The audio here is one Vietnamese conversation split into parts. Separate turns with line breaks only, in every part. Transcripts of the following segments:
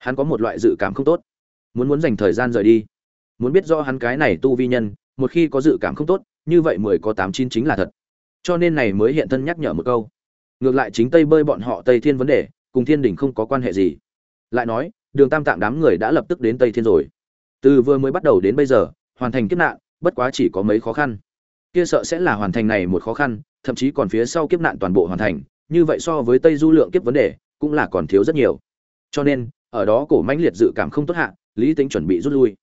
hắn có một loại dự cảm không tốt. Muốn muốn dành thời gian rời đi. Muốn biết rõ hắn cái này tu vi nhân, một khi có dự cảm không tốt, như vậy mười có tám chín chính là thật. Cho nên này mới hiện thân nhắc nhở một câu. Ngược lại chính tây bơi bọn họ tây thiên vấn đề, cùng thiên đình không có quan hệ gì. Lại nói, đường tam tạng đám người đã lập tức đến tây thiên rồi. Từ vừa mới bắt đầu đến bây giờ, hoàn thành kiếp nạn, bất quá chỉ có mấy khó khăn. Kia sợ sẽ là hoàn thành này một khó khăn, thậm chí còn phía sau kiếp nạn toàn bộ hoàn thành, như vậy so với tây du lượng kiếp vấn đề, cũng là còn thiếu rất nhiều. Cho nên ở đó cổ mãnh liệt dự cảm không tốt hạ, lý tính chuẩn bị rút lui.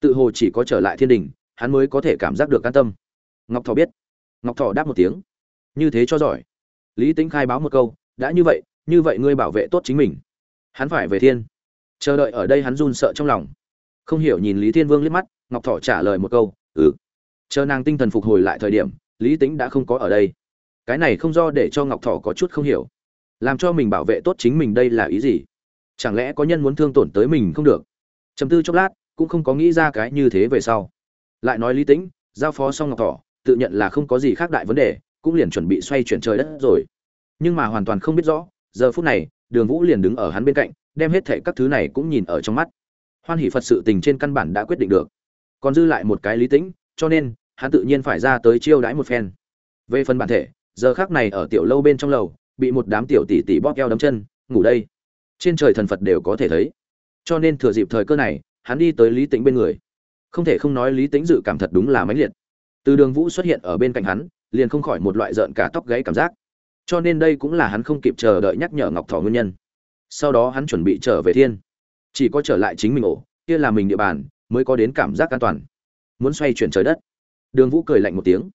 Tự hồ chỉ có trở lại thiên đình, hắn mới có thể cảm giác được an tâm. Ngọc thọ biết. Ngọc thọ đáp một tiếng. Như thế cho giỏi. Lý tính khai báo một câu, đã như vậy như vậy ngươi bảo vệ tốt chính mình. Hắn phải về thiên. Chờ đợi ở đây hắn run sợ trong lòng. Không hiểu nhìn lý thiên vương liếc mắt, ngọc thọ trả lời một câu ừ. Chờ nàng tinh thần phục hồi lại thời điểm, lý tính đã không có ở đây. Cái này không do để cho ngọc thọ có chút không hiểu. Làm cho mình bảo vệ tốt chính mình đây là ý gì? Chẳng lẽ có nhân muốn thương tổn tới mình không được? Trầm tư chốc lát, cũng không có nghĩ ra cái như thế về sau. Lại nói lý tĩnh, giao phó xong ngọc thỏ tự nhận là không có gì khác đại vấn đề, cũng liền chuẩn bị xoay chuyển trời đất rồi. Nhưng mà hoàn toàn không biết rõ, giờ phút này, đường vũ liền đứng ở hắn bên cạnh, đem hết thệ các thứ này cũng nhìn ở trong mắt. Hoan hỷ phật sự tình trên căn bản đã quyết định được. Còn dư lại một cái lý tĩnh, cho nên, hắn tự nhiên phải ra tới chiêu đãi một phen. Về phần bản thể, giờ khác này ở tiểu lâu bên trong lầu, bị một đám tiểu tỷ tỷ bóp eo đấm chân, ngủ đây trên trời thần phật đều có thể thấy. Cho nên thừa dịp thời cơ này, hắn đi tới lý tĩnh bên người. Không thể không nói lý tĩnh dự cảm thật đúng là mãnh liệt. Từ đường vũ xuất hiện ở bên cạnh hắn, liền không khỏi một loại rợn cả tóc gáy cảm giác. Cho nên đây cũng là hắn không kịp chờ đợi nhắc nhở ngọc thỏ nguyên nhân. Sau đó hắn chuẩn bị trở về thiên. Chỉ có trở lại chính mình ổ, kia là mình địa bàn, mới có đến cảm giác an toàn. Muốn xoay chuyển trời đất. Đường vũ cười lạnh một tiếng.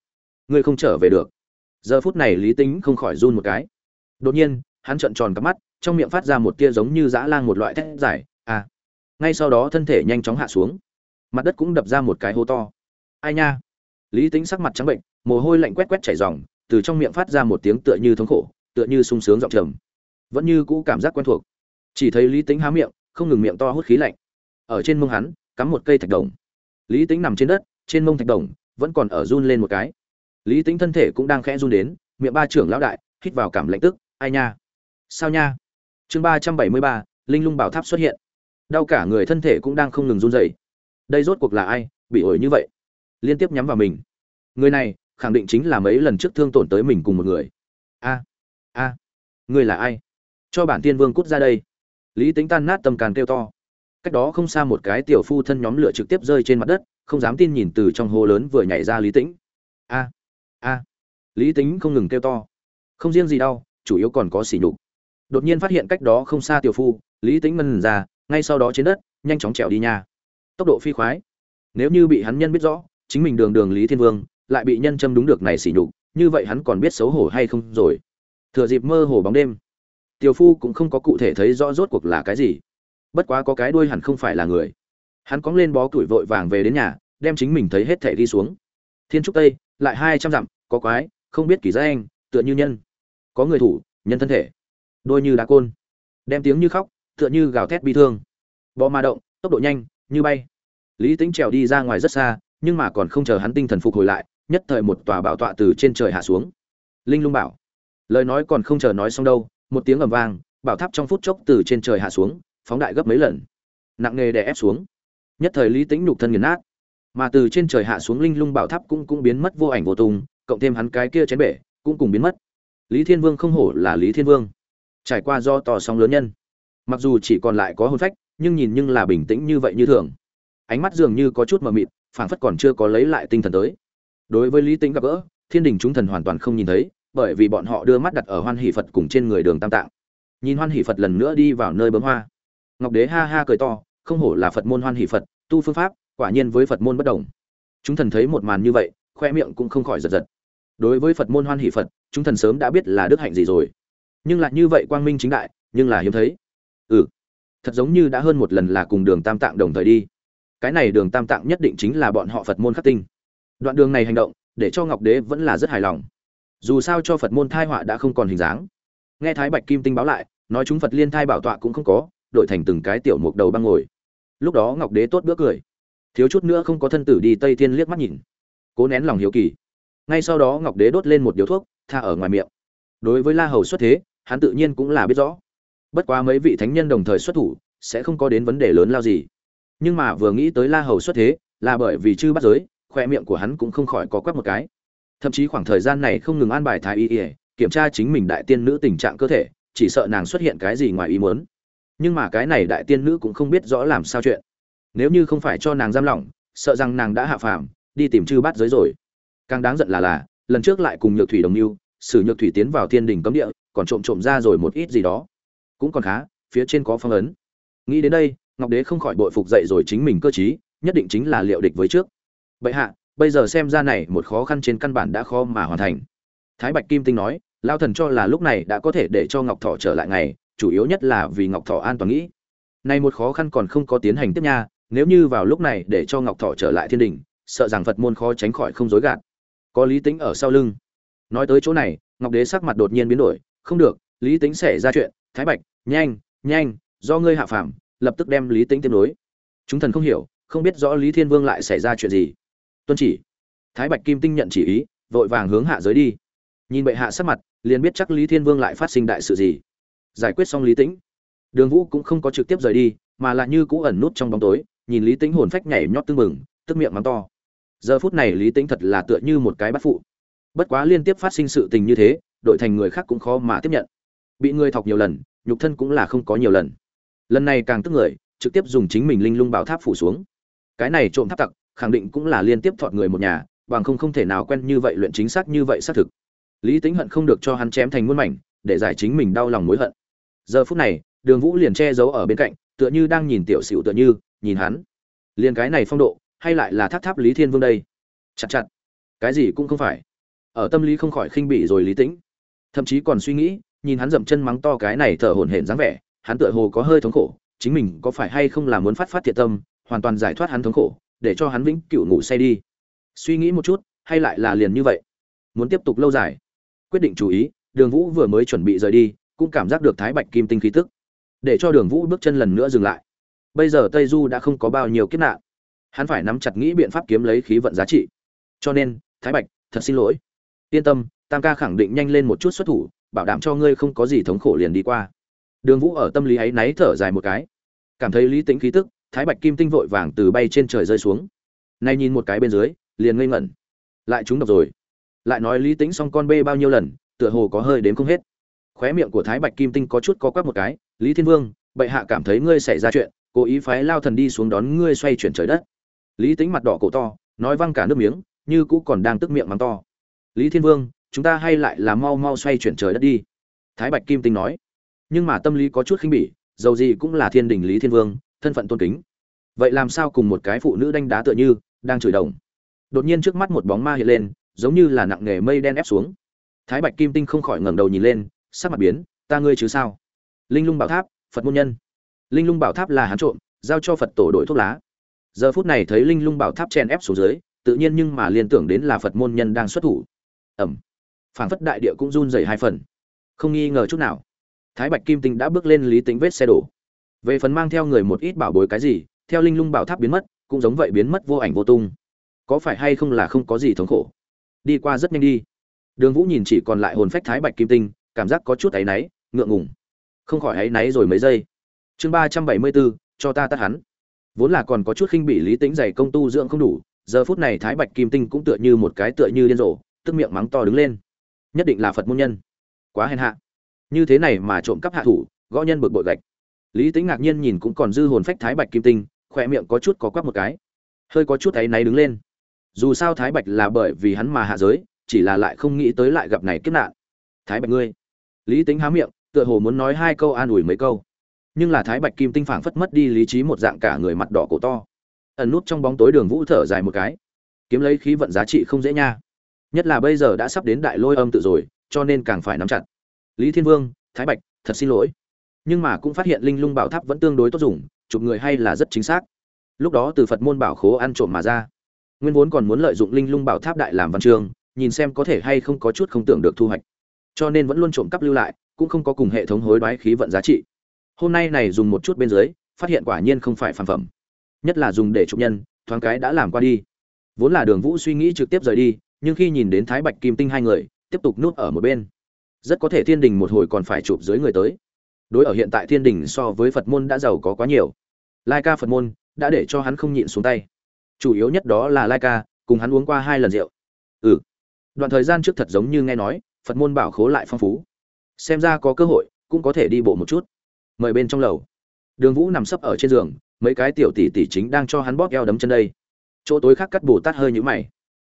Ngươi không trở về được. Giờ phút này lý tính không khỏi run một cái. Đột nhiên, hắn trợn tròn cắp mắt trong miệng phát ra một tia giống như dã lang một loại thét dài à. Ngay sau đó thân thể nhanh chóng hạ xuống. Mặt đất cũng đập ra một cái hố to. Ai nha? Lý tính sắc mặt trắng bệnh, mồ hôi lạnh quét quét chảy ròng, từ trong miệng phát ra một tiếng tựa như thống khổ, tựa như sung sướng giọng trầm. Vẫn như cũ cảm giác quen thuộc. Chỉ thấy lý tính há miệng, không ngừng miệng to hút khí lạnh. Ở trên mông hắn, cắm một cây thạch đồng. Lý tính nằm trên đất, trên mông thạch đồng vẫn còn ở run lên một cái. Lý tính thân thể cũng đang khẽ run đến, miệng ba trưởng lão đại, hít vào cảm lạnh tức, ai nha? Sao nha? Chương ba trăm bảy mươi ba, linh lung bảo tháp xuất hiện. Đau cả người thân thể cũng đang không ngừng run dậy đây rốt cuộc là ai, bị ổi như vậy? Liên tiếp nhắm vào mình. Người này, khẳng định chính là mấy lần trước thương tổn tới mình cùng một người. A a, người là ai? Cho bản tiên vương cút ra đây. Lý tính tan nát tâm càn kêu to. Cách đó không xa một cái tiểu phu thân nhóm lửa trực tiếp rơi trên mặt đất, không dám tin nhìn từ trong hồ lớn vừa nhảy ra lý tĩnh. A a. Lý tính không ngừng kêu to. Không riêng gì đau, chủ yếu còn có sỉ nhục đột nhiên phát hiện cách đó không xa tiểu phu, lý tính ngân ra, ngay sau đó trên đất, nhanh chóng trèo đi nha. Tốc độ phi khoái. Nếu như bị hắn nhân biết rõ, chính mình đường đường lý thiên vương, lại bị nhân châm đúng được này sỉ nhục, như vậy hắn còn biết xấu hổ hay không rồi? Thừa dịp mơ hồ bóng đêm, tiểu phu cũng không có cụ thể thấy rõ rốt cuộc là cái gì. Bất quá có cái đuôi hẳn không phải là người. Hắn cóng lên bó tuổi vội vàng về đến nhà, đem chính mình thấy hết thẻ đi xuống. Thiên trúc tây, lại hai trăm dặm, có quái, không biết kỳ gia anh tựa như nhân. Có người thủ, nhân thân thể đôi như đá côn. Đem tiếng như khóc, tựa như gào thét bi thương. Bò ma động, tốc độ nhanh, như bay. Lý tính trèo đi ra ngoài rất xa, nhưng mà còn không chờ hắn tinh thần phục hồi lại, nhất thời một tòa bảo tọa từ trên trời hạ xuống. Linh lung bảo. Lời nói còn không chờ nói xong đâu, một tiếng ầm vang, bảo tháp trong phút chốc từ trên trời hạ xuống, phóng đại gấp mấy lần. Nặng nề đè ép xuống. Nhất thời lý tính nhục thân nghiền nát. Mà từ trên trời hạ xuống linh lung bảo tháp cũng cũng biến mất vô ảnh vô tung, cộng thêm hắn cái kia chén bể, cũng cùng biến mất. Lý thiên vương không hổ là lý thiên vương trải qua do tò sóng lớn nhân. Mặc dù chỉ còn lại có hôn phách, nhưng nhìn nhưng là bình tĩnh như vậy như thường. Ánh mắt dường như có chút mờ mịt, phảng phất còn chưa có lấy lại tinh thần tới. Đối với lý tính gặp gỡ, thiên đình chúng thần hoàn toàn không nhìn thấy, bởi vì bọn họ đưa mắt đặt ở hoan hỷ phật cùng trên người đường tam tạng. Nhìn hoan hỷ phật lần nữa đi vào nơi bấm hoa. Ngọc đế ha ha cười to, không hổ là phật môn hoan hỷ phật, tu phương pháp, quả nhiên với phật môn bất đồng. Chúng thần thấy một màn như vậy, khoe miệng cũng không khỏi giật giật. Đối với phật môn hoan hỷ phật, chúng thần sớm đã biết là đức hạnh gì rồi nhưng lại như vậy quang minh chính đại, nhưng là hiếm thấy. Ừ thật giống như đã hơn một lần là cùng đường tam tạng đồng thời đi. Cái này đường tam tạng nhất định chính là bọn họ phật môn khắc tinh. Đoạn đường này hành động, để cho ngọc đế vẫn là rất hài lòng. Dù sao cho phật môn thai họa đã không còn hình dáng. Nghe thái bạch kim tinh báo lại, nói chúng phật liên thai bảo tọa cũng không có đội thành từng cái tiểu mục đầu băng ngồi. Lúc đó ngọc đế tốt bước cười. Thiếu chút nữa không có thân tử đi tây thiên liếc mắt nhìn. Cố nén lòng hiếu kỳ. Ngay sau đó ngọc đế đốt lên một điếu thuốc, tha ở ngoài miệng. Đối với la hầu xuất thế hắn tự nhiên cũng là biết rõ. Bất quá mấy vị thánh nhân đồng thời xuất thủ, sẽ không có đến vấn đề lớn lao gì. Nhưng mà vừa nghĩ tới la hầu xuất thế, là bởi vì chư bắt giới, khoe miệng của hắn cũng không khỏi có quắc một cái. Thậm chí khoảng thời gian này không ngừng an bài thái y ỉa kiểm tra chính mình đại tiên nữ tình trạng cơ thể, chỉ sợ nàng xuất hiện cái gì ngoài ý muốn. Nhưng mà cái này đại tiên nữ cũng không biết rõ làm sao chuyện. Nếu như không phải cho nàng giam lỏng, sợ rằng nàng đã hạ phàm, đi tìm chư bắt giới rồi. Càng đáng giận là là, lần trước lại cùng nhược thủy đồng mưu, sử nhược thủy tiến vào thiên đình cấm địa còn trộm trộm ra rồi một ít gì đó. Cũng còn khá, phía trên có phong ấn. Nghĩ đến đây, ngọc đế không khỏi bội phục dậy rồi chính mình cơ t nhất định chính là liệu địch với trước. Bệ hạ, bây giờ xem ra này một khó khăn trên căn bản đã khó mà hoàn thành. Thái bạch kim tinh nói, lao thần cho là lúc này đã có thể để cho ngọc thọ trở lại ngày, chủ yếu nhất là vì ngọc thọ an toàn nghĩ. Nay một khó khăn còn không có tiến hành tiếp nha, nếu như vào lúc này để cho ngọc thọ trở lại thiên đình, sợ rằng phật môn khó tránh khỏi không dối gạt. Có lý tính ở sau lưng. Nói tới chỗ này, ngọc đế sắc mặt đột nhiên biến đổi không được, lý tính xảy ra chuyện. Thái bạch, nhanh nhanh, do ngươi hạ phàm, lập tức đem lý tính tiếp nối. Chúng thần không hiểu, không biết rõ lý thiên vương lại xảy ra chuyện gì. Tuân chỉ. Thái bạch kim tinh nhận chỉ ý, vội vàng hướng hạ giới đi. Nhìn bệ hạ sắc mặt, liền biết chắc lý thiên vương lại phát sinh đại sự gì. Giải quyết xong lý tĩnh. Đường vũ cũng không có trực tiếp rời đi, mà là như cũ ẩn nút trong bóng tối, nhìn lý tĩnh hồn phách nhảy nhót tưng mừng tức miệng mắng to. Giờ phút này lý tĩnh thật là tựa như một cái bắt phụ. Bất quá liên tiếp phát sinh sự tình như thế đội thành người khác cũng khó mà tiếp nhận. Bị người thọc nhiều lần, nhục thân cũng là không có nhiều lần. Lần này càng tức người, trực tiếp dùng chính mình linh lung bảo tháp phủ xuống. Cái này trộm tháp tặc, khẳng định cũng là liên tiếp thọt người một nhà, bằng không không thể nào quen như vậy luyện chính xác như vậy xác thực. Lý tính hận không được cho hắn chém thành muôn mảnh, để giải chính mình đau lòng mối hận. Giờ phút này, đường vũ liền che giấu ở bên cạnh, tựa như đang nhìn tiểu xỉu tựa như, nhìn hắn. Liền cái này phong độ, hay lại là tháp tháp lý thiên vương đây? Chặt chặt. Cái gì cũng không phải. Ở tâm lý không khỏi khinh bỉ rồi lý tĩnh thậm chí còn suy nghĩ, nhìn hắn dậm chân mắng to cái này thở hổn hển dáng vẻ, hắn tựa hồ có hơi thống khổ, chính mình có phải hay không là muốn phát phát thiệt tâm, hoàn toàn giải thoát hắn thống khổ, để cho hắn vĩnh cựu ngủ say đi. Suy nghĩ một chút, hay lại là liền như vậy? Muốn tiếp tục lâu dài? Quyết định chú ý, đường vũ vừa mới chuẩn bị rời đi, cũng cảm giác được thái bạch kim tinh khí tức. Để cho đường vũ bước chân lần nữa dừng lại. Bây giờ tây du đã không có bao nhiêu kiếp nạn. Hắn phải nắm chặt nghĩ biện pháp kiếm lấy khí vận giá trị. Cho nên, thái bạch, thật xin lỗi. Yên tâm tam ca khẳng định nhanh lên một chút xuất thủ, bảo đảm cho ngươi không có gì thống khổ liền đi qua. Đường vũ ở tâm lý ấy náy thở dài một cái. Cảm thấy lý tính khí tức, thái bạch kim tinh vội vàng từ bay trên trời rơi xuống. Nay nhìn một cái bên dưới, liền ngây ngẩn. Lại trúng độc rồi. Lại nói lý tính xong con bê bao nhiêu lần, tựa hồ có hơi đếm không hết. Khóe miệng của thái bạch kim tinh có chút có quắc một cái, lý thiên vương, bệ hạ cảm thấy ngươi xảy ra chuyện, cố ý phái lao thần đi xuống đón ngươi xoay chuyển trời đất. Lý tính mặt đỏ cổ to, nói văng cả nước miếng, như cũ còn đang tức miệng mắng to. Lý thiên vương chúng ta hay lại là mau mau xoay chuyển trời đất đi. Thái bạch kim tinh nói. Nhưng mà tâm lý có chút khinh bỉ, dầu gì cũng là thiên đình lý thiên vương, thân phận tôn kính. Vậy làm sao cùng một cái phụ nữ đánh đá tựa như, đang chửi đồng? Đột nhiên trước mắt một bóng ma hiện lên, giống như là nặng nghề mây đen ép xuống. Thái bạch kim tinh không khỏi ngẩng đầu nhìn lên, sắc mặt biến, ta ngươi chứ sao? Linh lung bảo tháp, phật môn nhân. Linh lung bảo tháp là hắn trộm, giao cho phật tổ đội thuốc lá. Giờ phút này thấy linh lung bảo tháp chen ép xuống dưới, tự nhiên nhưng mà liên tưởng đến là phật môn nhân đang xuất thủ. Ẩm phảng phất đại địa cũng run rẩy hai phần. Không nghi ngờ chút nào, thái bạch kim tinh đã bước lên lý tính vết xe đổ. Về phần mang theo người một ít bảo bối cái gì, theo linh lung bảo tháp biến mất, cũng giống vậy biến mất vô ảnh vô tung. Có phải hay không là không có gì thống khổ? Đi qua rất nhanh đi. Đường vũ nhìn chỉ còn lại hồn phách thái bạch kim tinh, cảm giác có chút áy náy, ngượng ngùng. Không khỏi áy náy rồi mấy giây. Chương ba trăm bảy mươi bốn, cho ta tắt hắn. Vốn là còn có chút khinh bị lý tính dày công tu dưỡng không đủ, giờ phút này thái bạch kim tinh cũng tựa như một cái tựa như điên rồ, tức miệng mắng to đứng lên nhất định là phật môn nhân. Quá hèn hạ. Như thế này mà trộm cắp hạ thủ, gõ nhân bực bội gạch. Lý tính ngạc nhiên nhìn cũng còn dư hồn phách thái bạch kim tinh, khỏe miệng có chút có quắp một cái. Hơi có chút áy náy đứng lên. Dù sao thái bạch là bởi vì hắn mà hạ giới, chỉ là lại không nghĩ tới lại gặp này kiếp nạn. Thái bạch ngươi. Lý tính há miệng, tựa hồ muốn nói hai câu an ủi mấy câu. Nhưng là thái bạch kim tinh phảng phất mất đi lý trí một dạng cả người mặt đỏ cổ to. Ẩn nút trong bóng tối đường vũ thở dài một cái. Kiếm lấy khí vận giá trị không dễ nha nhất là bây giờ đã sắp đến đại lôi âm tự rồi cho nên càng phải nắm chặt. Lý thiên vương thái bạch thật xin lỗi. Nhưng mà cũng phát hiện linh lung bảo tháp vẫn tương đối tốt dùng chụp người hay là rất chính xác. Lúc đó từ phật môn bảo khố ăn trộm mà ra. Nguyên vốn còn muốn lợi dụng linh lung bảo tháp đại làm văn trường, nhìn xem có thể hay không có chút không tưởng được thu hoạch. Cho nên vẫn luôn trộm cắp lưu lại cũng không có cùng hệ thống hối đoái khí vận giá trị. Hôm nay này dùng một chút bên dưới phát hiện quả nhiên không phải phản phẩm. Nhất là dùng để trục nhân thoáng cái đã làm qua đi. Vốn là đường vũ suy nghĩ trực tiếp rời đi nhưng khi nhìn đến thái bạch kim tinh hai người, tiếp tục nuốt ở một bên. Rất có thể thiên đình một hồi còn phải chụp dưới người tới. Đối ở hiện tại thiên đình so với phật môn đã giàu có quá nhiều. Lai ca phật môn đã để cho hắn không nhịn xuống tay. Chủ yếu nhất đó là lai ca, cùng hắn uống qua hai lần rượu. Ừ. Đoạn thời gian trước thật giống như nghe nói, phật môn bảo khố lại phong phú. Xem ra có cơ hội, cũng có thể đi bộ một chút. Mời bên trong lầu. Đường vũ nằm sấp ở trên giường, mấy cái tiểu tỷ tỷ chính đang cho hắn bóp eo đấm chân đây. Chỗ tối khác cắt bồ tát hơi nhũ mày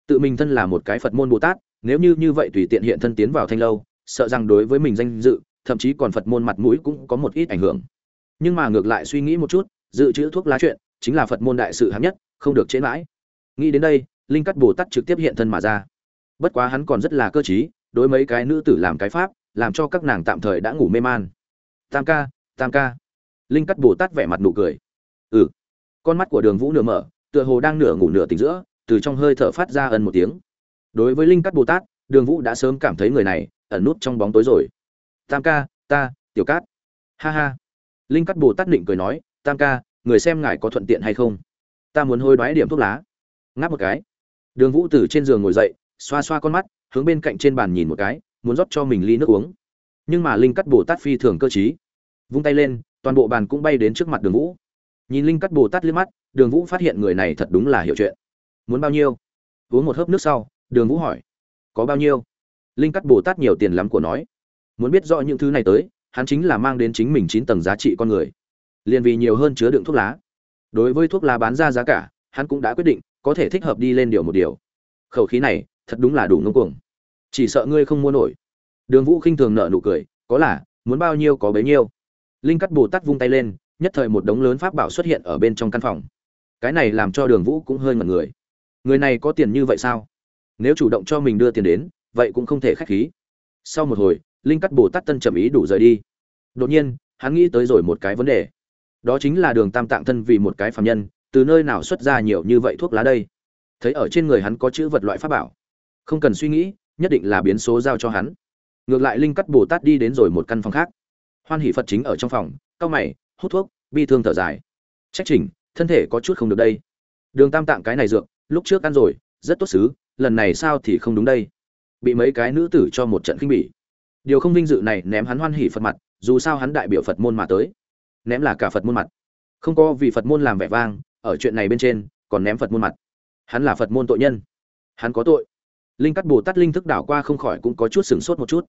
tự mình thân là một cái phật môn bồ tát, nếu như như vậy tùy tiện hiện thân tiến vào thanh lâu, sợ rằng đối với mình danh dự, thậm chí còn phật môn mặt mũi cũng có một ít ảnh hưởng. Nhưng mà ngược lại suy nghĩ một chút, dự trữ thuốc lá chuyện, chính là phật môn đại sự hám nhất, không được chế mãi. Nghĩ đến đây, linh cắt bồ tát trực tiếp hiện thân mà ra. Bất quá hắn còn rất là cơ t đối mấy cái nữ tử làm cái pháp, làm cho các nàng tạm thời đã ngủ mê man. Tam ca tam ca. Linh cắt bồ tát vẻ mặt nụ cười. Ừ. Con mắt của đường vũ nửa mở, tựa hồ đang nửa ngủ nửa tỉnh giữa từ trong hơi thở phát ra ân một tiếng. Đối với linh cắt bồ tát, đường vũ đã sớm cảm thấy người này ẩn nút trong bóng tối rồi. Tam ca, ta, tiểu cát. Ha ha. Linh cắt bồ tát định cười nói, tam ca, người xem ngài có thuận tiện hay không? Ta muốn hôi đoái điểm thuốc lá. Ngáp một cái. Đường vũ từ trên giường ngồi dậy, xoa xoa con mắt, hướng bên cạnh trên bàn nhìn một cái, muốn rót cho mình ly nước uống. Nhưng mà linh cắt bồ tát phi thường cơ t vung tay lên, toàn bộ bàn cũng bay đến trước mặt đường vũ. Nhìn linh cắt bồ tát liếc mắt, đường vũ phát hiện người này thật đúng là hiểu chuyện muốn bao nhiêu? Uống một hớp nước sau, đường vũ hỏi. Có bao nhiêu? Linh cắt bồ tát nhiều tiền lắm của nói. Muốn biết rõ những thứ này tới, hắn chính là mang đến chính mình chín tầng giá trị con người. Liền vì nhiều hơn chứa đựng thuốc lá. Đối với thuốc lá bán ra giá cả, hắn cũng đã quyết định có thể thích hợp đi lên điều một điều. Khẩu khí này, thật đúng là đủ ngông cuồng. Chỉ sợ ngươi không mua nổi. Đường vũ khinh thường nợ nụ cười, có là, muốn bao nhiêu có bấy nhiêu. Linh cắt bồ tát vung tay lên, nhất thời một đống lớn pháp bảo xuất hiện ở bên trong căn phòng. Cái này làm cho đường vũ cũng hơi ngẩn người người này có tiền như vậy sao? Nếu chủ động cho mình đưa tiền đến, vậy cũng không thể khách khí. Sau một hồi, linh cắt bồ tát tân trầm ý đủ rời đi. Đột nhiên, hắn nghĩ tới rồi một cái vấn đề. Đó chính là đường tam tạng thân vì một cái phạm nhân, từ nơi nào xuất ra nhiều như vậy thuốc lá đây? Thấy ở trên người hắn có chữ vật loại pháp bảo. Không cần suy nghĩ, nhất định là biến số giao cho hắn. Ngược lại linh cắt bồ tát đi đến rồi một căn phòng khác. Hoan hỷ phật chính ở trong phòng cao mày, hút thuốc, bi thương thở dài. Trách trình, thân thể có chút không được đây. Đường tam tạng cái này dược lúc trước ăn rồi, rất tốt xứ, lần này sao thì không đúng đây. Bị mấy cái nữ tử cho một trận khinh bỉ. Điều không vinh dự này ném hắn hoan hỉ phật mặt, dù sao hắn đại biểu phật môn mà tới. Ném là cả phật môn mặt. Không có vì phật môn làm vẻ vang, ở chuyện này bên trên, còn ném phật môn mặt. Hắn là phật môn tội nhân. Hắn có tội. Linh cắt bồ tát linh thức đảo qua không khỏi cũng có chút sửng sốt một chút.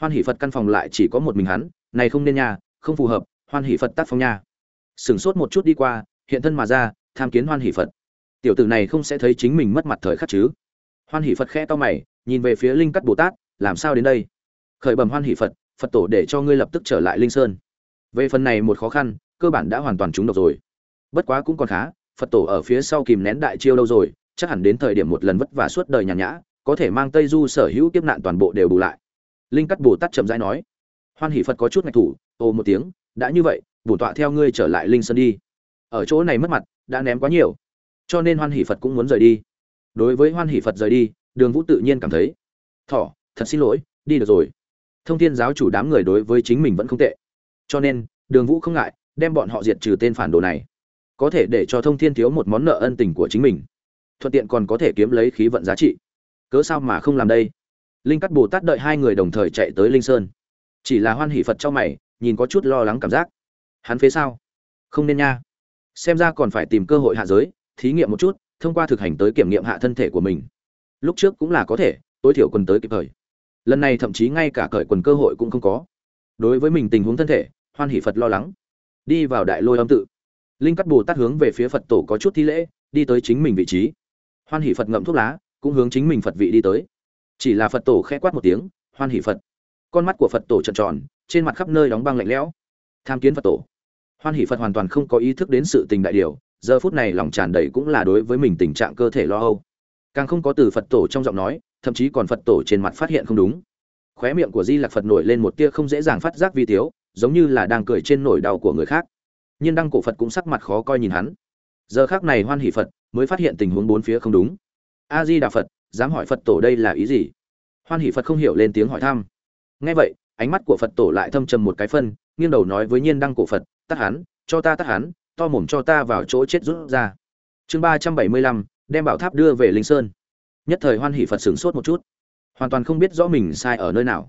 Hoan hỷ phật căn phòng lại chỉ có một mình hắn, này không nên nha, không phù hợp, hoan hỷ phật tác phong nha. Sửng sốt một chút đi qua, hiện thân mà ra, tham kiến hoan hỷ phật tiểu tử này không sẽ thấy chính mình mất mặt thời khắc chứ. Hoan hỷ phật khẽ to mày, nhìn về phía linh cắt bồ tát, làm sao đến đây? Khởi bẩm hoan hỷ phật phật tổ để cho ngươi lập tức trở lại linh sơn. Về phần này một khó khăn, cơ bản đã hoàn toàn trúng độc rồi. Bất quá cũng còn khá, phật tổ ở phía sau kìm nén đại chiêu lâu rồi, chắc hẳn đến thời điểm một lần vất vả suốt đời nhàn nhã, có thể mang tây du sở hữu kiếp nạn toàn bộ đều bù lại. Linh cắt bồ tát chậm rãi nói. Hoan hỷ phật có chút ngạch thủ ồ một tiếng, đã như vậy bổn tọa theo ngươi trở lại linh sơn đi. Ở chỗ này mất mặt, đã ném quá nhiều cho nên hoan hỷ phật cũng muốn rời đi. Đối với hoan hỷ phật rời đi, đường vũ tự nhiên cảm thấy, thỏ, thật xin lỗi, đi được rồi. Thông thiên giáo chủ đám người đối với chính mình vẫn không tệ. Cho nên, đường vũ không ngại đem bọn họ diệt trừ tên phản đồ này. Có thể để cho thông thiên thiếu một món nợ ân tình của chính mình. Thuận tiện còn có thể kiếm lấy khí vận giá trị. Cớ sao mà không làm đây? Linh cắt bồ tát đợi hai người đồng thời chạy tới linh sơn. Chỉ là hoan hỷ phật trong mày, nhìn có chút lo lắng cảm giác. Hắn phế sao? Không nên nha. Xem ra còn phải tìm cơ hội hạ giới thí nghiệm một chút, thông qua thực hành tới kiểm nghiệm hạ thân thể của mình. Lúc trước cũng là có thể, tối thiểu quần tới kịp thời. Lần này thậm chí ngay cả cởi quần cơ hội cũng không có. Đối với mình tình huống thân thể, hoan hỷ phật lo lắng. Đi vào đại lôi âm tự. Linh cắt bồ tát hướng về phía phật tổ có chút thi lễ, đi tới chính mình vị trí. Hoan hỷ phật ngậm thuốc lá, cũng hướng chính mình phật vị đi tới. Chỉ là phật tổ khẽ quát một tiếng, hoan hỷ phật. Con mắt của phật tổ trợn tròn, trên mặt khắp nơi đóng băng lạnh lẽo. Tham kiến phật tổ. Hoan hỷ phật hoàn toàn không có ý thức đến sự tình đại điều giờ phút này lòng tràn đầy cũng là đối với mình tình trạng cơ thể lo âu. Càng không có từ phật tổ trong giọng nói, thậm chí còn phật tổ trên mặt phát hiện không đúng. Khóe miệng của di lạc phật nổi lên một tia không dễ dàng phát giác vi tiếu, giống như là đang cười trên nỗi đau của người khác. Nhưng đăng cổ phật cũng sắc mặt khó coi nhìn hắn. Giờ khác này hoan hỷ phật, mới phát hiện tình huống bốn phía không đúng. A di đà phật, dám hỏi phật tổ đây là ý gì? Hoan hỷ phật không hiểu lên tiếng hỏi thăm. Nghe vậy, ánh mắt của phật tổ lại thâm trầm một cái phân, nghiêng đầu nói với nhiên đăng cổ phật, tắt hắn, cho ta tắt hắn to mồm cho ta vào chỗ chết rút ra. Chương ba trăm bảy mươi lăm, đem bảo tháp đưa về linh sơn. Nhất thời hoan hỷ phật sửng sốt một chút. Hoàn toàn không biết rõ mình sai ở nơi nào.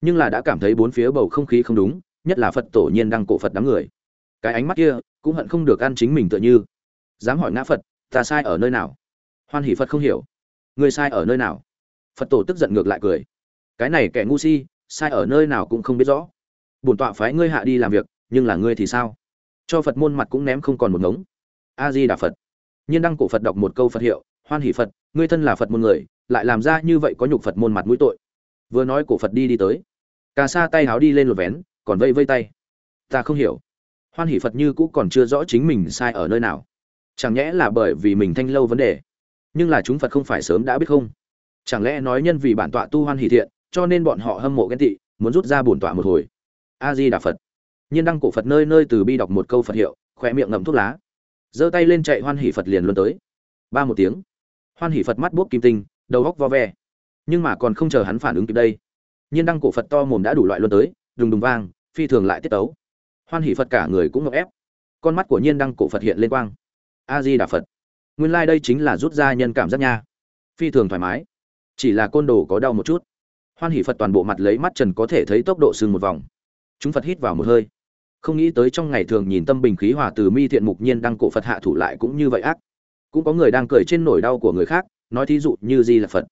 Nhưng là đã cảm thấy bốn phía bầu không khí không đúng, nhất là phật tổ nhiên đang cổ phật đám người. Cái ánh mắt kia, cũng hận không được ăn chính mình tựa như. Dám hỏi ngã phật, ta sai ở nơi nào? Hoan hỷ phật không hiểu. Ngươi sai ở nơi nào? Phật tổ tức giận ngược lại cười. Cái này kẻ ngu si, sai ở nơi nào cũng không biết rõ. Bổn tọa phái ngươi hạ đi làm việc, nhưng là ngươi thì sao? Cho phật môn mặt cũng ném không còn một ngống. A di đà phật. Nhiên đăng cổ phật đọc một câu phật hiệu, hoan hỷ phật, ngươi thân là phật môn người, lại làm ra như vậy có nhục phật môn mặt mũi tội. Vừa nói cổ phật đi đi tới. Cà sa tay háo đi lên lột vén, còn vây vây tay. Ta không hiểu. Hoan hỷ phật như cũ còn chưa rõ chính mình sai ở nơi nào. Chẳng nhẽ là bởi vì mình thanh lâu vấn đề? Nhưng là chúng phật không phải sớm đã biết không? Chẳng lẽ nói nhân vì bản tọa tu hoan hỷ thiện, cho nên bọn họ hâm mộ ghen tị, muốn rút ra bổn tọa một hồi? A di đà phật nhiên đăng cổ phật nơi nơi từ bi đọc một câu phật hiệu khỏe miệng ngậm thuốc lá. Giơ tay lên chạy hoan hỷ phật liền luôn tới. Ba một tiếng. Hoan hỷ phật mắt buốc kim tinh, đầu góc vo ve. Nhưng mà còn không chờ hắn phản ứng kịp đây. Nhiên đăng cổ phật to mồm đã đủ loại luôn tới, đùng đùng vang, phi thường lại tiết tấu. Hoan hỷ phật cả người cũng ngọc ép. Con mắt của nhiên đăng cổ phật hiện lên quang. A di đà phật. Nguyên lai、like、đây chính là rút ra nhân cảm giác nha. Phi thường thoải mái. Chỉ là côn đồ có đau một chút. Hoan hỷ phật toàn bộ mặt lấy mắt trần có thể thấy tốc độ sưng một vòng. Chúng phật hít vào một hơi không nghĩ tới trong ngày thường nhìn tâm bình khí hòa từ mi thiện mục nhiên đăng cổ phật hạ thủ lại cũng như vậy ác. Cũng có người đang cười trên nỗi đau của người khác, nói thí dụ như di là phật.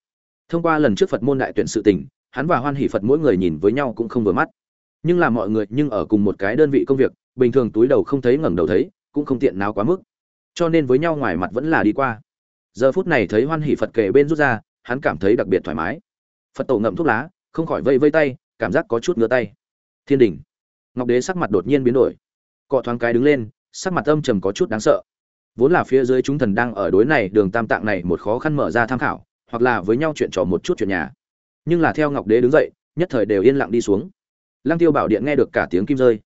Thông qua lần trước phật môn đại tuyển sự tình, hắn và hoan hỷ phật mỗi người nhìn với nhau cũng không vừa mắt. Nhưng là mọi người nhưng ở cùng một cái đơn vị công việc, bình thường túi đầu không thấy ngẩng đầu thấy, cũng không tiện nào quá mức. Cho nên với nhau ngoài mặt vẫn là đi qua. Giờ phút này thấy hoan hỷ phật kề bên rút ra, hắn cảm thấy đặc biệt thoải mái. Phật tổ ngậm thuốc lá, không khỏi vây vây tay, cảm giác có chút ngứa tay. Thiên đình ngọc đế sắc mặt đột nhiên biến đổi. Cọ thoáng cái đứng lên, sắc mặt âm trầm có chút đáng sợ. Vốn là phía dưới chúng thần đang ở đối này đường tam tạng này một khó khăn mở ra tham khảo, hoặc là với nhau chuyện trò một chút chuyện nhà. Nhưng là theo ngọc đế đứng dậy, nhất thời đều yên lặng đi xuống. Lăng tiêu bảo điện nghe được cả tiếng kim rơi.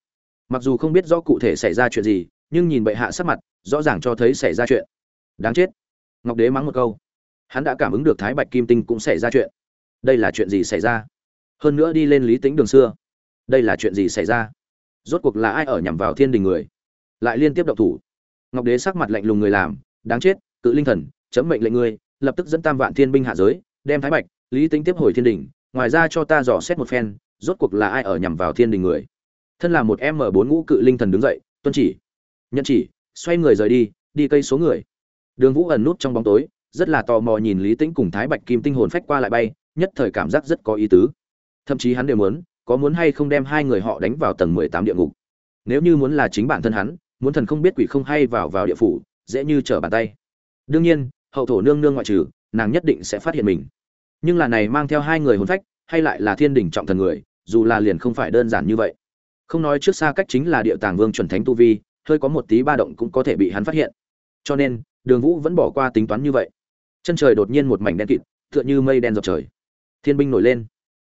Mặc dù không biết rõ cụ thể xảy ra chuyện gì, nhưng nhìn bệ hạ sắc mặt, rõ ràng cho thấy xảy ra chuyện. Đáng chết. Ngọc đế mắng một câu. Hắn đã cảm ứng được thái bạch kim tinh cũng xảy ra chuyện. Đây là chuyện gì xảy ra? Hơn nữa đi lên lý tính đường xưa đây là chuyện gì xảy ra? Rốt cuộc là ai ở nhằm vào thiên đình người? Lại liên tiếp động thủ. Ngọc đế sắc mặt lạnh lùng người làm, đáng chết, cự linh thần, chấm mệnh lệnh ngươi, lập tức dẫn tam vạn thiên binh hạ giới, đem thái bạch, lý tính tiếp hồi thiên đình, ngoài ra cho ta dò xét một phen, rốt cuộc là ai ở nhằm vào thiên đình người? Thân là một m bốn ngũ cự linh thần đứng dậy, tuân chỉ, nhận chỉ, xoay người rời đi đi cây số người. Đường vũ ẩn nút trong bóng tối, rất là tò mò nhìn lý tĩnh cùng thái bạch kim tinh hồn phách qua lại bay, nhất thời cảm giác rất có ý tứ. Thậm chí hắn đều muốn có muốn hay không đem hai người họ đánh vào tầng mười tám địa ngục? Nếu như muốn là chính bản thân hắn, muốn thần không biết quỷ không hay vào vào địa phủ, dễ như trở bàn tay. Đương nhiên, hậu thổ nương nương ngoại trừ, nàng nhất định sẽ phát hiện mình. Nhưng là này mang theo hai người hồn phách, hay lại là thiên đình trọng thần người, dù là liền không phải đơn giản như vậy. Không nói trước xa cách chính là địa tàng vương chuẩn thánh tu vi, hơi có một tí ba động cũng có thể bị hắn phát hiện. Cho nên, đường vũ vẫn bỏ qua tính toán như vậy. Chân trời đột nhiên một mảnh đen kịt, tựa như mây đen dọc trời. Thiên binh nổi lên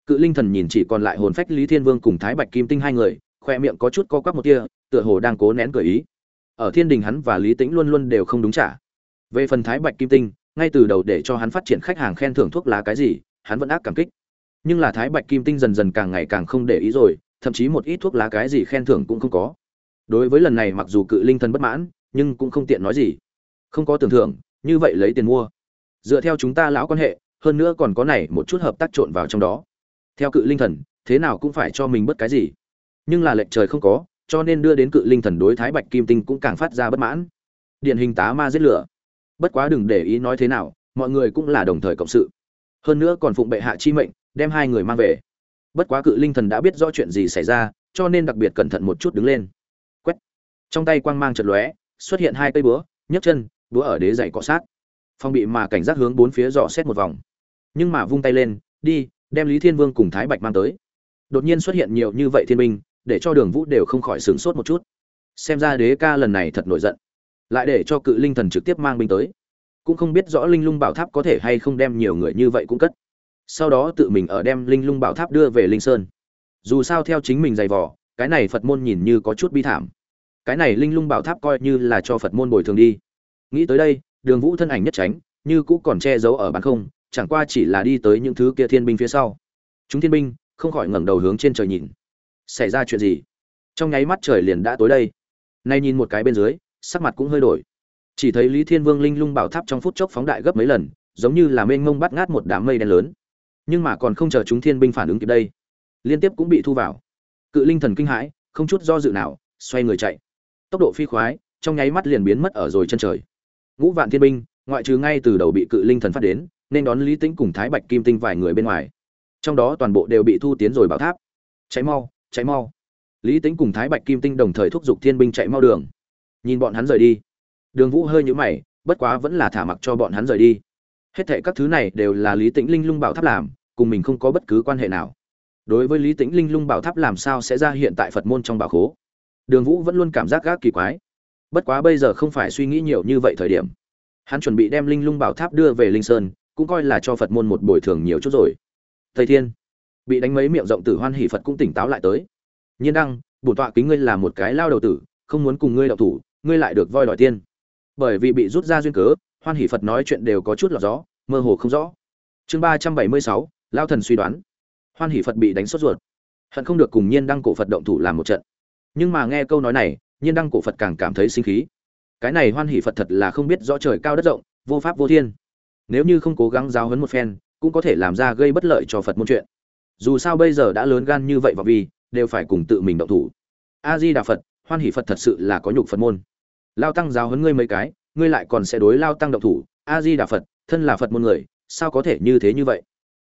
cự linh thần nhìn chỉ còn lại hồn phách lý thiên vương cùng thái bạch kim tinh hai người, khoe miệng có chút co quắp một tia, tựa hồ đang cố nén cười ý. Ở thiên đình hắn và lý tĩnh luôn luôn đều không đúng trả. Về phần thái bạch kim tinh, ngay từ đầu để cho hắn phát triển khách hàng khen thưởng thuốc lá cái gì, hắn vẫn ác cảm kích. Nhưng là thái bạch kim tinh dần dần càng ngày càng không để ý rồi, thậm chí một ít thuốc lá cái gì khen thưởng cũng không có. Đối với lần này mặc dù cự linh thần bất mãn, nhưng cũng không tiện nói gì. Không có tưởng thưởng, như vậy lấy tiền mua. Dựa theo chúng ta lão quan hệ, hơn nữa còn có này một chút hợp tác trộn vào trong đó theo cự linh thần, thế nào cũng phải cho mình bất cái gì. Nhưng là lệnh trời không có, cho nên đưa đến cự linh thần đối thái bạch kim tinh cũng càng phát ra bất mãn. Điển hình tá ma giết lửa. Bất quá đừng để ý nói thế nào, mọi người cũng là đồng thời cộng sự. Hơn nữa còn phụng bệ hạ chi mệnh, đem hai người mang về. Bất quá cự linh thần đã biết rõ chuyện gì xảy ra, cho nên đặc biệt cẩn thận một chút đứng lên. Quét. Trong tay quang mang chật lóe, xuất hiện hai cây búa, nhấc chân, búa ở đế dày cọ sát. Phong bị mà cảnh giác hướng bốn phía dò xét một vòng. Nhưng mà vung tay lên, đi đem lý thiên vương cùng thái bạch mang tới. Đột nhiên xuất hiện nhiều như vậy thiên binh, để cho đường vũ đều không khỏi sửng sốt một chút. Xem ra đế ca lần này thật nổi giận, lại để cho cự linh thần trực tiếp mang binh tới. Cũng không biết rõ linh lung bảo tháp có thể hay không đem nhiều người như vậy cũng cất. Sau đó tự mình ở đem linh lung bảo tháp đưa về linh sơn. Dù sao theo chính mình giày vò, cái này phật môn nhìn như có chút bi thảm. Cái này linh lung bảo tháp coi như là cho phật môn bồi thường đi. Nghĩ tới đây, đường vũ thân ảnh nhất tránh, như cũ còn che giấu ở bán không chẳng qua chỉ là đi tới những thứ kia thiên binh phía sau. Chúng thiên binh không khỏi ngẩng đầu hướng trên trời nhìn. Xảy ra chuyện gì? Trong nháy mắt trời liền đã tối đây. Nay nhìn một cái bên dưới, sắc mặt cũng hơi đổi. Chỉ thấy lý thiên vương linh lung bảo tháp trong phút chốc phóng đại gấp mấy lần, giống như là mênh mông bắt ngát một đám mây đen lớn. Nhưng mà còn không chờ chúng thiên binh phản ứng kịp đây, liên tiếp cũng bị thu vào. Cự linh thần kinh hãi, không chút do dự nào, xoay người chạy. Tốc độ phi khoái, trong nháy mắt liền biến mất ở rồi chân trời. Ngũ vạn thiên binh, ngoại trừ ngay từ đầu bị cự linh thần phát đến nên đón lý tĩnh cùng thái bạch kim tinh vài người bên ngoài. Trong đó toàn bộ đều bị thu tiến rồi bảo tháp. Cháy mau cháy mau. Lý tĩnh cùng thái bạch kim tinh đồng thời thúc giục thiên binh chạy mau đường. Nhìn bọn hắn rời đi. Đường vũ hơi nhũ mày, bất quá vẫn là thả mặc cho bọn hắn rời đi. Hết thệ các thứ này đều là lý tĩnh linh lung bảo tháp làm, cùng mình không có bất cứ quan hệ nào. Đối với lý tĩnh linh lung bảo tháp làm sao sẽ ra hiện tại phật môn trong bảo khố? Đường vũ vẫn luôn cảm giác gác kỳ quái. Bất quá bây giờ không phải suy nghĩ nhiều như vậy thời điểm. Hắn chuẩn bị đem linh lung bảo tháp đưa về linh sơn cũng coi là cho phật môn một bồi thường nhiều chút rồi. Thầy thiên, bị đánh mấy miệng rộng tử hoan hỷ phật cũng tỉnh táo lại tới. Nhiên đăng, bổn tọa kính ngươi là một cái lao đầu tử, không muốn cùng ngươi đậu thủ, ngươi lại được voi đòi tiên. Bởi vì bị rút ra duyên cớ, hoan hỷ phật nói chuyện đều có chút lọt gió, mơ hồ không rõ. Chương ba trăm bảy mươi sáu, lao thần suy đoán. Hoan hỷ phật bị đánh sốt ruột. Hận không được cùng nhiên đăng cổ phật động thủ làm một trận. Nhưng mà nghe câu nói này, nhiên đăng cổ phật càng cảm thấy sinh khí. Cái này hoan hỷ phật thật là không biết rõ trời cao đất rộng, vô pháp vô thiên nếu như không cố gắng giáo huấn một phen, cũng có thể làm ra gây bất lợi cho phật môn chuyện. Dù sao bây giờ đã lớn gan như vậy và vì, đều phải cùng tự mình động thủ. A di đà phật, hoan hỷ phật thật sự là có nhục phật môn. Lao tăng giáo huấn ngươi mấy cái, ngươi lại còn sẽ đối lao tăng động thủ. A di đà phật, thân là phật môn người, sao có thể như thế như vậy?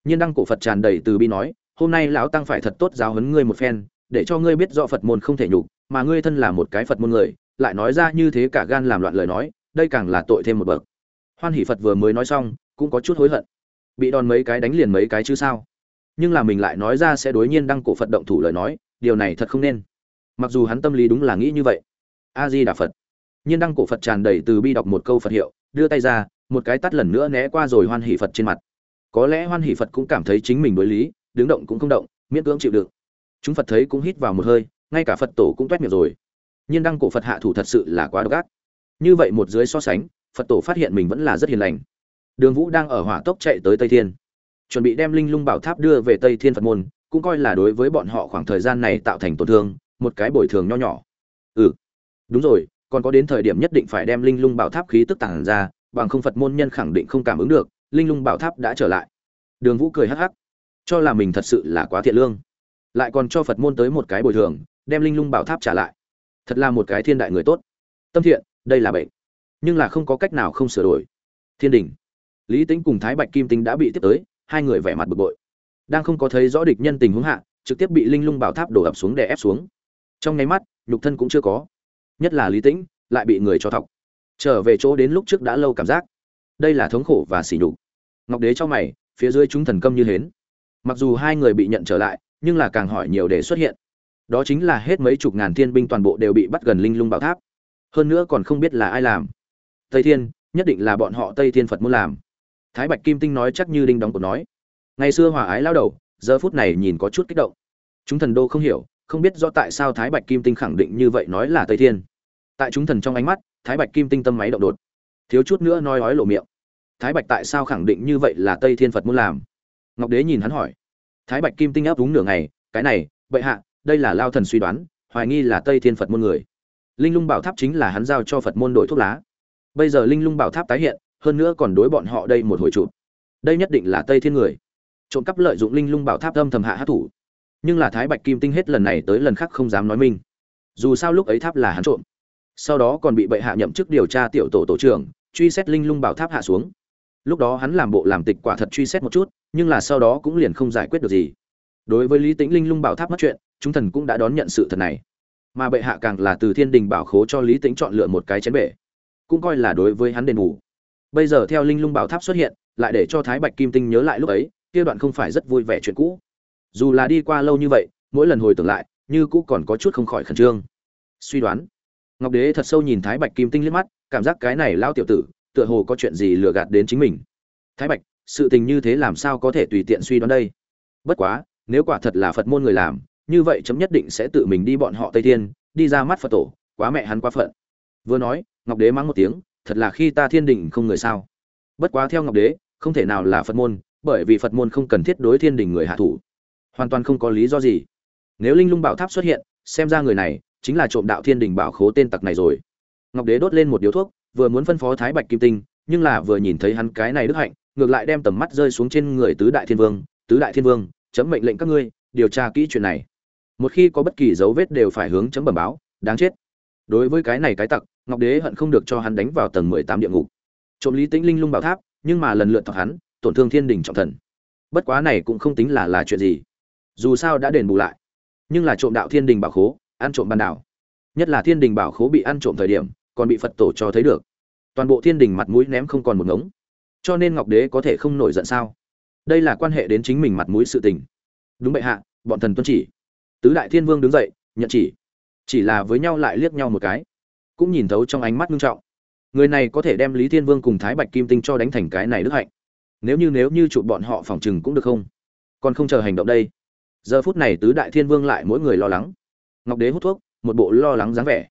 Nhiên đăng cổ phật tràn đầy từ bi nói, hôm nay lão tăng phải thật tốt giáo huấn ngươi một phen, để cho ngươi biết rõ phật môn không thể nhục, mà ngươi thân là một cái phật môn người, lại nói ra như thế cả gan làm loạn lời nói, đây càng là tội thêm một bậc hoan hỷ phật vừa mới nói xong, cũng có chút hối hận. Bị đòn mấy cái đánh liền mấy cái chứ sao? Nhưng là mình lại nói ra sẽ đối nhiên đăng cổ phật động thủ lời nói, điều này thật không nên. Mặc dù hắn tâm lý đúng là nghĩ như vậy. A di đà phật. Nhiên đăng cổ phật tràn đầy từ bi đọc một câu phật hiệu, đưa tay ra, một cái tắt lần nữa né qua rồi hoan hỷ phật trên mặt. Có lẽ hoan hỷ phật cũng cảm thấy chính mình đối lý, đứng động cũng không động, miễn cưỡng chịu đựng. Chúng phật thấy cũng hít vào một hơi, ngay cả phật tổ cũng toét miệng rồi. Nhiên đăng cổ phật hạ thủ thật sự là quá độc ác. Như vậy một dưới so sánh phật tổ phát hiện mình vẫn là rất hiền lành. Đường vũ đang ở hỏa tốc chạy tới tây thiên. Chuẩn bị đem linh lung bảo tháp đưa về tây thiên phật môn, cũng coi là đối với bọn họ khoảng thời gian này tạo thành tổn thương, một cái bồi thường nho nhỏ. Ừ đúng rồi, còn có đến thời điểm nhất định phải đem linh lung bảo tháp khí tức tản ra, bằng không phật môn nhân khẳng định không cảm ứng được, linh lung bảo tháp đã trở lại. Đường vũ cười hắc hắc. Cho là mình thật sự là quá thiện lương. Lại còn cho phật môn tới một cái bồi thường, đem linh lung bảo tháp trả lại. Thật là một cái thiên đại người tốt. Tâm thiện, đây là bệnh nhưng là không có cách nào không sửa đổi. Thiên đình. Lý tính cùng thái bạch kim tinh đã bị tiếp tới, hai người vẻ mặt bực bội. Đang không có thấy rõ địch nhân tình huống hạ, trực tiếp bị linh lung bảo tháp đổ ập xuống để ép xuống. Trong nháy mắt, nhục thân cũng chưa có. Nhất là lý tĩnh, lại bị người cho thọc. Trở về chỗ đến lúc trước đã lâu cảm giác. Đây là thống khổ và sỉ nhục. Ngọc đế cho mày, phía dưới chúng thần câm như hến. Mặc dù hai người bị nhận trở lại, nhưng là càng hỏi nhiều để xuất hiện. Đó chính là hết mấy chục ngàn thiên binh toàn bộ đều bị bắt gần linh lung bảo tháp. Hơn nữa còn không biết là ai làm tây thiên, nhất định là bọn họ tây thiên phật muốn làm. Thái bạch kim tinh nói chắc như đinh đóng cột nói. Ngày xưa hòa ái lao đầu, giờ phút này nhìn có chút kích động. Chúng thần đô không hiểu, không biết rõ tại sao thái bạch kim tinh khẳng định như vậy nói là tây thiên. Tại chúng thần trong ánh mắt, thái bạch kim tinh tâm máy động đột. Thiếu chút nữa nói ói lộ miệng. Thái bạch tại sao khẳng định như vậy là tây thiên phật muốn làm? Ngọc đế nhìn hắn hỏi. Thái bạch kim tinh áp đúng nửa ngày, cái này, bệ hạ, đây là lao thần suy đoán, hoài nghi là tây thiên phật môn người. Linh lung bảo tháp chính là hắn giao cho phật môn đổi thuốc lá bây giờ linh lung bảo tháp tái hiện, hơn nữa còn đối bọn họ đây một hồi chụp. Đây nhất định là tây thiên người. Trộm cắp lợi dụng linh lung bảo tháp âm thầm hạ hát thủ. Nhưng là thái bạch kim tinh hết lần này tới lần khác không dám nói minh dù sao lúc ấy tháp là hắn trộm. Sau đó còn bị bệ hạ nhậm chức điều tra tiểu tổ tổ trưởng, truy xét linh lung bảo tháp hạ xuống. Lúc đó hắn làm bộ làm tịch quả thật truy xét một chút, nhưng là sau đó cũng liền không giải quyết được gì. Đối với lý tĩnh linh lung bảo tháp mất chuyện, chúng thần cũng đã đón nhận sự thật này. Mà bệ hạ càng là từ thiên đình bảo khố cho lý tĩnh chọn lựa một cái chén bể cũng coi là đối với hắn đền bù. Bây giờ theo linh lung bảo tháp xuất hiện, lại để cho thái bạch kim tinh nhớ lại lúc ấy, kia đoạn không phải rất vui vẻ chuyện cũ. Dù là đi qua lâu như vậy, mỗi lần hồi tưởng lại, như cũ còn có chút không khỏi khẩn trương. Suy đoán. Ngọc đế thật sâu nhìn thái bạch kim tinh liếc mắt, cảm giác cái này lao tiểu tử, tựa hồ có chuyện gì lừa gạt đến chính mình. Thái bạch, sự tình như thế làm sao có thể tùy tiện suy đoán đây? Bất quá, nếu quả thật là phật môn người làm, như vậy chấm nhất định sẽ tự mình đi bọn họ tây thiên, đi ra mắt phật tổ, quá mẹ hắn quá phận vừa nói, ngọc đế mắng một tiếng, thật là khi ta thiên đình không người sao. Bất quá theo ngọc đế, không thể nào là phật môn, bởi vì phật môn không cần thiết đối thiên đình người hạ thủ. Hoàn toàn không có lý do gì. Nếu linh lung bảo tháp xuất hiện, xem ra người này chính là trộm đạo thiên đình bảo khố tên tặc này rồi. Ngọc đế đốt lên một điếu thuốc, vừa muốn phân phó thái bạch kim tinh, nhưng là vừa nhìn thấy hắn cái này đức hạnh, ngược lại đem tầm mắt rơi xuống trên người tứ đại thiên vương, tứ đại thiên vương, chấm mệnh lệnh các ngươi, điều tra kỹ chuyện này. Một khi có bất kỳ dấu vết đều phải hướng chấm bẩm báo, đáng chết. Đối với cái này cái tặc ngọc đế hận không được cho hắn đánh vào tầng mười tám địa ngục. Trộm lý tĩnh linh lung bảo tháp, nhưng mà lần lượt thọc hắn, tổn thương thiên đình trọng thần. Bất quá này cũng không tính là là chuyện gì. Dù sao đã đền bù lại. Nhưng là trộm đạo thiên đình bảo khố, ăn trộm ban đảo. Nhất là thiên đình bảo khố bị ăn trộm thời điểm, còn bị phật tổ cho thấy được. Toàn bộ thiên đình mặt mũi ném không còn một ngống. Cho nên ngọc đế có thể không nổi giận sao? Đây là quan hệ đến chính mình mặt mũi sự tình. Đúng vậy hạ, bọn thần tuân chỉ. Tứ đại thiên vương đứng dậy, nhận chỉ. Chỉ là với nhau lại liếc nhau một cái cũng nhìn thấu trong ánh mắt nghiêm trọng. Người này có thể đem lý thiên vương cùng thái bạch kim tinh cho đánh thành cái này đức hạnh. Nếu như nếu như chụp bọn họ phòng chừng cũng được không? Còn không chờ hành động đây. Giờ phút này tứ đại thiên vương lại mỗi người lo lắng. Ngọc đế hút thuốc, một bộ lo lắng dáng vẻ.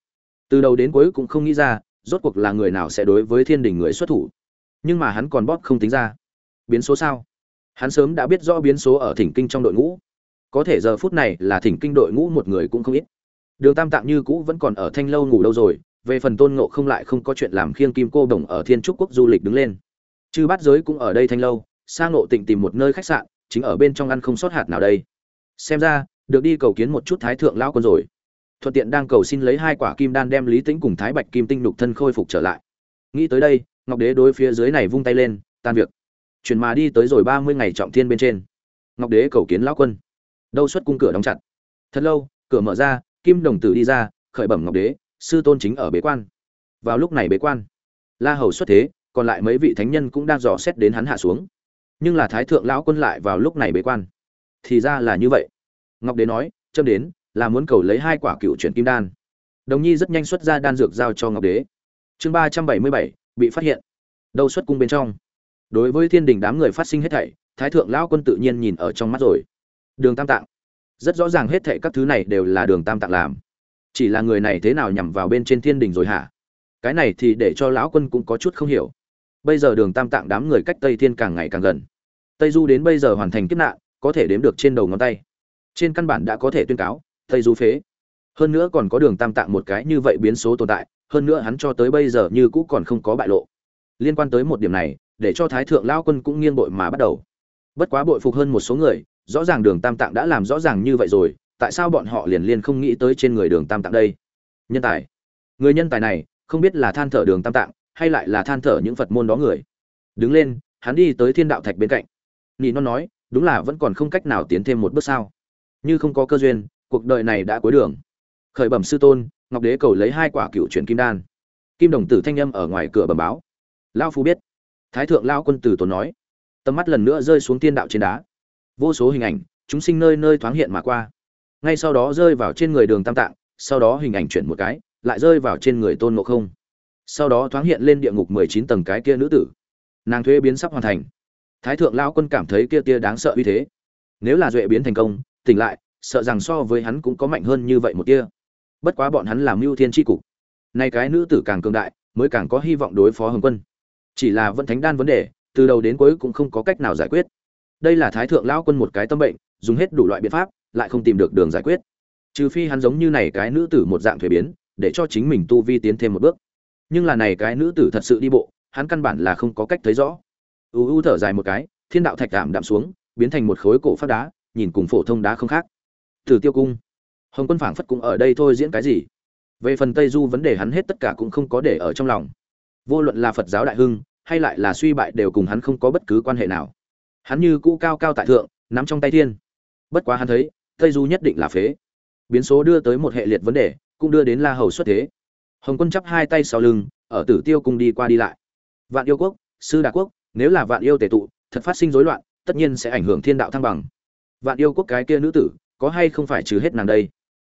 Từ đầu đến cuối cũng không nghĩ ra, rốt cuộc là người nào sẽ đối với thiên đình người xuất thủ. Nhưng mà hắn còn bóp không tính ra. Biến số sao? Hắn sớm đã biết rõ biến số ở thỉnh kinh trong đội ngũ. Có thể giờ phút này là thỉnh kinh đội ngũ một người cũng không ít. Đường tam tạng như cũ vẫn còn ở thanh lâu ngủ đâu rồi về phần tôn ngộ không lại không có chuyện làm khiêng kim cô đồng ở thiên trúc quốc du lịch đứng lên. Chư bát giới cũng ở đây thanh lâu sang ngộ tịnh tìm một nơi khách sạn, chính ở bên trong ăn không sót hạt nào đây. Xem ra, được đi cầu kiến một chút thái thượng lão quân rồi. Thuận tiện đang cầu xin lấy hai quả kim đan đem lý tĩnh cùng thái bạch kim tinh đục thân khôi phục trở lại. Nghĩ tới đây, ngọc đế đối phía dưới này vung tay lên, tan việc. Chuyển mà đi tới rồi ba mươi ngày trọng thiên bên trên. Ngọc đế cầu kiến lão quân. Đâu xuất cung cửa đóng chặt. Thật lâu, cửa mở ra, kim đồng tử đi ra, khởi bẩm ngọc đế sư tôn chính ở bế quan. Vào lúc này bế quan, la hầu xuất thế, còn lại mấy vị thánh nhân cũng đang dò xét đến hắn hạ xuống. Nhưng là thái thượng lão quân lại vào lúc này bế quan. Thì ra là như vậy. Ngọc đế nói châm đến, là muốn cầu lấy hai quả cựu chuyển kim đan. Đồng nhi rất nhanh xuất ra đan dược giao cho ngọc đế. Chương ba trăm bảy mươi bảy, bị phát hiện. Đâu xuất cung bên trong. Đối với thiên đình đám người phát sinh hết thảy, thái thượng lão quân tự nhiên nhìn ở trong mắt rồi. Đường tam tạng. Rất rõ ràng hết thảy các thứ này đều là đường tam tạng làm chỉ là người này thế nào nhằm vào bên trên thiên đình rồi hả? Cái này thì để cho lão quân cũng có chút không hiểu. Bây giờ đường tam tạng đám người cách tây thiên càng ngày càng gần. Tây du đến bây giờ hoàn thành kiếp nạn, có thể đếm được trên đầu ngón tay. Trên căn bản đã có thể tuyên cáo, tây du phế. Hơn nữa còn có đường tam tạng một cái như vậy biến số tồn tại, hơn nữa hắn cho tới bây giờ như cũ còn không có bại lộ. Liên quan tới một điểm này, để cho thái thượng lao quân cũng nghiêng bội mà bắt đầu. Bất quá bội phục hơn một số người, rõ ràng đường tam tạng đã làm rõ ràng như vậy rồi tại sao bọn họ liền liên không nghĩ tới trên người đường tam tạng đây? Nhân tài. Người nhân tài này, không biết là than thở đường tam tạng, hay lại là than thở những phật môn đó người. Đứng lên, hắn đi tới thiên đạo thạch bên cạnh. Nị non nói, đúng là vẫn còn không cách nào tiến thêm một bước sao? Như không có cơ duyên, cuộc đời này đã cuối đường. Khởi bẩm sư tôn, ngọc đế cầu lấy hai quả cựu chuyển kim đan. Kim đồng tử thanh âm ở ngoài cửa bẩm báo. Lao phu biết. Thái thượng lao quân tử tốn nói. Tầm mắt lần nữa rơi xuống tiên đạo trên đá. Vô số hình ảnh, chúng sinh nơi nơi thoáng hiện mà qua ngay sau đó rơi vào trên người đường tam tạng, sau đó hình ảnh chuyển một cái, lại rơi vào trên người tôn ngộ không. Sau đó thoáng hiện lên địa ngục mười chín tầng cái kia nữ tử. Nàng thuế biến sắp hoàn thành. Thái thượng lao quân cảm thấy kia tia đáng sợ uy thế. Nếu là duệ biến thành công, tỉnh lại, sợ rằng so với hắn cũng có mạnh hơn như vậy một tia. Bất quá bọn hắn làm mưu thiên tri cục. Nay cái nữ tử càng cường đại, mới càng có hy vọng đối phó hồng quân. Chỉ là vẫn thánh đan vấn đề, từ đầu đến cuối cũng không có cách nào giải quyết. Đây là thái thượng lão quân một cái tâm bệnh, dùng hết đủ loại biện pháp lại không tìm được đường giải quyết trừ phi hắn giống như này cái nữ tử một dạng thuế biến để cho chính mình tu vi tiến thêm một bước nhưng là này cái nữ tử thật sự đi bộ hắn căn bản là không có cách thấy rõ u u thở dài một cái thiên đạo thạch cảm đạm xuống biến thành một khối cổ phát đá nhìn cùng phổ thông đá không khác Tử Tiêu cung. Hồng Quân phảng phất cũng ở đây thôi diễn cái gì? Về phần Tây Du vấn đề hắn hết tất cả cũng không có để ở trong lòng. Vô luận là Phật giáo đại hưng, hay lại là suy bại đều cùng hắn không có bất cứ quan hệ nào. Hắn như cũ cao cao tại thượng, nắm trong tay thiên. Bất quá hắn thấy, Tây Du nhất định là phế. Biến số đưa tới một hệ liệt vấn đề, cũng đưa đến La Hầu xuất thế. Hồng Quân chắp hai tay sau lưng, ở Tử Tiêu cung đi qua đi lại. Vạn yêu quốc, sư đà quốc, nếu là vạn yêu tề tụ, thật phát sinh rối loạn, tất nhiên sẽ ảnh hưởng thiên đạo thăng bằng. Vạn yêu quốc cái kia nữ tử, có hay không phải trừ hết nàng đây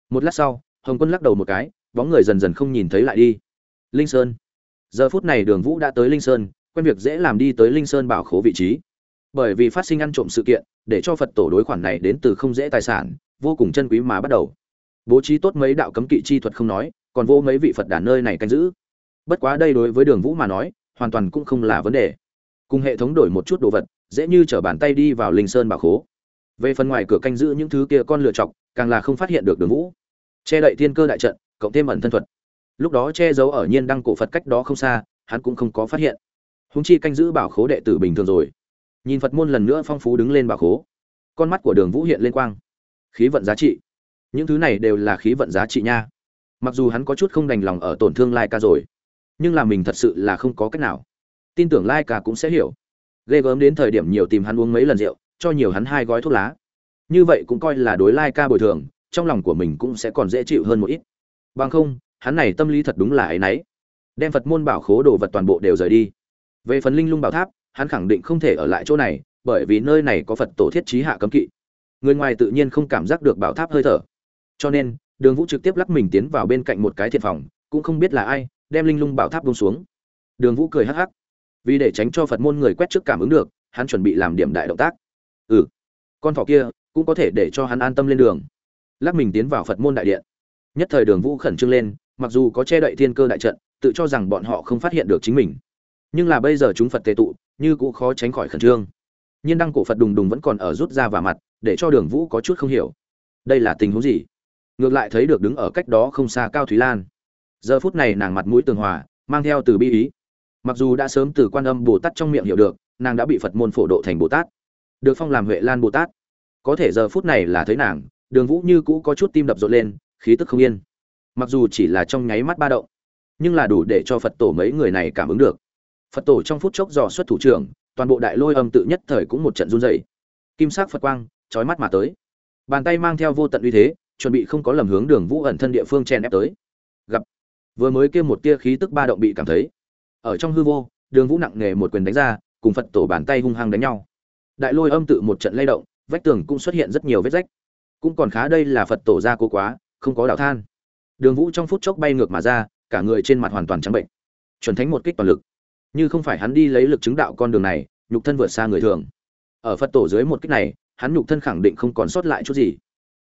một lát sau hồng quân lắc đầu một cái bóng người dần dần không nhìn thấy lại đi linh sơn giờ phút này đường vũ đã tới linh sơn quen việc dễ làm đi tới linh sơn bảo khố vị trí bởi vì phát sinh ăn trộm sự kiện, để cho phật tổ đối khoản này đến từ không dễ tài sản, vô cùng chân quý mà bắt đầu. Bố trí tốt mấy đạo cấm kỵ chi thuật không nói, còn vô mấy vị phật đàn nơi này canh giữ. Bất quá đây đối với đường vũ mà nói, hoàn toàn cũng không là vấn đề. Cùng hệ thống đổi một chút đồ vật, dễ như t r ở bàn tay đi vào linh sơn bảo khố. Về phần ngoài cửa canh giữ những thứ kia con lựa chọc, càng là không phát hiện được đường vũ. Che đậy thiên cơ đại trận, cộng thêm ẩn thân thuật. Lúc đó che giấu ở nhiên đăng cổ phật cách đó không xa, hắn cũng không có phát hiện. Húng chi canh giữ bảo khố đệ tử bình thường rồi nhìn phật môn lần nữa phong phú đứng lên bảo khố, con mắt của đường vũ hiện lên quang. Khí vận giá trị. Những thứ này đều là khí vận giá trị nha. Mặc dù hắn có chút không đành lòng ở tổn thương lai ca rồi, nhưng là mình thật sự là không có cách nào. Tin tưởng lai ca cũng sẽ hiểu. Ghê gớm đến thời điểm nhiều tìm hắn uống mấy lần rượu, cho nhiều hắn hai gói thuốc lá. Như vậy cũng coi là đối lai ca bồi thường, trong lòng của mình cũng sẽ còn dễ chịu hơn một ít. Bằng không, hắn này tâm lý thật đúng là ấ y n ấ y đem phật môn bảo khố đồ vật toàn bộ đều rời đi. Về phần linh lung bảo tháp hắn khẳng định không thể ở lại chỗ này, bởi vì nơi này có phật tổ thiết trí hạ cấm kỵ. Người ngoài tự nhiên không cảm giác được bảo tháp hơi thở. Cho nên, đường vũ trực tiếp lắc mình tiến vào bên cạnh một cái thiệt phòng, cũng không biết là ai, đem linh lung bảo tháp buông xuống. Đường vũ cười hắc hắc. Vì để tránh cho phật môn người quét trước cảm ứng được, hắn chuẩn bị làm điểm đại động tác. Ừ con thỏ kia cũng có thể để cho hắn an tâm lên đường. Lắc mình tiến vào phật môn đại điện. Nhất thời đường vũ khẩn trương lên, mặc dù có che đậy thiên cơ đại trận, tự cho rằng bọn họ không phát hiện được chính mình. Nhưng là bây giờ chúng phật tề tụ như cũng khó tránh khỏi khẩn trương. Nhiên đăng cổ phật đùng đùng vẫn còn ở rút ra và mặt, để cho đường vũ có chút không hiểu. Đây là tình huống gì? Ngược lại thấy được đứng ở cách đó không xa cao thúy lan. Giờ phút này nàng mặt mũi tường hòa, mang theo từ bi ý. Mặc dù đã sớm từ quan âm bồ tát trong miệng hiểu được, nàng đã bị phật môn phổ độ thành bồ tát. Được phong làm huệ lan bồ tát. Có thể giờ phút này là thấy nàng, đường vũ như cũ có chút tim đập rộn lên, khí tức không yên. Mặc dù chỉ là trong nháy mắt ba động, nhưng là đủ để cho phật tổ mấy người này cảm ứng được phật tổ trong phút chốc dò xuất thủ trưởng, toàn bộ đại lôi âm tự nhất thời cũng một trận run dày kim sắc phật quang trói mắt mà tới. Bàn tay mang theo vô tận uy thế, chuẩn bị không có lầm hướng đường vũ ẩn thân địa phương chen ép tới. Gặp, vừa mới kêu một tia khí tức ba động bị cảm thấy. Ở trong hư vô, đường vũ nặng nề một quyền đánh ra, cùng phật tổ bàn tay hung hăng đánh nhau. Đại lôi âm tự một trận lay động, vách tường cũng xuất hiện rất nhiều vết rách. Cũng còn khá đây là phật tổ ra cố quá, không có đảo than. Đường vũ trong phút chốc bay ngược mà ra, cả người trên mặt hoàn toàn trắng bệnh. Chuẩn thánh một kích toàn lực như không phải hắn đi lấy lực chứng đạo con đường này, nhục thân vượt xa người thường. Ở phật tổ dưới một kích này, hắn nhục thân khẳng định không còn sót lại chút gì.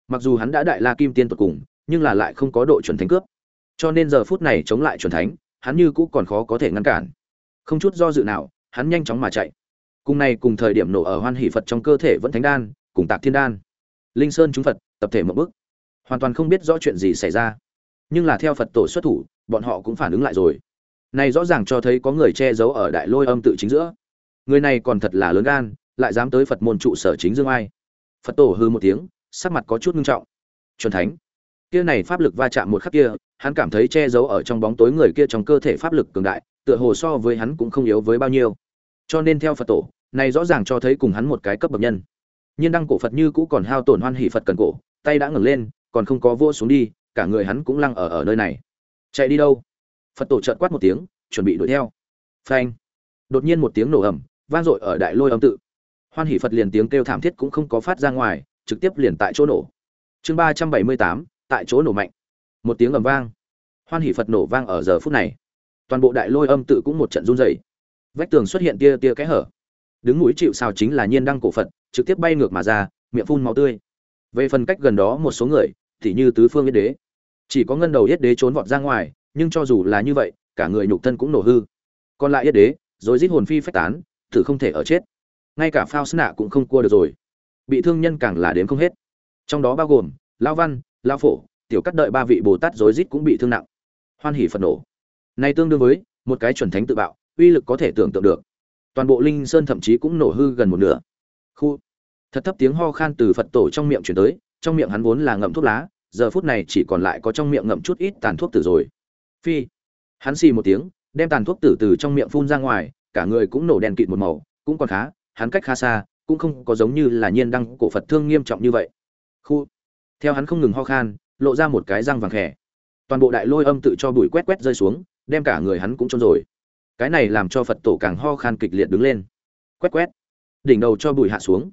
Mặc dù hắn đã đại la kim tiên tột cùng, nhưng là lại không có độ chuẩn thánh cướp. Cho nên giờ phút này chống lại chuẩn thánh, hắn như cũ còn khó có thể ngăn cản. Không chút do dự nào, hắn nhanh chóng mà chạy. Cùng này cùng thời điểm nổ ở hoan hỷ phật trong cơ thể vẫn thánh đan, cùng tạc thiên đan. Linh sơn chúng phật, tập thể một bức hoàn toàn không biết rõ chuyện gì xảy ra. Nhưng là theo phật tổ xuất thủ, bọn họ cũng phản ứng lại rồi này rõ ràng cho thấy có người che giấu ở đại lôi âm tự chính giữa. Người này còn thật là lớn gan, lại dám tới phật môn trụ sở chính dương ai. Phật tổ hư một tiếng, sắc mặt có chút nghiêm trọng. Chuẩn thánh, kia này pháp lực va chạm một khắc kia, hắn cảm thấy che giấu ở trong bóng tối người kia trong cơ thể pháp lực cường đại, tựa hồ so với hắn cũng không yếu với bao nhiêu. Cho nên theo phật tổ, này rõ ràng cho thấy cùng hắn một cái cấp bậc nhân. Nhiên đăng cổ phật như cũ còn hao tổn hoan hỷ phật cần cổ, tay đã ngẩng lên, còn không có vua xuống đi, cả người hắn cũng lăng ở ở nơi này. Chạy đi đâu? Phật tổ trợn quát một tiếng, chuẩn bị đuổi theo. Phanh. Đột nhiên một tiếng nổ ầm, vang dội ở đại lôi âm tự. Hoan hỷ phật liền tiếng kêu thảm thiết cũng không có phát ra ngoài, trực tiếp liền tại chỗ nổ. Chương ba trăm bảy mươi tám, tại chỗ nổ mạnh. Một tiếng ầm vang. Hoan hỷ phật nổ vang ở giờ phút này. Toàn bộ đại lôi âm tự cũng một trận run rẩy. Vách tường xuất hiện tia tia kẽ hở. Đứng núi chịu sao chính là nhiên đăng cổ phật, trực tiếp bay ngược mà ra, miệng phun máu tươi. Về phần cách gần đó một số người, thì như tứ phương yết đế. Chỉ có ngân đầu yết đế trốn vọt ra ngoài nhưng cho dù là như vậy, cả người nhục thân cũng nổ hư. Còn lại yết đế, rồi giết hồn phi phách tán, thử không thể ở chết. Ngay cả phao nạ cũng không cua được rồi. Bị thương nhân càng là đến không hết. Trong đó bao gồm lao văn lao phổ, tiểu cắt đợi ba vị bồ tát rối rít cũng bị thương nặng. Hoan hỉ phật nổ. Nay tương đương với, một cái chuẩn thánh tự bạo, uy lực có thể tưởng tượng được. Toàn bộ linh sơn thậm chí cũng nổ hư gần một nửa. Khu. Thật thấp tiếng ho khan từ phật tổ trong miệng chuyển tới, trong miệng hắn vốn là ngậm thuốc lá, giờ phút này chỉ còn lại có trong miệng ngậm chút ít tàn thuốc tử rồi phi. Hắn xì một tiếng, đem tàn thuốc tử từ trong miệng phun ra ngoài, cả người cũng nổ đèn kịt một màu, cũng còn khá, hắn cách khá xa, cũng không có giống như là nhiên đăng cổ phật thương nghiêm trọng như vậy. Khu. Theo hắn không ngừng ho khan, lộ ra một cái răng vàng khẽ toàn bộ đại lôi âm tự cho bụi quét quét rơi xuống, đem cả người hắn cũng trôn rồi. Cái này làm cho phật tổ càng ho khan kịch liệt đứng lên. Quét quét. Đỉnh đầu cho bụi hạ xuống.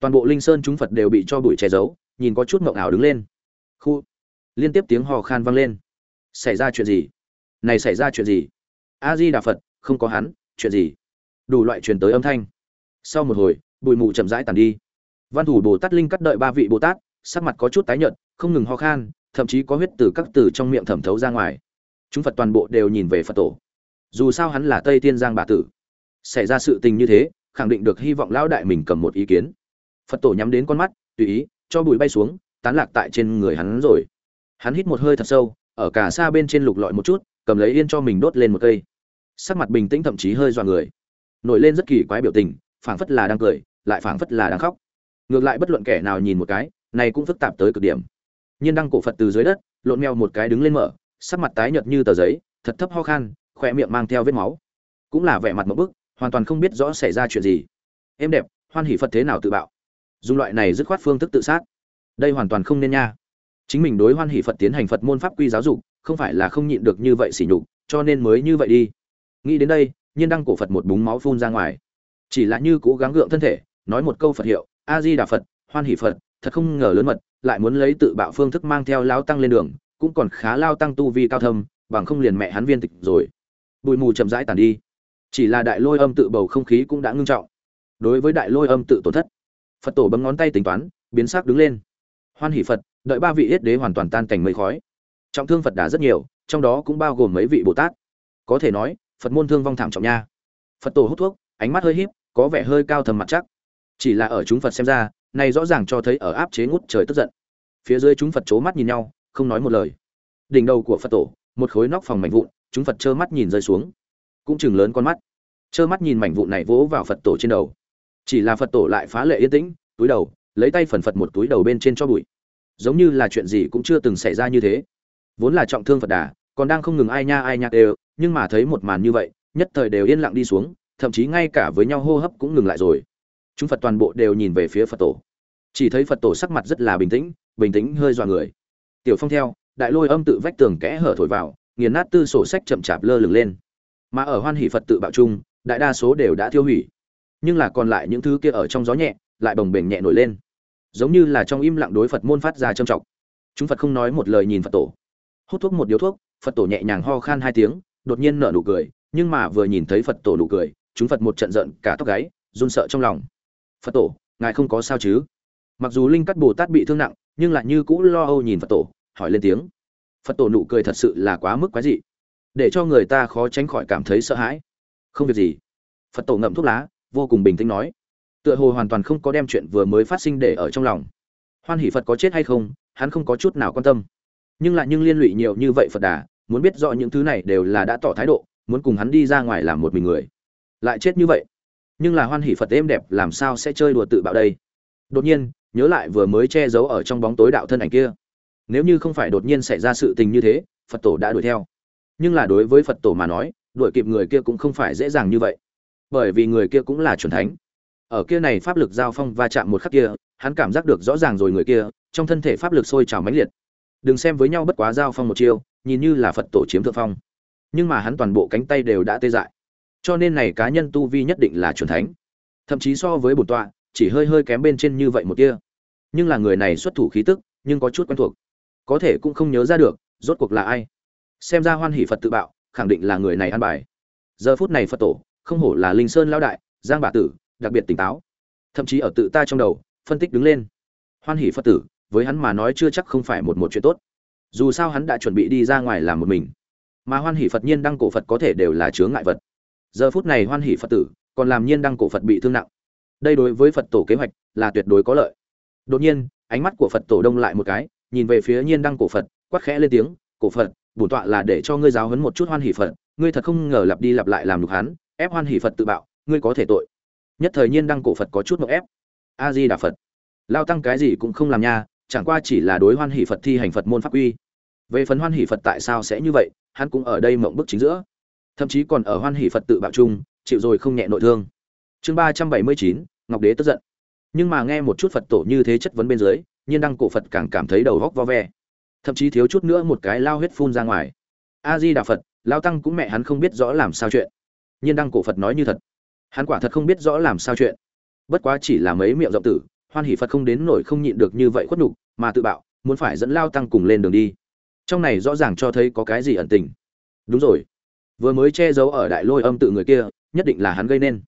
Toàn bộ linh sơn chúng phật đều bị cho bụi che giấu, nhìn có chút mộng ảo đứng lên. Khu. Liên tiếp tiếng ho khan vang lên xảy ra chuyện gì? Này xảy ra chuyện gì? A di đà phật không có hắn, chuyện gì? Đủ loại truyền tới âm thanh. Sau một hồi, bụi mù chậm rãi tàn đi. Văn thủ bồ tát linh cắt đợi ba vị bồ tát, sắc mặt có chút tái nhợt, không ngừng ho khan, thậm chí có huyết từ các từ trong miệng thẩm thấu ra ngoài. Chúng phật toàn bộ đều nhìn về phật tổ. Dù sao hắn là tây tiên giang bà tử. Xảy ra sự tình như thế, khẳng định được hy vọng lão đại mình cầm một ý kiến. Phật tổ nhắm đến con mắt, tùy ý, cho bụi bay xuống, tán lạc tại trên người hắn rồi. Hắn hít một hơi thật sâu ở cả xa bên trên lục lọi một chút, cầm lấy yên cho mình đốt lên một cây. Sắc mặt bình tĩnh thậm chí hơi dọa người. Nổi lên rất kỳ quái biểu tình, phảng phất là đang cười, lại phảng phất là đang khóc. Ngược lại bất luận kẻ nào nhìn một cái, này cũng phức tạp tới cực điểm. Nhiên đăng cổ phật từ dưới đất, lộn mèo một cái đứng lên mở, sắc mặt tái nhợt như tờ giấy, thật thấp ho khan khỏe miệng mang theo vết máu. Cũng là vẻ mặt một bức, hoàn toàn không biết rõ xảy ra chuyện gì. Em đẹp, hoan hỷ phật thế nào tự bạo. Dùng loại này dứt khoát phương thức tự sát. Đây hoàn toàn không nên nha chính mình đối hoan hỷ phật tiến hành phật môn pháp quy giáo dục, không phải là không nhịn được như vậy xỉ nhục, cho nên mới như vậy đi. Nghĩ đến đây, nhiên đăng cổ phật một búng máu phun ra ngoài. Chỉ là như cố gắng gượng thân thể, nói một câu phật hiệu a di đà phật, hoan hỷ phật, thật không ngờ lớn mật, lại muốn lấy tự bạo phương thức mang theo lao tăng lên đường, cũng còn khá lao tăng tu vi cao thâm, bằng không liền mẹ hắn viên tịch rồi. Bụi mù chậm rãi tàn đi. Chỉ là đại lôi âm tự bầu không khí cũng đã ngưng trọng. Đối với đại lôi âm tự tổn thất, phật tổ bấm ngón tay tính toán, biến sắc đứng lên. Hoan hỷ phật đợi ba vị yết đế hoàn toàn tan cảnh mây khói. Trọng thương phật đà rất nhiều, trong đó cũng bao gồm mấy vị bồ tát. Có thể nói, phật môn thương vong thảm trọng nha. Phật tổ hút thuốc, ánh mắt hơi híp, có vẻ hơi cao thầm mặt chắc. Chỉ là ở chúng phật xem ra, này rõ ràng cho thấy ở áp chế ngút trời tức giận. Phía dưới chúng phật c mắt nhìn nhau, không nói một lời. Đỉnh đầu của phật tổ, một khối nóc phòng mảnh vụn, chúng phật trơ mắt nhìn rơi xuống. Cũng chừng lớn con mắt. Trơ mắt nhìn mảnh vụn này vỗ vào phật tổ trên đầu. Chỉ là phật tổ lại phá lệ yên tĩnh, túi đầu, lấy tay phần phật một túi đầu bên trên cho bụi giống như là chuyện gì cũng chưa từng xảy ra như thế. Vốn là trọng thương phật đà, còn đang không ngừng ai nha ai nhạc đều nhưng mà thấy một màn như vậy, nhất thời đều yên lặng đi xuống, thậm chí ngay cả với nhau hô hấp cũng ngừng lại rồi. Chúng phật toàn bộ đều nhìn về phía phật tổ. Chỉ thấy phật tổ sắc mặt rất là bình tĩnh bình tĩnh hơi dọa người. Tiểu phong theo, đại lôi âm tự vách tường kẽ hở thổi vào, nghiền nát tư sổ sách chậm chạp lơ lửng lên. Mà ở hoan hỷ phật tự bạo trung đại đa số đều đã tiêu hủy. Nhưng là còn lại những thứ kia ở trong gió nhẹ, lại bồng bềnh nhẹ nổi lên giống như là trong im lặng đối phật môn phát ra trầm trọng. Chúng phật không nói một lời nhìn phật tổ. Hút thuốc một điếu thuốc, phật tổ nhẹ nhàng ho khan hai tiếng, đột nhiên nở nụ cười, nhưng mà vừa nhìn thấy phật tổ nụ cười, chúng phật một trận giận, cả tóc gáy, run sợ trong lòng. Phật tổ, ngài không có sao chứ? Mặc dù linh cắt bồ tát bị thương nặng, nhưng lại như cũ lo âu nhìn phật tổ, hỏi lên tiếng. Phật tổ nụ cười thật sự là quá mức quái dị, để cho người ta khó tránh khỏi cảm thấy sợ hãi. Không việc gì. Phật tổ ngậm thuốc lá, vô cùng bình tĩnh nói tựa hồ hoàn toàn không có đem chuyện vừa mới phát sinh để ở trong lòng. Hoan hỷ phật có chết hay không, hắn không có chút nào quan tâm. Nhưng lại nhưng liên lụy nhiều như vậy phật đà, muốn biết rõ những thứ này đều là đã tỏ thái độ, muốn cùng hắn đi ra ngoài làm một mình người. Lại chết như vậy. Nhưng là hoan hỷ phật êm đẹp, làm sao sẽ chơi đùa tự bạo đây? Đột nhiên, nhớ lại vừa mới che giấu ở trong bóng tối đạo thân ảnh kia. Nếu như không phải đột nhiên xảy ra sự tình như thế, phật tổ đã đuổi theo. Nhưng là đối với phật tổ mà nói, đuổi kịp người kia cũng không phải dễ dàng như vậy. Bởi vì người kia cũng là c thánh ở kia này pháp lực giao phong va chạm một khắc kia, hắn cảm giác được rõ ràng rồi người kia, trong thân thể pháp lực sôi trào mãnh liệt. Đừng xem với nhau bất quá giao phong một chiêu, nhìn như là phật tổ chiếm thượng phong. Nhưng mà hắn toàn bộ cánh tay đều đã tê dại. Cho nên này cá nhân tu vi nhất định là chuẩn thánh. Thậm chí so với bổn tọa, chỉ hơi hơi kém bên trên như vậy một kia. Nhưng là người này xuất thủ khí tức, nhưng có chút quen thuộc. Có thể cũng không nhớ ra được, rốt cuộc là ai. Xem ra hoan hỷ phật tự bạo, khẳng định là người này ăn bài. Giờ phút này phật tổ, không hổ là linh sơn lao đại, giang bà tử đặc biệt tỉnh táo. Thậm chí ở tự ta trong đầu, phân tích đứng lên. Hoan hỷ phật tử, với hắn mà nói chưa chắc không phải một một chuyện tốt. Dù sao hắn đã chuẩn bị đi ra ngoài làm một mình. Mà hoan hỷ phật nhiên đăng cổ phật có thể đều là chướng ngại vật. Giờ phút này hoan hỷ phật tử, còn làm nhiên đăng cổ phật bị thương nặng. Đây đối với phật tổ kế hoạch là tuyệt đối có lợi. Đột nhiên, ánh mắt của phật tổ đông lại một cái, nhìn về phía nhiên đăng cổ phật, quát khẽ lên tiếng, cổ phật, bổn tọa là để cho ngươi giáo huấn một chút hoan hỷ phật, ngươi thật không ngờ lặp đi lặp lại làm đục hắn, ép hoan hỷ phật tự bạo, ngươi có thể tội nhất thời nhiên đăng cổ phật có chút mậu ép. A di đà phật. Lao tăng cái gì cũng không làm nha, chẳng qua chỉ là đối hoan hỷ phật thi hành phật môn pháp uy. về phần hoan hỷ phật tại sao sẽ như vậy, hắn cũng ở đây mộng bức chính giữa. Thậm chí còn ở hoan hỷ phật tự bạo chung, chịu rồi không nhẹ nội thương. Chương ba trăm bảy mươi chín, ngọc đế tức giận. Nhưng mà nghe một chút phật tổ như thế chất vấn bên dưới, nhiên đăng cổ phật càng cảm thấy đầu góc vo ve. Thậm chí thiếu chút nữa một cái lao huyết phun ra ngoài. A di đà phật, lao tăng cũng mẹ hắn không biết rõ làm sao chuyện. Nhiên đăng cổ phật nói như thật hắn quả thật không biết rõ làm sao chuyện. Bất quá chỉ là mấy miệng rộng tử, hoan hỷ phật không đến nổi không nhịn được như vậy khuất nhục, mà tự bạo, muốn phải dẫn lao tăng cùng lên đường đi. Trong này rõ ràng cho thấy có cái gì ẩn tình. Đúng rồi. Vừa mới che giấu ở đại lôi âm tự người kia, nhất định là hắn gây nên.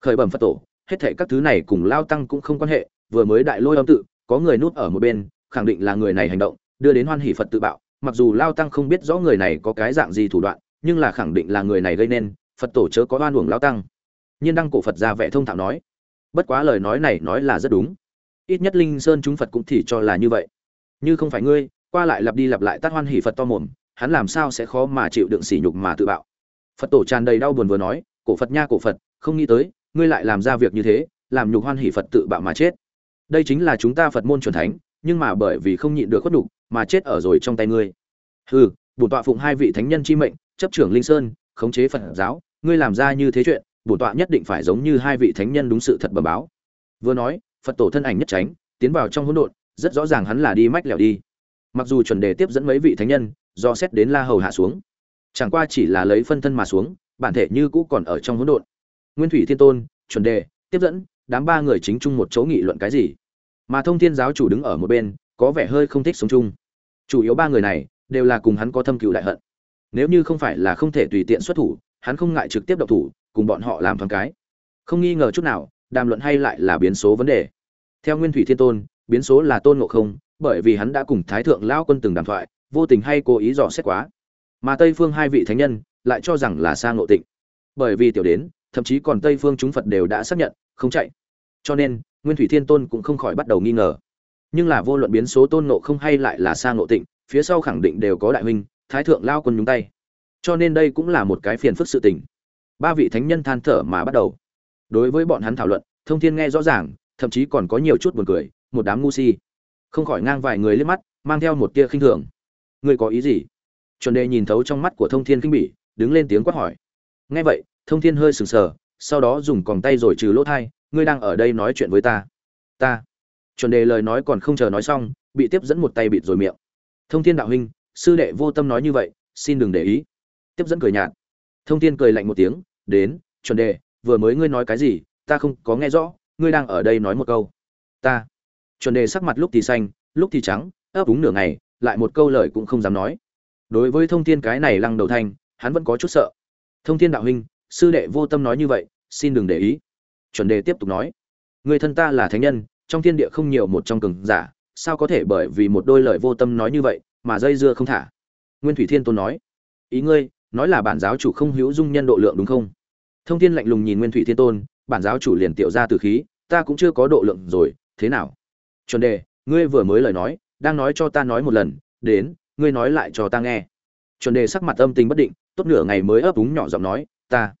Khởi bẩm phật tổ, hết thệ các thứ này cùng lao tăng cũng không quan hệ, vừa mới đại lôi âm tự, có người núp ở một bên, khẳng định là người này hành động, đưa đến hoan hỷ phật tự bạo. Mặc dù lao tăng không biết rõ người này có cái dạng gì thủ đoạn, nhưng là khẳng định là người này gây nên, phật tổ chớ có oan uổng lao tăng nhiên đăng cổ phật ra vẻ thông thạo nói, bất quá lời nói này nói là rất đúng. Ít nhất linh sơn chúng phật cũng thì cho là như vậy. Như không phải ngươi, qua lại lặp đi lặp lại tát hoan hỉ phật to mồm, hắn làm sao sẽ khó mà chịu đựng sỉ nhục mà tự bạo? Phật tổ tràn đầy đau buồn vừa nói, cổ phật nha, cổ phật, không nghĩ tới, ngươi lại làm ra việc như thế, làm nhục hoan hỉ phật tự bạo mà chết. Đây chính là chúng ta phật môn truyền thánh, nhưng mà bởi vì không nhịn được khuất nhục, mà chết ở rồi trong tay ngươi. Hừ, bổn tọa phụng hai vị thánh nhân chi mệnh, chấp trưởng linh sơn, khống chế phật giáo, ngươi làm ra như thế chuyện bổn tọa nhất định phải giống như hai vị thánh nhân đúng sự thật bẩm báo. Vừa nói, phật tổ thân ảnh nhất tránh, tiến vào trong hỗn độn, rất rõ ràng hắn là đi mách lẻo đi. Mặc dù chuẩn đề tiếp dẫn mấy vị thánh nhân, do xét đến la hầu hạ xuống, chẳng qua chỉ là lấy phân thân mà xuống, bản thể như cũ còn ở trong hỗn độn. Nguyên thủy thiên tôn, chuẩn đề, tiếp dẫn, đám ba người chính chung một chỗ nghị luận cái gì? Mà thông thiên giáo chủ đứng ở một bên, có vẻ hơi không thích sống chung. Chủ yếu ba người này, đều là cùng hắn có thâm cựu đại hận. Nếu như không phải là không thể tùy tiện xuất thủ, hắn không ngại trực tiếp độc thủ cùng bọn họ làm thoáng cái. Không nghi ngờ chút nào, đàm luận hay lại là biến số vấn đề. Theo nguyên thủy thiên tôn, biến số là tôn ngộ không, bởi vì hắn đã cùng thái thượng lao quân từng đàm thoại, vô tình hay cố ý dò xét quá. Mà tây phương hai vị thánh nhân lại cho rằng là sang ngộ tịnh. Bởi vì tiểu đến, thậm chí còn tây phương chúng phật đều đã xác nhận, không chạy. Cho nên, nguyên thủy thiên tôn cũng không khỏi bắt đầu nghi ngờ. Nhưng là vô luận biến số tôn ngộ không hay lại là sang ngộ tịnh, phía sau khẳng định đều có đại huynh, thái thượng lao quân nhúng tay. Cho nên đây cũng là một cái phiền phức sự tình ba vị thánh nhân than thở mà bắt đầu. Đối với bọn hắn thảo luận, thông thiên nghe rõ ràng, thậm chí còn có nhiều chút buồn cười, một đám ngu si. Không khỏi ngang vài người liếc mắt, mang theo một tia khinh thường. Ngươi có ý gì? Chuẩn đề nhìn thấu trong mắt của thông thiên kinh bỉ, đứng lên tiếng quát hỏi. Nghe vậy, thông thiên hơi sừng sờ, sau đó dùng còng tay rồi trừ lỗ thai, ngươi đang ở đây nói chuyện với ta. Ta. Chuẩn đề lời nói còn không chờ nói xong, bị tiếp dẫn một tay bịt rồi miệng. Thông thiên đạo huynh, sư đệ vô tâm nói như vậy, xin đừng để ý. Tiếp dẫn cười nhạt. Thông thiên cười lạnh một tiếng đến, chuẩn đề, vừa mới ngươi nói cái gì, ta không có nghe rõ, ngươi đang ở đây nói một câu. Ta. Chuẩn đề sắc mặt lúc thì xanh, lúc thì trắng, ấp úng nửa ngày, lại một câu lời cũng không dám nói. Đối với thông thiên cái này lăng đầu thanh hắn vẫn có chút sợ. Thông thiên đạo huynh, sư đệ vô tâm nói như vậy, xin đừng để ý. Chuẩn đề tiếp tục nói. Người thân ta là thánh nhân, trong thiên địa không nhiều một trong cường giả, sao có thể bởi vì một đôi lời vô tâm nói như vậy mà dây dưa không thả? Nguyên thủy thiên tôn nói. Ý ngươi, nói là bản giáo chủ không hữu dung nhân độ lượng đúng không? Thông thiên lạnh lùng nhìn nguyên thủy thiên tôn, bản giáo chủ liền tiểu ra từ khí, ta cũng chưa có độ lượng rồi, thế nào? Chuẩn đề, ngươi vừa mới lời nói, đang nói cho ta nói một lần, đến, ngươi nói lại cho ta nghe. Chuẩn đề sắc mặt âm tình bất định, tốt nửa ngày mới ấp úng nhỏ giọng nói, ta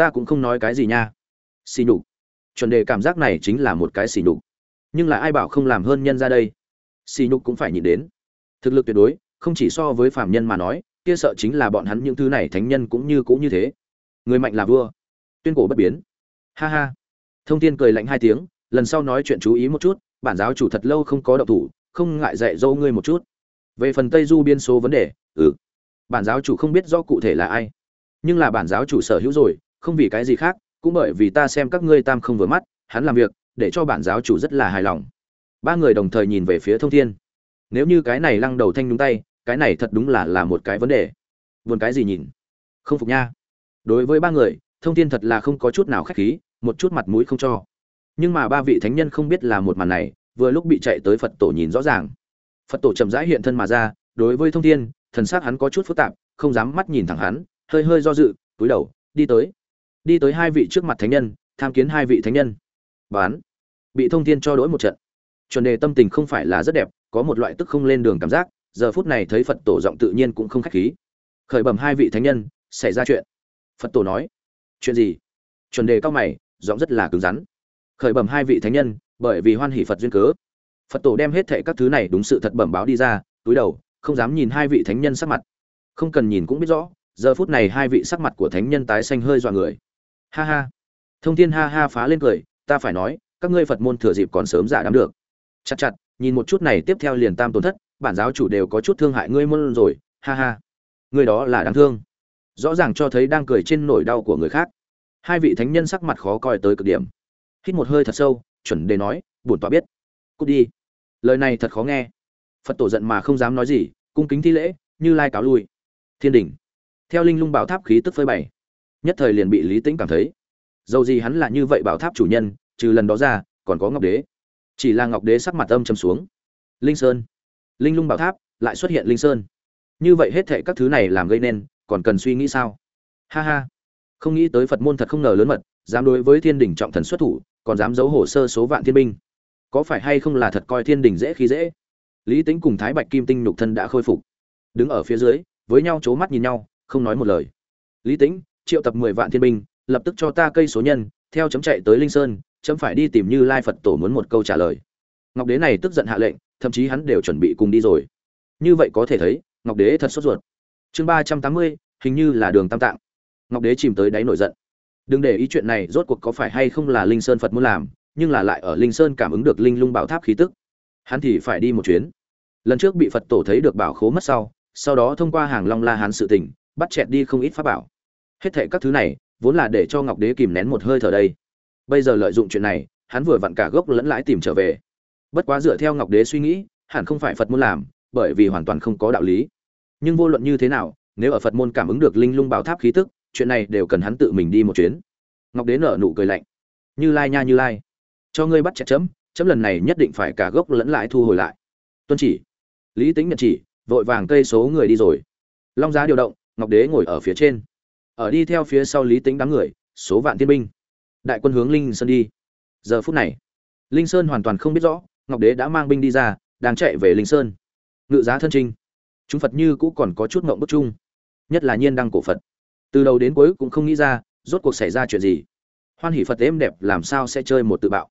ta cũng không nói cái gì nha. Xì nhục. Chuẩn đề cảm giác này chính là một cái xì nhục. Nhưng là ai bảo không làm hơn nhân ra đây? Xì nhục cũng phải nhìn đến. Thực lực tuyệt đối, không chỉ so với phàm nhân mà nói, kia sợ chính là bọn hắn những thứ này thánh nhân cũng như cũng như thế. Người mạnh là vua tuyên cổ bất biến. Ha ha. Thông tin cười lạnh hai tiếng, lần sau nói chuyện chú ý một chút, bản giáo chủ thật lâu không có động thủ, không ngại dạy dâu ngươi một chút. Về phần tây du biên số vấn đề ừ. Bản giáo chủ không biết rõ cụ thể là ai. Nhưng là bản giáo chủ sở hữu rồi, không vì cái gì khác, cũng bởi vì ta xem các ngươi tam không vừa mắt, hắn làm việc, để cho bản giáo chủ rất là hài lòng. Ba người đồng thời nhìn về phía thông thiên. Nếu như cái này lăng đầu thanh nhúng tay, cái này thật đúng là là một cái vấn đề. Buồn cái gì nhìn? Không phục nha. Đối với ba người thông thiên thật là không có chút nào khách khí, một chút mặt mũi không cho. Nhưng mà ba vị thánh nhân không biết là một màn này, vừa lúc bị chạy tới phật tổ nhìn rõ ràng. Phật tổ chậm rãi hiện thân mà ra, đối với thông thiên thần s á c hắn có chút phức tạp, không dám mắt nhìn thẳng hắn, hơi hơi do dự, túi đầu, đi tới. Đi tới hai vị trước mặt thánh nhân, tham kiến hai vị thánh nhân. Bán. Bị thông thiên cho đỗi một trận. Chuẩn đề tâm tình không phải là rất đẹp, có một loại tức không lên đường cảm giác, giờ phút này thấy phật tổ giọng tự nhiên cũng không khách khí. Khởi bẩm hai vị thánh nhân, xảy ra chuyện. Phật tổ nói chuyện gì? Chuẩn đề cao mày, giọng rất là cứng rắn. Khởi bẩm hai vị thánh nhân, bởi vì hoan hỷ phật duyên cớ. Phật tổ đem hết thệ các thứ này đúng sự thật bẩm báo đi ra, túi đầu, không dám nhìn hai vị thánh nhân sắc mặt. Không cần nhìn cũng biết rõ, giờ phút này hai vị sắc mặt của thánh nhân tái xanh hơi dọa người. Ha ha. Thông thiên ha ha phá lên cười, ta phải nói, các ngươi phật môn thừa dịp còn sớm giả đám được. Chặt chặt, nhìn một chút này tiếp theo liền tam tổn thất, bản giáo chủ đều có chút thương hại ngươi môn rồi, ha ha. Người đó là đáng thương rõ ràng cho thấy đang cười trên nỗi đau của người khác. Hai vị thánh nhân sắc mặt khó coi tới cực điểm. Hít một hơi thật sâu, chuẩn đề nói, bổn tọa biết. Cút đi. Lời này thật khó nghe. Phật tổ giận mà không dám nói gì, cung kính thi lễ, như lai cáo lui. Thiên đình theo linh lung bảo tháp khí tức phơi bày, nhất thời liền bị lý tĩnh cảm thấy. Dầu gì hắn là như vậy bảo tháp chủ nhân, trừ lần đó ra, còn có ngọc đế. Chỉ là ngọc đế sắc mặt âm trầm xuống. Linh sơn. Linh lung bảo tháp, lại xuất hiện linh sơn. Như vậy hết thệ các thứ này làm gây nên còn cần suy nghĩ sao? Ha ha. Không nghĩ tới phật môn thật không ngờ lớn mật, dám đối với thiên đình trọng thần xuất thủ, còn dám giấu hồ sơ số vạn thiên binh. Có phải hay không là thật coi thiên đình dễ khi dễ? Lý tính cùng thái bạch kim tinh nhục thân đã khôi phục. Đứng ở phía dưới, với nhau c h ố mắt nhìn nhau, không nói một lời. Lý tính triệu tập mười vạn thiên binh, lập tức cho ta cây số nhân, theo chấm chạy tới linh sơn, chấm phải đi tìm như lai phật tổ muốn một câu trả lời. Ngọc đế này tức giận hạ lệnh, thậm chí hắn đều chuẩn bị cùng đi rồi. Như vậy có thể thấy, ngọc đế thật sốt ruột chương ba trăm tám mươi, hình như là đường tam tạng. Ngọc đế chìm tới đáy nổi giận. Đừng để ý chuyện này, rốt cuộc có phải hay không là linh sơn phật muốn làm, nhưng là lại ở linh sơn cảm ứng được linh lung bảo tháp khí tức. Hắn thì phải đi một chuyến. Lần trước bị phật tổ thấy được bảo khố mất sau sau đó thông qua hàng long la hán sự tình, bắt chẹt đi không ít pháp bảo. Hết thệ các thứ này, vốn là để cho ngọc đế kìm nén một hơi thở đây. Bây giờ lợi dụng chuyện này, hắn vừa vặn cả gốc lẫn lãi tìm trở về. Bất quá dựa theo ngọc đế suy nghĩ, hẳn không phải phật muốn làm, bởi vì hoàn toàn không có đạo lý nhưng vô luận như thế nào, nếu ở phật môn cảm ứng được linh lung bảo tháp khí tức, chuyện này đều cần hắn tự mình đi một chuyến. Ngọc đế nở nụ cười lạnh. Như lai nha, như lai. Cho ngươi bắt chặt chấm chấm lần này nhất định phải cả gốc lẫn lãi thu hồi lại. Tuân chỉ. Lý tính nhận chỉ, vội vàng cây số người đi rồi. Long giá điều động, ngọc đế ngồi ở phía trên. Ở đi theo phía sau lý tính đám người, số vạn tiên binh. Đại quân hướng linh sơn đi. Giờ phút này, linh sơn hoàn toàn không biết rõ, ngọc đế đã mang binh đi ra, đang chạy về linh sơn. Ngự giá thân trinh chúng phật như cũ còn có chút ngộng bức chung. Nhất là nhiên đăng cổ phật. Từ đầu đến cuối cũng không nghĩ ra, rốt cuộc xảy ra chuyện gì. Hoan hỷ phật êm đẹp làm sao sẽ chơi một tự bạo.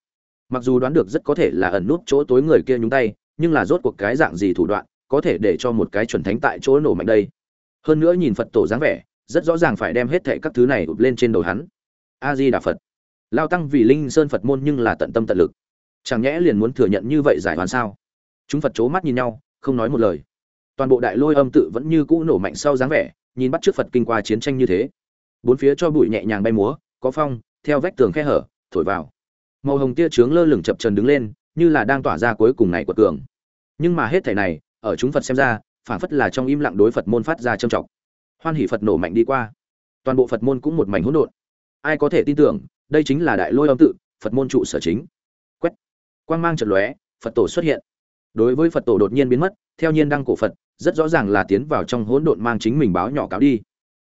Mặc dù đoán được rất có thể là ẩn nút chỗ tối người kia nhúng tay, nhưng là rốt cuộc cái dạng gì thủ đoạn có thể để cho một cái chuẩn thánh tại chỗ nổ mạnh đây? Hơn nữa nhìn phật tổ dáng vẻ, rất rõ ràng phải đem hết thệ các thứ này ụp lên trên đầu hắn. A di đà phật. Lao tăng vì linh sơn phật môn nhưng là tận tâm tận lực. Chẳng nhẽ liền muốn thừa nhận như vậy giải hoàn sao? Chúng phật c h ố mắt nhìn nhau, không nói một lời toàn bộ đại lôi âm tự vẫn như cũ nổ mạnh sau dáng vẻ, nhìn bắt trước phật kinh qua chiến tranh như thế. Bốn phía cho bụi nhẹ nhàng bay múa, có phong, theo vách tường khe hở, thổi vào. Màu hồng tia trướng lơ lửng chập trần đứng lên, như là đang tỏa ra cuối cùng này của cường nhưng mà hết thể này, ở chúng phật xem ra phản phất là trong im lặng đối phật môn phát ra trầm trọng. Hoan hỷ phật nổ mạnh đi qua. Toàn bộ phật môn cũng một mảnh hỗn độn. Ai có thể tin tưởng, đây chính là đại lôi âm tự, phật môn trụ sở chính. Quét. Quang mang trận lóe, phật tổ xuất hiện. Đối với phật tổ đột nhiên biến mất theo nhiên đăng cổ phật, rất rõ ràng là tiến vào trong hỗn độn mang chính mình báo nhỏ cáo đi.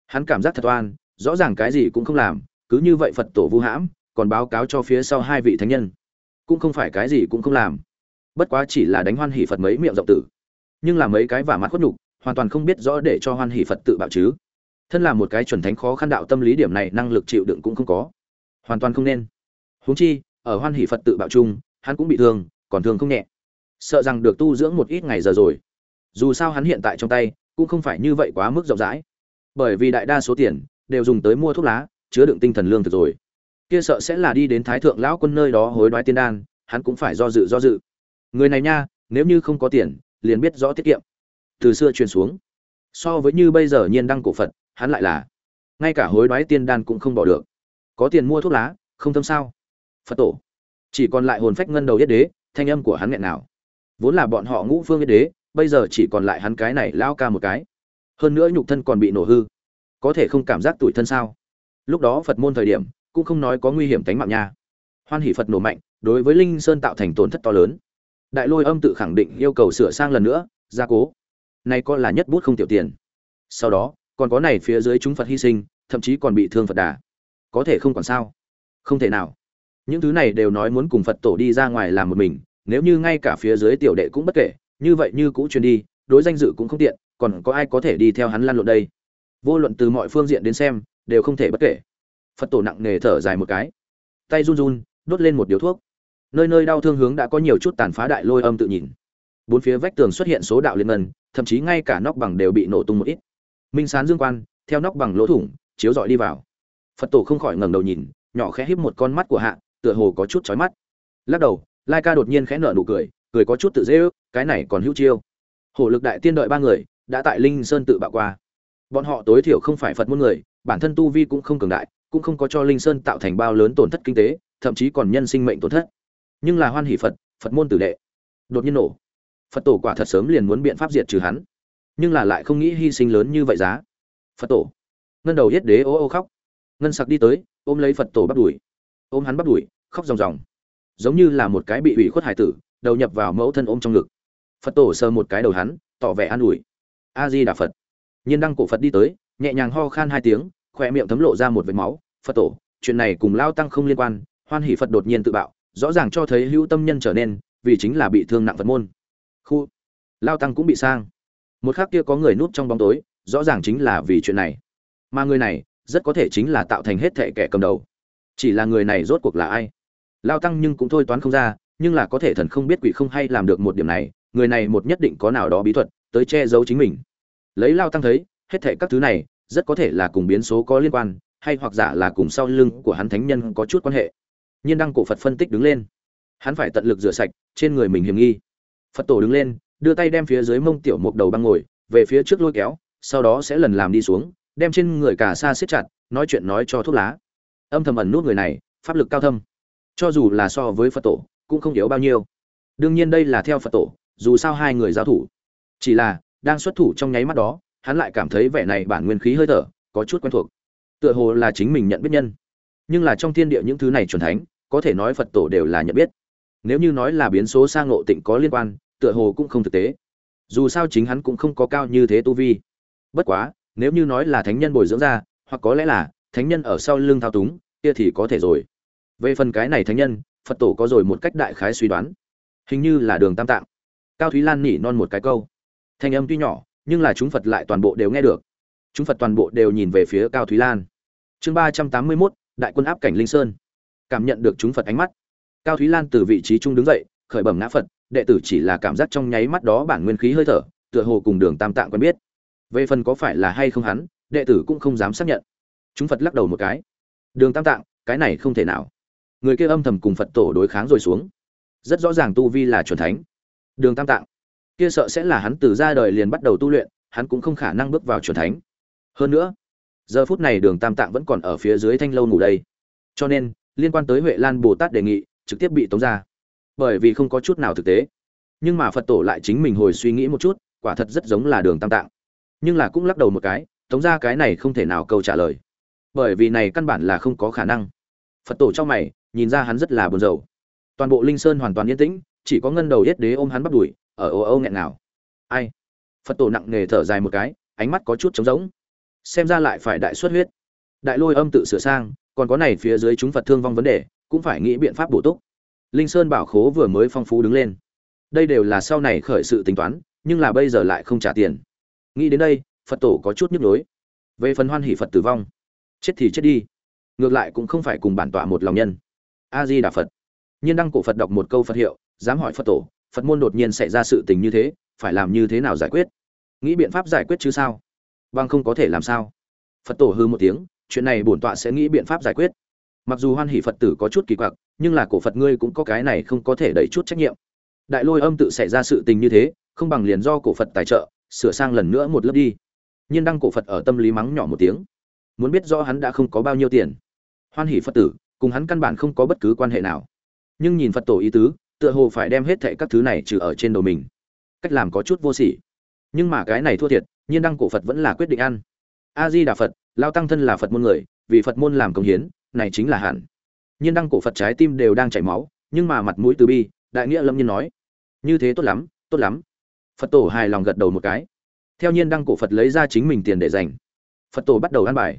Hắn cảm giác thật oan, rõ ràng cái gì cũng không làm, cứ như vậy phật tổ vu hãm, còn báo cáo cho phía sau hai vị thánh nhân. Cũng không phải cái gì cũng không làm. Bất quá chỉ là đánh hoan hỷ phật mấy miệng rộng tử. Nhưng là mấy cái vả mặt khuất nhục, hoàn toàn không biết rõ để cho hoan hỷ phật tự bạo chứ. Thân là một cái chuẩn thánh khó khăn đạo tâm lý điểm này, năng lực chịu đựng cũng không có. Hoàn toàn không nên. Huống chi, ở hoan hỷ phật tự bạo chung, hắn cũng bị thương, còn thương không nhẹ sợ rằng được tu dưỡng một ít ngày giờ rồi. Dù sao hắn hiện tại trong tay, cũng không phải như vậy quá mức rộng rãi. Bởi vì đại đa số tiền, đều dùng tới mua thuốc lá, chứa đựng tinh thần lương thực rồi. Kia sợ sẽ là đi đến thái thượng lão quân nơi đó hối đoái tiên đan, hắn cũng phải do dự do dự. Người này nha, nếu như không có tiền, liền biết rõ tiết kiệm. Từ xưa truyền xuống. So với như bây giờ nhiên đăng cổ phật, hắn lại là. Ngay cả hối đoái tiên đan cũng không bỏ được. Có tiền mua thuốc lá, không thâm sao? Phật tổ. Chỉ còn lại hồn phách ngân đầu yết đế, thanh âm của hắn nghẹn nào vốn là bọn họ ngũ phương yên đế, bây giờ chỉ còn lại hắn cái này lao ca một cái. Hơn nữa nhục thân còn bị nổ hư. Có thể không cảm giác tủi thân sao? Lúc đó phật môn thời điểm, cũng không nói có nguy hiểm tính mạng nha. Hoan hỷ phật nổ mạnh, đối với linh sơn tạo thành tổn thất to lớn. Đại lôi âm tự khẳng định yêu cầu sửa sang lần nữa, gia cố. Nay có là nhất bút không tiểu tiền. Sau đó, còn có này phía dưới chúng phật hy sinh, thậm chí còn bị thương phật đà. Có thể không còn sao? Không thể nào. Những thứ này đều nói muốn cùng phật tổ đi ra ngoài làm một mình nếu như ngay cả phía dưới tiểu đệ cũng bất kể, như vậy như cũ truyền đi, đối danh dự cũng không tiện, còn có ai có thể đi theo hắn lăn lộn đây? Vô luận từ mọi phương diện đến xem, đều không thể bất kể. Phật tổ nặng nề thở dài một cái. Tay run run, đốt lên một điếu thuốc. Nơi nơi đau thương hướng đã có nhiều chút tàn phá đại lôi âm tự nhìn. Bốn phía vách tường xuất hiện số đạo liên ngân, thậm chí ngay cả nóc bằng đều bị nổ tung một ít. Minh sán dương quan, theo nóc bằng lỗ thủng, chiếu dọi đi vào. Phật tổ không khỏi ngẩng đầu nhìn, nhỏ khẽ híp một con mắt của hạ, tựa hồ có chút chói mắt. Lắc đầu lai ca đột nhiên khẽ nở nụ cười cười có chút tự dễ ước, cái này còn hữu chiêu. Hổ lực đại tiên đợi ba người, đã tại linh sơn tự bạo qua. Bọn họ tối thiểu không phải phật môn người, bản thân tu vi cũng không cường đại, cũng không có cho linh sơn tạo thành bao lớn tổn thất kinh tế, thậm chí còn nhân sinh mệnh tổn thất. Nhưng là hoan hỷ phật phật môn tử đệ. Đột nhiên nổ. Phật tổ quả thật sớm liền muốn biện pháp diệt trừ hắn. Nhưng là lại không nghĩ hy sinh lớn như vậy giá. Phật tổ. Ngân đầu yết đế ô ô khóc. Ngân sặc đi tới, ôm lấy phật tổ bắt đuổi ôm hắn bắt đuổi khóc ròng ròng giống như là một cái bị ủy khuất hải tử, đầu nhập vào mẫu thân ôm trong ngực. Phật tổ sờ một cái đầu hắn, tỏ vẻ an ủi. A di đà phật. Nhiên đăng cổ phật đi tới, nhẹ nhàng ho khan hai tiếng, khỏe miệng thấm lộ ra một vệt máu. Phật tổ, chuyện này cùng lao tăng không liên quan, hoan hỷ phật đột nhiên tự bạo, rõ ràng cho thấy hữu tâm nhân trở nên, vì chính là bị thương nặng phật môn. Khu. Lao tăng cũng bị sang. Một khác kia có người núp trong bóng tối, rõ ràng chính là vì chuyện này. Mà người này, rất có thể chính là tạo thành hết thệ kẻ cầm đầu. Chỉ là người này rốt cuộc là ai? Lao tăng nhưng cũng thôi toán không ra, nhưng là có thể thần không biết quỷ không hay làm được một điểm này, người này một nhất định có nào đó bí thuật tới che giấu chính mình. Lấy lao tăng thấy, hết thảy các thứ này, rất có thể là cùng biến số có liên quan, hay hoặc giả là cùng sau lưng của hắn thánh nhân có chút quan hệ. Nhiên đăng cổ phật phân tích đứng lên. Hắn phải tận lực rửa sạch, trên người mình hiểm nghi. Phật tổ đứng lên, đưa tay đem phía dưới mông tiểu mục đầu băng ngồi, về phía trước lôi kéo, sau đó sẽ lần làm đi xuống, đem trên người cả xa siết chặt, nói chuyện nói cho thuốc lá. Âm thầm ẩn nút người này, pháp lực cao thâm cho dù là so với phật tổ, cũng không yếu bao nhiêu. Đương nhiên đây là theo phật tổ, dù sao hai người giao thủ. Chỉ là, đang xuất thủ trong nháy mắt đó, hắn lại cảm thấy vẻ này bản nguyên khí hơi thở, có chút quen thuộc. Tựa hồ là chính mình nhận biết nhân. Nhưng là trong thiên địa những thứ này chuẩn thánh, có thể nói phật tổ đều là nhận biết. Nếu như nói là biến số sang ngộ tịnh có liên quan, tựa hồ cũng không thực tế. Dù sao chính hắn cũng không có cao như thế tu vi. Bất quá, nếu như nói là thánh nhân bồi dưỡng ra, hoặc có lẽ là thánh nhân ở sau lưng thao túng, kia thì có thể rồi về phần cái này thánh nhân, phật tổ có rồi một cách đại khái suy đoán. Hình như là đường tam tạng. Cao thúy lan nỉ non một cái câu. Thanh âm tuy nhỏ, nhưng là chúng phật lại toàn bộ đều nghe được. Chúng phật toàn bộ đều nhìn về phía cao thúy lan. Chương ba trăm tám mươi mốt, đại quân áp cảnh linh sơn. Cảm nhận được chúng phật ánh mắt, cao thúy lan từ vị trí trung đứng dậy, khởi bẩm ngã phật, đệ tử chỉ là cảm giác trong nháy mắt đó bản nguyên khí hơi thở, tựa hồ cùng đường tam tạng quen biết. Về phần có phải là hay không hắn, đệ tử cũng không dám xác nhận. Chúng phật lắc đầu một cái. Đường tam tạng, cái này không thể nào người kia âm thầm cùng phật tổ đối kháng rồi xuống. Rất rõ ràng tu vi là chuẩn thánh. Đường tam tạng. Kia sợ sẽ là hắn từ ra đời liền bắt đầu tu luyện, hắn cũng không khả năng bước vào chuẩn thánh. Hơn nữa, giờ phút này đường tam tạng vẫn còn ở phía dưới thanh lâu ngủ đây. Cho nên, liên quan tới huệ lan bồ tát đề nghị, trực tiếp bị tống ra. Bởi vì không có chút nào thực tế. Nhưng mà phật tổ lại chính mình hồi suy nghĩ một chút, quả thật rất giống là đường tam tạng. Nhưng là cũng lắc đầu một cái, tống ra cái này không thể nào câu trả lời. Bởi vì này căn bản là không có khả năng. Phật tổ trong mày nhìn ra hắn rất là buồn rầu. Toàn bộ linh sơn hoàn toàn yên tĩnh, chỉ có ngân đầu yết đế ôm hắn bắt đuổi, ở ô ô nghẹn nào ai? Phật tổ nặng nề thở dài một cái, ánh mắt có chút trống rỗng. Xem ra lại phải đại xuất huyết. Đại lôi âm tự sửa sang, còn có này phía dưới chúng phật thương vong vấn đề, cũng phải nghĩ biện pháp bổ túc. Linh sơn bảo khố vừa mới phong phú đứng lên. Đây đều là sau này khởi sự tính toán, nhưng là bây giờ lại không trả tiền. Nghĩ đến đây, phật tổ có chút nhức nhối. Về phần hoan hỷ phật tử vong, chết thì chết đi. Ngược lại cũng không phải cùng bản tọa một lòng nhân a di đà phật. Nhiên đăng cổ phật đọc một câu phật hiệu, dám hỏi phật tổ, phật môn đột nhiên xảy ra sự tình như thế, phải làm như thế nào giải quyết? Nghĩ biện pháp giải quyết chứ sao? Vâng không có thể làm sao. Phật tổ hư một tiếng, chuyện này bổn tọa sẽ nghĩ biện pháp giải quyết. Mặc dù hoan hỷ phật tử có chút kỳ quặc, nhưng là cổ phật ngươi cũng có cái này không có thể đẩy chút trách nhiệm. Đại lôi âm tự xảy ra sự tình như thế, không bằng liền do cổ phật tài trợ, sửa sang lần nữa một lớp đi. Nhiên đăng cổ phật ở tâm lý mắng nhỏ một tiếng. Muốn biết rõ hắn đã không có bao nhiêu tiền. Hoan hỷ phật tử cùng hắn căn bản không có bất cứ quan hệ nào. Nhưng nhìn phật tổ ý tứ, tựa hồ phải đem hết thệ các thứ này trừ ở trên đầu mình. Cách làm có chút vô sỉ. Nhưng mà cái này thua thiệt, nhiên đăng cổ phật vẫn là quyết định ăn. A di đà phật, lao tăng thân là phật môn người, vì phật môn làm công hiến, này chính là hẳn. Nhiên đăng cổ phật trái tim đều đang chảy máu, nhưng mà mặt mũi từ bi, đại nghĩa lâm nhiên nói, như thế tốt lắm tốt lắm. Phật tổ hài lòng gật đầu một cái. Theo nhiên đăng cổ phật lấy ra chính mình tiền để dành. Phật tổ bắt đầu an bài.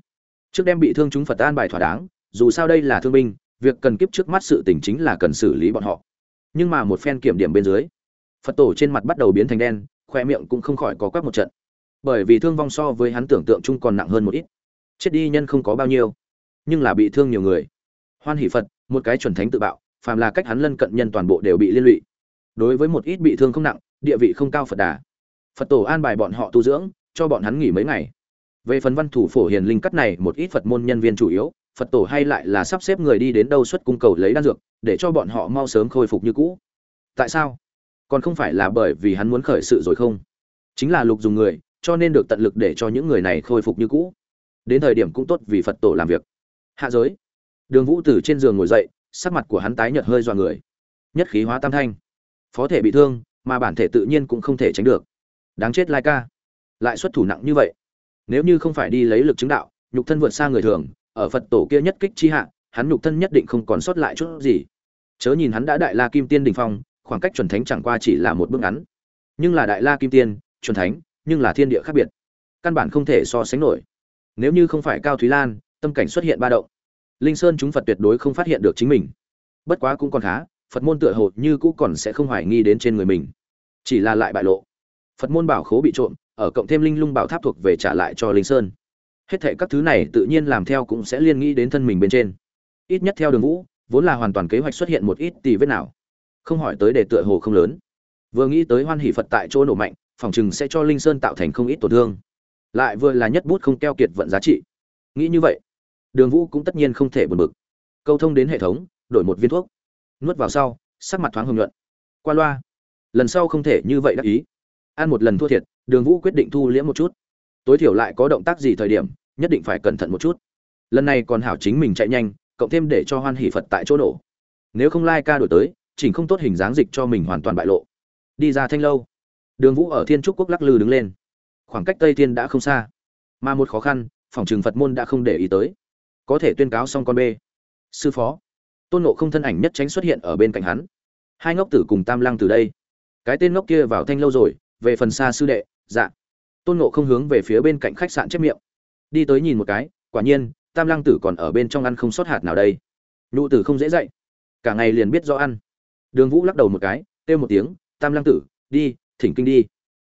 Trước đem bị thương chúng phật an bài thỏa đáng dù sao đây là thương binh, việc cần kiếp trước mắt sự tình chính là cần xử lý bọn họ. Nhưng mà một phen kiểm điểm bên dưới, phật tổ trên mặt bắt đầu biến thành đen khoe miệng cũng không khỏi có quắc một trận. Bởi vì thương vong so với hắn tưởng tượng chung còn nặng hơn một ít. Chết đi nhân không có bao nhiêu, nhưng là bị thương nhiều người. Hoan hỷ phật, một cái chuẩn thánh tự bạo, phàm là cách hắn lân cận nhân toàn bộ đều bị liên lụy. Đối với một ít bị thương không nặng, địa vị không cao phật đà. Phật tổ an bài bọn họ tu dưỡng, cho bọn hắn nghỉ mấy ngày. Về phần văn thủ phổ hiền linh cắt này, một ít phật môn nhân viên chủ yếu phật tổ hay lại là sắp xếp người đi đến đâu xuất cung cầu lấy đan dược, để cho bọn họ mau sớm khôi phục như cũ. Tại sao? Còn không phải là bởi vì hắn muốn khởi sự rồi không? Chính là lục dùng người, cho nên được tận lực để cho những người này khôi phục như cũ. Đến thời điểm cũng tốt vì phật tổ làm việc. Hạ giới. Đường vũ từ trên giường ngồi dậy, sắc mặt của hắn tái nhợt hơi dọa người. Nhất khí hóa tam thanh. Phó thể bị thương, mà bản thể tự nhiên cũng không thể tránh được. Đáng chết lai ca. Lại xuất thủ nặng như vậy. Nếu như không phải đi lấy lực chứng đạo, nhục thân vượt xa người thường ở phật tổ kia nhất kích chi hạ, hắn nhục thân nhất định không còn sót lại chút gì. Chớ nhìn hắn đã đại la kim tiên đình phong, khoảng cách chuẩn thánh chẳng qua chỉ là một bước ngắn. Nhưng là đại la kim tiên, chuẩn thánh, nhưng là thiên địa khác biệt. Căn bản không thể so sánh nổi. Nếu như không phải cao thúy lan, tâm cảnh xuất hiện ba động. Linh sơn chúng phật tuyệt đối không phát hiện được chính mình. Bất quá cũng còn khá, phật môn tựa hồ như cũ còn sẽ không hoài nghi đến trên người mình. Chỉ là lại bại lộ. Phật môn bảo khố bị trộm, ở cộng thêm linh lung bảo tháp thuộc về trả lại cho linh sơn hết thệ các thứ này tự nhiên làm theo cũng sẽ liên nghĩ đến thân mình bên trên. Ít nhất theo đường vũ, vốn là hoàn toàn kế hoạch xuất hiện một ít tì vết nào. Không hỏi tới để tựa hồ không lớn. Vừa nghĩ tới hoan hỷ phật tại chỗ nổ mạnh, phòng chừng sẽ cho linh sơn tạo thành không ít tổn thương. Lại vừa là nhất bút không keo kiệt vận giá trị. Nghĩ như vậy, đường vũ cũng tất nhiên không thể buồn bực. Câu thông đến hệ thống, đổi một viên thuốc. Nuốt vào sau, sắc mặt thoáng hồng nhuận. Qua loa. Lần sau không thể như vậy đắc ý. Ăn một lần thua thiệt, đường vũ quyết định thu liễm một chút tối thiểu lại có động tác gì thời điểm, nhất định phải cẩn thận một chút. Lần này còn hảo chính mình chạy nhanh, cộng thêm để cho hoan hỷ phật tại chỗ nổ. Nếu không lai ca đổi tới, chỉnh không tốt hình dáng dịch cho mình hoàn toàn bại lộ. Đi ra thanh lâu. Đường vũ ở thiên trúc quốc lắc lư đứng lên. Khoảng cách tây thiên đã không xa. Mà một khó khăn, phòng trường phật môn đã không để ý tới. Có thể tuyên cáo xong con b. Sư phó. Tôn nộ không thân ảnh nhất tránh xuất hiện ở bên cạnh hắn. Hai ngốc tử cùng tam lăng từ đây. Cái tên ngốc kia vào thanh lâu rồi, về phần xa sư đệ dạ tôn nộ không hướng về phía bên cạnh khách sạn chép miệng. Đi tới nhìn một cái quả nhiên tam lăng tử còn ở bên trong ăn không sót hạt nào đây. Nhụ tử không dễ dậy, cả ngày liền biết do ăn. Đường vũ lắc đầu một cái kêu một tiếng tam lăng tử đi thỉnh kinh đi.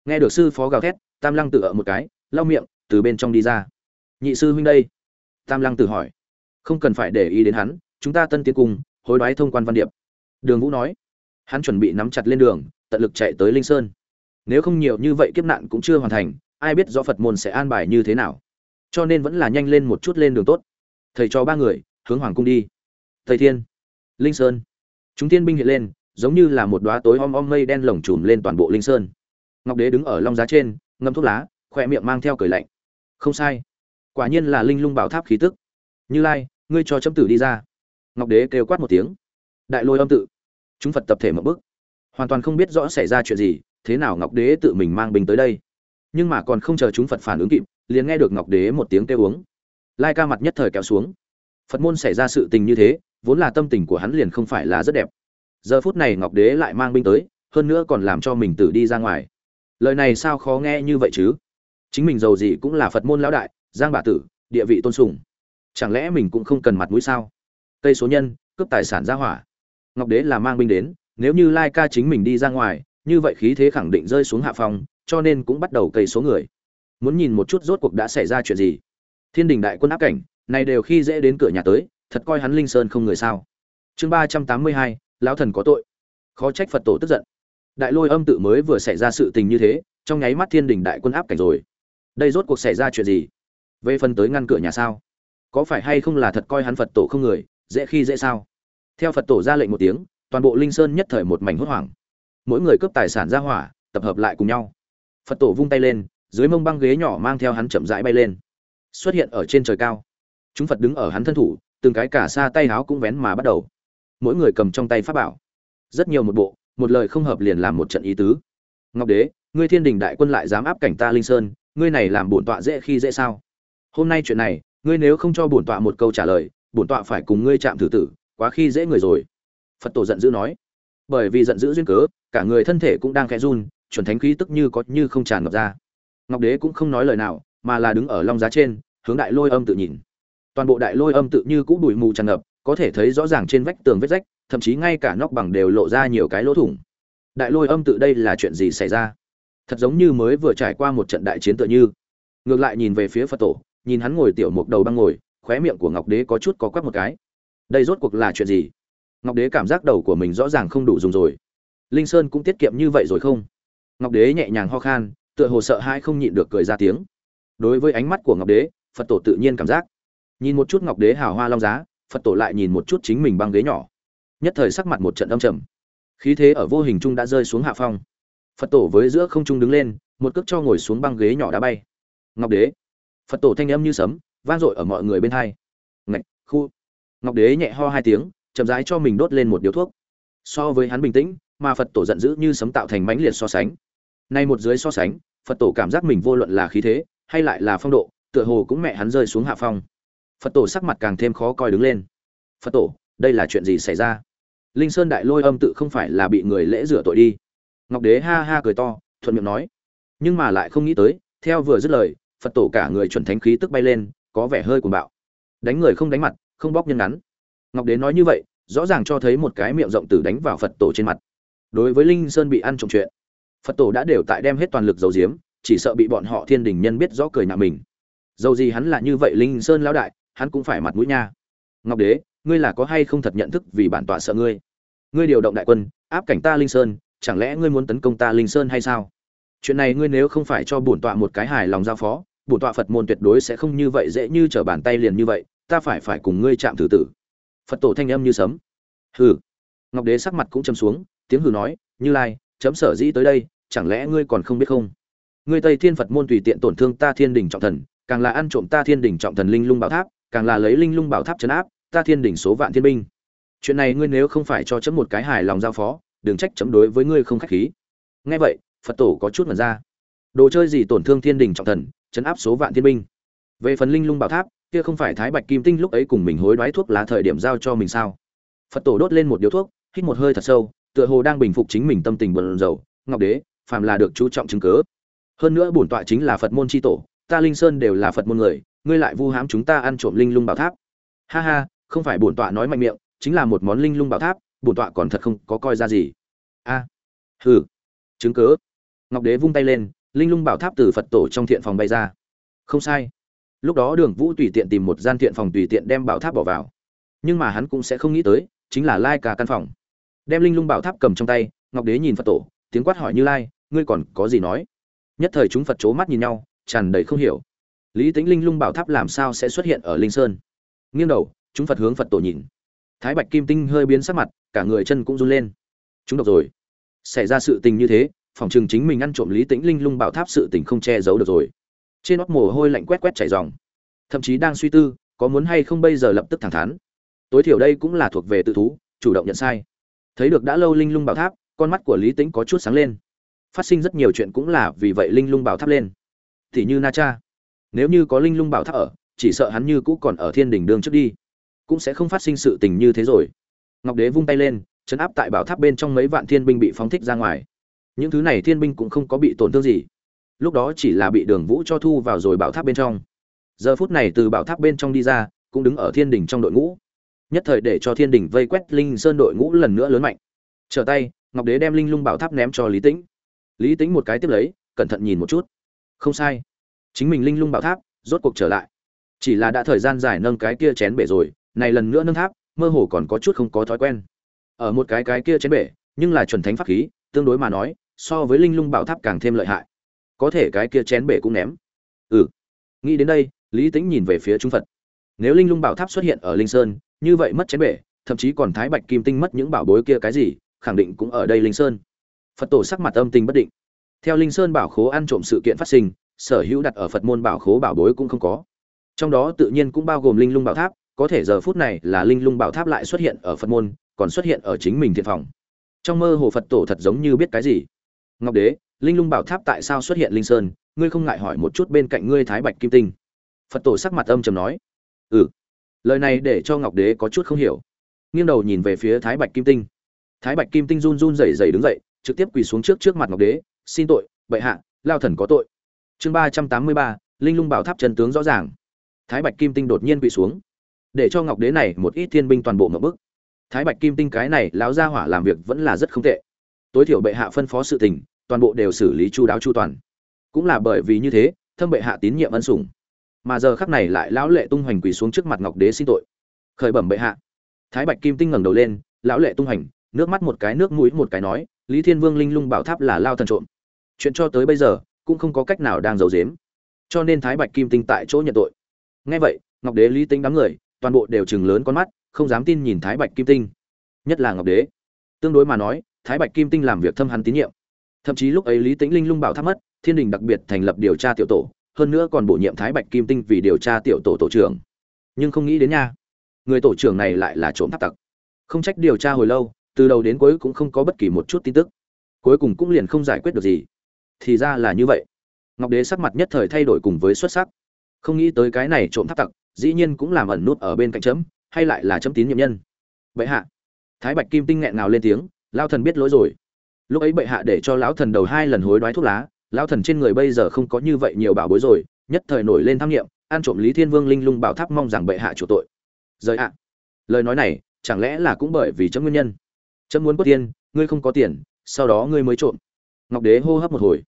Nghe được sư phó gào thét tam lăng tử ở một cái lau miệng từ bên trong đi ra. Nhị sư huynh đây. Tam lăng tử hỏi. Không cần phải để ý đến hắn chúng ta tân tiến cùng hối đoái thông quan văn điệp. Đường vũ nói. Hắn chuẩn bị nắm chặt lên đường tận lực chạy tới linh sơn nếu không nhiều như vậy kiếp nạn cũng chưa hoàn thành, ai biết rõ phật môn sẽ an bài như thế nào. Cho nên vẫn là nhanh lên một chút lên đường tốt. Thầy cho ba người, hướng hoàng cung đi. Thầy thiên, linh sơn. Chúng tiên binh hiện lên, giống như là một đoá tối om om mây đen lồng trùm lên toàn bộ linh sơn. Ngọc đế đứng ở long giá trên, ngâm thuốc lá khoe miệng mang theo cười lạnh. Không sai. Quả nhiên là linh lung bảo tháp khí tức. Như lai, ngươi cho chấm tử đi ra. Ngọc đế kêu quát một tiếng. Đại lôi âm tự. Chúng phật tập thể một bức hoàn toàn không biết rõ xảy ra chuyện gì thế nào ngọc đế tự mình mang binh tới đây? Nhưng mà còn không chờ chúng phật phản ứng kịp, liền nghe được ngọc đế một tiếng kêu uống. Lai ca mặt nhất thời kéo xuống. Phật môn xảy ra sự tình như thế, vốn là tâm tình của hắn liền không phải là rất đẹp. Giờ phút này ngọc đế lại mang binh tới, hơn nữa còn làm cho mình tử đi ra ngoài. Lời này sao khó nghe như vậy chứ? Chính mình giàu gì cũng là phật môn lão đại, giang bà tử, địa vị tôn sùng. Chẳng lẽ mình cũng không cần mặt mũi sao? Cây số nhân, cướp tài sản ra hỏa. Ngọc đế là mang binh đến, nếu như lai ca chính mình đi ra ngoài như vậy khí thế khẳng định rơi xuống hạ phòng cho nên cũng bắt đầu cây số người. Muốn nhìn một chút rốt cuộc đã xảy ra chuyện gì. Thiên đình đại quân áp cảnh, này đều khi dễ đến cửa nhà tới, thật coi hắn linh sơn không người sao. Chương ba trăm tám mươi hai, lão thần có tội. Khó trách phật tổ tức giận. Đại lôi âm tự mới vừa xảy ra sự tình như thế, trong nháy mắt thiên đình đại quân áp cảnh rồi. Đây rốt cuộc xảy ra chuyện gì? Về phần tới ngăn cửa nhà sao? Có phải hay không là thật coi hắn phật tổ không người, dễ khi dễ sao? Theo phật tổ ra lệnh một tiếng, toàn bộ linh sơn nhất thời một mảnh hốt hoảng mỗi người cướp tài sản ra hỏa, tập hợp lại cùng nhau. Phật tổ vung tay lên, dưới mông băng ghế nhỏ mang theo hắn chậm rãi bay lên. Xuất hiện ở trên trời cao. Chúng phật đứng ở hắn thân thủ, từng cái cả xa tay háo cũng vén mà bắt đầu. Mỗi người cầm trong tay pháp bảo. Rất nhiều một bộ, một lời không hợp liền làm một trận ý tứ. Ngọc đế, ngươi thiên đình đại quân lại dám áp cảnh ta linh sơn, ngươi này làm bổn tọa dễ khi dễ sao? Hôm nay chuyện này, ngươi nếu không cho bổn tọa một câu trả lời, bổn tọa phải cùng ngươi chạm thử tử, quá khi dễ người rồi. Phật tổ giận dữ nói bởi vì giận dữ duyên cớ, cả người thân thể cũng đang khẽ run, chuẩn thánh khí tức như có như không tràn ngập ra. Ngọc đế cũng không nói lời nào, mà là đứng ở long giá trên, hướng đại lôi âm tự nhìn. Toàn bộ đại lôi âm tự như cũng bụi mù tràn ngập, có thể thấy rõ ràng trên vách tường vết rách, thậm chí ngay cả nóc bằng đều lộ ra nhiều cái lỗ thủng. Đại lôi âm tự đây là chuyện gì xảy ra? Thật giống như mới vừa trải qua một trận đại chiến tựa như. Ngược lại nhìn về phía phật tổ, nhìn hắn ngồi tiểu mục đầu băng ngồi, khóe miệng của ngọc đế có chút có quắc một cái. Đây rốt cuộc là chuyện gì? Ngọc đế cảm giác đầu của mình rõ ràng không đủ dùng rồi. Linh sơn cũng tiết kiệm như vậy rồi không? Ngọc đế nhẹ nhàng ho khan, tựa hồ sợ hai không nhịn được cười ra tiếng. Đối với ánh mắt của ngọc đế, phật tổ tự nhiên cảm giác. Nhìn một chút ngọc đế hào hoa long giá, phật tổ lại nhìn một chút chính mình băng ghế nhỏ. Nhất thời sắc mặt một trận âm trầm. Khí thế ở vô hình trung đã rơi xuống hạ phong. Phật tổ với giữa không trung đứng lên, một cước cho ngồi xuống băng ghế nhỏ đã bay. Ngọc đế. Phật tổ thanh âm như sấm, vang dội ở mọi người bên hai. Ngạch, khu. Ngọc đế nhẹ ho hai tiếng chậm rãi cho mình đốt lên một điếu thuốc. So với hắn bình tĩnh, mà phật tổ giận dữ như sấm tạo thành mãnh liệt so sánh. Nay một dưới so sánh, phật tổ cảm giác mình vô luận là khí thế, hay lại là phong độ, tựa hồ cũng mẹ hắn rơi xuống hạ phong. Phật tổ sắc mặt càng thêm khó coi đứng lên. Phật tổ, đây là chuyện gì xảy ra? Linh sơn đại lôi âm tự không phải là bị người lễ rửa tội đi. Ngọc đế ha ha cười to, thuận miệng nói. Nhưng mà lại không nghĩ tới, theo vừa dứt lời, phật tổ cả người chuẩn thánh khí tức bay lên, có vẻ hơi cuồng bạo. Đánh người không đánh mặt, không bóc nhân ngắn ngọc đế nói như vậy, rõ ràng cho thấy một cái miệng rộng tử đánh vào phật tổ trên mặt. Đối với linh sơn bị ăn trộm chuyện, phật tổ đã đều tại đem hết toàn lực dầu diếm chỉ sợ bị bọn họ thiên đình nhân biết rõ cười nhạo mình. Dầu gì hắn là như vậy linh sơn lão đại, hắn cũng phải mặt mũi nha. Ngọc đế, ngươi là có hay không thật nhận thức vì bản tọa sợ ngươi? Ngươi điều động đại quân, áp cảnh ta linh sơn, chẳng lẽ ngươi muốn tấn công ta linh sơn hay sao? Chuyện này ngươi nếu không phải cho bổn tọa một cái hài lòng giao phó, bổn tọa phật môn tuyệt đối sẽ không như vậy dễ như trở bàn tay liền như vậy, ta phải phải cùng ngươi chạm thử tử phật tổ thanh âm như sấm. Hừ. Ngọc đế sắc mặt cũng châm xuống, tiếng hừ nói, như lai, chấm sở dĩ tới đây, chẳng lẽ ngươi còn không biết không? Ngươi tây thiên phật môn tùy tiện tổn thương ta thiên đình trọng thần, càng là ăn trộm ta thiên đình trọng thần linh lung bảo tháp, càng là lấy linh lung bảo tháp chấn áp ta thiên đình số vạn thiên binh. Chuyện này ngươi nếu không phải cho chấm một cái hài lòng giao phó, đừng trách chấm đối với ngươi không khách khí. Nghe vậy, phật tổ có chút mật ra. Đồ chơi gì tổn thương thiên đình trọng thần chấn áp số vạn thiên binh? Về phần linh lung bảo tháp kia không phải thái bạch kim tinh lúc ấy cùng mình hối đoái thuốc lá thời điểm giao cho mình sao? Phật tổ đốt lên một điếu thuốc, hít một hơi thật sâu, tựa hồ đang bình phục chính mình tâm tình bần dầu ngọc đế, phàm là được chú trọng chứng cớ. Hơn nữa bổn tọa chính là phật môn tri tổ, ta linh sơn đều là phật môn người, ngươi lại vu hãm chúng ta ăn trộm linh lung bảo tháp. Ha ha, không phải bổn tọa nói mạnh miệng, chính là một món linh lung bảo tháp, bổn tọa còn thật không có coi ra gì. A, hừ, chứng cớ. Ngọc đế vung tay lên, linh lung bảo tháp từ phật tổ trong thiện phòng bay ra. Không sai lúc đó đường vũ tùy tiện tìm một gian thiện phòng tùy tiện đem bảo tháp bỏ vào. Nhưng mà hắn cũng sẽ không nghĩ tới, chính là lai cả căn phòng. Đem linh lung bảo tháp cầm trong tay, ngọc đế nhìn phật tổ, tiếng quát hỏi như lai, ngươi còn có gì nói? Nhất thời chúng phật c h ố mắt nhìn nhau, tràn đầy không hiểu. Lý tính linh lung bảo tháp làm sao sẽ xuất hiện ở linh sơn? Nghiêng đầu, chúng phật hướng phật tổ nhìn. Thái bạch kim tinh hơi biến sắc mặt, cả người chân cũng run lên. Chúng độc rồi. Xảy ra sự tình như thế, phòng chừng chính mình ăn trộm lý tĩnh linh lung bảo tháp sự tình không che giấu được rồi trên nót mồ hôi lạnh quét quét chảy dòng thậm chí đang suy tư, có muốn hay không bây giờ lập tức thẳng thắn. Tối thiểu đây cũng là thuộc về tự thú, chủ động nhận sai. Thấy được đã lâu linh lung bảo tháp, con mắt của lý tĩnh có chút sáng lên. Phát sinh rất nhiều chuyện cũng là vì vậy linh lung bảo tháp lên. Thì như na cha, nếu như có linh lung bảo tháp ở, chỉ sợ hắn như cũ còn ở thiên đình đường trước đi, cũng sẽ không phát sinh sự tình như thế rồi. Ngọc đế vung tay lên, chấn áp tại bảo tháp bên trong mấy vạn thiên binh bị phóng thích ra ngoài. Những thứ này thiên binh cũng không có bị tổn thương gì lúc đó chỉ là bị đường vũ cho thu vào rồi bảo tháp bên trong. Giờ phút này từ bảo tháp bên trong đi ra, cũng đứng ở thiên đình trong đội ngũ. Nhất thời để cho thiên đình vây quét linh sơn đội ngũ lần nữa lớn mạnh. Trở tay, ngọc đế đem linh lung bảo tháp ném cho lý tĩnh. Lý tĩnh một cái tiếp lấy, cẩn thận nhìn một chút. Không sai. Chính mình linh lung bảo tháp, rốt cuộc trở lại. Chỉ là đã thời gian dài nâng cái kia chén bể rồi, này lần nữa nâng tháp, mơ hồ còn có chút không có thói quen. Ở một cái cái kia chén bể, nhưng là chuẩn thánh pháp khí, tương đối mà nói, so với linh lung bảo tháp càng thêm lợi hại có thể cái kia chén bể cũng ném. Ừ. Nghĩ đến đây, lý tính nhìn về phía trung phật. Nếu linh lung bảo tháp xuất hiện ở linh sơn, như vậy mất chén bể, thậm chí còn thái bạch kim tinh mất những bảo bối kia cái gì, khẳng định cũng ở đây linh sơn. Phật tổ sắc mặt âm tình bất định. Theo linh sơn bảo khố ăn trộm sự kiện phát sinh, sở hữu đặt ở phật môn bảo khố bảo bối cũng không có. Trong đó tự nhiên cũng bao gồm linh lung bảo tháp, có thể giờ phút này là linh lung bảo tháp lại xuất hiện ở phật môn, còn xuất hiện ở chính mình thiện phòng. Trong mơ hồ phật tổ thật giống như biết cái gì. Ngọc đế linh lung bảo tháp tại sao xuất hiện linh sơn? Ngươi không ngại hỏi một chút bên cạnh ngươi thái bạch kim tinh? Phật tổ sắc mặt âm trầm nói. Ừ. Lời này để cho ngọc đế có chút không hiểu. Nghiêng đầu nhìn về phía thái bạch kim tinh. Thái bạch kim tinh run run rẩy rẩy đứng dậy, trực tiếp quỳ xuống trước trước mặt ngọc đế, xin tội, bệ hạ, lao thần có tội. Chương ba trăm tám mươi ba, linh lung bảo tháp chân tướng rõ ràng. Thái bạch kim tinh đột nhiên quỳ xuống, để cho ngọc đế này một ít thiên binh toàn bộ ngập bức. Thái bạch kim tinh cái này, lão gia hỏa làm việc vẫn là rất không tệ. Tối thiểu bệ hạ phân phó sự tình toàn bộ đều xử lý chu đáo chu toàn. Cũng là bởi vì như thế, thâm bệ hạ tín nhiệm ân sủng. Mà giờ khắc này lại lão lệ tung hoành quỳ xuống trước mặt ngọc đế xin tội. Khởi bẩm bệ hạ. Thái bạch kim tinh ngẩng đầu lên, lão lệ tung hoành, nước mắt một cái, nước mũi một cái nói, lý thiên vương linh lung bảo tháp là lao thần trộm. Chuyện cho tới bây giờ, cũng không có cách nào đang giấu giếm. Cho nên thái bạch kim tinh tại chỗ nhận tội. Ngay vậy, ngọc đế lý tính đám người, toàn bộ đều chừng lớn con mắt, không dám tin nhìn thái bạch kim tinh. Nhất là ngọc đế. Tương đối mà nói, thái bạch kim tinh làm việc thâm hắn tín nhiệm thậm chí lúc ấy lý tĩnh linh lung bảo tháp mất, thiên đình đặc biệt thành lập điều tra tiểu tổ, hơn nữa còn bổ nhiệm thái bạch kim tinh vì điều tra tiểu tổ tổ trưởng. Nhưng không nghĩ đến nha, người tổ trưởng này lại là trộm tháp tặc. Không trách điều tra hồi lâu, từ đầu đến cuối cũng không có bất kỳ một chút tin tức. Cuối cùng cũng liền không giải quyết được gì. Thì ra là như vậy. Ngọc đế sắc mặt nhất thời thay đổi cùng với xuất sắc. Không nghĩ tới cái này trộm tháp tặc, dĩ nhiên cũng làm ẩn nút ở bên cạnh chấm, hay lại là chấm tín nhiệm nhân. Vậy hạ, thái bạch kim tinh nghẹn nào lên tiếng, lao thần biết lỗi rồi lúc ấy bệ hạ để cho lão thần đầu hai lần hối đoái thuốc lá, lão thần trên người bây giờ không có như vậy nhiều bảo bối rồi, nhất thời nổi lên tham nghiệm, ăn trộm lý thiên vương linh lung bảo tháp mong rằng bệ hạ chủ tội. Rời ạ. Lời nói này, chẳng lẽ là cũng bởi vì chấm nguyên nhân? Chấm muốn có tiền, ngươi không có tiền, sau đó ngươi mới trộm. Ngọc đế hô hấp một hồi.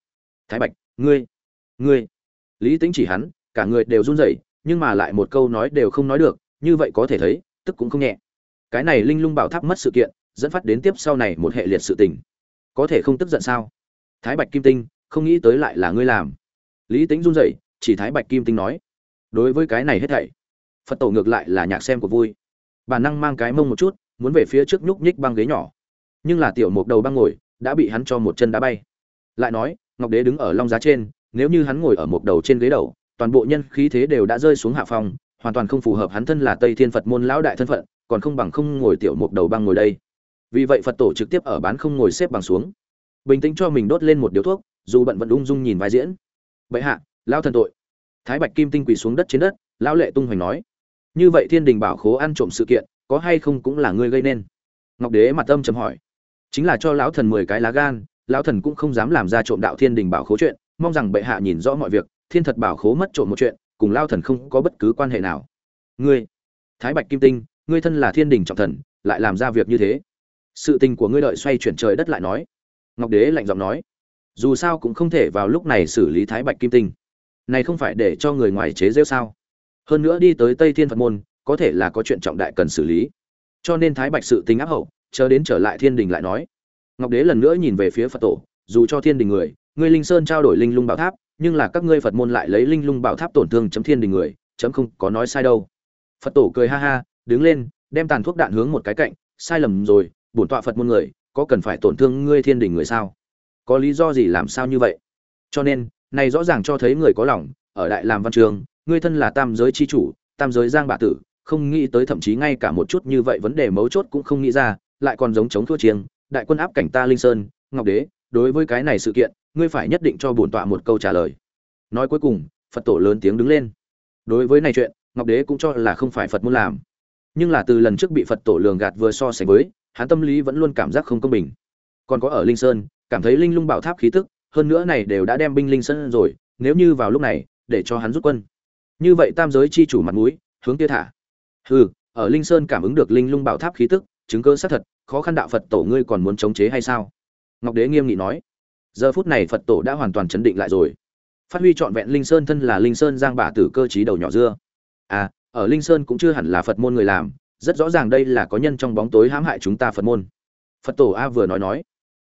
Thái bạch, ngươi ngươi. Lý tính chỉ hắn, cả người đều run rẩy, nhưng mà lại một câu nói đều không nói được, như vậy có thể thấy, tức cũng không nhẹ. Cái này linh lung bảo tháp mất sự kiện, dẫn phát đến tiếp sau này một hệ liệt sự tình có thể không tức giận sao? Thái bạch kim tinh, không nghĩ tới lại là ngươi làm. Lý tính run rẩy, chỉ thái bạch kim tinh nói, đối với cái này hết thảy, phật tổ ngược lại là nhạc xem của vui. Bản năng mang cái mông một chút, muốn về phía trước nhúc nhích băng ghế nhỏ. Nhưng là tiểu mục đầu băng ngồi, đã bị hắn cho một chân đá bay. Lại nói, ngọc đế đứng ở long giá trên, nếu như hắn ngồi ở một đầu trên ghế đầu, toàn bộ nhân khí thế đều đã rơi xuống hạ phòng hoàn toàn không phù hợp hắn thân là tây thiên phật môn lão đại thân phận, còn không bằng không ngồi tiểu mục đầu băng ngồi đây vì vậy phật tổ trực tiếp ở bán không ngồi xếp bằng xuống. Bình tĩnh cho mình đốt lên một điếu thuốc, dù bận vẫn ung dung nhìn vai diễn. Bệ hạ, lao thần tội. Thái bạch kim tinh quỳ xuống đất trên đất, lão lệ tung hoành nói. Như vậy thiên đình bảo khố ăn trộm sự kiện, có hay không cũng là ngươi gây nên? Ngọc đế mặt âm chấm hỏi. Chính là cho lão thần mười cái lá gan, lão thần cũng không dám làm ra trộm đạo thiên đình bảo khố chuyện, mong rằng bệ hạ nhìn rõ mọi việc, thiên thật bảo khố mất trộm một chuyện, cùng lao thần không có bất cứ quan hệ nào. Ngươi, thái bạch kim tinh, ngươi thân là thiên đình trọng thần, lại làm ra việc như thế sự tình của ngươi đợi xoay chuyển trời đất lại nói. Ngọc đế lạnh giọng nói. Dù sao cũng không thể vào lúc này xử lý thái bạch kim tinh. Này không phải để cho người ngoài chế rêu sao? Hơn nữa đi tới tây thiên phật môn, có thể là có chuyện trọng đại cần xử lý. Cho nên thái bạch sự tình áp hậu, chờ đến trở lại thiên đình lại nói. Ngọc đế lần nữa nhìn về phía phật tổ, dù cho thiên đình người, ngươi linh sơn trao đổi linh lung bảo tháp, nhưng là các ngươi phật môn lại lấy linh lung bảo tháp tổn thương chấm thiên đình người, chấm không có nói sai đâu. Phật tổ cười ha ha, đứng lên, đem tàn thuốc đạn hướng một cái cạnh, sai lầm rồi bổn tọa phật môn người, có cần phải tổn thương ngươi thiên đình người sao? Có lý do gì làm sao như vậy? Cho nên, này rõ ràng cho thấy người có lòng, ở đại làm văn trường, ngươi thân là tam giới chi chủ, tam giới giang bạ tử, không nghĩ tới thậm chí ngay cả một chút như vậy vấn đề mấu chốt cũng không nghĩ ra, lại còn giống chống thua chiêng, đại quân áp cảnh ta linh sơn, ngọc đế, đối với cái này sự kiện, ngươi phải nhất định cho bổn tọa một câu trả lời. Nói cuối cùng, phật tổ lớn tiếng đứng lên. Đối với này chuyện, ngọc đế cũng cho là không phải phật muốn làm, nhưng là từ lần trước bị phật tổ lường gạt vừa so sánh với hắn tâm lý vẫn luôn cảm giác không công bình. Còn có ở linh sơn, cảm thấy linh lung bảo tháp khí tức, hơn nữa này đều đã đem binh linh sơn rồi, nếu như vào lúc này, để cho hắn rút quân. Như vậy tam giới chi chủ mặt mũi, hướng kia thả. Hừ, ở linh sơn cảm ứng được linh lung bảo tháp khí tức, chứng cơ xác thật, khó khăn đạo phật tổ ngươi còn muốn chống chế hay sao? Ngọc đế nghiêm nghị nói. Giờ phút này phật tổ đã hoàn toàn chấn định lại rồi. Phát huy trọn vẹn linh sơn thân là linh sơn giang bả tử cơ trí đầu nhỏ dưa. À ở linh sơn cũng chưa hẳn là phật môn người làm rất rõ ràng đây là có nhân trong bóng tối hãm hại chúng ta phật môn. Phật tổ a vừa nói nói,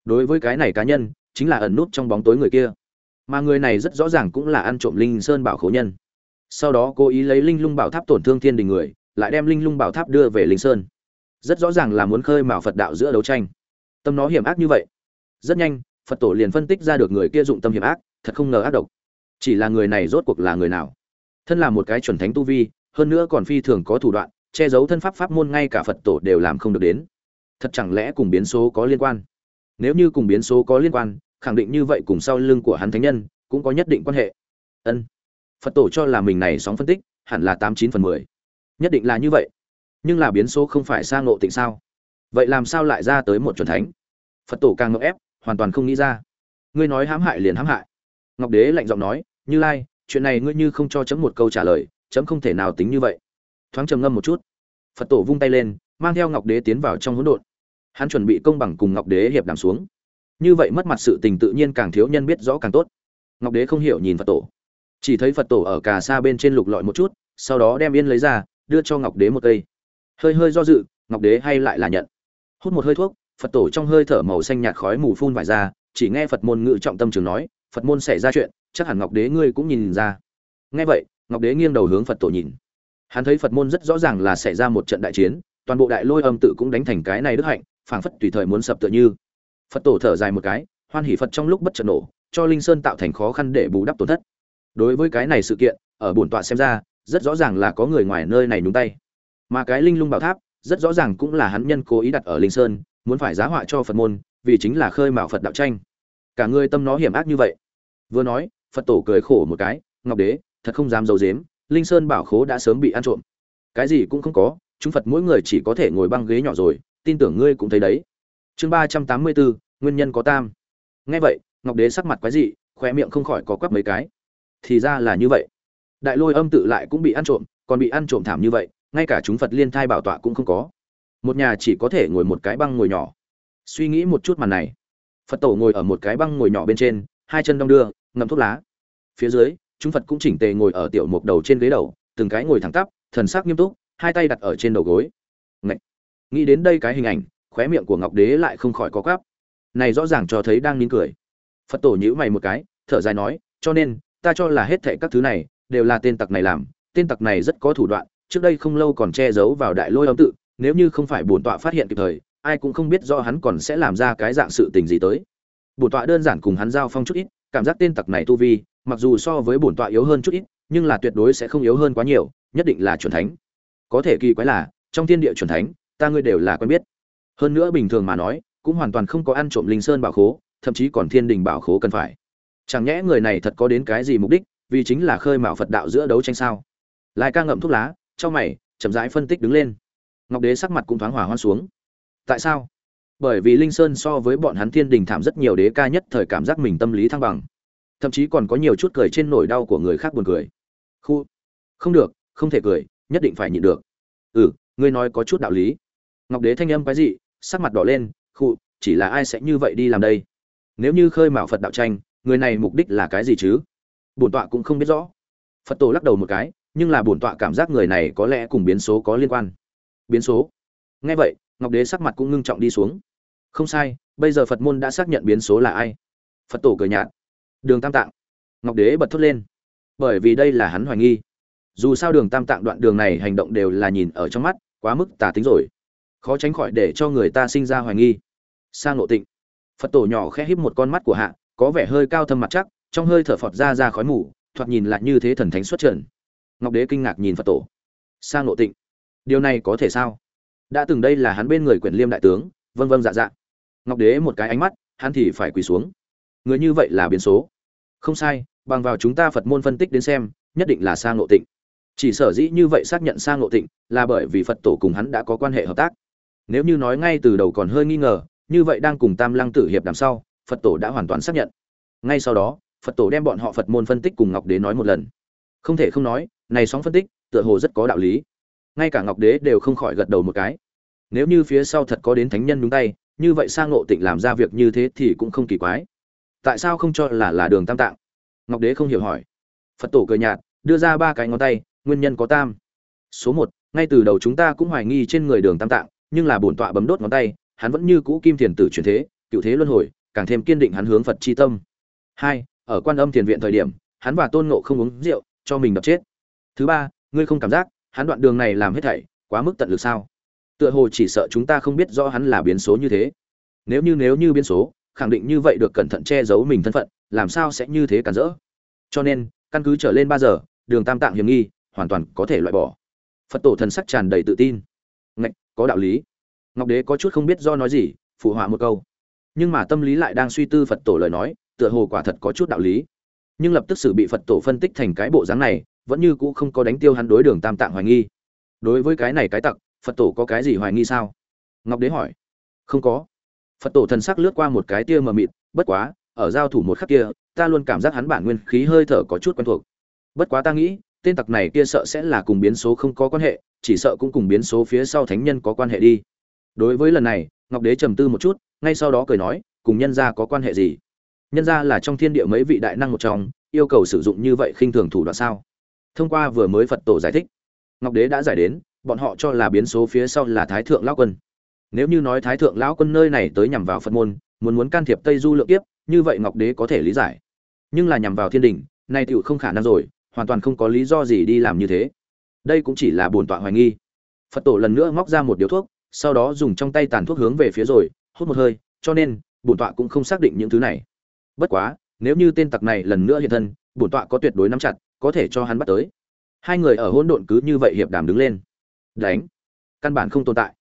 đối với cái này cá nhân, chính là ẩn nút trong bóng tối người kia. Mà người này rất rõ ràng cũng là ăn trộm linh sơn bảo khố nhân. Sau đó cố ý lấy linh lung bảo tháp tổn thương thiên đình người, lại đem linh lung bảo tháp đưa về linh sơn. Rất rõ ràng là muốn khơi mào phật đạo giữa đấu tranh. Tâm nó hiểm ác như vậy. Rất nhanh, phật tổ liền phân tích ra được người kia dụng tâm hiểm ác, thật không ngờ ác độc. Chỉ là người này rốt cuộc là người nào? Thân là một cái chuẩn thánh tu vi, hơn nữa còn phi thường có thủ đoạn che giấu thân pháp pháp môn ngay cả phật tổ đều làm không được đến. Thật chẳng lẽ cùng biến số có liên quan? Nếu như cùng biến số có liên quan, khẳng định như vậy cùng sau lưng của hắn thánh nhân cũng có nhất định quan hệ. Ân. Phật tổ cho là mình này sóng phân tích, hẳn là tám chín phần mười. Nhất định là như vậy. Nhưng là biến số không phải xa ngộ tịnh sao? Vậy làm sao lại ra tới một chuẩn thánh? Phật tổ càng ngậm ép, hoàn toàn không nghĩ ra. Ngươi nói hãm hại liền hãm hại. Ngọc đế lạnh giọng nói, như lai, chuyện này ngươi như không cho chấm một câu trả lời, chấm không thể nào tính như vậy thoáng trầm ngâm một chút. Phật tổ vung tay lên, mang theo ngọc đế tiến vào trong hỗn độn. Hắn chuẩn bị công bằng cùng ngọc đế hiệp đàm xuống. Như vậy mất mặt sự tình tự nhiên càng thiếu nhân biết rõ càng tốt. Ngọc đế không hiểu nhìn phật tổ. Chỉ thấy phật tổ ở cà sa bên trên lục lọi một chút, sau đó đem yên lấy ra, đưa cho ngọc đế một cây. Hơi hơi do dự, ngọc đế hay lại là nhận. Hút một hơi thuốc, phật tổ trong hơi thở màu xanh nhạt khói mù phun vải ra, chỉ nghe phật môn ngự trọng tâm trường nói, phật môn xảy ra chuyện, chắc hẳn ngọc đế ngươi cũng nhìn ra. Nghe vậy, ngọc đế nghiêng đầu hướng phật tổ nhìn hắn thấy phật môn rất rõ ràng là xảy ra một trận đại chiến, toàn bộ đại lôi âm tự cũng đánh thành cái này đức hạnh, phảng phất tùy thời muốn sập tựa như. Phật tổ thở dài một cái, hoan hỷ phật trong lúc bất trận nổ, cho linh sơn tạo thành khó khăn để bù đắp tổn thất. Đối với cái này sự kiện, ở bổn tọa xem ra, rất rõ ràng là có người ngoài nơi này nhúng tay. Mà cái linh lung bảo tháp, rất rõ ràng cũng là hắn nhân cố ý đặt ở linh sơn, muốn phải giá họa cho phật môn, vì chính là khơi mào phật đạo tranh. Cả người tâm nó hiểm ác như vậy. Vừa nói, phật tổ cười khổ một cái, ngọc đế, thật không dám d i ấ u dếm linh sơn bảo khố đã sớm bị ăn trộm. Cái gì cũng không có, chúng phật mỗi người chỉ có thể ngồi băng ghế nhỏ rồi, tin tưởng ngươi cũng thấy đấy. Chương ba trăm tám mươi bốn, nguyên nhân có tam. Nghe vậy, ngọc đế sắc mặt quái dị khoe miệng không khỏi có quắp mấy cái. Thì ra là như vậy. Đại lôi âm tự lại cũng bị ăn trộm, còn bị ăn trộm thảm như vậy, ngay cả chúng phật liên thai bảo tọa cũng không có. Một nhà chỉ có thể ngồi một cái băng ngồi nhỏ. Suy nghĩ một chút màn này. Phật tổ ngồi ở một cái băng ngồi nhỏ bên trên, hai chân đong đưa, ngậm thuốc lá. Phía dưới chúng phật cũng chỉnh tề ngồi ở tiểu mục đầu trên ghế đầu, từng cái ngồi thẳng tắp, thần sắc nghiêm túc, hai tay đặt ở trên đầu gối. Ngậy! nghĩ đến đây cái hình ảnh, khóe miệng của ngọc đế lại không khỏi có quáp này rõ ràng cho thấy đang nín cười. Phật tổ nhữ mày một cái, thở dài nói, cho nên, ta cho là hết thệ các thứ này đều là tên tặc này làm. Tên tặc này rất có thủ đoạn, trước đây không lâu còn che giấu vào đại lôi âm tự, nếu như không phải bổn tọa phát hiện kịp thời, ai cũng không biết do hắn còn sẽ làm ra cái dạng sự tình gì tới. Bổn tọa đơn giản cùng hắn giao phong chút ít, cảm giác tên tặc này tu vi mặc dù so với bổn tọa yếu hơn chút ít, nhưng là tuyệt đối sẽ không yếu hơn quá nhiều, nhất định là chuẩn thánh. Có thể kỳ quái là, trong thiên địa chuẩn thánh, ta ngươi đều là quen biết. Hơn nữa bình thường mà nói, cũng hoàn toàn không có ăn trộm linh sơn bảo khố, thậm chí còn thiên đình bảo khố cần phải. Chẳng nhẽ người này thật có đến cái gì mục đích, vì chính là khơi mào phật đạo giữa đấu tranh sao? Lai ca ngậm thuốc lá trong mày, chậm rãi phân tích đứng lên. Ngọc đế sắc mặt cũng thoáng hỏa hoan xuống. Tại sao? Bởi vì linh sơn so với bọn hắn thiên đình thảm rất nhiều đế ca nhất thời cảm giác mình tâm lý thăng bằng thậm chí còn có nhiều chút cười trên nỗi đau của người khác buồn cười. Khu. Không được, không thể cười, nhất định phải nhịn được. Ừ ngươi nói có chút đạo lý. Ngọc đế thanh âm cái gì sắc mặt đỏ lên, khu, chỉ là ai sẽ như vậy đi làm đây? Nếu như khơi mào phật đạo tranh, người này mục đích là cái gì chứ? Bổn tọa cũng không biết rõ. Phật tổ lắc đầu một cái, nhưng là bổn tọa cảm giác người này có lẽ cùng biến số có liên quan. Biến số? Nghe vậy, ngọc đế sắc mặt cũng ngưng trọng đi xuống. Không sai, bây giờ phật môn đã xác nhận biến số là ai. Phật tổ cười nhạt đường tam tạng. Ngọc đế bật thốt lên. Bởi vì đây là hắn hoài nghi. Dù sao đường tam tạng đoạn đường này hành động đều là nhìn ở trong mắt, quá mức tà tính rồi. Khó tránh khỏi để cho người ta sinh ra hoài nghi. Sang nội tịnh. Phật tổ nhỏ khẽ híp một con mắt của hạ, có vẻ hơi cao thâm mặt chắc, trong hơi thở phọt ra ra khói mù, thoạt nhìn lại như thế thần thánh xuất trần. Ngọc đế kinh ngạc nhìn phật tổ. Sang nội tịnh. Điều này có thể sao? Đã từng đây là hắn bên người quyển liêm đại tướng vân vân dạ dạ. Ngọc đế một cái ánh mắt, hắn thì phải quỳ xuống người như vậy là biến số. Không sai, bằng vào chúng ta phật môn phân tích đến xem, nhất định là sang ngộ tịnh. Chỉ sở dĩ như vậy xác nhận sang ngộ tịnh là bởi vì phật tổ cùng hắn đã có quan hệ hợp tác. Nếu như nói ngay từ đầu còn hơi nghi ngờ, như vậy đang cùng tam lăng tử hiệp đằng sau, phật tổ đã hoàn toàn xác nhận. Ngay sau đó, phật tổ đem bọn họ phật môn phân tích cùng ngọc đế nói một lần. Không thể không nói, này sóng phân tích, tựa hồ rất có đạo lý. Ngay cả ngọc đế đều không khỏi gật đầu một cái. Nếu như phía sau thật có đến thánh nhân đúng tay, như vậy sang ngộ tịnh làm ra việc như thế thì cũng không kỳ quái tại sao không cho là là đường tam tạng? Ngọc đế không hiểu hỏi. Phật tổ cười nhạt, đưa ra ba cái ngón tay, nguyên nhân có tam. Số một, ngay từ đầu chúng ta cũng hoài nghi trên người đường tam tạng, nhưng là bổn tọa bấm đốt ngón tay, hắn vẫn như cũ kim thiền tử truyền thế, cựu thế luân hồi, càng thêm kiên định hắn hướng phật chi tâm. Hai, ở quan âm thiền viện thời điểm, hắn và tôn ngộ không uống rượu, cho mình đập chết. Thứ ba, ngươi không cảm giác, hắn đoạn đường này làm hết thảy, quá mức tận lực sao? Tựa hồ chỉ sợ chúng ta không biết rõ hắn là biến số như thế. Nếu như nếu như biến số khẳng định như vậy được cẩn thận che giấu mình thân phận, làm sao sẽ như thế cản rỡ? Cho nên, căn cứ trở lên ba giờ, đường tam tạng hiểm nghi, hoàn toàn có thể loại bỏ. Phật tổ thần sắc tràn đầy tự tin. Ngạch, có đạo lý. Ngọc đế có chút không biết do nói gì, phụ họa một câu. Nhưng mà tâm lý lại đang suy tư phật tổ lời nói, tựa hồ quả thật có chút đạo lý. Nhưng lập tức sự bị phật tổ phân tích thành cái bộ dáng này, vẫn như cũ không có đánh tiêu hắn đối đường tam tạng hoài nghi. Đối với cái này cái tặc, phật tổ có cái gì hoài nghi sao? Ngọc đế hỏi. Không có phật tổ thần sắc lướt qua một cái tia mờ mịt, bất quá, ở giao thủ một khắc kia, ta luôn cảm giác hắn bản nguyên khí hơi thở có chút quen thuộc. Bất quá ta nghĩ, tên tặc này kia sợ sẽ là cùng biến số không có quan hệ, chỉ sợ cũng cùng biến số phía sau thánh nhân có quan hệ đi. Đối với lần này, ngọc đế trầm tư một chút, ngay sau đó cười nói, cùng nhân gia có quan hệ gì? Nhân gia là trong thiên địa mấy vị đại năng một trong, yêu cầu sử dụng như vậy khinh thường thủ đoạn sao? Thông qua vừa mới phật tổ giải thích, ngọc đế đã giải đến, bọn họ cho là biến số phía sau là thái thượng lão quân nếu như nói thái thượng lão quân nơi này tới nhằm vào phật môn, muốn muốn can thiệp tây du lượng kiếp, như vậy ngọc đế có thể lý giải. Nhưng là nhằm vào thiên đình nay tựu không khả năng rồi, hoàn toàn không có lý do gì đi làm như thế. Đây cũng chỉ là bổn tọa hoài nghi. Phật tổ lần nữa móc ra một điếu thuốc, sau đó dùng trong tay tàn thuốc hướng về phía rồi, hút một hơi, cho nên, bổn tọa cũng không xác định những thứ này. Bất quá, nếu như tên tặc này lần nữa hiện thân, bổn tọa có tuyệt đối nắm chặt, có thể cho hắn bắt tới. Hai người ở hỗn độn cứ như vậy hiệp đàm đứng lên. Đánh. Căn bản không tồn tại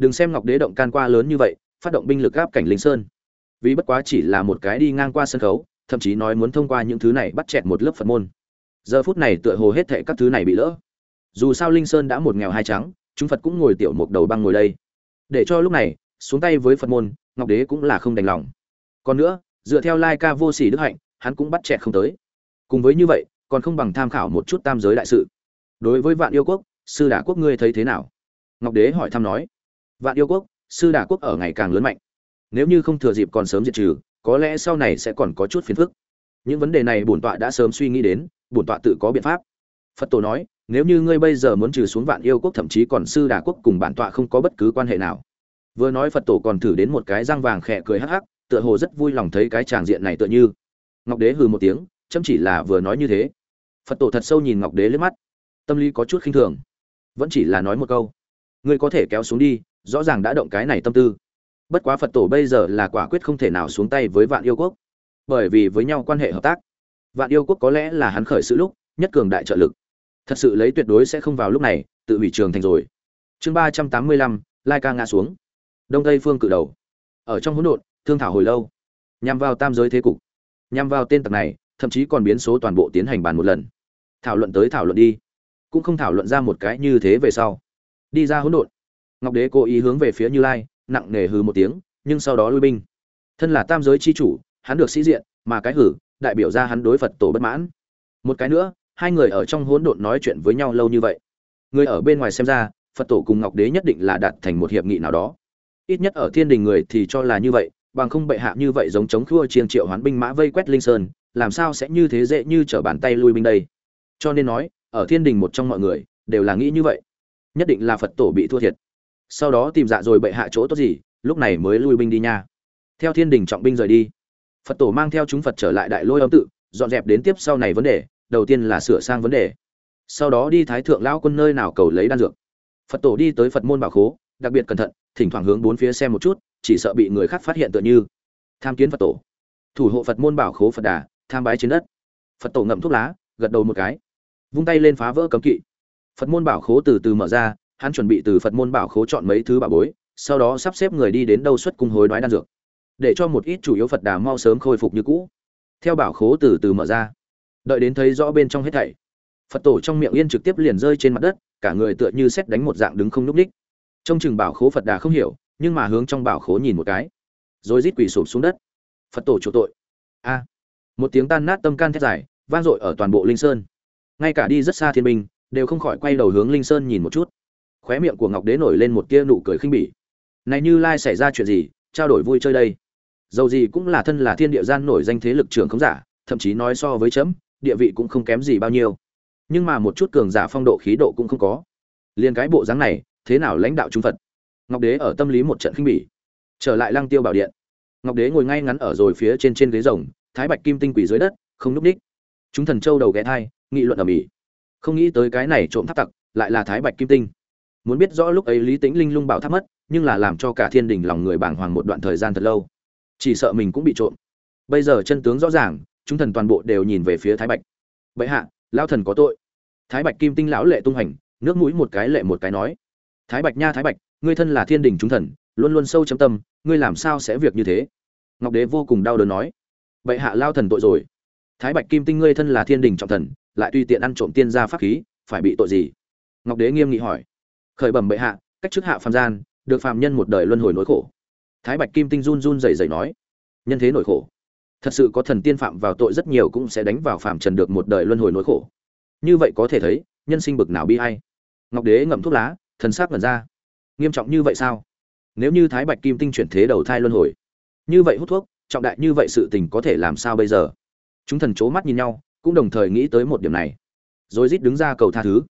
đừng xem ngọc đế động can qua lớn như vậy, phát động binh lực áp cảnh linh sơn. Vì bất quá chỉ là một cái đi ngang qua sân khấu, thậm chí nói muốn thông qua những thứ này bắt chẹt một lớp phật môn. Giờ phút này tựa hồ hết thệ các thứ này bị lỡ. Dù sao linh sơn đã một nghèo hai trắng, chúng phật cũng ngồi tiểu một đầu băng ngồi đây. Để cho lúc này, xuống tay với phật môn, ngọc đế cũng là không đành lòng. Còn nữa, dựa theo lai ca vô sỉ đức hạnh, hắn cũng bắt chẹt không tới. Cùng với như vậy, còn không bằng tham khảo một chút tam giới đại sự. Đối với vạn yêu quốc, sư đả quốc ngươi thấy thế nào? Ngọc đế hỏi thăm nói vạn yêu quốc, sư đà quốc ở ngày càng lớn mạnh. Nếu như không thừa dịp còn sớm diệt trừ, có lẽ sau này sẽ còn có chút phiền phức. Những vấn đề này bổn tọa đã sớm suy nghĩ đến, bổn tọa tự có biện pháp. Phật tổ nói, nếu như ngươi bây giờ muốn trừ xuống vạn yêu quốc, thậm chí còn sư đà quốc cùng bản tọa không có bất cứ quan hệ nào. Vừa nói phật tổ còn thử đến một cái răng vàng khẽ cười hắc hắc, tựa hồ rất vui lòng thấy cái tràng diện này tựa như. Ngọc đế hừ một tiếng chăm chỉ là vừa nói như thế. Phật tổ thật sâu nhìn ngọc đế lên mắt. Tâm lý có chút khinh thường. Vẫn chỉ là nói một câu. Ngươi có thể kéo xuống đi rõ ràng đã động cái này tâm tư. Bất quá phật tổ bây giờ là quả quyết không thể nào xuống tay với vạn yêu quốc. Bởi vì với nhau quan hệ hợp tác, vạn yêu quốc có lẽ là hắn khởi sự lúc, nhất cường đại trợ lực. Thật sự lấy tuyệt đối sẽ không vào lúc này, tự hủy trường thành rồi. Chương ba trăm tám mươi lăm, lai ca ngã xuống. Đông tây phương cự đầu. Ở trong hỗn độn, thương thảo hồi lâu. Nhằm vào tam giới thế cục. Nhằm vào tên tặc này, thậm chí còn biến số toàn bộ tiến hành bàn một lần. Thảo luận tới thảo luận đi. Cũng không thảo luận ra một cái như thế về sau. Đi ra hỗn độn ngọc đế cố ý hướng về phía như lai, nặng nề hừ một tiếng, nhưng sau đó lui binh. Thân là tam giới chi chủ, hắn được sĩ diện, mà cái hử, đại biểu ra hắn đối phật tổ bất mãn. Một cái nữa, hai người ở trong hỗn độn nói chuyện với nhau lâu như vậy. Người ở bên ngoài xem ra, phật tổ cùng ngọc đế nhất định là đạt thành một hiệp nghị nào đó. Ít nhất ở thiên đình người thì cho là như vậy, bằng không bệ hạ như vậy giống chống khua chiên triệu hoán binh mã vây quét linh sơn, làm sao sẽ như thế dễ như trở bàn tay lui binh đây? Cho nên nói, ở thiên đình một trong mọi người, đều là nghĩ như vậy. Nhất định là phật tổ bị thua thiệt sau đó tìm dạ rồi bệ hạ chỗ tốt gì, lúc này mới lui binh đi nha. Theo thiên đình trọng binh rời đi, phật tổ mang theo chúng phật trở lại đại lôi âm tự, dọn dẹp đến tiếp sau này vấn đề, đầu tiên là sửa sang vấn đề. Sau đó đi thái thượng lão quân nơi nào cầu lấy đan dược. Phật tổ đi tới phật môn bảo khố, đặc biệt cẩn thận, thỉnh thoảng hướng bốn phía xem một chút, chỉ sợ bị người khác phát hiện tựa như. Tham kiến phật tổ. Thủ hộ phật môn bảo khố phật đà, tham bái trên đất. Phật tổ ngậm thuốc lá, gật đầu một cái. Vung tay lên phá vỡ cấm kỵ. Phật môn bảo khố từ từ mở ra hắn chuẩn bị từ phật môn bảo khố chọn mấy thứ bảo bối, sau đó sắp xếp người đi đến đâu xuất cung hối đoái đan dược, để cho một ít chủ yếu phật đà mau sớm khôi phục như cũ. Theo bảo khố từ từ mở ra, đợi đến thấy rõ bên trong hết thảy, phật tổ trong miệng yên trực tiếp liền rơi trên mặt đất, cả người tựa như xét đánh một dạng đứng không n ú c ních trông chừng bảo khố phật đà không hiểu, nhưng mà hướng trong bảo khố nhìn một cái, rồi rít quỳ sụp xuống đất. Phật tổ chủ tội. A. Một tiếng tan nát tâm can thét dài, vang dội ở toàn bộ linh sơn. Ngay cả đi rất xa thiên Minh đều không khỏi quay đầu hướng linh sơn nhìn một chút khóe miệng của ngọc đế nổi lên một tia nụ cười khinh bỉ. Này như lai xảy ra chuyện gì? Trao đổi vui chơi đây. Dầu gì cũng là thân là thiên địa gian nổi danh thế lực trưởng không giả, thậm chí nói so với chấm, địa vị cũng không kém gì bao nhiêu. Nhưng mà một chút cường giả phong độ khí độ cũng không có. Liền cái bộ dáng này, thế nào lãnh đạo trung phật? Ngọc đế ở tâm lý một trận khinh bỉ. Trở lại lăng tiêu bảo điện. Ngọc đế ngồi ngay ngắn ở rồi phía trên trên ghế rồng, thái bạch kim tinh quỷ dưới đất, không núp đích chúng thần châu đầu ghé thai, nghị luận ở mỹ không nghĩ tới cái này trộm tháp tặc, lại là thái bạch kim tinh muốn biết rõ lúc ấy lý tĩnh linh lung bảo tháp mất, nhưng là làm cho cả thiên đình lòng người bàng hoàng một đoạn thời gian thật lâu. Chỉ sợ mình cũng bị trộm. Bây giờ chân tướng rõ ràng, chúng thần toàn bộ đều nhìn về phía thái bạch. Bệ hạ lao thần có tội. Thái bạch kim tinh lão lệ tung hành, nước mũi một cái lệ một cái nói. Thái bạch nha thái bạch, ngươi thân là thiên đình chúng thần, luôn luôn sâu chấm tâm, ngươi làm sao sẽ việc như thế? Ngọc đế vô cùng đau đớn nói. Bệ hạ lao thần tội rồi. Thái bạch kim tinh ngươi thân là thiên đình trọng thần, lại tùy tiện ăn trộm tiên gia pháp khí, phải bị tội gì? Ngọc đế nghiêm nghị hỏi khởi bẩm bệ hạ, cách trước hạ phàm gian, được phàm nhân một đời luân hồi nỗi khổ. Thái bạch kim tinh run run rẩy rẩy nói, nhân thế nỗi khổ. Thật sự có thần tiên phạm vào tội rất nhiều cũng sẽ đánh vào phàm trần được một đời luân hồi nỗi khổ. Như vậy có thể thấy, nhân sinh bực nào bi hay ngọc đế ngậm thuốc lá, thần sắc ngẩn ra. Nghiêm trọng như vậy sao? Nếu như thái bạch kim tinh chuyển thế đầu thai luân hồi, như vậy hút thuốc, trọng đại như vậy sự tình có thể làm sao bây giờ? Chúng thần c mắt nhìn nhau, cũng đồng thời nghĩ tới một điểm này. Rồi rít đứng ra cầu tha thứ.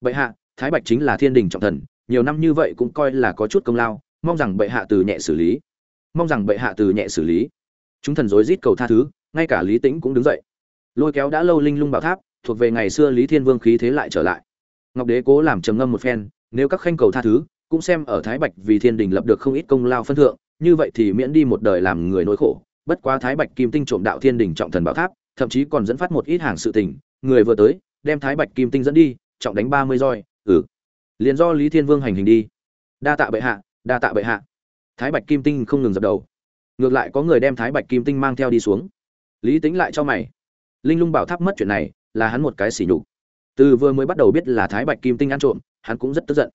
Bệ hạ thái bạch chính là thiên đình trọng thần, nhiều năm như vậy cũng coi là có chút công lao, mong rằng bệ hạ từ nhẹ xử lý. Mong rằng bệ hạ từ nhẹ xử lý. Chúng thần rối rít cầu tha thứ, ngay cả lý tĩnh cũng đứng dậy. Lôi kéo đã lâu linh lung bảo tháp, thuộc về ngày xưa lý thiên vương khí thế lại trở lại. Ngọc đế cố làm trầm ngâm một phen, nếu các khanh cầu tha thứ, cũng xem ở thái bạch vì thiên đình lập được không ít công lao phân thượng, như vậy thì miễn đi một đời làm người nỗi khổ. Bất quá thái bạch kim tinh trộm đạo thiên đình trọng thần bảo tháp, thậm chí còn dẫn phát một ít hàng sự tình, người vừa tới, đem thái bạch kim tinh dẫn đi, trọng đánh ba mươi roi ừ. Liền do lý thiên vương hành hình đi. Đa tạ bệ hạ, đa tạ bệ hạ. Thái bạch kim tinh không ngừng dập đầu. Ngược lại có người đem thái bạch kim tinh mang theo đi xuống. Lý tính lại cho mày. Linh lung bảo tháp mất chuyện này, là hắn một cái xỉ nhục. Từ vừa mới bắt đầu biết là thái bạch kim tinh ăn trộm, hắn cũng rất tức giận.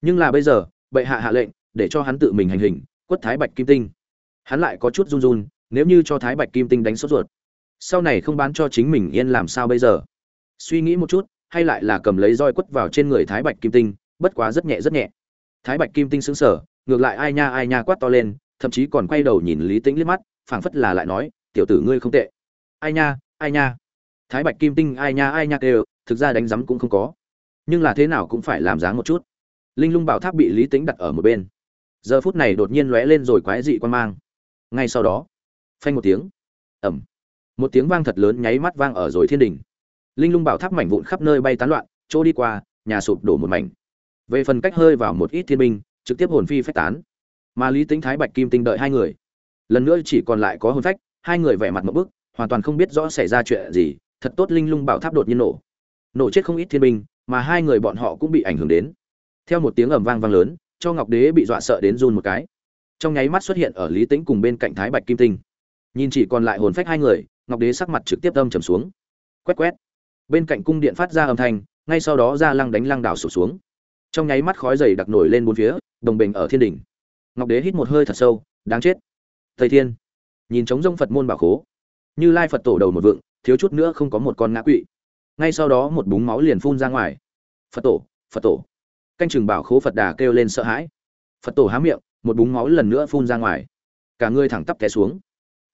Nhưng là bây giờ, bệ hạ hạ lệnh, để cho hắn tự mình hành hình, quất thái bạch kim tinh. Hắn lại có chút run run, nếu như cho thái bạch kim tinh đánh sốt ruột. Sau này không bán cho chính mình yên làm sao bây giờ? Suy nghĩ một chút hay lại là cầm lấy roi quất vào trên người thái bạch kim tinh, bất quá rất nhẹ rất nhẹ. Thái bạch kim tinh xứng sở ngược lại ai nha ai nha quát to lên, thậm chí còn quay đầu nhìn lý tĩnh liếc mắt, phảng phất là lại nói, tiểu tử ngươi không tệ. Ai nha ai nha. Thái bạch kim tinh, ai nha ai nha kêu, thực ra đánh rắm cũng không có. Nhưng là thế nào cũng phải làm dáng một chút. Linh lung bảo tháp bị lý tĩnh đặt ở một bên. Giờ phút này đột nhiên lóe lên rồi quái dị quan mang. Ngay sau đó, phanh một tiếng. Ẩm một tiếng vang thật lớn nháy mắt vang ở rồi thiên đình linh lung bảo tháp mảnh vụn khắp nơi bay tán loạn, chỗ đi qua, nhà sụp đổ một mảnh. Về phần cách hơi vào một ít thiên binh, trực tiếp hồn phi phách tán. Mà lý tính thái, bạch kim tinh đợi hai người. Lần nữa chỉ còn lại có hồn phách, hai người vẻ mặt một bức, hoàn toàn không biết rõ xảy ra chuyện gì, thật tốt linh lung bảo tháp đột nhiên nổ. Nổ chết không ít thiên binh, mà hai người bọn họ cũng bị ảnh hưởng đến. Theo một tiếng ầm vang vang lớn, cho ngọc đế bị dọa sợ đến run một cái. Trong nháy mắt xuất hiện ở lý tĩnh cùng bên cạnh thái bạch kim tinh. Nhìn chỉ còn lại hồn phách hai người, ngọc đế sắc mặt trực tiếp âm trầm xuống. Quét quét bên cạnh cung điện phát ra âm thanh, ngay sau đó ra lăng đánh lăng đảo sụp xuống. Trong nháy mắt khói dày đặc nổi lên bốn phía, đồng bình ở thiên đỉnh. Ngọc đế hít một hơi thật sâu, đáng chết. Thầy thiên, nhìn trống rông phật môn bảo khố. Như lai phật tổ đầu một vựng thiếu chút nữa không có một con ngã quỵ. Ngay sau đó một búng máu liền phun ra ngoài. Phật tổ phật tổ. Canh chừng bảo khố phật đà kêu lên sợ hãi. Phật tổ há miệng, một búng máu lần nữa phun ra ngoài. Cả người thẳng tắp té xuống.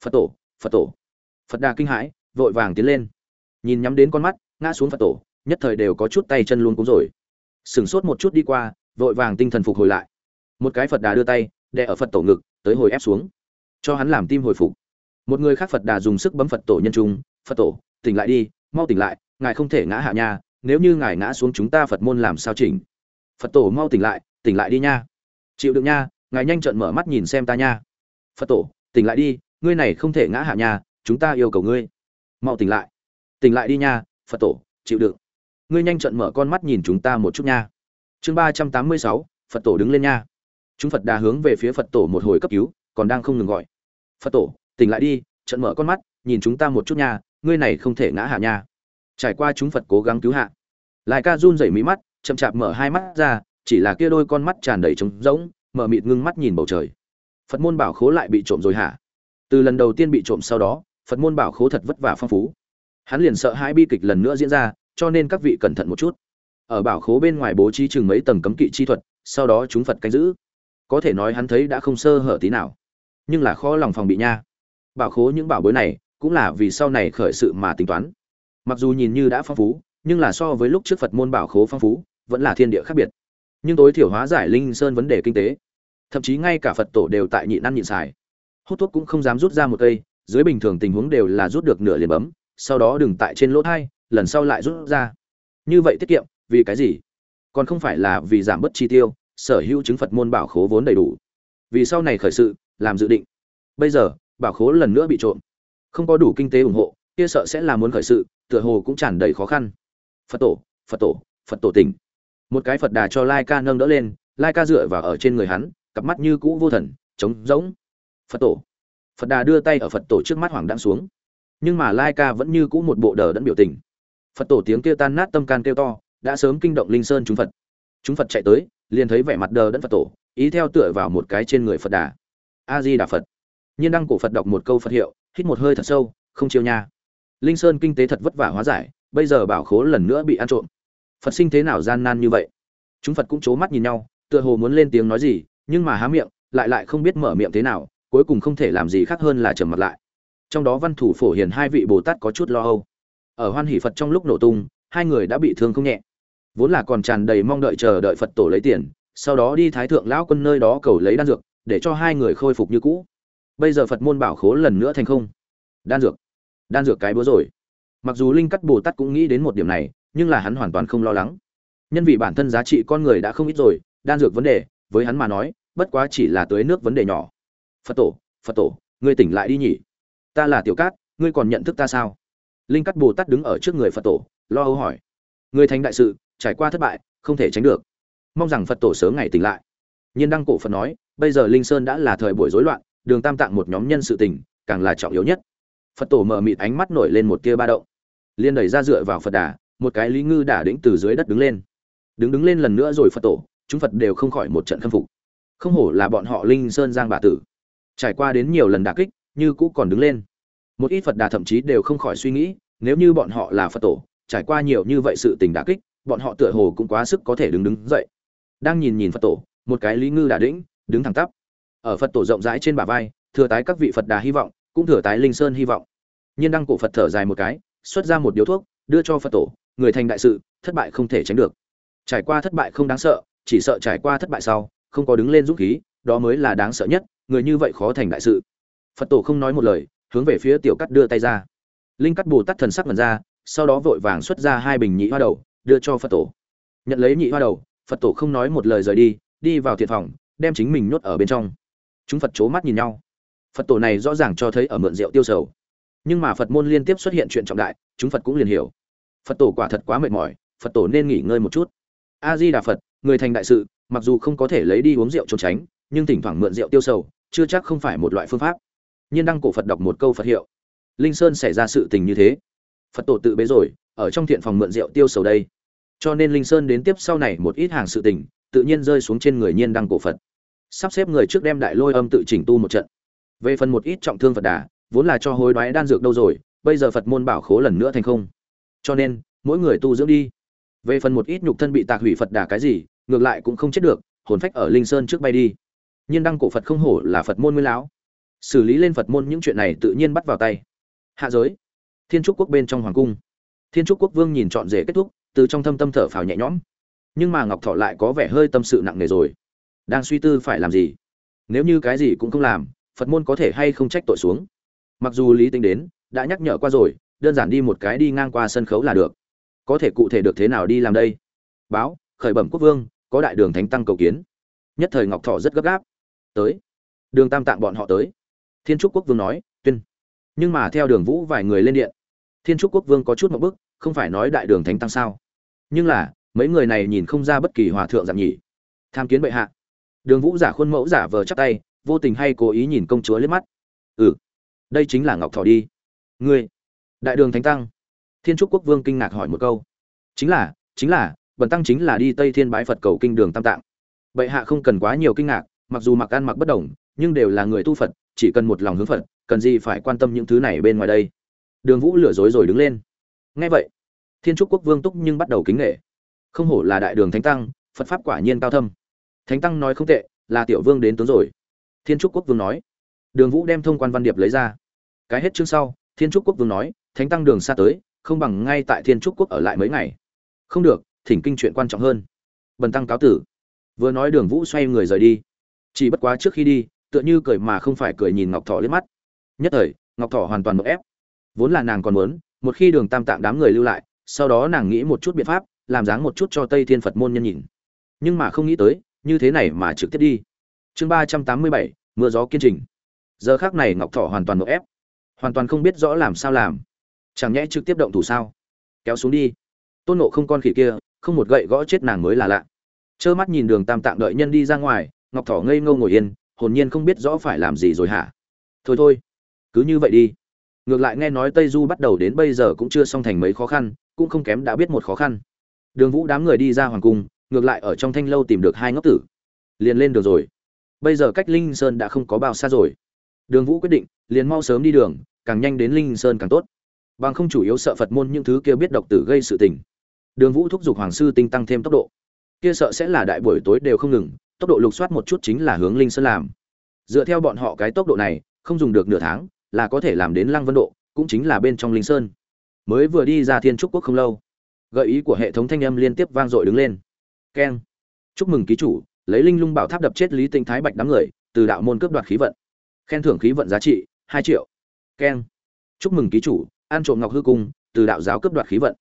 Phật tổ phật tổ. Phật đà kinh hãi, vội vàng tiến lên. Nhìn nhắm đến con mắt ngã xuống phật tổ, nhất thời đều có chút tay chân luôn cũng rồi. Sửng sốt một chút đi qua, vội vàng tinh thần phục hồi lại. Một cái phật đà đưa tay, đè ở phật tổ ngực, tới hồi ép xuống. Cho hắn làm tim hồi phục. Một người khác phật đà dùng sức bấm phật tổ nhân trung, phật tổ, tỉnh lại đi, mau tỉnh lại, ngài không thể ngã hạ nha, nếu như ngài ngã xuống chúng ta phật môn làm sao chỉnh? Phật tổ, mau tỉnh lại tỉnh lại đi nha. Chịu đựng nha, ngài nhanh trợn mở mắt nhìn xem ta nha. Phật tổ, tỉnh lại đi, ngươi này không thể ngã hạ nha, chúng ta yêu cầu ngươi. Mau tỉnh lại. Tỉnh lại đi nha phật tổ, chịu đựng. Ngươi nhanh trận mở con mắt nhìn chúng ta một chút nha. Chương ba trăm tám mươi sáu, phật tổ đứng lên nha. Chúng phật đà hướng về phía phật tổ một hồi cấp cứu, còn đang không ngừng gọi. Phật tổ, tỉnh lại đi trận mở con mắt, nhìn chúng ta một chút nha, ngươi này không thể ngã hạ nha. Trải qua chúng phật cố gắng cứu hạ. Lại ca run rẩy mí mắt, chậm chạp mở hai mắt ra, chỉ là kia đôi con mắt tràn đầy trống rỗng, mở mịt ngưng mắt nhìn bầu trời. Phật môn bảo khố lại bị trộm rồi hả? Từ lần đầu tiên bị trộm sau đó, phật môn bảo khố thật vất vả phong phú hắn liền sợ hai bi kịch lần nữa diễn ra, cho nên các vị cẩn thận một chút. Ở bảo khố bên ngoài bố trí chừng mấy tầng cấm kỵ chi thuật, sau đó chúng phật canh giữ. Có thể nói hắn thấy đã không sơ hở tí nào. Nhưng là khó lòng phòng bị nha. Bảo khố những bảo bối này, cũng là vì sau này khởi sự mà tính toán. Mặc dù nhìn như đã phong phú, nhưng là so với lúc trước phật môn bảo khố phong phú, vẫn là thiên địa khác biệt. Nhưng tối thiểu hóa giải linh sơn vấn đề kinh tế. Thậm chí ngay cả phật tổ đều tại nhịn ăn nhịn xài. Hút thuốc cũng không dám rút ra một cây, dưới bình thường tình huống đều là rút được nửa liền bấm sau đó đừng tại trên lỗ thai, lần sau lại rút ra. Như vậy tiết kiệm, vì cái gì? Còn không phải là vì giảm bớt chi tiêu, sở hữu chứng phật môn bảo khố vốn đầy đủ. Vì sau này khởi sự, làm dự định. Bây giờ, bảo khố lần nữa bị trộm. Không có đủ kinh tế ủng hộ, kia sợ sẽ là muốn khởi sự, tựa hồ cũng tràn đầy khó khăn. Phật tổ phật tổ phật tổ tỉnh. Một cái phật đà cho lai ca nâng đỡ lên, lai ca dựa vào ở trên người hắn, cặp mắt như cũ vô thần, trống rỗng. Phật tổ. Phật đà đưa tay ở phật tổ trước mắt hoàng đang xuống nhưng mà lai ca vẫn như cũ một bộ đờ đẫn biểu tình. Phật tổ tiếng kêu tan nát tâm can kêu to, đã sớm kinh động linh sơn chúng phật. Chúng phật chạy tới, liền thấy vẻ mặt đờ đẫn phật tổ, ý theo tựa vào một cái trên người phật đà. A di đà phật. Nhiên đăng cổ phật đọc một câu phật hiệu, hít một hơi thật sâu, không chiêu nha. Linh sơn kinh tế thật vất vả hóa giải, bây giờ bảo khố lần nữa bị ăn trộm. Phật sinh thế nào gian nan như vậy? Chúng phật cũng c h ố mắt nhìn nhau, tựa hồ muốn lên tiếng nói gì, nhưng mà há miệng, lại lại không biết mở miệng thế nào, cuối cùng không thể làm gì khác hơn là trầm mặt lại trong đó văn thủ phổ hiền hai vị bồ tát có chút lo âu. Ở hoan hỷ phật trong lúc nổ tung, hai người đã bị thương không nhẹ. Vốn là còn tràn đầy mong đợi chờ đợi phật tổ lấy tiền, sau đó đi thái thượng lão quân nơi đó cầu lấy đan dược, để cho hai người khôi phục như cũ. Bây giờ phật môn bảo khố lần nữa thành không. Đan dược. Đan dược cái búa rồi. Mặc dù linh cắt bồ tát cũng nghĩ đến một điểm này, nhưng là hắn hoàn toàn không lo lắng. Nhân vì bản thân giá trị con người đã không ít rồi, đan dược vấn đề, với hắn mà nói, bất quá chỉ là tưới nước vấn đề nhỏ. Phật tổ phật tổ, ngươi tỉnh lại đi nhỉ ta là tiểu cát ngươi còn nhận thức ta sao? Linh cắt bồ tát đứng ở trước người phật tổ lo âu hỏi. Người thành đại sự trải qua thất bại không thể tránh được. Mong rằng phật tổ sớm ngày tỉnh lại. Nhiên đăng cổ phật nói bây giờ linh sơn đã là thời buổi rối loạn đường tam tạng một nhóm nhân sự tỉnh, càng là trọng yếu nhất. Phật tổ mở mịt ánh mắt nổi lên một tia ba động. Liên đẩy ra dựa vào phật đà một cái lý ngư đả đĩnh từ dưới đất đứng lên. Đứng đứng lên lần nữa rồi phật tổ chúng phật đều không khỏi một trận khâm phục. Không hổ là bọn họ linh sơn giang bà tử. Trải qua đến nhiều lần đả kích như cũ còn đứng lên. Một ít phật đà thậm chí đều không khỏi suy nghĩ, nếu như bọn họ là phật tổ, trải qua nhiều như vậy sự tình đả kích, bọn họ tựa hồ cũng quá sức có thể đứng đứng dậy. Đang nhìn nhìn phật tổ, một cái lý ngư đã đĩnh, đứng thẳng tắp. Ở phật tổ rộng rãi trên bả vai, thừa tái các vị phật đà hy vọng, cũng thừa tái linh sơn hy vọng. Nhiên đăng cổ phật thở dài một cái, xuất ra một điếu thuốc, đưa cho phật tổ, người thành đại sự, thất bại không thể tránh được. Trải qua thất bại không đáng sợ, chỉ sợ trải qua thất bại sau, không có đứng lên dũng khí, đó mới là đáng sợ nhất, người như vậy khó thành đại sự phật tổ không nói một lời, hướng về phía tiểu cắt đưa tay ra. Linh cắt bồ tát thần sắc ngần ra, sau đó vội vàng xuất ra hai bình nhị hoa đầu, đưa cho phật tổ. Nhận lấy nhị hoa đầu, phật tổ không nói một lời rời đi đi vào thiện phòng, đem chính mình nhốt ở bên trong. Chúng phật c mắt nhìn nhau. Phật tổ này rõ ràng cho thấy ở mượn rượu tiêu sầu. Nhưng mà phật môn liên tiếp xuất hiện chuyện trọng đại, chúng phật cũng liền hiểu. Phật tổ quả thật quá mệt mỏi, phật tổ nên nghỉ ngơi một chút. A di đà phật, người thành đại sự, mặc dù không có thể lấy đi uống rượu trốn tránh, nhưng thỉnh thoảng mượn rượu tiêu sầu, chưa chắc không phải một loại phương pháp nhiên đăng cổ phật đọc một câu phật hiệu. Linh sơn xảy ra sự tình như thế. Phật tổ tự bế rồi, ở trong thiện phòng mượn rượu tiêu sầu đây. Cho nên linh sơn đến tiếp sau này một ít hàng sự tình, tự nhiên rơi xuống trên người nhiên đăng cổ phật. Sắp xếp người trước đem đại lôi âm tự chỉnh tu một trận. Về phần một ít trọng thương phật đà, vốn là cho hối đoái đan dược đâu rồi, bây giờ phật môn bảo khố lần nữa thành không. Cho nên, mỗi người tu dưỡng đi. Về phần một ít nhục thân bị tạc hủy phật đà cái gì, ngược lại cũng không chết được, hồn phách ở linh sơn trước bay đi. Nhiên đăng cổ phật không hổ là phật môn nguyên lão xử lý lên phật môn những chuyện này tự nhiên bắt vào tay. Hạ giới. Thiên trúc quốc bên trong hoàng cung. Thiên trúc quốc vương nhìn trọn rể kết thúc, từ trong thâm tâm thở phào nhẹ nhõm. Nhưng mà ngọc thọ lại có vẻ hơi tâm sự nặng nề rồi. Đang suy tư phải làm gì? Nếu như cái gì cũng không làm, phật môn có thể hay không trách tội xuống? Mặc dù lý tính đến, đã nhắc nhở qua rồi, đơn giản đi một cái đi ngang qua sân khấu là được. Có thể cụ thể được thế nào đi làm đây? Báo, khởi bẩm quốc vương, có đại đường thánh tăng cầu kiến. Nhất thời ngọc thọ rất gấp gáp. Tới. Đường tam tạng bọn họ tới thiên trúc quốc vương nói, tuyên. Nhưng mà theo đường vũ vài người lên điện, thiên trúc quốc vương có chút một bức, không phải nói đại đường thánh tăng sao. Nhưng là, mấy người này nhìn không ra bất kỳ hòa thượng dạng nhỉ. Tham kiến bệ hạ. Đường vũ giả khuôn mẫu giả vờ chắc tay, vô tình hay cố ý nhìn công chúa liếc mắt. Ừ đây chính là ngọc Thỏ đi. Ngươi, đại đường thánh tăng? Thiên trúc quốc vương kinh ngạc hỏi một câu. Chính là chính là, bần tăng chính là đi tây thiên bái phật cầu kinh đường tam tạng. Bệ hạ không cần quá nhiều kinh ngạc, mặc dù mặc ăn mặc bất đồng nhưng đều là người tu phật chỉ cần một lòng hướng phật, cần gì phải quan tâm những thứ này bên ngoài đây? Đường vũ lừa dối rồi đứng lên. Ngay vậy, thiên trúc quốc vương túc nhưng bắt đầu kính nghệ. Không hổ là đại đường thánh tăng, phật pháp quả nhiên cao thâm. Thánh tăng nói không tệ, là tiểu vương đến tướng rồi. Thiên trúc quốc vương nói. Đường vũ đem thông quan văn điệp lấy ra. Cái hết chương sau, thiên trúc quốc vương nói, thánh tăng đường xa tới, không bằng ngay tại thiên trúc quốc ở lại mấy ngày. Không được, thỉnh kinh chuyện quan trọng hơn. Bần tăng cáo tử. Vừa nói đường vũ xoay người rời đi. Chỉ bất quá trước khi đi tựa như cười mà không phải cười nhìn ngọc thọ liếc mắt. Nhất thời, ngọc thọ hoàn toàn một ép. Vốn là nàng còn muốn, một khi đường tam tạng đám người lưu lại, sau đó nàng nghĩ một chút biện pháp, làm dáng một chút cho tây thiên phật môn nhân nhìn. Nhưng mà không nghĩ tới, như thế này mà trực tiếp đi. Chương ba trăm tám mươi bảy, mưa gió kiên trình. Giờ khác này ngọc thọ hoàn toàn một ép. Hoàn toàn không biết rõ làm sao làm. Chẳng nhẽ trực tiếp động thủ sao? Kéo xuống đi. Tôn nộ không con khỉ kia, không một gậy gõ chết nàng mới là lạ. Trơ mắt nhìn đường tam tạng đợi nhân đi ra ngoài, ngọc thỏ ngây ngâu ngồi yên hồn nhiên không biết rõ phải làm gì rồi hả? Thôi thôi, cứ như vậy đi. Ngược lại nghe nói tây du bắt đầu đến bây giờ cũng chưa xong thành mấy khó khăn, cũng không kém đã biết một khó khăn. Đường vũ đám người đi ra hoàng cung, ngược lại ở trong thanh lâu tìm được hai ngốc tử. Liền lên đường rồi. Bây giờ cách linh sơn đã không có bao xa rồi. Đường vũ quyết định, liền mau sớm đi đường, càng nhanh đến linh sơn càng tốt. Bằng không chủ yếu sợ phật môn những thứ kia biết độc tử gây sự tình. Đường vũ thúc giục hoàng sư tinh tăng thêm tốc độ. Kia sợ sẽ là đại buổi tối đều không ngừng tốc độ lục soát một chút chính là hướng linh sơn làm. Dựa theo bọn họ cái tốc độ này, không dùng được nửa tháng, là có thể làm đến lăng vân độ, cũng chính là bên trong linh sơn. Mới vừa đi ra thiên trúc quốc không lâu, gợi ý của hệ thống thanh âm liên tiếp vang dội đứng lên. Keng. Chúc mừng ký chủ, lấy linh lung bảo tháp đập chết lý tinh thái bạch đám người, từ đạo môn cướp đoạt khí vận. Khen thưởng khí vận giá trị, hai triệu. Keng. Chúc mừng ký chủ, ăn trộm ngọc hư cung, từ đạo giáo cướp đoạt khí vận.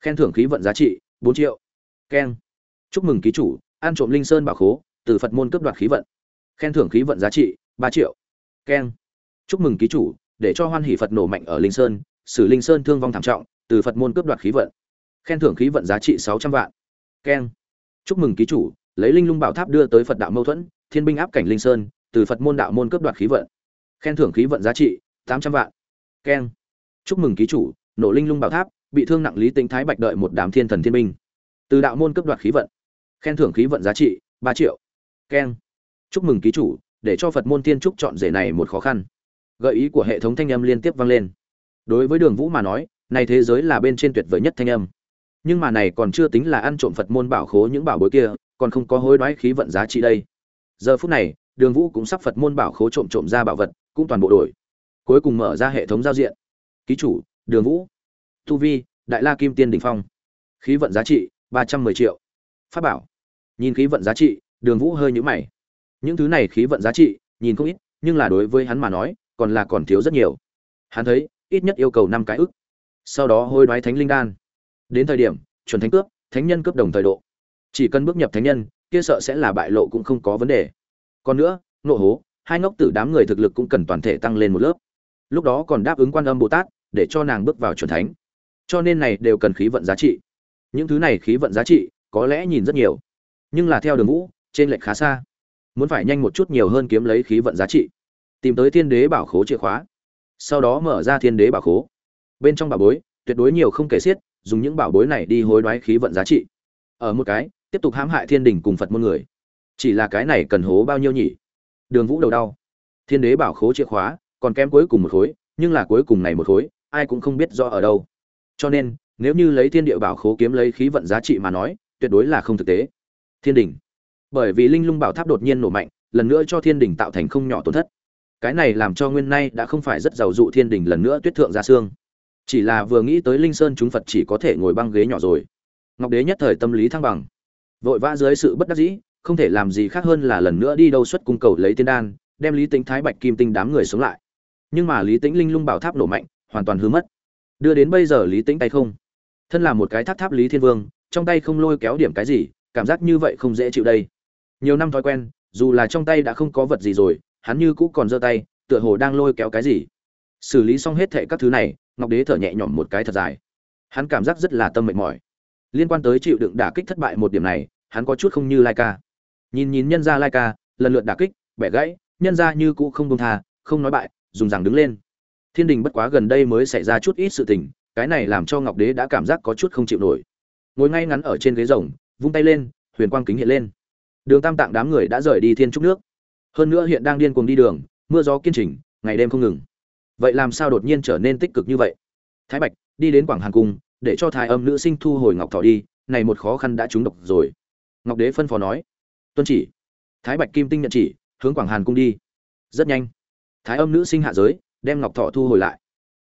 Khen thưởng khí vận giá trị, bốn triệu. Keng. Chúc mừng ký chủ, ăn trộm linh sơn bảo khố từ phật môn cướp đoạt khí vận. Khen thưởng khí vận giá trị, ba triệu. Keng. Chúc mừng ký chủ, để cho hoan hỷ phật nổ mạnh ở linh sơn, xử linh sơn thương vong thảm trọng, từ phật môn cướp đoạt khí vận. Khen thưởng khí vận giá trị sáu trăm vạn. Keng. Chúc mừng ký chủ, lấy linh lung bảo tháp đưa tới phật đạo mâu thuẫn, thiên binh áp cảnh linh sơn, từ phật môn đạo môn cướp đoạt khí vận. Khen thưởng khí vận giá trị, tám trăm vạn. Keng. Chúc mừng ký chủ, nổ linh lung bảo tháp, bị thương nặng lý tính thái bạch đợi một đám thiên thần thiên binh. Từ đạo môn cấp đoạt khí vận. Khen thưởng khí vận giá trị, ba triệu keng. Chúc mừng ký chủ, để cho phật môn thiên trúc chọn rể này một khó khăn. Gợi ý của hệ thống thanh âm liên tiếp vang lên. Đối với đường vũ mà nói, này thế giới là bên trên tuyệt vời nhất thanh âm. Nhưng mà này còn chưa tính là ăn trộm phật môn bảo khố những bảo bối kia, còn không có hối đoái khí vận giá trị đây. Giờ phút này, đường vũ cũng sắp phật môn bảo khố trộm trộm ra bảo vật, cũng toàn bộ đổi. Cuối cùng mở ra hệ thống giao diện. Ký chủ, đường vũ. Tu vi, đại la kim tiên đỉnh phong. Khí vận giá trị, ba trăm mười triệu. Pháp bảo. Nhìn khí vận giá trị đường vũ hơi nhũ mày. Những thứ này khí vận giá trị, nhìn không ít, nhưng là đối với hắn mà nói, còn là còn thiếu rất nhiều. Hắn thấy, ít nhất yêu cầu năm cái ức. Sau đó hôi đoái thánh linh đan. Đến thời điểm, chuẩn thánh cướp, thánh nhân cướp đồng thời độ. Chỉ cần bước nhập thánh nhân, kia sợ sẽ là bại lộ cũng không có vấn đề. Còn nữa, nộ hố, hai ngốc tử đám người thực lực cũng cần toàn thể tăng lên một lớp. Lúc đó còn đáp ứng quan âm bồ tát, để cho nàng bước vào chuẩn thánh. Cho nên này đều cần khí vận giá trị. Những thứ này khí vận giá trị, có lẽ nhìn rất nhiều. Nhưng là theo đường vũ trên lệch khá xa. Muốn phải nhanh một chút nhiều hơn kiếm lấy khí vận giá trị. Tìm tới thiên đế bảo khố chìa khóa. Sau đó mở ra thiên đế bảo khố. Bên trong bảo bối, tuyệt đối nhiều không kể xiết, dùng những bảo bối này đi hối đoái khí vận giá trị. Ở một cái, tiếp tục hãm hại thiên đình cùng phật môn người. Chỉ là cái này cần hố bao nhiêu nhỉ? Đường vũ đầu đau. Thiên đế bảo khố chìa khóa, còn kém cuối cùng một khối, nhưng là cuối cùng này một khối, ai cũng không biết rõ ở đâu. Cho nên, nếu như lấy thiên địa bảo khố kiếm lấy khí vận giá trị mà nói, tuyệt đối là không thực tế. Thiên đình bởi vì linh lung bảo tháp đột nhiên nổ mạnh, lần nữa cho thiên đình tạo thành không nhỏ tổn thất. Cái này làm cho nguyên nay đã không phải rất giàu dụ thiên đình lần nữa tuyết thượng ra xương. Chỉ là vừa nghĩ tới linh sơn chúng phật chỉ có thể ngồi băng ghế nhỏ rồi. Ngọc đế nhất thời tâm lý thăng bằng. Vội vã dưới sự bất đắc dĩ, không thể làm gì khác hơn là lần nữa đi đâu xuất cung cầu lấy tiên đan, đem lý tính thái bạch kim tinh đám người sống lại. Nhưng mà lý tĩnh linh lung bảo tháp nổ mạnh, hoàn toàn hư mất. Đưa đến bây giờ lý tĩnh tay không. Thân là một cái tháp tháp lý thiên vương, trong tay không lôi kéo điểm cái gì, cảm giác như vậy không dễ chịu đây nhiều năm thói quen, dù là trong tay đã không có vật gì rồi, hắn như cũ còn giơ tay, tựa hồ đang lôi kéo cái gì. Xử lý xong hết thệ các thứ này, ngọc đế thở nhẹ nhõm một cái thật dài. Hắn cảm giác rất là tâm mệt mỏi. Liên quan tới chịu đựng đả kích thất bại một điểm này, hắn có chút không như lai ca. Nhìn nhìn nhân gia lai ca, lần lượt đả kích, bẻ gãy, nhân gia như cũ không buông tha, không nói bại, dùng rằng đứng lên. Thiên đình bất quá gần đây mới xảy ra chút ít sự tình, cái này làm cho ngọc đế đã cảm giác có chút không chịu nổi. Ngồi ngay ngắn ở trên ghế rồng, vung tay lên, huyền quang kính hiện lên đường tam tạng đám người đã rời đi thiên trúc nước. Hơn nữa hiện đang điên cuồng đi đường, mưa gió kiên trình, ngày đêm không ngừng. Vậy làm sao đột nhiên trở nên tích cực như vậy? Thái bạch, đi đến quảng hàn cung, để cho thái âm nữ sinh thu hồi ngọc thọ đi, này một khó khăn đã trúng độc rồi. Ngọc đế phân phó nói. Tuân chỉ. Thái bạch kim tinh nhận chỉ, hướng quảng hàn cung đi. Rất nhanh. Thái âm nữ sinh hạ giới, đem ngọc thọ thu hồi lại.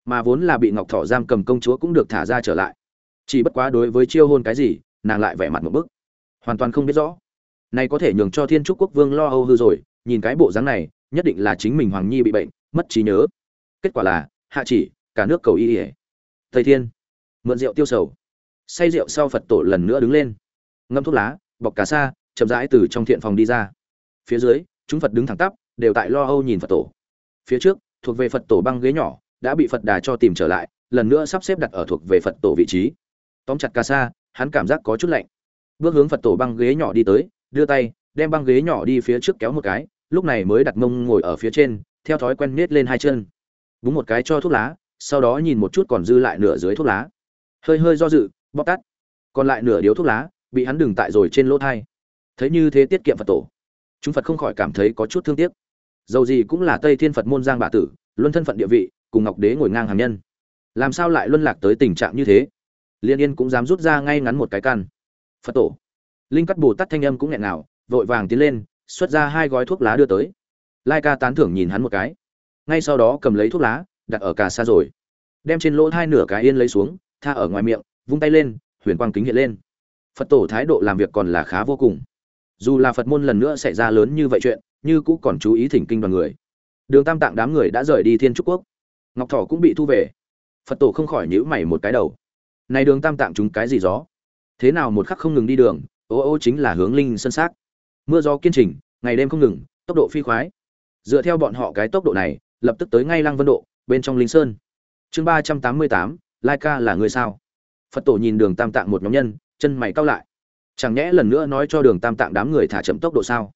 Mà vốn là bị ngọc thọ giam cầm công chúa cũng được thả ra trở lại. Chỉ bất quá đối với chiêu hôn cái gì, nàng lại vẻ mặt một bức. Hoàn toàn không biết rõ này có thể nhường cho thiên trúc quốc vương lo âu hư rồi, nhìn cái bộ dáng này, nhất định là chính mình hoàng nhi bị bệnh, mất trí nhớ. Kết quả là, hạ chỉ, cả nước cầu y ỉa thầy thiên, mượn rượu tiêu sầu. Say rượu sau phật tổ lần nữa đứng lên. Ngâm thuốc lá, bọc cà sa, chậm rãi từ trong thiện phòng đi ra. Phía dưới, chúng phật đứng thẳng tắp, đều tại lo âu nhìn phật tổ. Phía trước, thuộc về phật tổ băng ghế nhỏ, đã bị phật đà cho tìm trở lại, lần nữa sắp xếp đặt ở thuộc về phật tổ vị trí. Tóm chặt cà sa, hắn cảm giác có chút lạnh. Bước hướng phật tổ băng ghế nhỏ đi tới đưa tay, đem băng ghế nhỏ đi phía trước kéo một cái, lúc này mới đặt mông ngồi ở phía trên, theo thói quen nết lên hai chân. Búng một cái cho thuốc lá, sau đó nhìn một chút còn dư lại nửa dưới thuốc lá. Hơi hơi do dự bóc tắt còn lại nửa điếu thuốc lá, bị hắn đừng tại rồi trên lỗ thai. Thấy như thế tiết kiệm phật tổ. Chúng phật không khỏi cảm thấy có chút thương tiếc. Dầu gì cũng là tây thiên phật môn giang bà tử luân thân phận địa vị, cùng ngọc đế ngồi ngang hàm nhân. Làm sao lại luân lạc tới tình trạng như thế? Liên yên cũng dám rút ra ngay ngắn một cái căn phật tổ linh cắt bồ tát thanh âm cũng nghẹn nào vội vàng tiến lên, xuất ra hai gói thuốc lá đưa tới. Lai ca tán thưởng nhìn hắn một cái. Ngay sau đó cầm lấy thuốc lá, đặt ở cà sa rồi. Đem trên lỗ hai nửa cái yên lấy xuống, tha ở ngoài miệng, vung tay lên, huyền quang kính hiện lên. Phật tổ thái độ làm việc còn là khá vô cùng. Dù là phật môn lần nữa xảy ra lớn như vậy chuyện, như cũng còn chú ý thỉnh kinh đoàn người. Đường tam tạng đám người đã rời đi thiên trúc quốc. Ngọc thỏ cũng bị thu về. Phật tổ không khỏi nhữ mày một cái đầu. Này đường tam tạng chúng cái gì gió? Thế nào một khắc không ngừng đi đường ô ô chính là hướng linh sân xác. Mưa gió kiên trình, ngày đêm không ngừng, tốc độ phi khoái. Dựa theo bọn họ cái tốc độ này, lập tức tới ngay lăng vân độ, bên trong linh sơn. Chương ba trăm tám mươi tám, lai ca là người sao? Phật tổ nhìn đường tam tạng một nhóm nhân, chân mày cao lại. Chẳng nhẽ lần nữa nói cho đường tam tạng đám người thả chậm tốc độ sao?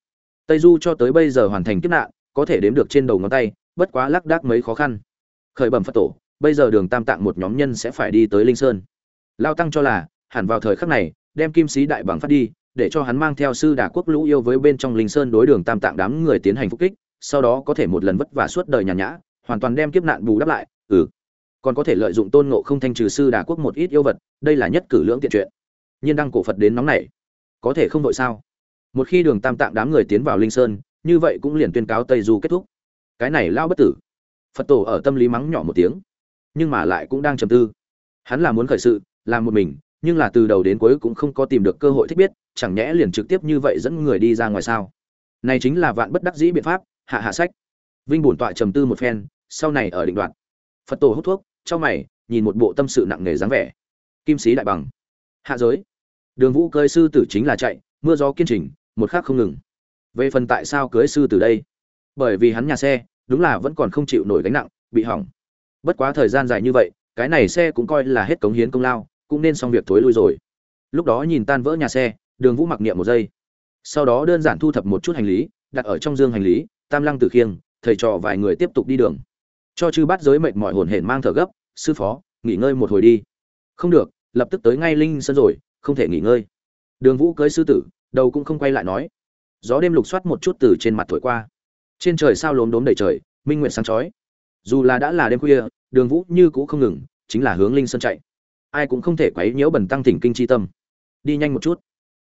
Tây du cho tới bây giờ hoàn thành kiếp nạn, có thể đếm được trên đầu ngón tay, bất quá lác đác mấy khó khăn. Khởi bẩm phật tổ, bây giờ đường tam tạng một nhóm nhân sẽ phải đi tới linh sơn. Lao tăng cho là, hẳn vào thời khắc này đem kim sĩ đại bằng phát đi, để cho hắn mang theo sư đà quốc lũ yêu với bên trong linh sơn đối đường tam tạng đám người tiến hành phục kích, sau đó có thể một lần vất vả suốt đời nhàn nhã, hoàn toàn đem kiếp nạn bù đắp lại ừ. Còn có thể lợi dụng tôn ngộ không thanh trừ sư đà quốc một ít yêu vật, đây là nhất cử lưỡng tiện chuyện. Nhiên đăng cổ phật đến nóng này có thể không đội sao? Một khi đường tam tạng đám người tiến vào linh sơn, như vậy cũng liền tuyên cáo tây du kết thúc. Cái này lao bất tử. Phật tổ ở tâm lý mắng nhỏ một tiếng, nhưng mà lại cũng đang trầm tư. Hắn là muốn khởi sự, làm một mình nhưng là từ đầu đến cuối cũng không có tìm được cơ hội thích biết, chẳng nhẽ liền trực tiếp như vậy dẫn người đi ra ngoài sao? Này chính là vạn bất đắc dĩ biện pháp, hạ hạ sách. Vinh bổn tọa trầm tư một phen, sau này ở định đoạn. Phật tổ hút thuốc trong mày, nhìn một bộ tâm sự nặng nề dáng vẻ. Kim sĩ đại bằng. Hạ giới. Đường vũ cơi sư tử chính là chạy, mưa gió kiên trình, một khắc không ngừng. Về phần tại sao cưới sư tử đây? Bởi vì hắn nhà xe, đúng là vẫn còn không chịu nổi gánh nặng, bị hỏng. Bất quá thời gian dài như vậy, cái này xe cũng coi là hết cống hiến công lao cũng nên xong việc thối lui rồi. Lúc đó nhìn tan vỡ nhà xe, đường vũ mặc niệm một giây. Sau đó đơn giản thu thập một chút hành lý, đặt ở trong dương hành lý, tam lăng tử khiêng, thầy trò vài người tiếp tục đi đường. Cho chư bắt giới mệt mỏi hồn hển mang thở gấp, sư phó, nghỉ ngơi một hồi đi. Không được, lập tức tới ngay linh sân rồi, không thể nghỉ ngơi. Đường vũ cưới sư tử, đầu cũng không quay lại nói. Gió đêm lục soát một chút từ trên mặt thổi qua. Trên trời sao lốm đốm đầy trời, minh nguyện sáng chói. Dù là đã là đêm khuya, đường vũ như cũ không ngừng, chính là hướng linh sơn chạy ai cũng không thể quấy nhiễu bần tăng thỉnh kinh chi tâm. Đi nhanh một chút.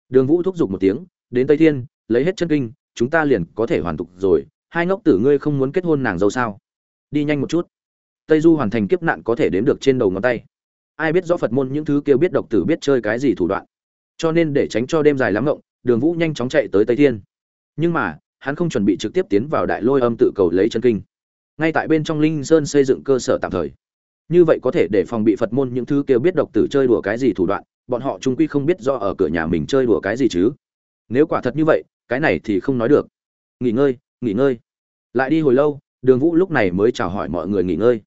Đường vũ thúc giục một tiếng, đến tây thiên, lấy hết chân kinh, chúng ta liền có thể hoàn tục rồi, hai ngốc tử ngươi không muốn kết hôn nàng dâu sao? Đi nhanh một chút. Tây du hoàn thành kiếp nạn có thể đếm được trên đầu ngón tay. Ai biết rõ phật môn những thứ kêu biết độc tử biết chơi cái gì thủ đoạn. Cho nên để tránh cho đêm dài lắm ngộng, đường vũ nhanh chóng chạy tới tây thiên. Nhưng mà, hắn không chuẩn bị trực tiếp tiến vào đại lôi âm tự cầu lấy chân kinh. Ngay tại bên trong linh sơn xây dựng cơ sở tạm thời như vậy có thể để phòng bị phật môn những thứ kêu biết độc tử chơi đùa cái gì thủ đoạn, bọn họ trung quy không biết do ở cửa nhà mình chơi đùa cái gì chứ. Nếu quả thật như vậy, cái này thì không nói được. Nghỉ ngơi nghỉ ngơi. Lại đi hồi lâu, đường vũ lúc này mới chào hỏi mọi người nghỉ ngơi.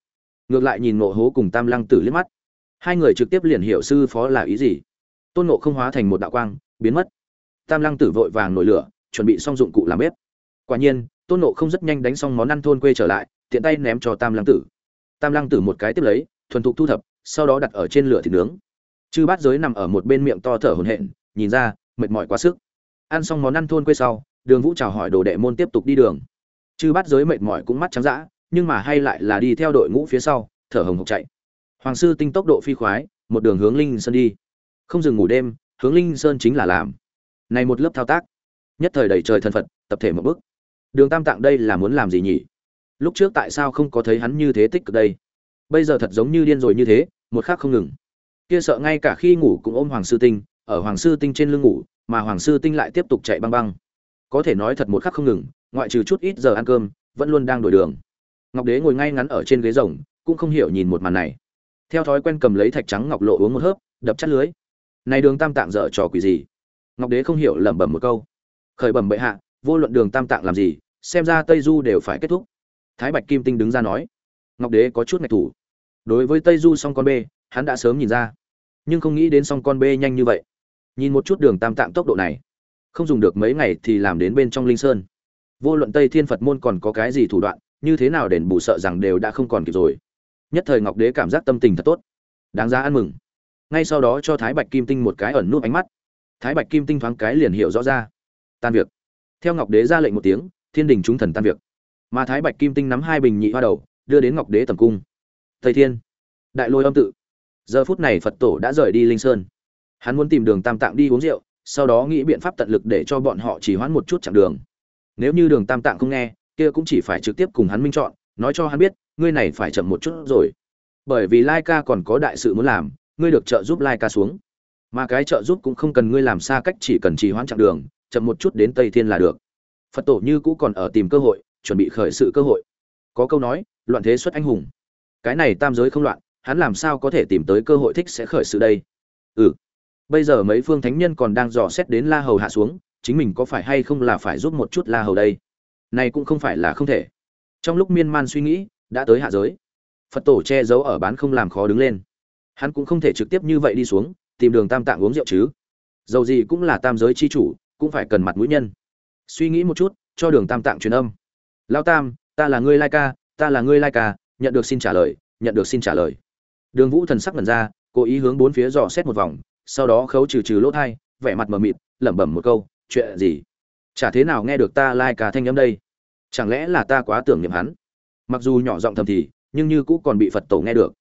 Ngược lại nhìn nộ hố cùng tam lăng tử liếc mắt. Hai người trực tiếp liền hiểu sư phó là ý gì. Tôn nộ không hóa thành một đạo quang, biến mất. Tam lăng tử vội vàng nổi lửa, chuẩn bị xong dụng cụ làm bếp. Quả nhiên, tôn nộ không rất nhanh đánh xong món ăn thôn quê trở lại, tiện tay ném cho tam lăng tử tam lăng tử một cái tiếp lấy, thuần thục thu thập, sau đó đặt ở trên lửa thịt nướng. Chư bát giới nằm ở một bên miệng to thở hổn hển, nhìn ra, mệt mỏi quá sức. Ăn xong món ăn thôn quê sau, đường vũ chào hỏi đồ đệ môn tiếp tục đi đường. Chư bát giới mệt mỏi cũng mắt trắng dã, nhưng mà hay lại là đi theo đội ngũ phía sau, thở hồng hộc chạy. Hoàng sư tinh tốc độ phi khoái, một đường hướng linh sơn đi. Không dừng ngủ đêm, hướng linh sơn chính là làm. Này một lớp thao tác. Nhất thời đầy trời thần phật, tập thể một bước. Đường tam tạng đây là muốn làm gì nhỉ? Lúc trước tại sao không có thấy hắn như thế tích cực đây? Bây giờ thật giống như điên rồi như thế, một khác không ngừng. Kia sợ ngay cả khi ngủ cũng ôm hoàng sư tinh, ở hoàng sư tinh trên lưng ngủ, mà hoàng sư tinh lại tiếp tục chạy băng băng. Có thể nói thật một khắc không ngừng, ngoại trừ chút ít giờ ăn cơm, vẫn luôn đang đổi đường. Ngọc đế ngồi ngay ngắn ở trên ghế rồng, cũng không hiểu nhìn một màn này. Theo thói quen cầm lấy thạch trắng ngọc lộ uống một hớp, đập chắt lưới. Này đường tam tạng dở trò quỷ gì? Ngọc đế không hiểu lẩm bẩm một câu. Khởi bẩm bệ hạ, vô luận đường tam tạng làm gì, xem ra tây du đều phải kết thúc thái bạch kim tinh đứng ra nói, ngọc đế có chút ngạch thủ. Đối với tây du song con b hắn đã sớm nhìn ra. Nhưng không nghĩ đến song con b nhanh như vậy. Nhìn một chút đường tam tạng tốc độ này, không dùng được mấy ngày thì làm đến bên trong linh sơn. Vô luận tây thiên phật môn còn có cái gì thủ đoạn, như thế nào đền bù sợ rằng đều đã không còn kịp rồi. Nhất thời ngọc đế cảm giác tâm tình thật tốt. Đáng giá ăn mừng. Ngay sau đó cho thái bạch kim tinh một cái ẩn nút ánh mắt. Thái bạch kim tinh thoáng cái liền hiểu rõ ra. Tan việc. Theo ngọc đế ra lệnh một tiếng, thiên đình chúng thần tan việc mà thái bạch kim tinh nắm hai bình nhị hoa đầu, đưa đến ngọc đế tầm cung. Thầy thiên, đại lôi âm tự. Giờ phút này phật tổ đã rời đi linh sơn. Hắn muốn tìm đường tam tạng đi uống rượu, sau đó nghĩ biện pháp tận lực để cho bọn họ chỉ hoãn một chút chặng đường. Nếu như đường tam tạng không nghe, kia cũng chỉ phải trực tiếp cùng hắn minh chọn, nói cho hắn biết, ngươi này phải chậm một chút rồi. Bởi vì lai ca còn có đại sự muốn làm, ngươi được trợ giúp lai ca xuống. Mà cái trợ giúp cũng không cần ngươi làm xa cách chỉ cần trì hoãn chặng đường, chậm một chút đến tây thiên là được. Phật tổ như cũ còn ở tìm cơ hội chuẩn bị khởi sự cơ hội. Có câu nói, loạn thế xuất anh hùng. Cái này tam giới không loạn, hắn làm sao có thể tìm tới cơ hội thích sẽ khởi sự đây? Ừ. Bây giờ mấy phương thánh nhân còn đang dò xét đến la hầu hạ xuống, chính mình có phải hay không là phải giúp một chút la hầu đây? Này cũng không phải là không thể. Trong lúc miên man suy nghĩ, đã tới hạ giới. Phật tổ che giấu ở bán không làm khó đứng lên. Hắn cũng không thể trực tiếp như vậy đi xuống, tìm đường tam tạng uống rượu chứ. Dầu gì cũng là tam giới c h i chủ, cũng phải cần mặt mũi nhân. Suy nghĩ một chút, cho đường tam tạng truyền âm lao tam, ta là ngươi lai ca, ta là ngươi lai ca, nhận được xin trả lời, nhận được xin trả lời. Đường vũ thần sắc lần ra, cố ý hướng bốn phía dò xét một vòng, sau đó khấu trừ trừ lỗ thai, vẻ mặt mờ mịt, lẩm bẩm một câu, chuyện gì? Chả thế nào nghe được ta lai、like、cả thanh âm m đây? Chẳng lẽ là ta quá tưởng niệm hắn? Mặc dù nhỏ giọng thầm thì, nhưng như cũ còn bị phật tổ nghe được.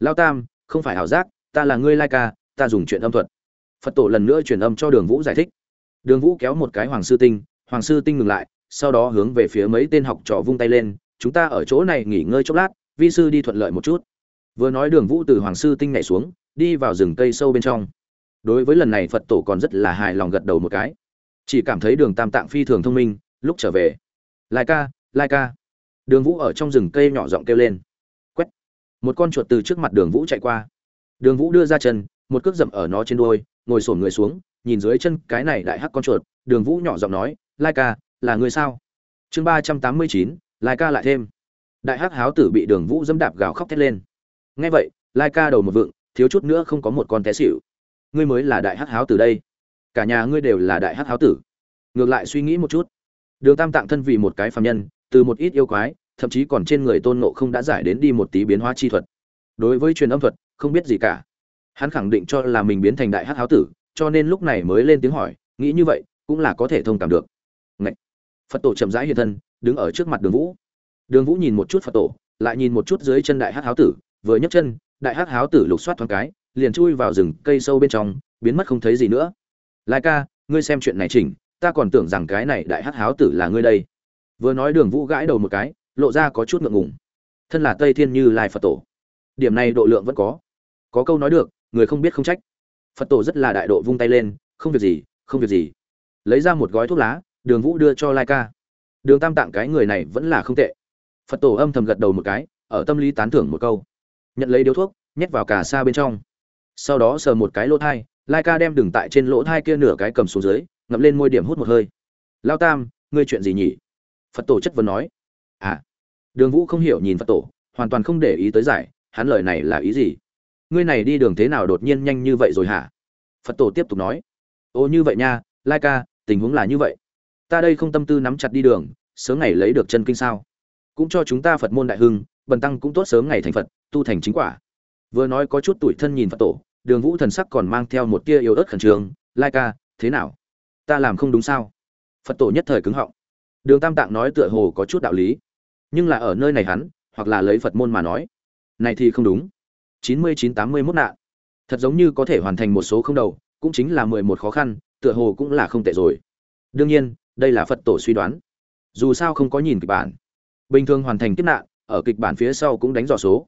Lao tam, không phải ảo giác, ta là ngươi lai、like、ca, ta dùng chuyện âm thuật. Phật tổ lần nữa truyền âm cho đường vũ giải thích. Đường vũ kéo một cái hoàng sư tinh, hoàng sư tinh ngừng lại sau đó hướng về phía mấy tên học trò vung tay lên chúng ta ở chỗ này nghỉ ngơi chốc lát vi sư đi thuận lợi một chút. Vừa nói đường vũ từ hoàng sư tinh nhảy xuống đi vào rừng cây sâu bên trong. Đối với lần này phật tổ còn rất là hài lòng gật đầu một cái. Chỉ cảm thấy đường tam tạng phi thường thông minh lúc trở về. Lai ca lai ca. Đường vũ ở trong rừng cây nhỏ giọng kêu lên. Quét. Một con chuột từ trước mặt đường vũ chạy qua. Đường vũ đưa ra chân một cước dậm ở nó trên đuôi, ngồi sổn người xuống nhìn dưới chân cái này đại hắc con chuột. Đường vũ nhỏ giọng nói lai ca là người sao? Chương ba trăm tám mươi chín, lai ca lại thêm. Đại hắc háo tử bị đường vũ dẫm đạp gào khóc thét lên. Nghe vậy, lai ca đầu một vựng thiếu chút nữa không có một con té xỉu. Ngươi mới là đại hắc háo tử đây. Cả nhà ngươi đều là đại hắc háo tử. Ngược lại suy nghĩ một chút. Đường tam tạng thân vì một cái phàm nhân, từ một ít yêu quái, thậm chí còn trên người tôn ngộ không đã giải đến đi một tí biến hóa chi thuật. Đối với truyền âm thuật, không biết gì cả. Hắn khẳng định cho là mình biến thành đại hắc háo tử, cho nên lúc này mới lên tiếng hỏi, nghĩ như vậy, cũng là có thể thông cảm được phật tổ chậm rãi hiện thân, đứng ở trước mặt đường vũ. Đường vũ nhìn một chút phật tổ, lại nhìn một chút dưới chân đại hắc háo tử, vừa nhấc chân, đại hắc háo tử lục soát thoáng cái, liền chui vào rừng cây sâu bên trong, biến mất không thấy gì nữa. Lai ca, ngươi xem chuyện này chỉnh, ta còn tưởng rằng cái này đại hắc háo tử là ngươi đây. Vừa nói đường vũ gãi đầu một cái, lộ ra có chút ngượng ngùng. Thân là tây thiên như lai phật tổ. Điểm này độ lượng vẫn có. Có câu nói được, người không biết không trách. Phật tổ rất là đại độ vung tay lên, không việc gì, không việc gì. Lấy ra một gói thuốc lá đường vũ đưa cho lai ca. Đường tam tạng cái người này vẫn là không tệ. Phật tổ âm thầm gật đầu một cái, ở tâm lý tán thưởng một câu. Nhận lấy điếu thuốc, nhét vào cả xa bên trong. Sau đó sờ một cái lỗ thai, lai ca đem đừng tại trên lỗ thai kia nửa cái cầm xuống dưới, ngậm lên môi điểm hút một hơi. Lao tam, ngươi chuyện gì nhỉ? Phật tổ chất vấn nói. À. Đường vũ không hiểu nhìn phật tổ, hoàn toàn không để ý tới giải, hắn lời này là ý gì? Ngươi này đi đường thế nào đột nhiên nhanh như vậy rồi hả? Phật tổ tiếp tục nói. Ô như vậy nha, lai ca, tình huống là như vậy ta đây không tâm tư nắm chặt đi đường, sớm ngày lấy được chân kinh sao? Cũng cho chúng ta phật môn đại hưng, bần tăng cũng tốt sớm ngày thành phật, tu thành chính quả. Vừa nói có chút tuổi thân nhìn phật tổ, đường vũ thần sắc còn mang theo một tia yếu ớt khẩn trương, lai ca, thế nào? Ta làm không đúng sao? Phật tổ nhất thời cứng họng. Đường tam tạng nói tựa hồ có chút đạo lý, nhưng là ở nơi này hắn, hoặc là lấy phật môn mà nói, này thì không đúng. Chín mươi chín tám mươi mốt nạn. Thật giống như có thể hoàn thành một số không đầu, cũng chính là mười một khó khăn, tựa hồ cũng là không tệ rồi. Đương nhiên đây là phật tổ suy đoán. Dù sao không có nhìn kịch bản. Bình thường hoàn thành kiếp nạn, ở kịch bản phía sau cũng đánh dò số.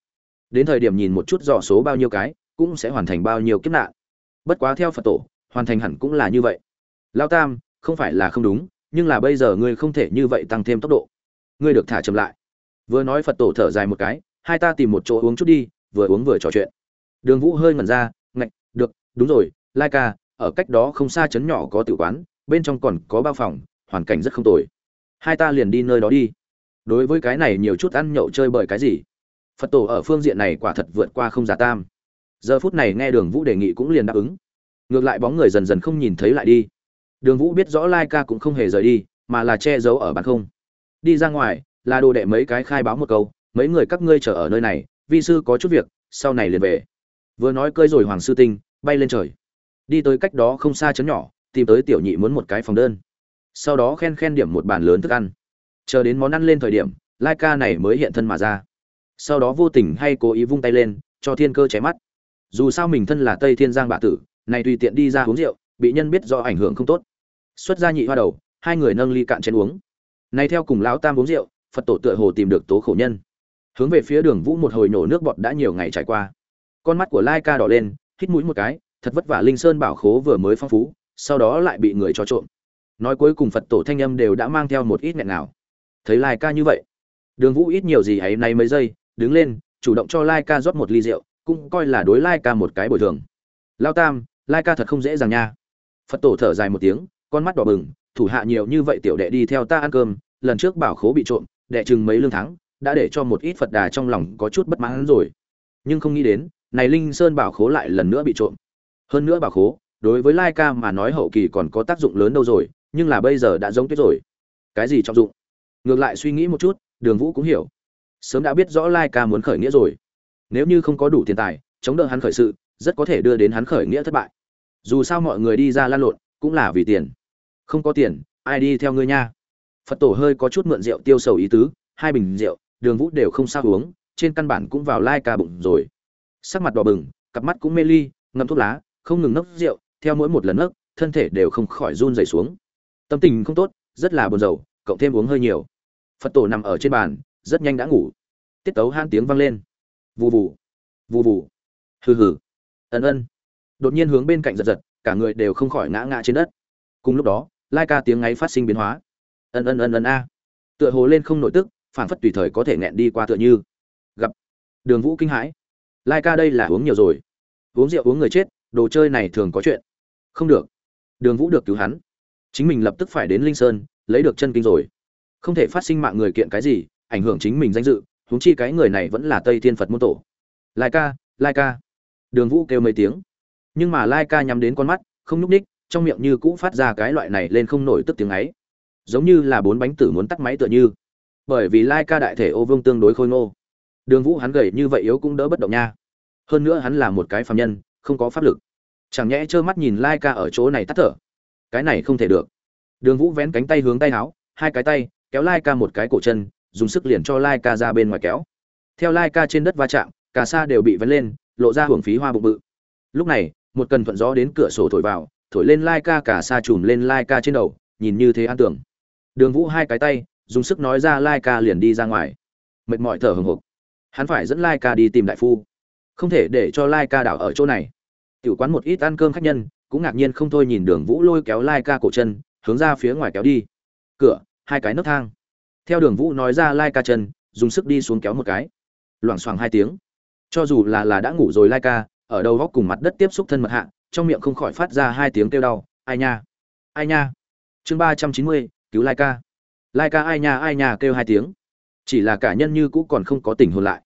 Đến thời điểm nhìn một chút dò số bao nhiêu cái, cũng sẽ hoàn thành bao nhiêu kiếp nạn. Bất quá theo phật tổ, hoàn thành hẳn cũng là như vậy. Lao tam, không phải là không đúng, nhưng là bây giờ ngươi không thể như vậy tăng thêm tốc độ. Ngươi được thả chậm lại. Vừa nói phật tổ thở dài một cái, hai ta tìm một chỗ uống chút đi, vừa uống vừa trò chuyện. Đường vũ hơi ngẩn ra, ngạch, được, đúng rồi, lai ca, ở cách đó không xa trấn nhỏ có tử quán, bên trong còn có bao phòng hoàn cảnh rất không tồi. Hai ta liền đi nơi đó đi. Đối với cái này nhiều chút ăn nhậu chơi bởi cái gì? Phật tổ ở phương diện này quả thật vượt qua không giả tam. Giờ phút này nghe đường vũ đề nghị cũng liền đáp ứng. Ngược lại bóng người dần dần không nhìn thấy lại đi. Đường vũ biết rõ lai ca cũng không hề rời đi, mà là che giấu ở bàn không. Đi ra ngoài, là đồ đệ mấy cái khai báo một câu, mấy người các ngươi chờ ở nơi này, vi sư có chút việc, sau này liền về. Vừa nói cơi rồi hoàng sư tinh, bay lên trời. Đi tới cách đó không xa chấn nhỏ, tìm tới tiểu nhị muốn một cái phòng đơn sau đó khen khen điểm một bàn lớn thức ăn. Chờ đến món ăn lên thời điểm, lai ca này mới hiện thân mà ra. Sau đó vô tình hay cố ý vung tay lên, cho thiên cơ cháy mắt. Dù sao mình thân là tây thiên giang bạ tử, này tùy tiện đi ra uống rượu, bị nhân biết do ảnh hưởng không tốt. Xuất ra nhị hoa đầu, hai người nâng ly cạn chén uống. Này theo cùng lão tam uống rượu, phật tổ tựa hồ tìm được tố khổ nhân. Hướng về phía đường vũ một hồi nổ nước bọt đã nhiều ngày trải qua. Con mắt của lai ca đỏ lên, hít mũi một cái, thật vất vả linh sơn bảo khố vừa mới phong phú, sau đó lại bị người cho trộm nói cuối cùng phật tổ thanh âm đều đã mang theo một ít nghẹn nào thấy lai ca như vậy đường vũ ít nhiều gì ấy nay mấy giây đứng lên chủ động cho lai ca rót một ly rượu cũng coi là đối lai ca một cái bồi thường. Lao tam lai ca thật không dễ dàng nha. Phật tổ thở dài một tiếng con mắt đỏ bừng thủ hạ nhiều như vậy tiểu đệ đi theo ta ăn cơm lần trước bảo khố bị trộm đệ chừng mấy lương tháng, đã để cho một ít phật đà trong lòng có chút bất mãn rồi. Nhưng không nghĩ đến này linh sơn bảo khố lại lần nữa bị trộm. Hơn nữa bảo khố đối với lai ca mà nói hậu kỳ còn có tác dụng lớn đâu rồi nhưng là bây giờ đã giống tuyết rồi. Cái gì trọng dụng? Ngược lại suy nghĩ một chút, đường vũ cũng hiểu. Sớm đã biết rõ lai ca muốn khởi nghĩa rồi. Nếu như không có đủ tiền tài, chống đỡ hắn khởi sự, rất có thể đưa đến hắn khởi nghĩa thất bại. Dù sao mọi người đi ra lan lộn, cũng là vì tiền. Không có tiền, ai đi theo ngươi nha? Phật tổ hơi có chút mượn rượu tiêu sầu ý tứ, hai bình rượu, đường vũ đều không sao uống, trên căn bản cũng vào lai ca bụng rồi. Sắc mặt đỏ bừng, cặp mắt cũng mê ly ngâm thuốc lá, không ngừng nốc rượu, theo mỗi một lần nấc, thân thể đều không khỏi run rẩy xuống tâm tình không tốt, rất là buồn rầu, cộng thêm uống hơi nhiều. Phật tổ nằm ở trên bàn, rất nhanh đã ngủ. Tiết tấu han tiếng vang lên. Vù vù vù vù, hừ hừ. Ân ân. Đột nhiên hướng bên cạnh giật giật, cả người đều không khỏi ngã ngã trên đất. Cùng lúc đó, lai ca tiếng ngáy phát sinh biến hóa. Ân ân ân ân a. Tựa hồ lên không nội tức phản phất tùy thời có thể nghẹn đi qua tựa như. Gặp. Đường vũ kinh hãi. Lai ca đây là uống nhiều rồi. Uống rượu uống người chết, đồ chơi này thường có chuyện. Không được. Đường vũ được cứu hắn chính mình lập tức phải đến linh sơn, lấy được chân kinh rồi. Không thể phát sinh mạng người kiện cái gì, ảnh hưởng chính mình danh dự, huống chi cái người này vẫn là tây thiên phật môn tổ. Lai ca lai ca. Đường vũ kêu mấy tiếng. Nhưng mà lai ca nhắm đến con mắt, không nhúc ních trong miệng như cũ phát ra cái loại này lên không nổi tức tiếng ấy. Giống như là bốn bánh tử muốn tắt máy tựa như. Bởi vì lai ca đại thể ô vương tương đối khôi ngô. Đường vũ hắn gầy như vậy yếu cũng đỡ bất động nha. Hơn nữa hắn là một cái phạm nhân, không có pháp lực. Chẳng nhẽ trơ mắt nhìn lai ca ở chỗ này tắt thở cái này không thể được. Đường vũ vén cánh tay hướng tay áo, hai cái tay, kéo lai ca một cái cổ chân, dùng sức liền cho lai ca ra bên ngoài kéo. Theo lai ca trên đất va chạm, cả xa đều bị vén lên, lộ ra hưởng phí hoa bụng bự. Lúc này, một cần thuận gió đến cửa sổ thổi vào, thổi lên lai ca cả xa chùm lên lai ca trên đầu, nhìn như thế an tưởng. Đường vũ hai cái tay, dùng sức nói ra lai ca liền đi ra ngoài. Mệt mỏi thở hừng hực hắn phải dẫn lai ca đi tìm đại phu. Không thể để cho lai ca đảo ở chỗ này. Tiểu quán một ít ăn cơm khách nhân cũng ngạc nhiên không thôi nhìn đường vũ lôi kéo lai ca cổ chân, hướng ra phía ngoài kéo đi. Cửa, hai cái nấc thang. Theo đường vũ nói ra lai ca chân, dùng sức đi xuống kéo một cái. Loảng xoảng hai tiếng. Cho dù là là đã ngủ rồi lai ca ở đầu góc cùng mặt đất tiếp xúc thân mật hạ, trong miệng không khỏi phát ra hai tiếng kêu đau, ai nha ai nha. Chương ba trăm chín mươi, cứu lai ca lai ca ai nha ai nha kêu hai tiếng. Chỉ là cả nhân như cũ còn không có tỉnh hồn lại.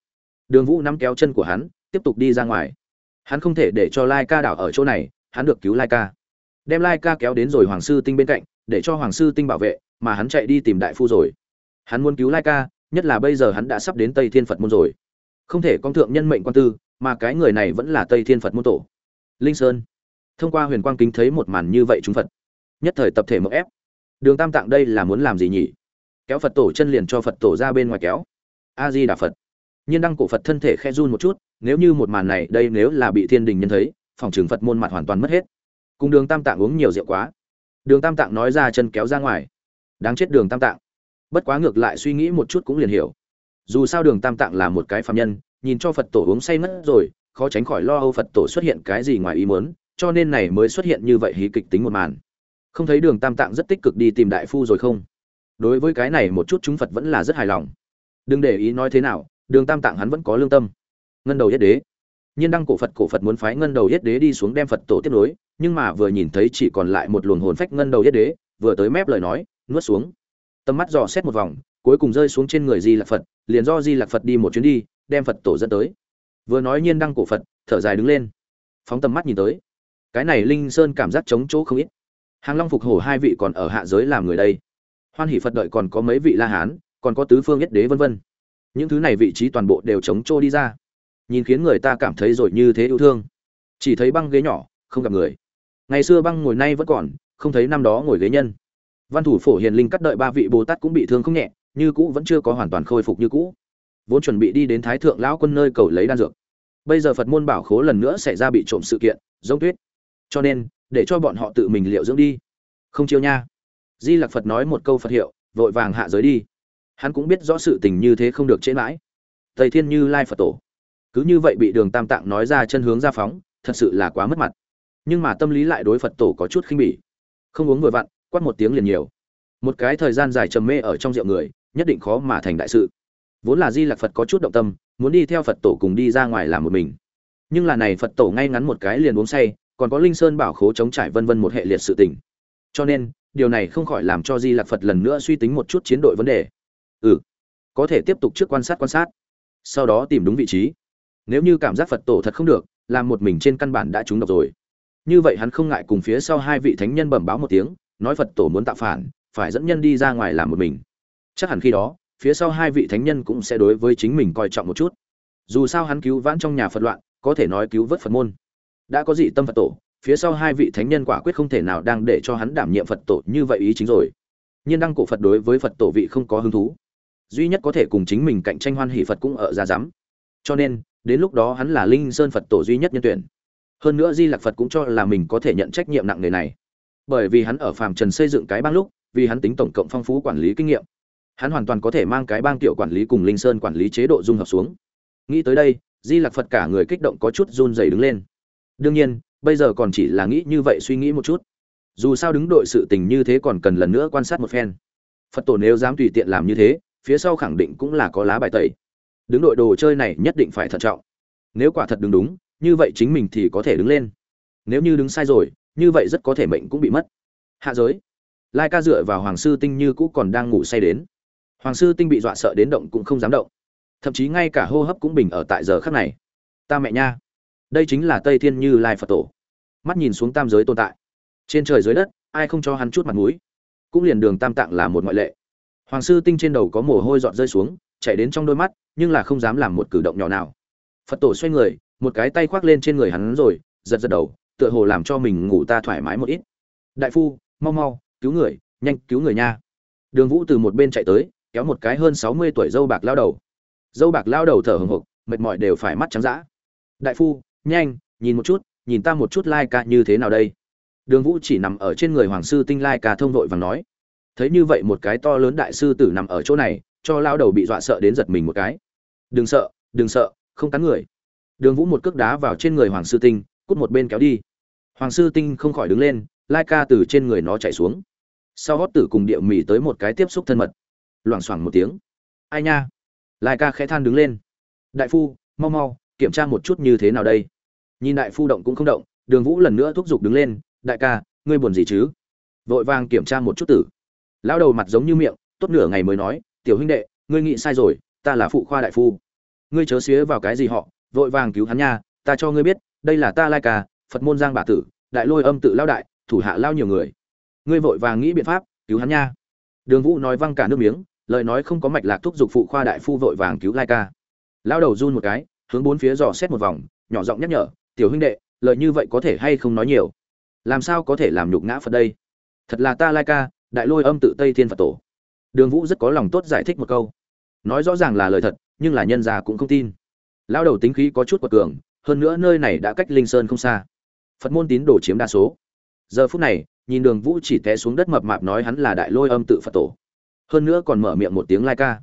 Đường vũ nắm kéo chân của hắn, tiếp tục đi ra ngoài. Hắn không thể để cho lai ca đảo ở chỗ này hắn được cứu lai ca. Đem lai ca kéo đến rồi hoàng sư tinh bên cạnh, để cho hoàng sư tinh bảo vệ, mà hắn chạy đi tìm đại phu rồi. Hắn muốn cứu lai ca, nhất là bây giờ hắn đã sắp đến tây thiên phật môn rồi. Không thể con thượng nhân mệnh quan tư, mà cái người này vẫn là tây thiên phật môn tổ. Linh sơn. Thông qua huyền quang kính thấy một màn như vậy chúng phật. Nhất thời tập thể mộng ép. Đường tam tạng đây là muốn làm gì nhỉ? Kéo phật tổ chân liền cho phật tổ ra bên ngoài kéo. A di đà phật. Nhiên đăng cổ phật thân thể khe run một chút, nếu như một màn này, đây nếu là bị thiên đình nhân thấy phòng trường phật môn mặt hoàn toàn mất hết. Cùng đường tam tạng uống nhiều rượu quá. Đường tam tạng nói ra chân kéo ra ngoài. Đáng chết đường tam tạng. Bất quá ngược lại suy nghĩ một chút cũng liền hiểu. Dù sao đường tam tạng là một cái phạm nhân, nhìn cho phật tổ uống say mất rồi, khó tránh khỏi lo âu phật tổ xuất hiện cái gì ngoài ý muốn, cho nên này mới xuất hiện như vậy hí kịch tính một màn. Không thấy đường tam tạng rất tích cực đi tìm đại phu rồi không? Đối với cái này một chút chúng phật vẫn là rất hài lòng. Đừng để ý nói thế nào, đường tam tạng hắn vẫn có lương tâm. Ngân đầu nhất đế nhiên đăng cổ phật cổ phật muốn phái ngân đầu yết đế đi xuống đem phật tổ tiếp nối, nhưng mà vừa nhìn thấy chỉ còn lại một luồng hồn phách ngân đầu yết đế, vừa tới mép lời nói, nuốt xuống. Tầm mắt dò xét một vòng, cuối cùng rơi xuống trên người di lạc phật, liền do di lạc phật đi một chuyến đi, đem phật tổ dẫn tới. Vừa nói nhiên đăng cổ phật, thở dài đứng lên. Phóng tầm mắt nhìn tới. Cái này linh sơn cảm giác chống chỗ không ít. Hàng long phục hổ hai vị còn ở hạ giới làm người đây. Hoan hỷ phật đợi còn có mấy vị la hán, còn có tứ phương nhất đế vân vân. Những thứ này vị trí toàn bộ đều chống chỗ đi ra nhìn khiến người ta cảm thấy rồi như thế yêu thương. Chỉ thấy băng ghế nhỏ, không gặp người. Ngày xưa băng ngồi nay vẫn còn, không thấy năm đó ngồi ghế nhân. Văn thủ phổ hiền linh cắt đợi ba vị bồ tát cũng bị thương không nhẹ, như cũ vẫn chưa có hoàn toàn khôi phục như cũ. Vốn chuẩn bị đi đến thái thượng lão quân nơi cầu lấy đan dược. Bây giờ phật môn bảo khố lần nữa xảy ra bị trộm sự kiện, giống tuyết. Cho nên, để cho bọn họ tự mình liệu dưỡng đi. Không chiêu nha. Di lặc phật nói một câu phật hiệu, vội vàng hạ giới đi. Hắn cũng biết rõ sự tình như thế không được chế mãi. Tây thiên như lai phật tổ cứ như vậy bị đường tam tạng nói ra chân hướng ra phóng, thật sự là quá mất mặt. Nhưng mà tâm lý lại đối phật tổ có chút khinh bỉ. Không uống vừa vặn, quát một tiếng liền nhiều. Một cái thời gian dài trầm mê ở trong rượu người, nhất định khó mà thành đại sự. Vốn là di lạc phật có chút động tâm, muốn đi theo phật tổ cùng đi ra ngoài làm một mình. Nhưng là này phật tổ ngay ngắn một cái liền uống say, còn có linh sơn bảo khố chống trải vân vân một hệ liệt sự tình. Cho nên, điều này không khỏi làm cho di lạc phật lần nữa suy tính một chút chiến đội vấn đề. Ừ có thể tiếp tục trước quan sát quan sát. Sau đó tìm đúng vị trí nếu như cảm giác phật tổ thật không được làm một mình trên căn bản đã trúng độc rồi. Như vậy hắn không ngại cùng phía sau hai vị thánh nhân bẩm báo một tiếng, nói phật tổ muốn tạo phản, phải dẫn nhân đi ra ngoài làm một mình. Chắc hẳn khi đó, phía sau hai vị thánh nhân cũng sẽ đối với chính mình coi trọng một chút. Dù sao hắn cứu vãn trong nhà phật loạn, có thể nói cứu vớt phật môn. Đã có dị tâm phật tổ, phía sau hai vị thánh nhân quả quyết không thể nào đang để cho hắn đảm nhiệm phật tổ như vậy ý chính rồi. Nhiên đăng cổ phật đối với phật tổ vị không có hứng thú. Duy nhất có thể cùng chính mình cạnh tranh hoan hỷ phật cũng ở ra dám. Cho nên đến lúc đó hắn là linh sơn phật tổ duy nhất nhân tuyển hơn nữa di lạc phật cũng cho là mình có thể nhận trách nhiệm nặng nề này bởi vì hắn ở phàm trần xây dựng cái bang lúc vì hắn tính tổng cộng phong phú quản lý kinh nghiệm hắn hoàn toàn có thể mang cái bang tiểu quản lý cùng linh sơn quản lý chế độ dung hợp xuống nghĩ tới đây di lạc phật cả người kích động có chút run dày đứng lên đương nhiên bây giờ còn chỉ là nghĩ như vậy suy nghĩ một chút dù sao đứng đội sự tình như thế còn cần lần nữa quan sát một phen phật tổ nếu dám tùy tiện làm như thế phía sau khẳng định cũng là có lá bài tẩy đứng đội đồ chơi này nhất định phải thận trọng. Nếu quả thật đứng đúng, như vậy chính mình thì có thể đứng lên. Nếu như đứng sai rồi, như vậy rất có thể mệnh cũng bị mất. Hạ giới. Lai ca dựa vào hoàng sư tinh như cũ còn đang ngủ say đến. Hoàng sư tinh bị dọa sợ đến động cũng không dám động. Thậm chí ngay cả hô hấp cũng bình ở tại giờ khắc này. Ta mẹ nha. Đây chính là tây thiên như lai phật tổ. Mắt nhìn xuống tam giới tồn tại. Trên trời dưới đất, ai không cho hắn chút mặt mũi? Cũng liền đường tam tạng là một ngoại lệ. Hoàng sư tinh trên đầu có mồ hôi dọn rơi xuống chạy đến trong đôi mắt, nhưng là không dám làm một cử động nhỏ nào. Phật tổ xoay người, một cái tay khoác lên trên người hắn rồi, giật giật đầu, tựa hồ làm cho mình ngủ ta thoải mái một ít. Đại phu, mau mau, cứu người, nhanh, cứu người nha. Đường vũ từ một bên chạy tới, kéo một cái hơn sáu mươi tuổi dâu bạc lao đầu. Dâu bạc lao đầu thở hồng hộc, mệt mỏi đều phải mắt trắng d đại phu, nhanh, nhìn một chút, nhìn ta một chút lai ca như thế nào đây? Đường vũ chỉ nằm ở trên người hoàng sư tinh lai ca thông đội và nói. Thấy như vậy một cái to lớn đại sư tử nằm ở chỗ này cho lao đầu bị dọa sợ đến giật mình một cái. Đừng sợ đừng sợ, không cắn người. Đường vũ một cước đá vào trên người hoàng sư tinh, cút một bên kéo đi. Hoàng sư tinh không khỏi đứng lên, lai ca từ trên người nó chạy xuống. Sau hót tử cùng địa mì tới một cái tiếp xúc thân mật. Loảng xoảng một tiếng. Ai nha? Lai ca khẽ than đứng lên. Đại phu, mau mau, kiểm tra một chút như thế nào đây? Nhìn đại phu động cũng không động, đường vũ lần nữa thúc giục đứng lên. Đại ca, ngươi buồn gì chứ? Vội vàng kiểm tra một chút tử. Lão đầu mặt giống như miệng, tốt nửa ngày mới nói tiểu huynh đệ, ngươi nghĩ sai rồi, ta là phụ khoa đại phu. Ngươi chớ xía vào cái gì họ, vội vàng cứu hắn nha, ta cho ngươi biết, đây là ta lai ca, phật môn giang bà tử, đại lôi âm tự lao đại, thủ hạ lao nhiều người. Ngươi vội vàng nghĩ biện pháp, cứu hắn nha. Đường vũ nói văng cả nước miếng, lời nói không có mạch lạc thúc giục phụ khoa đại phu vội vàng cứu lai ca. Lao đầu run một cái, hướng bốn phía dò xét một vòng, nhỏ giọng nhắc nhở, tiểu huynh đệ, lời như vậy có thể hay không nói nhiều? Làm sao có thể làm nhục ngã phật đây? Thật là ta lai ca, đại lôi âm tự tây thiên phật tổ đường vũ rất có lòng tốt giải thích một câu. Nói rõ ràng là lời thật, nhưng là nhân già cũng không tin. Lao đầu tính khí có chút quật cường, hơn nữa nơi này đã cách linh sơn không xa. Phật môn tín đồ chiếm đa số. Giờ phút này, nhìn đường vũ chỉ té xuống đất mập mạp nói hắn là đại lôi âm tự phật tổ. Hơn nữa còn mở miệng một tiếng lai ca.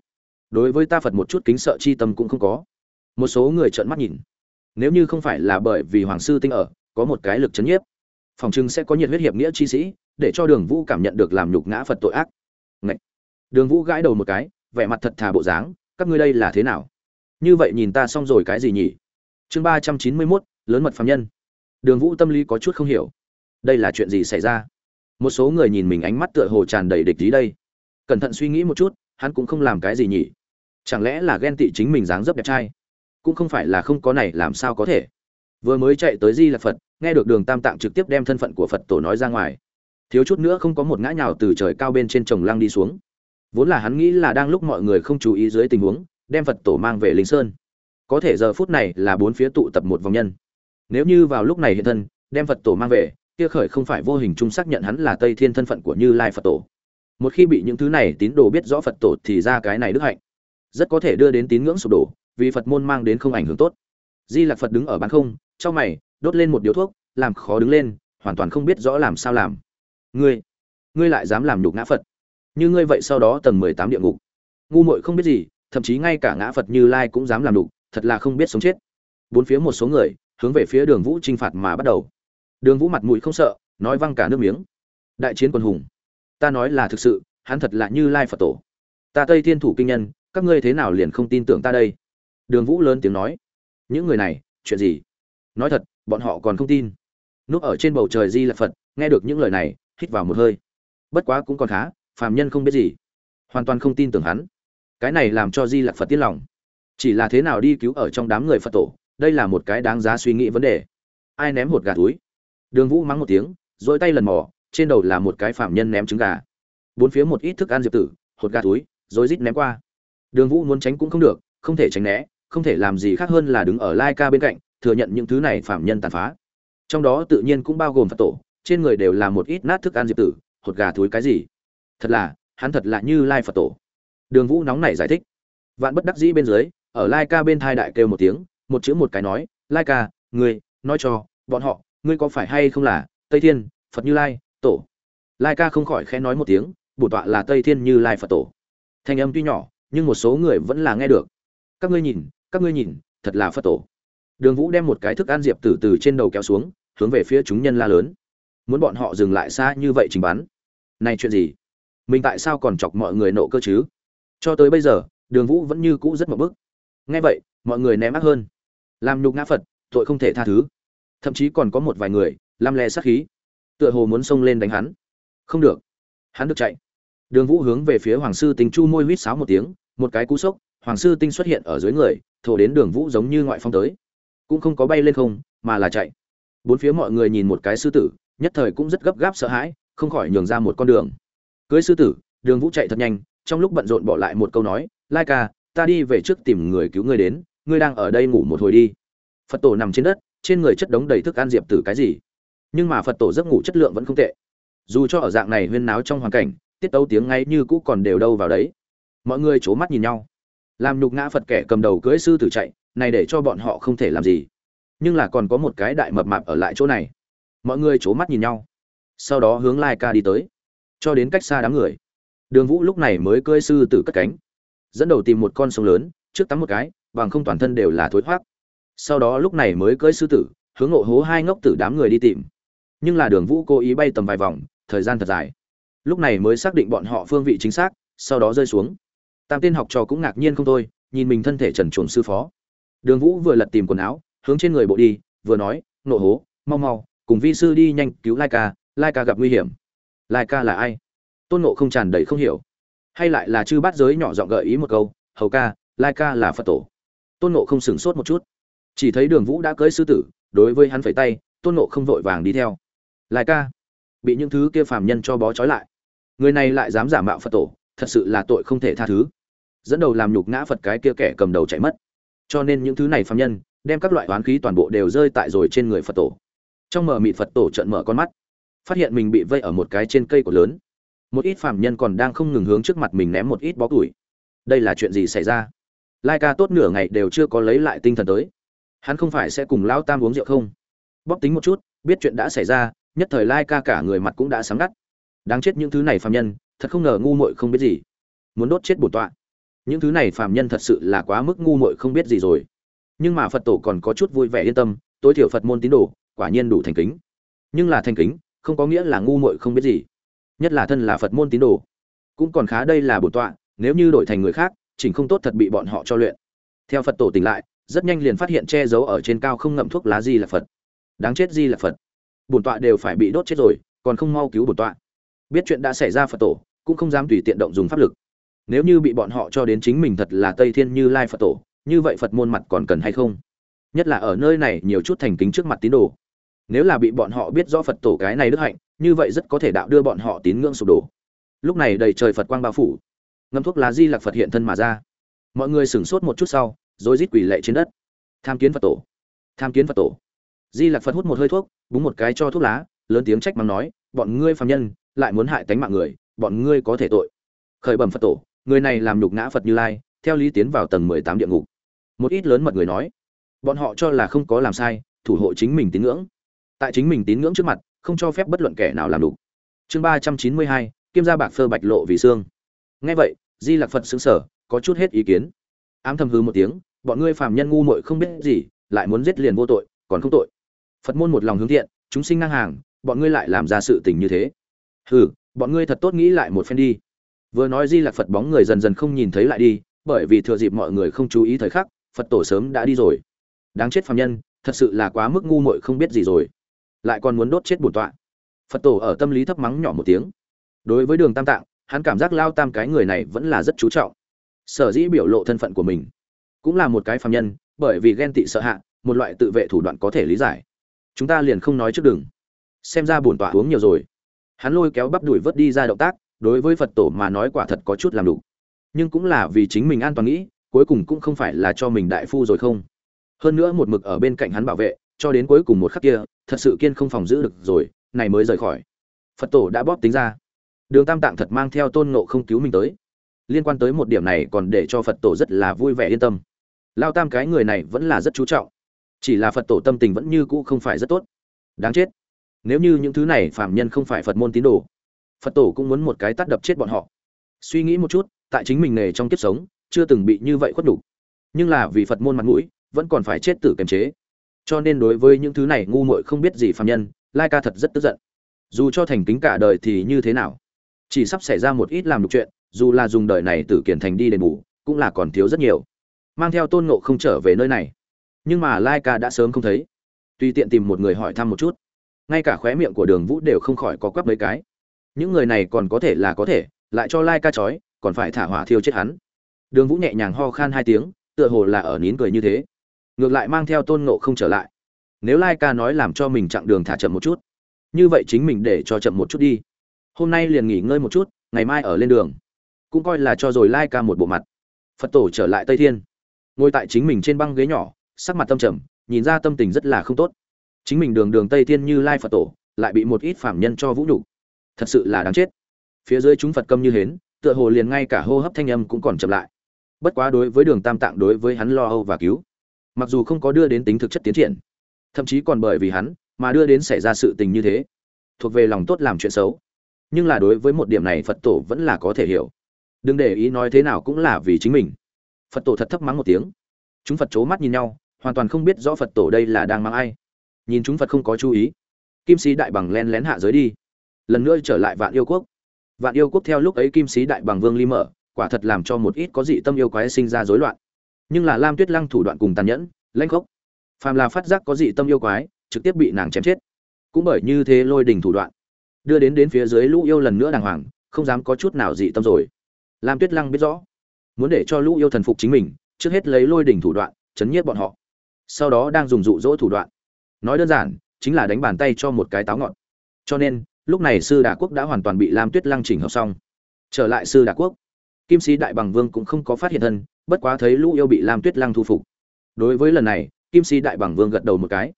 Đối với ta phật một chút kính sợ chi tâm cũng không có. Một số người trợn mắt nhìn. Nếu như không phải là bởi vì hoàng sư tinh ở, có một cái lực chấn nhiếp. Phòng chừng sẽ có nhiệt huyết hiệp nghĩa chi sĩ, để cho đường vũ cảm nhận được làm nhục ngã phật tội ác. Ngậy! Đường vũ gãi đầu một cái, vẻ mặt thật thà bộ dáng, các ngươi đây là thế nào? Như vậy nhìn ta xong rồi cái gì nhỉ? Chương ba trăm chín mươi mốt, lớn mật phàm nhân. Đường vũ tâm lý có chút không hiểu. Đây là chuyện gì xảy ra? Một số người nhìn mình ánh mắt tựa hồ tràn đầy địch ý đây. Cẩn thận suy nghĩ một chút, hắn cũng không làm cái gì nhỉ? Chẳng lẽ là ghen tị chính mình dáng dấp đẹp trai? Cũng không phải là không có này, làm sao có thể? Vừa mới chạy tới di là phật, nghe được đường tam tạng trực tiếp đem thân phận của phật tổ nói ra ngoài. Thiếu chút nữa không có một ngã nhào từ trời cao bên trên chồng lăng đi xuống vốn là hắn nghĩ là đang lúc mọi người không chú ý dưới tình huống, đem phật tổ mang về linh sơn. Có thể giờ phút này là bốn phía tụ tập một vòng nhân. Nếu như vào lúc này hiện thân, đem phật tổ mang về, kia khởi không phải vô hình chung xác nhận hắn là tây thiên thân phận của như lai phật tổ. Một khi bị những thứ này tín đồ biết rõ phật tổ thì ra cái này đức hạnh. Rất có thể đưa đến tín ngưỡng sụp đổ, vì phật môn mang đến không ảnh hưởng tốt. Di lạc phật đứng ở bán không, trong mày, đốt lên một điếu thuốc, làm khó đứng lên, hoàn toàn không biết rõ làm sao làm. Ngươi ngươi lại dám làm nhục ngã phật như ngươi vậy sau đó tầng mười tám địa ngục. Ngu muội không biết gì, thậm chí ngay cả ngã phật như lai cũng dám làm nhục thật là không biết sống chết. Bốn phía một số người, hướng về phía đường vũ t r i n h phạt mà bắt đầu. Đường vũ mặt mũi không sợ, nói văng cả nước miếng. Đại chiến quân hùng. Ta nói là thực sự, hắn thật là như lai phật tổ. Ta tây thiên thủ kinh nhân, các ngươi thế nào liền không tin tưởng ta đây? Đường vũ lớn tiếng nói. Những người này, chuyện gì? Nói thật, bọn họ còn không tin. Núp ở trên bầu trời di là phật, nghe được những lời này, hít vào một hơi. Bất quá cũng còn khá phàm nhân không biết gì. Hoàn toàn không tin tưởng hắn. Cái này làm cho di lặc phật tiết lòng. Chỉ là thế nào đi cứu ở trong đám người phật tổ, đây là một cái đáng giá suy nghĩ vấn đề. Ai ném hột gà túi? Đường vũ mắng một tiếng dỗi tay lần mò, trên đầu là một cái phạm nhân ném trứng gà. Bốn phía một ít thức ăn diệp tử, hột gà túi rồi rít ném qua. Đường vũ muốn tránh cũng không được, không thể tránh né, không thể làm gì khác hơn là đứng ở lai ca bên cạnh, thừa nhận những thứ này phạm nhân tàn phá. Trong đó tự nhiên cũng bao gồm phật tổ, trên người đều là một ít nát thức ăn diệp tử, hột gà túi cái gì? Thật là, hắn thật là như lai phật tổ. Đường vũ nóng nảy giải thích. Vạn bất đắc dĩ bên dưới, ở lai ca bên thai đại kêu một tiếng, một chữ một cái nói, lai ca ngươi nói cho, bọn họ, ngươi có phải hay không là tây thiên, phật như lai, tổ? Lai ca không khỏi khẽ nói một tiếng, bổn tọa là tây thiên như lai phật tổ. Thanh âm tuy nhỏ, nhưng một số người vẫn là nghe được. Các ngươi nhìn, các ngươi nhìn, thật là phật tổ. Đường vũ đem một cái thức ăn diệp từ từ trên đầu kéo xuống, hướng về phía chúng nhân la lớn. Muốn bọn họ dừng lại xa như vậy trình bắn? Này chuyện gì? Mình tại sao còn chọc mọi người nộ cơ chứ? Cho tới bây giờ, đường vũ vẫn như cũ rất mập bức. Nghe vậy, mọi người ném ác hơn. Làm nhục ngã phật, tội không thể tha thứ. Thậm chí còn có một vài người lăm le sát khí. Tựa hồ muốn xông lên đánh hắn. Không được. Hắn được chạy. Đường vũ hướng về phía hoàng sư tinh chu môi huýt sáo một tiếng, một cái cú sốc, hoàng sư tinh xuất hiện ở dưới người, thổ đến đường vũ giống như ngoại phong tới. Cũng không có bay lên không, mà là chạy. Bốn phía mọi người nhìn một cái sư tử, nhất thời cũng rất gấp gáp sợ hãi, không khỏi nhường ra một con đường cưới sư tử, đường vũ chạy thật nhanh, trong lúc bận rộn bỏ lại một câu nói, lai ca, ta đi về trước tìm người cứu ngươi đến, ngươi đang ở đây ngủ một hồi đi. Phật tổ nằm trên đất, trên người chất đống đầy thức ăn diệp tử cái gì. Nhưng mà phật tổ giấc ngủ chất lượng vẫn không tệ. Dù cho ở dạng này huyên náo trong hoàn cảnh, tiết tấu tiếng ngay như cũ còn đều đâu vào đấy. Mọi người c h ố mắt nhìn nhau. Làm nhục ngã phật kẻ cầm đầu cưỡi sư tử chạy, này để cho bọn họ không thể làm gì. Nhưng là còn có một cái đại mập mạp ở lại chỗ này. Mọi người c h ố mắt nhìn nhau. Sau đó hướng lai ca đi tới cho đến cách xa đám người. Đường vũ lúc này mới cưỡi sư tử cất cánh, dẫn đầu tìm một con sông lớn, trước tắm một cái, bằng không toàn thân đều là thối thoát sau đó lúc này mới cưỡi sư tử, hướng ngộ hố hai ngốc tử đám người đi tìm. Nhưng là đường vũ cố ý bay tầm vài vòng, thời gian thật dài. Lúc này mới xác định bọn họ phương vị chính xác, sau đó rơi xuống. Tam tên học trò cũng ngạc nhiên không thôi, nhìn mình thân thể trần chuồng sư phó. Đường vũ vừa lật tìm quần áo, hướng trên người bộ đi, vừa nói nộ hố, mau mau, cùng vi sư đi nhanh cứu lai ca lai ca gặp nguy hiểm lai ca là ai? Tôn nộ không tràn đầy không hiểu. Hay lại là chư bát giới nhỏ giọng gợi ý một câu, hầu ca, lai ca là phật tổ. Tôn nộ không sửng sốt một chút. Chỉ thấy đường vũ đã cưới sư tử, đối với hắn phẩy tay, tôn nộ không vội vàng đi theo. Lai ca. Bị những thứ kia phàm nhân cho bó trói lại. Người này lại dám giả mạo phật tổ, thật sự là tội không thể tha thứ. Dẫn đầu làm nhục ngã phật cái kia kẻ cầm đầu chạy mất. Cho nên những thứ này phàm nhân, đem các loại oán khí toàn bộ đều rơi tại rồi trên người phật tổ. Trong mở mị phật tổ trận mở con mắt phát hiện mình bị vây ở một cái trên cây của lớn. Một ít phạm nhân còn đang không ngừng hướng trước mặt mình ném một ít bó củi. Đây là chuyện gì xảy ra? Lai ca tốt nửa ngày đều chưa có lấy lại tinh thần tới. Hắn không phải sẽ cùng lão tam uống rượu không? Bóp tính một chút, biết chuyện đã xảy ra, nhất thời lai ca cả người mặt cũng đã sáng ngắt. Đáng chết những thứ này phạm nhân, thật không ngờ ngu muội không biết gì. Muốn đốt chết bổn tọa. Những thứ này phạm nhân thật sự là quá mức ngu muội không biết gì rồi. Nhưng mà phật tổ còn có chút vui vẻ yên tâm, tối thiểu phật môn tín đồ, quả nhiên đủ thành kính. Nhưng là thành kính không có nghĩa là ngu muội không biết gì. Nhất là thân là phật môn tín đồ. Cũng còn khá đây là bổn tọa, nếu như đổi thành người khác, chỉnh không tốt thật bị bọn họ cho luyện. Theo phật tổ tỉnh lại, rất nhanh liền phát hiện che giấu ở trên cao không ngậm thuốc lá gì là phật. Đáng chết gì là phật. Bổn tọa đều phải bị đốt chết rồi, còn không mau cứu bổn tọa. Biết chuyện đã xảy ra phật tổ, cũng không dám tùy tiện động dùng pháp lực. Nếu như bị bọn họ cho đến chính mình thật là tây thiên như lai phật tổ, như vậy phật môn mặt còn cần hay không? Nhất là ở nơi này nhiều chút thành kính trước mặt tín đồ nếu là bị bọn họ biết rõ phật tổ cái này đức hạnh, như vậy rất có thể đạo đưa bọn họ tín ngưỡng sụp đổ. Lúc này đầy trời phật quang bao phủ. Ngâm thuốc lá di lạc phật hiện thân mà ra. Mọi người sửng sốt một chút sau, rồi rít quỳ lệ trên đất. Tham kiến phật tổ. Tham kiến phật tổ. Di lạc phật hút một hơi thuốc, búng một cái cho thuốc lá, lớn tiếng trách mắng nói, bọn ngươi phàm nhân, lại muốn hại tánh mạng người, bọn ngươi có thể tội. Khởi bẩm phật tổ, người này làm nhục ngã phật như lai, theo lý tiến vào tầng mười tám địa ngục. Một ít lớn mật người nói, bọn họ cho là không có làm sai, thủ hộ chính mình tín ngưỡng tại chính mình tín ngưỡng trước mặt, không cho phép bất luận kẻ nào làm đủ. Chương ba trăm chín mươi hai, kim gia bạc phơ bạch lộ vì xương. Nghe vậy, di lạc phật xứng sở có chút hết ý kiến. Ám thầm hư một tiếng, bọn ngươi phàm nhân ngu muội không biết gì, lại muốn giết liền vô tội, còn không tội. Phật môn một lòng hướng thiện, chúng sinh ngang hàng, bọn ngươi lại làm ra sự tình như thế. Hừ, bọn ngươi thật tốt nghĩ lại một phen đi. Vừa nói di lạc phật bóng người dần dần không nhìn thấy lại đi, bởi vì thừa dịp mọi người không chú ý thời khắc, phật tổ sớm đã đi rồi. Đáng chết phạm nhân, thật sự là quá mức ngu muội không biết gì rồi lại còn muốn đốt chết bổn tọa. Phật tổ ở tâm lý thấp mắng nhỏ một tiếng. Đối với đường tam tạng, hắn cảm giác lao tam cái người này vẫn là rất chú trọng. Sở dĩ biểu lộ thân phận của mình cũng là một cái phạm nhân, bởi vì ghen tị sợ hạ, một loại tự vệ thủ đoạn có thể lý giải. Chúng ta liền không nói trước đường. Xem ra bổn tọa uống nhiều rồi. Hắn lôi kéo bắp đuổi vớt đi ra động tác, đối với phật tổ mà nói quả thật có chút làm đủ. Nhưng cũng là vì chính mình an toàn nghĩ, cuối cùng cũng không phải là cho mình đại phu rồi không. Hơn nữa một mực ở bên cạnh hắn bảo vệ cho đến cuối cùng một khắc kia, thật sự kiên không phòng giữ được rồi, này mới rời khỏi. Phật tổ đã bóp tính ra. Đường tam tạng thật mang theo tôn nộ không cứu mình tới. Liên quan tới một điểm này còn để cho phật tổ rất là vui vẻ yên tâm. Lao tam cái người này vẫn là rất chú trọng. Chỉ là phật tổ tâm tình vẫn như cũ không phải rất tốt. Đáng chết. Nếu như những thứ này phạm nhân không phải phật môn tín đồ, phật tổ cũng muốn một cái tắt đập chết bọn họ. Suy nghĩ một chút, tại chính mình nghề trong kiếp sống, chưa từng bị như vậy khuất đủ. Nhưng là vì phật môn mặt mũi, vẫn còn phải chết tử kiềm chế cho nên đối với những thứ này ngu muội không biết gì phạm nhân, lai ca thật rất tức giận. Dù cho thành kính cả đời thì như thế nào? Chỉ sắp xảy ra một ít làm được chuyện, dù là dùng đời này tử kiển thành đi đền bù, cũng là còn thiếu rất nhiều. Mang theo tôn ngộ không trở về nơi này. Nhưng mà lai ca đã sớm không thấy. Tùy tiện tìm một người hỏi thăm một chút. Ngay cả khóe miệng của đường vũ đều không khỏi có quắp mấy cái. Những người này còn có thể là có thể, lại cho lai ca trói, còn phải thả hỏa thiêu chết hắn. Đường vũ nhẹ nhàng ho khan hai tiếng, tựa hồ là ở nín cười như thế ngược lại mang theo tôn ngộ không trở lại. Nếu lai ca nói làm cho mình chặng đường thả chậm một chút, như vậy chính mình để cho chậm một chút đi. Hôm nay liền nghỉ ngơi một chút, ngày mai ở lên đường. Cũng coi là cho rồi lai ca một bộ mặt. Phật tổ trở lại tây thiên. Ngồi tại chính mình trên băng ghế nhỏ, sắc mặt tâm trầm, nhìn ra tâm tình rất là không tốt. Chính mình đường đường tây thiên như lai phật tổ, lại bị một ít phạm nhân cho vũ nhục. Thật sự là đáng chết. Phía dưới chúng phật câm như hến, tựa hồ liền ngay cả hô hấp thanh âm cũng còn chậm lại. Bất quá đối với đường tam tạng đối với hắn lo âu và cứu mặc dù không có đưa đến tính thực chất tiến triển, thậm chí còn bởi vì hắn mà đưa đến xảy ra sự tình như thế, thuộc về lòng tốt làm chuyện xấu. Nhưng là đối với một điểm này phật tổ vẫn là có thể hiểu. Đừng để ý nói thế nào cũng là vì chính mình. Phật tổ thật thấp mắng một tiếng. Chúng phật c h ố mắt nhìn nhau, hoàn toàn không biết rõ phật tổ đây là đang mắng ai. Nhìn chúng phật không có chú ý. Kim sĩ đại bằng len lén hạ giới đi. Lần nữa trở lại vạn yêu quốc. Vạn yêu quốc theo lúc ấy kim sĩ đại bằng vương ly mở, quả thật làm cho một ít có dị tâm yêu quái sinh ra rối loạn nhưng là lam tuyết lăng thủ đoạn cùng tàn nhẫn, lãnh khốc. Phàm là phát giác có dị tâm yêu quái, trực tiếp bị nàng chém chết. Cũng bởi như thế lôi đình thủ đoạn, đưa đến đến phía dưới lũ yêu lần nữa đàng hoàng, không dám có chút nào dị tâm rồi. Lam tuyết lăng biết rõ, muốn để cho lũ yêu thần phục chính mình, trước hết lấy lôi đình thủ đoạn, chấn nhiếp bọn họ. Sau đó đang dùng dụ dỗ thủ đoạn. Nói đơn giản, chính là đánh bàn tay cho một cái táo ngọn. Cho nên, lúc này sư đà quốc đã hoàn toàn bị lam tuyết lăng chỉnh hợp xong. Trở lại sư đà quốc, kim sĩ đại bằng vương cũng không có phát hiện thân bất quá thấy lũ yêu bị lam tuyết lăng thu phục. Đối với lần này, kim Si đại bằng vương gật đầu một cái.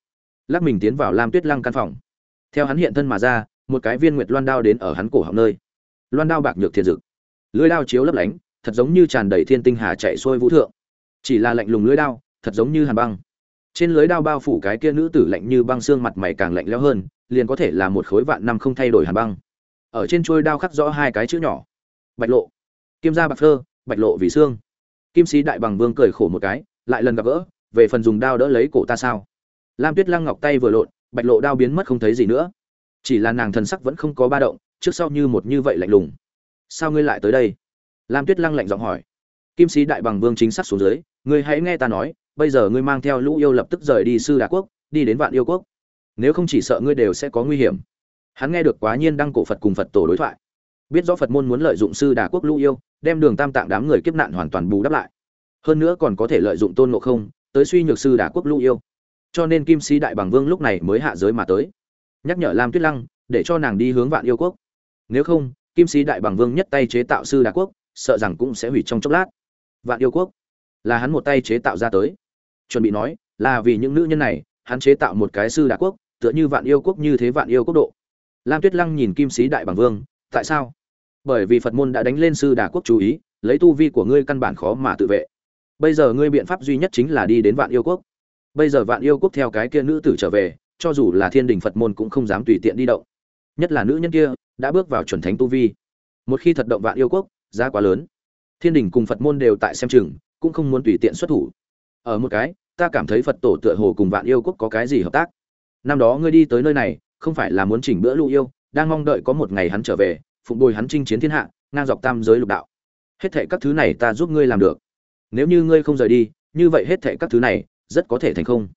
Lắc mình tiến vào lam tuyết lăng căn phòng. Theo hắn hiện thân mà ra, một cái viên nguyệt loan đao đến ở hắn cổ họng nơi. Loan đao bạc nhược thiệt dực. Lưới đao chiếu lấp lánh, thật giống như tràn đầy thiên tinh hà chạy xuôi vũ thượng. Chỉ là lạnh lùng lưới đao, thật giống như hàn băng. Trên lưới đao bao phủ cái kia nữ tử lạnh như băng xương mặt mày càng lạnh lẽo hơn, liền có thể là một khối vạn năm không thay đổi hàn băng. Ở trên trôi đao khắc rõ hai cái chữ nhỏ. Bạch lộ. Kim gia bạc phơ bạch lộ vì xương kim sĩ đại bằng vương cười khổ một cái, lại lần gặp gỡ, về phần dùng đao đỡ lấy cổ ta sao? Lam tuyết lăng ngọc tay vừa lộn, bạch lộ đao biến mất không thấy gì nữa. Chỉ là nàng thần sắc vẫn không có ba động, trước sau như một như vậy lạnh lùng. Sao ngươi lại tới đây? Lam tuyết lăng lạnh giọng hỏi. Kim sĩ đại bằng vương chính xác xuống dưới, ngươi hãy nghe ta nói, bây giờ ngươi mang theo lũ yêu lập tức rời đi sư đà quốc, đi đến vạn yêu quốc. Nếu không chỉ sợ ngươi đều sẽ có nguy hiểm. Hắn nghe được quá nhiên đăng cổ phật cùng phật tổ đối thoại biết rõ phật môn muốn lợi dụng sư đà quốc lũ yêu, đem đường tam tạng đám người kiếp nạn hoàn toàn bù đắp lại. Hơn nữa còn có thể lợi dụng tôn ngộ không, tới suy nhược sư đà quốc lũ yêu. Cho nên kim sĩ đại bằng vương lúc này mới hạ giới mà tới. Nhắc nhở lam tuyết lăng, để cho nàng đi hướng vạn yêu quốc. Nếu không, kim sĩ đại bằng vương nhất tay chế tạo sư đà quốc, sợ rằng cũng sẽ hủy trong chốc lát. Vạn yêu quốc, là hắn một tay chế tạo ra tới. Chuẩn bị nói, là vì những nữ nhân này, hắn chế tạo một cái sư đà quốc, tựa như vạn yêu quốc như thế vạn yêu quốc độ. Lam tuyết lăng nhìn kim sĩ đại bằng vương tại sao? Bởi vì phật môn đã đánh lên sư đà quốc chú ý, lấy tu vi của ngươi căn bản khó mà tự vệ. Bây giờ ngươi biện pháp duy nhất chính là đi đến vạn yêu quốc. Bây giờ vạn yêu quốc theo cái kia nữ tử trở về, cho dù là thiên đình phật môn cũng không dám tùy tiện đi động. Nhất là nữ nhân kia, đã bước vào chuẩn thánh tu vi. Một khi thật động vạn yêu quốc, giá quá lớn. Thiên đình cùng phật môn đều tại xem chừng, cũng không muốn tùy tiện xuất thủ. Ở một cái, ta cảm thấy phật tổ tựa hồ cùng vạn yêu quốc có cái gì hợp tác. Năm đó ngươi đi tới nơi này, không phải là muốn chỉnh bữa lũ yêu đang mong đợi có một ngày hắn trở về, phụng bồi hắn chinh chiến thiên hạ, ngang dọc tam giới lục đạo. Hết thệ các thứ này ta giúp ngươi làm được. Nếu như ngươi không rời đi, như vậy hết thệ các thứ này, rất có thể thành không.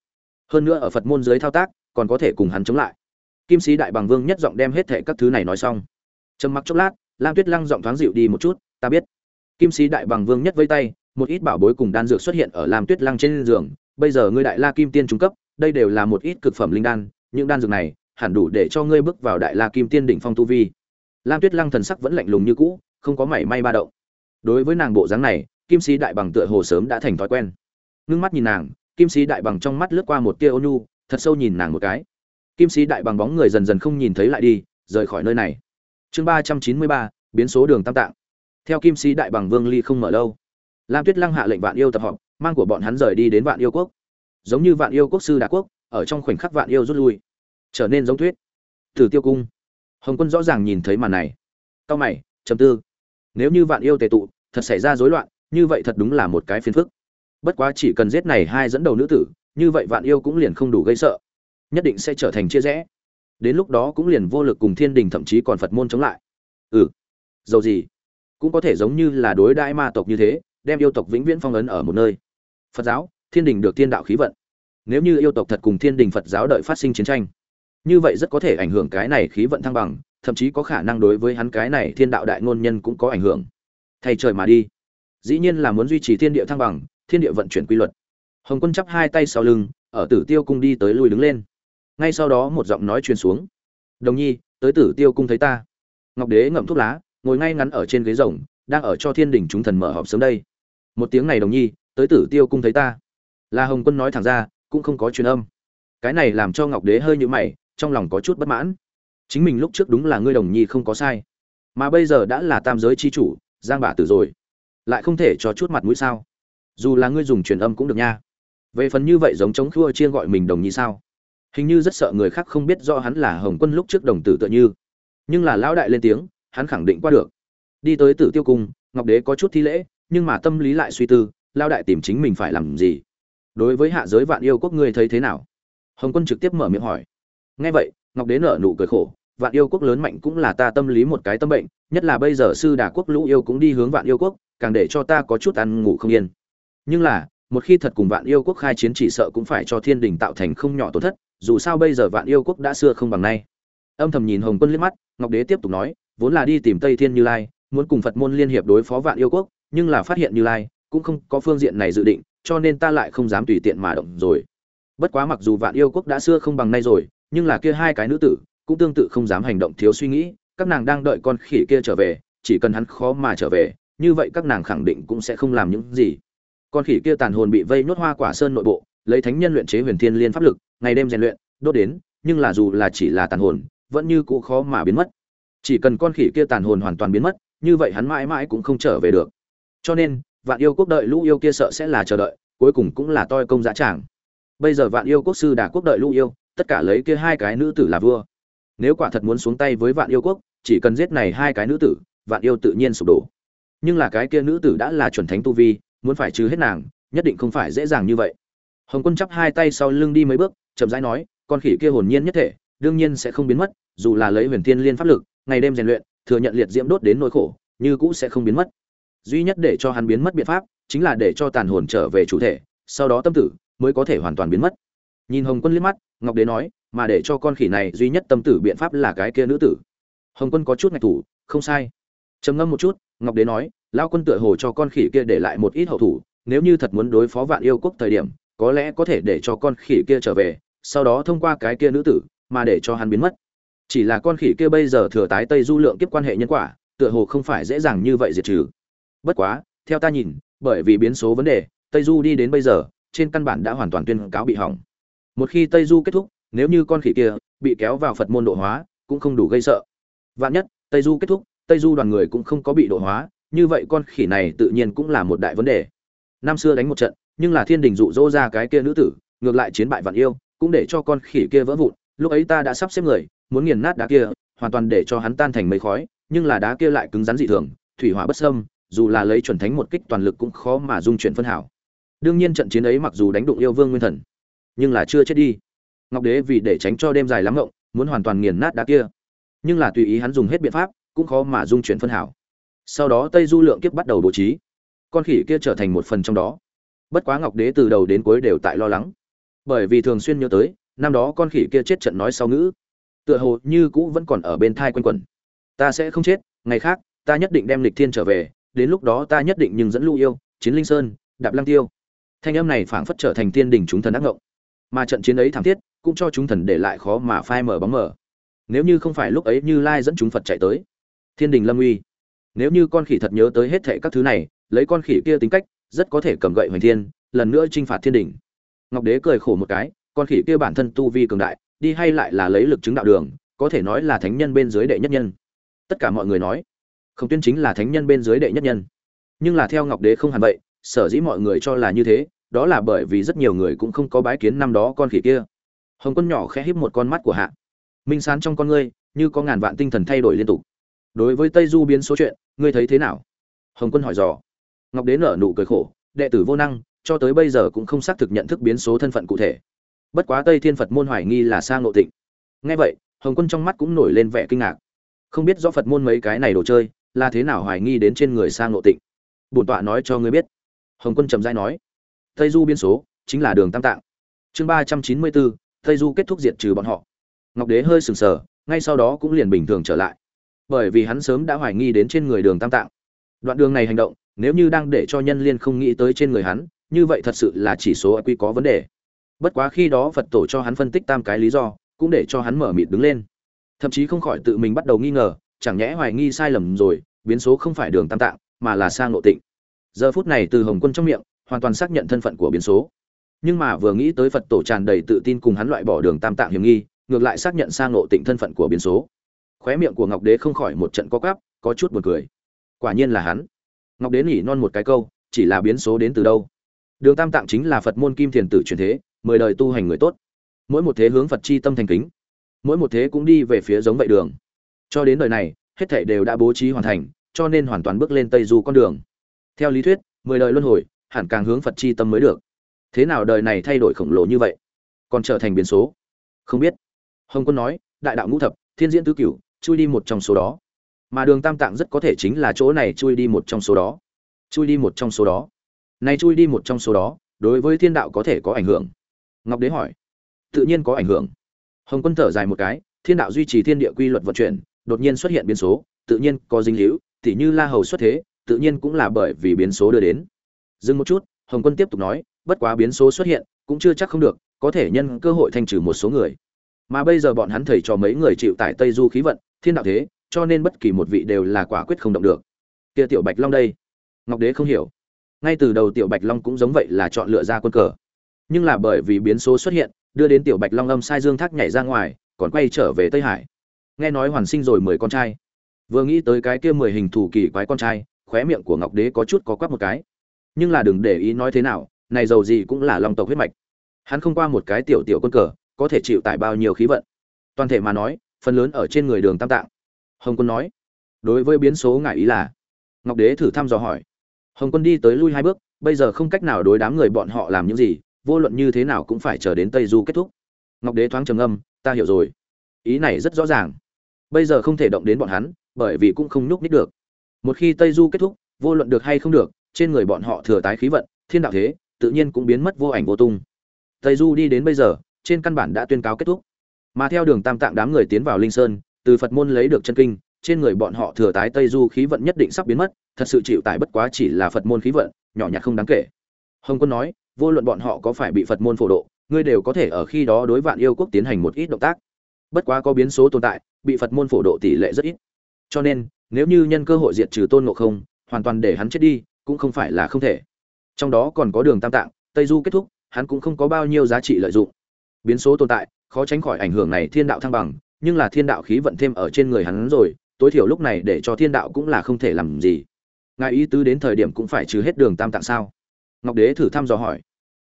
Hơn nữa ở phật môn giới thao tác, còn có thể cùng hắn chống lại. Kim sĩ đại bằng vương nhất giọng đem hết thệ các thứ này nói xong. Trầm mặc chốc lát, lam tuyết lăng giọng thoáng dịu đi một chút, ta biết. Kim sĩ đại bằng vương nhất vây tay, một ít bảo bối cùng đan dược xuất hiện ở lam tuyết lăng trên giường. Bây giờ ngươi đại la kim tiên trung cấp, đây đều là một ít cực phẩm linh đan, những đan dược này hẳn đủ để cho ngươi bước vào đại la kim tiên đỉnh phong tu vi. Lam tuyết lăng thần sắc vẫn lạnh lùng như cũ, không có mảy may ba động. Đối với nàng bộ dáng này, kim sĩ đại bằng tựa hồ sớm đã thành thói quen. Ngưng mắt nhìn nàng, kim sĩ đại bằng trong mắt lướt qua một tia ôn nhu, thật sâu nhìn nàng một cái. Kim sĩ đại bằng bóng người dần dần không nhìn thấy lại đi, rời khỏi nơi này. Chương ba trăm chín mươi ba, biến số đường tam tạng. Theo kim sĩ đại bằng vương ly không mở lâu, lam tuyết lăng hạ lệnh vạn yêu tập họp, mang của bọn hắn rời đi đến vạn yêu quốc. Giống như vạn yêu quốc sư đà quốc, ở trong khoảnh khắc vạn yêu rút lui trở nên giống thuyết. Từ tiêu cung, hồng quân rõ ràng nhìn thấy màn này. Cao mày chầm tư. Nếu như vạn yêu tề tụ, thật xảy ra rối loạn, như vậy thật đúng là một cái phiền phức. Bất quá chỉ cần giết này hai dẫn đầu nữ tử, như vậy vạn yêu cũng liền không đủ gây sợ. Nhất định sẽ trở thành chia rẽ. Đến lúc đó cũng liền vô lực cùng thiên đình thậm chí còn phật môn chống lại. Ừ. Dầu gì? Cũng có thể giống như là đối đãi ma tộc như thế, đem yêu tộc vĩnh viễn phong ấn ở một nơi. Phật giáo, thiên đình được thiên đạo khí vận. Nếu như yêu tộc thật cùng thiên đình phật giáo đợi phát sinh chiến tranh như vậy rất có thể ảnh hưởng cái này khí vận thăng bằng, thậm chí có khả năng đối với hắn cái này thiên đạo đại ngôn nhân cũng có ảnh hưởng. Thay trời mà đi. Dĩ nhiên là muốn duy trì thiên địa thăng bằng, thiên địa vận chuyển quy luật. Hồng quân chắp hai tay sau lưng, ở tử tiêu cung đi tới lui đứng lên. Ngay sau đó một giọng nói truyền xuống. Đồng nhi, tới tử tiêu cung thấy ta. Ngọc đế ngậm thuốc lá, ngồi ngay ngắn ở trên ghế rồng, đang ở cho thiên đình chúng thần mở họp sớm đây. Một tiếng này đồng nhi, tới tử tiêu cung thấy ta. Là hồng quân nói thẳng ra, cũng không có truyền âm. Cái này làm cho ngọc đế hơi nhũ mày trong lòng có chút bất mãn. Chính mình lúc trước đúng là ngươi đồng nhi không có sai. Mà bây giờ đã là tam giới chi chủ, giang bà tử rồi. Lại không thể cho chút mặt mũi sao? Dù là ngươi dùng truyền âm cũng được nha. Về phần như vậy giống chống khua chiên gọi mình đồng nhi sao? Hình như rất sợ người khác không biết do hắn là hồng quân lúc trước đồng tử tựa như. Nhưng là lão đại lên tiếng, hắn khẳng định qua được. Đi tới tử tiêu cung, ngọc đế có chút thi lễ, nhưng mà tâm lý lại suy tư lao đại tìm chính mình phải làm gì? Đối với hạ giới vạn yêu quốc ngươi thấy thế nào? Hồng quân trực tiếp mở miệng hỏi nghe vậy, ngọc đế nở nụ cười khổ, vạn yêu quốc lớn mạnh cũng là ta tâm lý một cái tâm bệnh, nhất là bây giờ sư đà quốc lũ yêu cũng đi hướng vạn yêu quốc, càng để cho ta có chút ăn ngủ không yên. Nhưng là, một khi thật cùng vạn yêu quốc khai chiến chỉ sợ cũng phải cho thiên đình tạo thành không nhỏ tổn thất, dù sao bây giờ vạn yêu quốc đã xưa không bằng nay. Âm thầm nhìn hồng quân liếc mắt, ngọc đế tiếp tục nói, vốn là đi tìm tây thiên như lai, muốn cùng phật môn liên hiệp đối phó vạn yêu quốc, nhưng là phát hiện như lai cũng không có phương diện này dự định, cho nên ta lại không dám tùy tiện mà động rồi. Bất quá mặc dù vạn yêu quốc đã xưa không bằng nay rồi nhưng là kia hai cái nữ tử cũng tương tự không dám hành động thiếu suy nghĩ, các nàng đang đợi con khỉ kia trở về, chỉ cần hắn khó mà trở về, như vậy các nàng khẳng định cũng sẽ không làm những gì. Con khỉ kia tàn hồn bị vây nốt hoa quả sơn nội bộ, lấy thánh nhân luyện chế huyền thiên liên pháp lực, ngày đêm rèn luyện, đốt đến, nhưng là dù là chỉ là tàn hồn, vẫn như cũ khó mà biến mất. Chỉ cần con khỉ kia tàn hồn hoàn toàn biến mất, như vậy hắn mãi mãi cũng không trở về được. Cho nên, vạn yêu quốc đợi lũ yêu kia sợ sẽ là chờ đợi, cuối cùng cũng là toi công giá tràng. Bây giờ vạn yêu quốc sư đà quốc đợi lũ yêu tất cả lấy kia hai cái nữ tử là vua. Nếu quả thật muốn xuống tay với vạn yêu quốc, chỉ cần giết này hai cái nữ tử, vạn yêu tự nhiên sụp đổ. Nhưng là cái kia nữ tử đã là chuẩn thánh tu vi, muốn phải trừ hết nàng, nhất định không phải dễ dàng như vậy. Hồng quân chắp hai tay sau lưng đi mấy bước, chậm rãi nói, con khỉ kia hồn nhiên nhất thể, đương nhiên sẽ không biến mất, dù là lấy huyền thiên liên pháp lực, ngày đêm rèn luyện, thừa nhận liệt diễm đốt đến nỗi khổ, như cũ sẽ không biến mất. Duy nhất để cho hắn biến mất biện pháp, chính là để cho tàn hồn trở về chủ thể, sau đó tâm tử mới có thể hoàn toàn biến mất. Nhìn hồng quân liếc mắt ngọc đế nói, mà để cho con khỉ này duy nhất tâm tử biện pháp là cái kia nữ tử. Hồng quân có chút ngạch thủ, không sai. Trầm ngâm một chút, ngọc đế nói, lao quân tựa hồ cho con khỉ kia để lại một ít hậu thủ, nếu như thật muốn đối phó vạn yêu quốc thời điểm, có lẽ có thể để cho con khỉ kia trở về, sau đó thông qua cái kia nữ tử, mà để cho hắn biến mất. Chỉ là con khỉ kia bây giờ thừa tái tây du lượng kiếp quan hệ nhân quả, tựa hồ không phải dễ dàng như vậy diệt trừ. Bất quá, theo ta nhìn, bởi vì biến số vấn đề, tây du đi đến bây giờ, trên căn bản đã hoàn toàn tuyên cáo bị hỏng một khi tây du kết thúc, nếu như con khỉ kia bị kéo vào phật môn độ hóa, cũng không đủ gây sợ. Vạn nhất tây du kết thúc, tây du đoàn người cũng không có bị độ hóa, như vậy con khỉ này tự nhiên cũng là một đại vấn đề. Năm xưa đánh một trận, nhưng là thiên đình dụ dỗ ra cái kia nữ tử, ngược lại chiến bại vạn yêu, cũng để cho con khỉ kia vỡ vụn. Lúc ấy ta đã sắp xếp người, muốn nghiền nát đá kia, hoàn toàn để cho hắn tan thành mấy khói, nhưng là đá kia lại cứng rắn dị thường, thủy hỏa bất sâm dù là lấy chuẩn thánh một kích toàn lực cũng khó mà dung chuyển phân hảo. Đương nhiên trận chiến ấy mặc dù đánh đụng yêu vương nguyên thần nhưng là chưa chết đi. Ngọc đế vì để tránh cho đêm dài lắm ngộng, muốn hoàn toàn nghiền nát đá kia. Nhưng là tùy ý hắn dùng hết biện pháp, cũng khó mà dung chuyển phân hảo. Sau đó tây du lượng kiếp bắt đầu bố trí. Con khỉ kia trở thành một phần trong đó. Bất quá ngọc đế từ đầu đến cuối đều tại lo lắng. Bởi vì thường xuyên nhớ tới, năm đó con khỉ kia chết trận nói sau ngữ. Tựa hồ như cũ vẫn còn ở bên thai quanh quẩn. Ta sẽ không chết, ngày khác, ta nhất định đem lịch thiên trở về, đến lúc đó ta nhất định nhưng dẫn lưu yêu, chiến linh sơn, đạp lăng tiêu. Thanh âm này phảng phất trở thành tiên đình chúng thần ác ngộng mà trận chiến ấy thảm thiết, cũng cho chúng thần để lại khó mà phai mở bóng mở nếu như không phải lúc ấy như lai dẫn chúng phật chạy tới. Thiên đình lâm uy. Nếu như con khỉ thật nhớ tới hết thệ các thứ này, lấy con khỉ kia tính cách, rất có thể cầm gậy hoành thiên, lần nữa chinh phạt thiên đình. Ngọc đế cười khổ một cái, con khỉ kia bản thân tu vi cường đại, đi hay lại là lấy lực chứng đạo đường, có thể nói là thánh nhân bên dưới đệ nhất nhân. Tất cả mọi người nói không tuyên chính là thánh nhân bên dưới đệ nhất nhân. Nhưng là theo ngọc đế không hẳn vậy, sở dĩ mọi người cho là như thế đó là bởi vì rất nhiều người cũng không có bái kiến năm đó con khỉ kia. Hồng quân nhỏ khẽ híp một con mắt của hạ. Minh sán trong con ngươi, như có ngàn vạn tinh thần thay đổi liên tục. Đối với tây du biến số chuyện, ngươi thấy thế nào? Hồng quân hỏi dò. Ngọc đế nở nụ cười khổ, đệ tử vô năng, cho tới bây giờ cũng không xác thực nhận thức biến số thân phận cụ thể. Bất quá tây thiên phật môn hoài nghi là sang ngộ tịnh. Nghe vậy, hồng quân trong mắt cũng nổi lên vẻ kinh ngạc. Không biết do phật môn mấy cái này đồ chơi, là thế nào hoài nghi đến trên người sang ngộ tịnh. Bổn tọa nói cho ngươi biết. Hồng quân trầm dai nói tây du biên số, chính là đường tam tạng. Chương ba trăm chín mươi bốn, tây du kết thúc diệt trừ bọn họ. Ngọc đế hơi sừng sờ, ngay sau đó cũng liền bình thường trở lại. Bởi vì hắn sớm đã hoài nghi đến trên người đường tam tạng. Đoạn đường này hành động, nếu như đang để cho nhân liên không nghĩ tới trên người hắn, như vậy thật sự là chỉ số quy có vấn đề. Bất quá khi đó phật tổ cho hắn phân tích tam cái lý do, cũng để cho hắn mở mịt đứng lên. Thậm chí không khỏi tự mình bắt đầu nghi ngờ, chẳng nhẽ hoài nghi sai lầm rồi, biến số không phải đường tam tạng, mà là sang nội tịnh. Giờ phút này từ hồng quân trong miệng hoàn toàn xác nhận thân phận của biến số. Nhưng mà vừa nghĩ tới phật tổ tràn đầy tự tin cùng hắn loại bỏ đường tam tạng hiểm nghi, ngược lại xác nhận sang ngộ tịnh thân phận của biến số. Khóe miệng của ngọc đế không khỏi một trận co cắp có chút buồn cười. Quả nhiên là hắn. Ngọc đế nhỉ non một cái câu, chỉ là biến số đến từ đâu? Đường tam tạng chính là phật môn kim thiền tử truyền thế, mười đời tu hành người tốt. Mỗi một thế hướng phật chi tâm thành kính. Mỗi một thế cũng đi về phía giống vậy đường. Cho đến đời này, hết thảy đều đã bố trí hoàn thành, cho nên hoàn toàn bước lên tây du con đường. Theo lý thuyết, mười đời luân hồi hẳn càng hướng phật chi tâm mới được. Thế nào đời này thay đổi khổng lồ như vậy? Còn trở thành biến số? Không biết. Hồng quân nói, đại đạo ngũ thập, thiên diễn tứ cửu, chui đi một trong số đó. Mà đường tam tạng rất có thể chính là chỗ này chui đi một trong số đó. Chui đi một trong số đó. Này chui đi một trong số đó, đối với thiên đạo có thể có ảnh hưởng? Ngọc đế hỏi. Tự nhiên có ảnh hưởng. Hồng quân thở dài một cái, thiên đạo duy trì thiên địa quy luật vận chuyển, đột nhiên xuất hiện biến số, tự nhiên có dinh hữu tỉ như la hầu xuất thế, tự nhiên cũng là bởi vì biến số đưa đến dừng một chút, hồng quân tiếp tục nói, bất quá biến số xuất hiện, cũng chưa chắc không được, có thể nhân cơ hội thanh trừ một số người. Mà bây giờ bọn hắn thầy cho mấy người chịu tại tây du khí vận, thiên đạo thế, cho nên bất kỳ một vị đều là quả quyết không động được. Kia tiểu bạch long đây. Ngọc đế không hiểu. Ngay từ đầu tiểu bạch long cũng giống vậy là chọn lựa ra quân cờ. Nhưng là bởi vì biến số xuất hiện, đưa đến tiểu bạch long âm sai dương thác nhảy ra ngoài, còn quay trở về tây hải. Nghe nói hoàn sinh rồi mười con trai. Vừa nghĩ tới cái kia mười hình thủ kỳ quái con trai, khóe miệng của ngọc đế có chút có quắp một cái nhưng là đừng để ý nói thế nào, này giàu gì cũng là long tộc huyết mạch. Hắn không qua một cái tiểu tiểu quân cờ, có thể chịu tải bao nhiêu khí vận. Toàn thể mà nói, phần lớn ở trên người đường tam tạng. Hồng quân nói, đối với biến số ngại ý là, ngọc đế thử thăm dò hỏi. Hồng quân đi tới lui hai bước, bây giờ không cách nào đối đám người bọn họ làm những gì, vô luận như thế nào cũng phải chờ đến tây du kết thúc. Ngọc đế thoáng trầm âm ta hiểu rồi. Ý này rất rõ ràng. Bây giờ không thể động đến bọn hắn, bởi vì cũng không nhúc nít được. Một khi tây du kết thúc, vô luận được hay không được trên người bọn họ thừa tái khí vận, thiên đạo thế, tự nhiên cũng biến mất vô ảnh vô tung. Tây du đi đến bây giờ, trên căn bản đã tuyên cáo kết thúc. Mà theo đường tam tạng đám người tiến vào linh sơn, từ phật môn lấy được chân kinh, trên người bọn họ thừa tái tây du khí vận nhất định sắp biến mất, thật sự chịu tải bất quá chỉ là phật môn khí vận, nhỏ nhặt không đáng kể. Hồng quân nói, vô luận bọn họ có phải bị phật môn phổ độ, ngươi đều có thể ở khi đó đối vạn yêu quốc tiến hành một ít động tác. Bất quá có biến số tồn tại, bị phật môn phổ độ tỷ lệ rất ít. Cho nên, nếu như nhân cơ hội diệt trừ tôn ngộ không, hoàn toàn để hắn chết đi cũng không phải là không thể. Trong đó còn có đường tam tạng, tây du kết thúc, hắn cũng không có bao nhiêu giá trị lợi dụng. Biến số tồn tại, khó tránh khỏi ảnh hưởng này thiên đạo thăng bằng, nhưng là thiên đạo khí vận thêm ở trên người hắn rồi, tối thiểu lúc này để cho thiên đạo cũng là không thể làm gì. Ngài ý tứ đến thời điểm cũng phải trừ hết đường tam tạng sao? Ngọc đế thử thăm dò hỏi.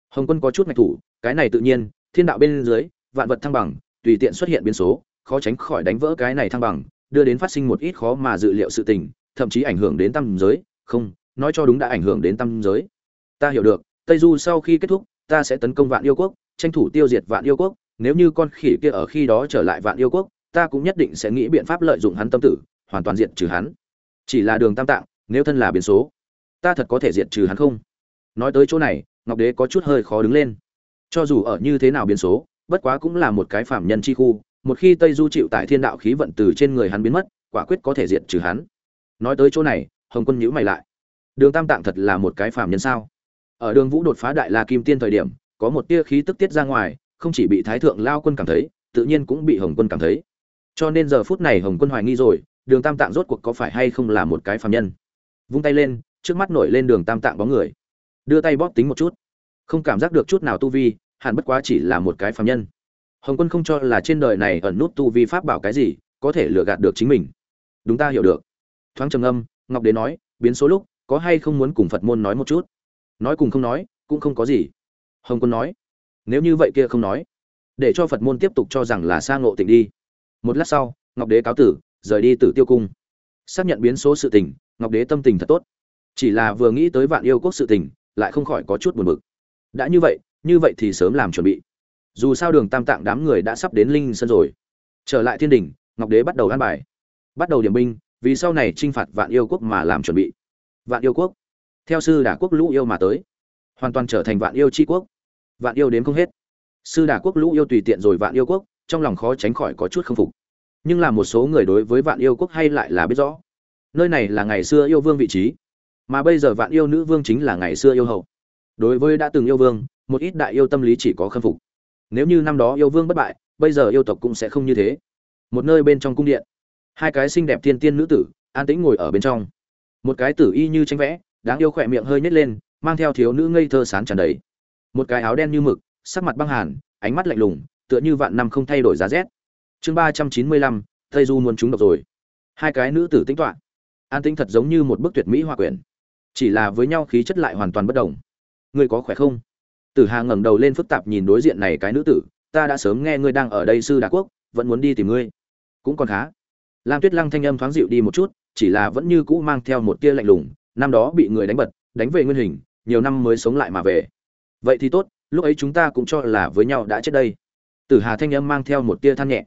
Hồng quân có chút ngạch thủ, cái này tự nhiên, thiên đạo bên dưới, vạn vật thăng bằng, tùy tiện xuất hiện biến số, khó tránh khỏi đánh vỡ cái này thăng bằng, đưa đến phát sinh một ít khó mà dự liệu sự tình, thậm chí ảnh hưởng đến tam giới, không nói cho đúng đã ảnh hưởng đến tâm giới. Ta hiểu được, tây du sau khi kết thúc, ta sẽ tấn công vạn yêu quốc, tranh thủ tiêu diệt vạn yêu quốc. Nếu như con khỉ kia ở khi đó trở lại vạn yêu quốc, ta cũng nhất định sẽ nghĩ biện pháp lợi dụng hắn tâm tử, hoàn toàn diệt trừ hắn. Chỉ là đường tam tạng, nếu thân là biến số, ta thật có thể diệt trừ hắn không? Nói tới chỗ này, ngọc đế có chút hơi khó đứng lên. Cho dù ở như thế nào biến số, bất quá cũng là một cái phạm nhân chi khu, một khi tây du chịu tại thiên đạo khí vận từ trên người hắn biến mất, quả quyết có thể diệt trừ hắn. Nói tới chỗ này, hồng quân nhíu mày lại đường tam tạng thật là một cái phàm nhân sao? Ở đường vũ đột phá đại la kim tiên thời điểm, có một tia khí tức tiết ra ngoài, không chỉ bị thái thượng lao quân cảm thấy, tự nhiên cũng bị hồng quân cảm thấy. Cho nên giờ phút này hồng quân hoài nghi rồi, đường tam tạng rốt cuộc có phải hay không là một cái phàm nhân? Vung tay lên, trước mắt nổi lên đường tam tạng bóng người. Đưa tay bóp tính một chút. Không cảm giác được chút nào tu vi, hẳn bất quá chỉ là một cái phàm nhân. Hồng quân không cho là trên đời này ẩn nút tu vi pháp bảo cái gì, có thể lừa gạt được chính mình. Đúng ta hiểu được. Thoáng trầm âm ngọc đế nói, biến số lúc có hay không muốn cùng phật môn nói một chút? Nói cùng không nói, cũng không có gì. Hồng quân nói, nếu như vậy kia không nói, để cho phật môn tiếp tục cho rằng là sa ngộ tịnh đi. Một lát sau, ngọc đế cáo tử, rời đi tử tiêu cung. Xác nhận biến số sự tình, ngọc đế tâm tình thật tốt. Chỉ là vừa nghĩ tới vạn yêu quốc sự tình, lại không khỏi có chút buồn bực. Đã như vậy như vậy thì sớm làm chuẩn bị. Dù sao đường tam tạng đám người đã sắp đến linh sơn rồi. Trở lại thiên đình ngọc đế bắt đầu an bài. Bắt đầu điểm binh, vì sau này t r i n h phạt vạn yêu quốc mà làm chuẩn bị vạn yêu quốc. Theo sư đả quốc lũ yêu mà tới, hoàn toàn trở thành vạn yêu tri quốc. Vạn yêu đến không hết. Sư đà quốc lũ yêu tùy tiện rồi vạn yêu quốc, trong lòng khó tránh khỏi có chút k phục. Nhưng là một số người đối với vạn yêu quốc hay lại là biết rõ. Nơi này là ngày xưa yêu vương vị trí, mà bây giờ vạn yêu nữ vương chính là ngày xưa yêu hậu. Đối với đã từng yêu vương, một ít đại yêu tâm lý chỉ có khâm phục. Nếu như năm đó yêu vương bất bại, bây giờ yêu tộc cũng sẽ không như thế. Một nơi bên trong cung điện, hai cái xinh đẹp thiên tiên nữ tử, an tĩnh ngồi ở bên trong một cái tử y như tranh vẽ, đáng yêu khỏe miệng hơi nhét lên, mang theo thiếu nữ ngây thơ sán tràn đầy. Một cái áo đen như mực, sắc mặt băng hàn, ánh mắt lạnh lùng, tựa như vạn năm không thay đổi giá rét. Chương ba trăm chín mươi lăm, tây du muốn trúng độc rồi. Hai cái nữ tử tính toán an tĩnh thật giống như một bức tuyệt mỹ hòa quyển. Chỉ là với nhau khí chất lại hoàn toàn bất đồng. Ngươi có khỏe không? Tử hà ngẩng đầu lên phức tạp nhìn đối diện này cái nữ tử. Ta đã sớm nghe ngươi đang ở đây, sư đà quốc, vẫn muốn đi tìm ngươi. Cũng còn khá. Lam tuyết lăng thanh âm thoáng dịu đi một chút chỉ là vẫn như cũ mang theo một tia lạnh lùng, năm đó bị người đánh bật, đánh về nguyên hình, nhiều năm mới sống lại mà về. Vậy thì tốt, lúc ấy chúng ta cũng cho là với nhau đã chết đây. Tử hà thanh âm mang theo một tia than nhẹ.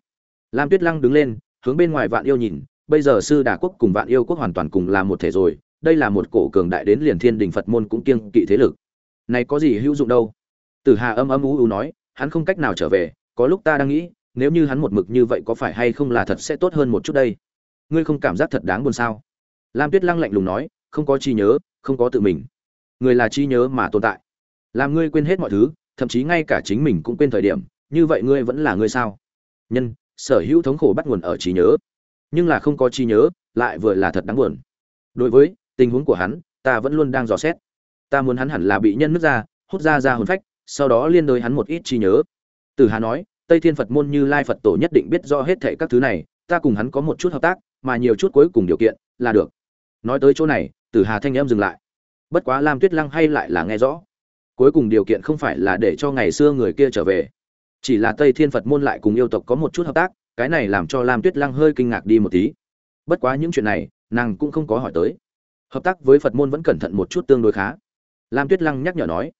Lam tuyết lăng đứng lên, hướng bên ngoài vạn yêu nhìn, bây giờ sư đà quốc cùng vạn yêu quốc hoàn toàn cùng là một thể rồi, đây là một cổ cường đại đến liền thiên đình phật môn cũng kiêng kỵ thế lực. Này có gì hữu dụng đâu? Tử hà âm âm ú ú nói, hắn không cách nào trở về, có lúc ta đang nghĩ, nếu như hắn một mực như vậy có phải hay không là thật sẽ tốt hơn một chút đây? Ngươi không cảm giác thật đáng buồn sao? Lam tuyết lăng lạnh lùng nói, không có trí nhớ, không có tự mình. Người là trí nhớ mà tồn tại. Làm ngươi quên hết mọi thứ, thậm chí ngay cả chính mình cũng quên thời điểm, như vậy ngươi vẫn là ngươi sao? Nhân, sở hữu thống khổ bắt nguồn ở trí nhớ. Nhưng là không có trí nhớ, lại vừa là thật đáng buồn. Đối với tình huống của hắn, ta vẫn luôn đang dò xét. Ta muốn hắn hẳn là bị nhân nước ra, hút ra ra hồn phách, sau đó liên đối hắn một ít trí nhớ. Từ hà nói, tây thiên phật môn như lai phật tổ nhất định biết rõ hết thệ các thứ này, ta cùng hắn có một chút hợp tác mà nhiều chút cuối cùng điều kiện là được. Nói tới chỗ này, tử hà thanh em dừng lại. Bất quá lam tuyết lăng hay lại là nghe rõ. Cuối cùng điều kiện không phải là để cho ngày xưa người kia trở về. Chỉ là tây thiên phật môn lại cùng yêu tộc có một chút hợp tác, cái này làm cho lam tuyết lăng hơi kinh ngạc đi một tí. Bất quá những chuyện này, nàng cũng không có hỏi tới. Hợp tác với phật môn vẫn cẩn thận một chút tương đối khá. Lam tuyết lăng nhắc nhở nói.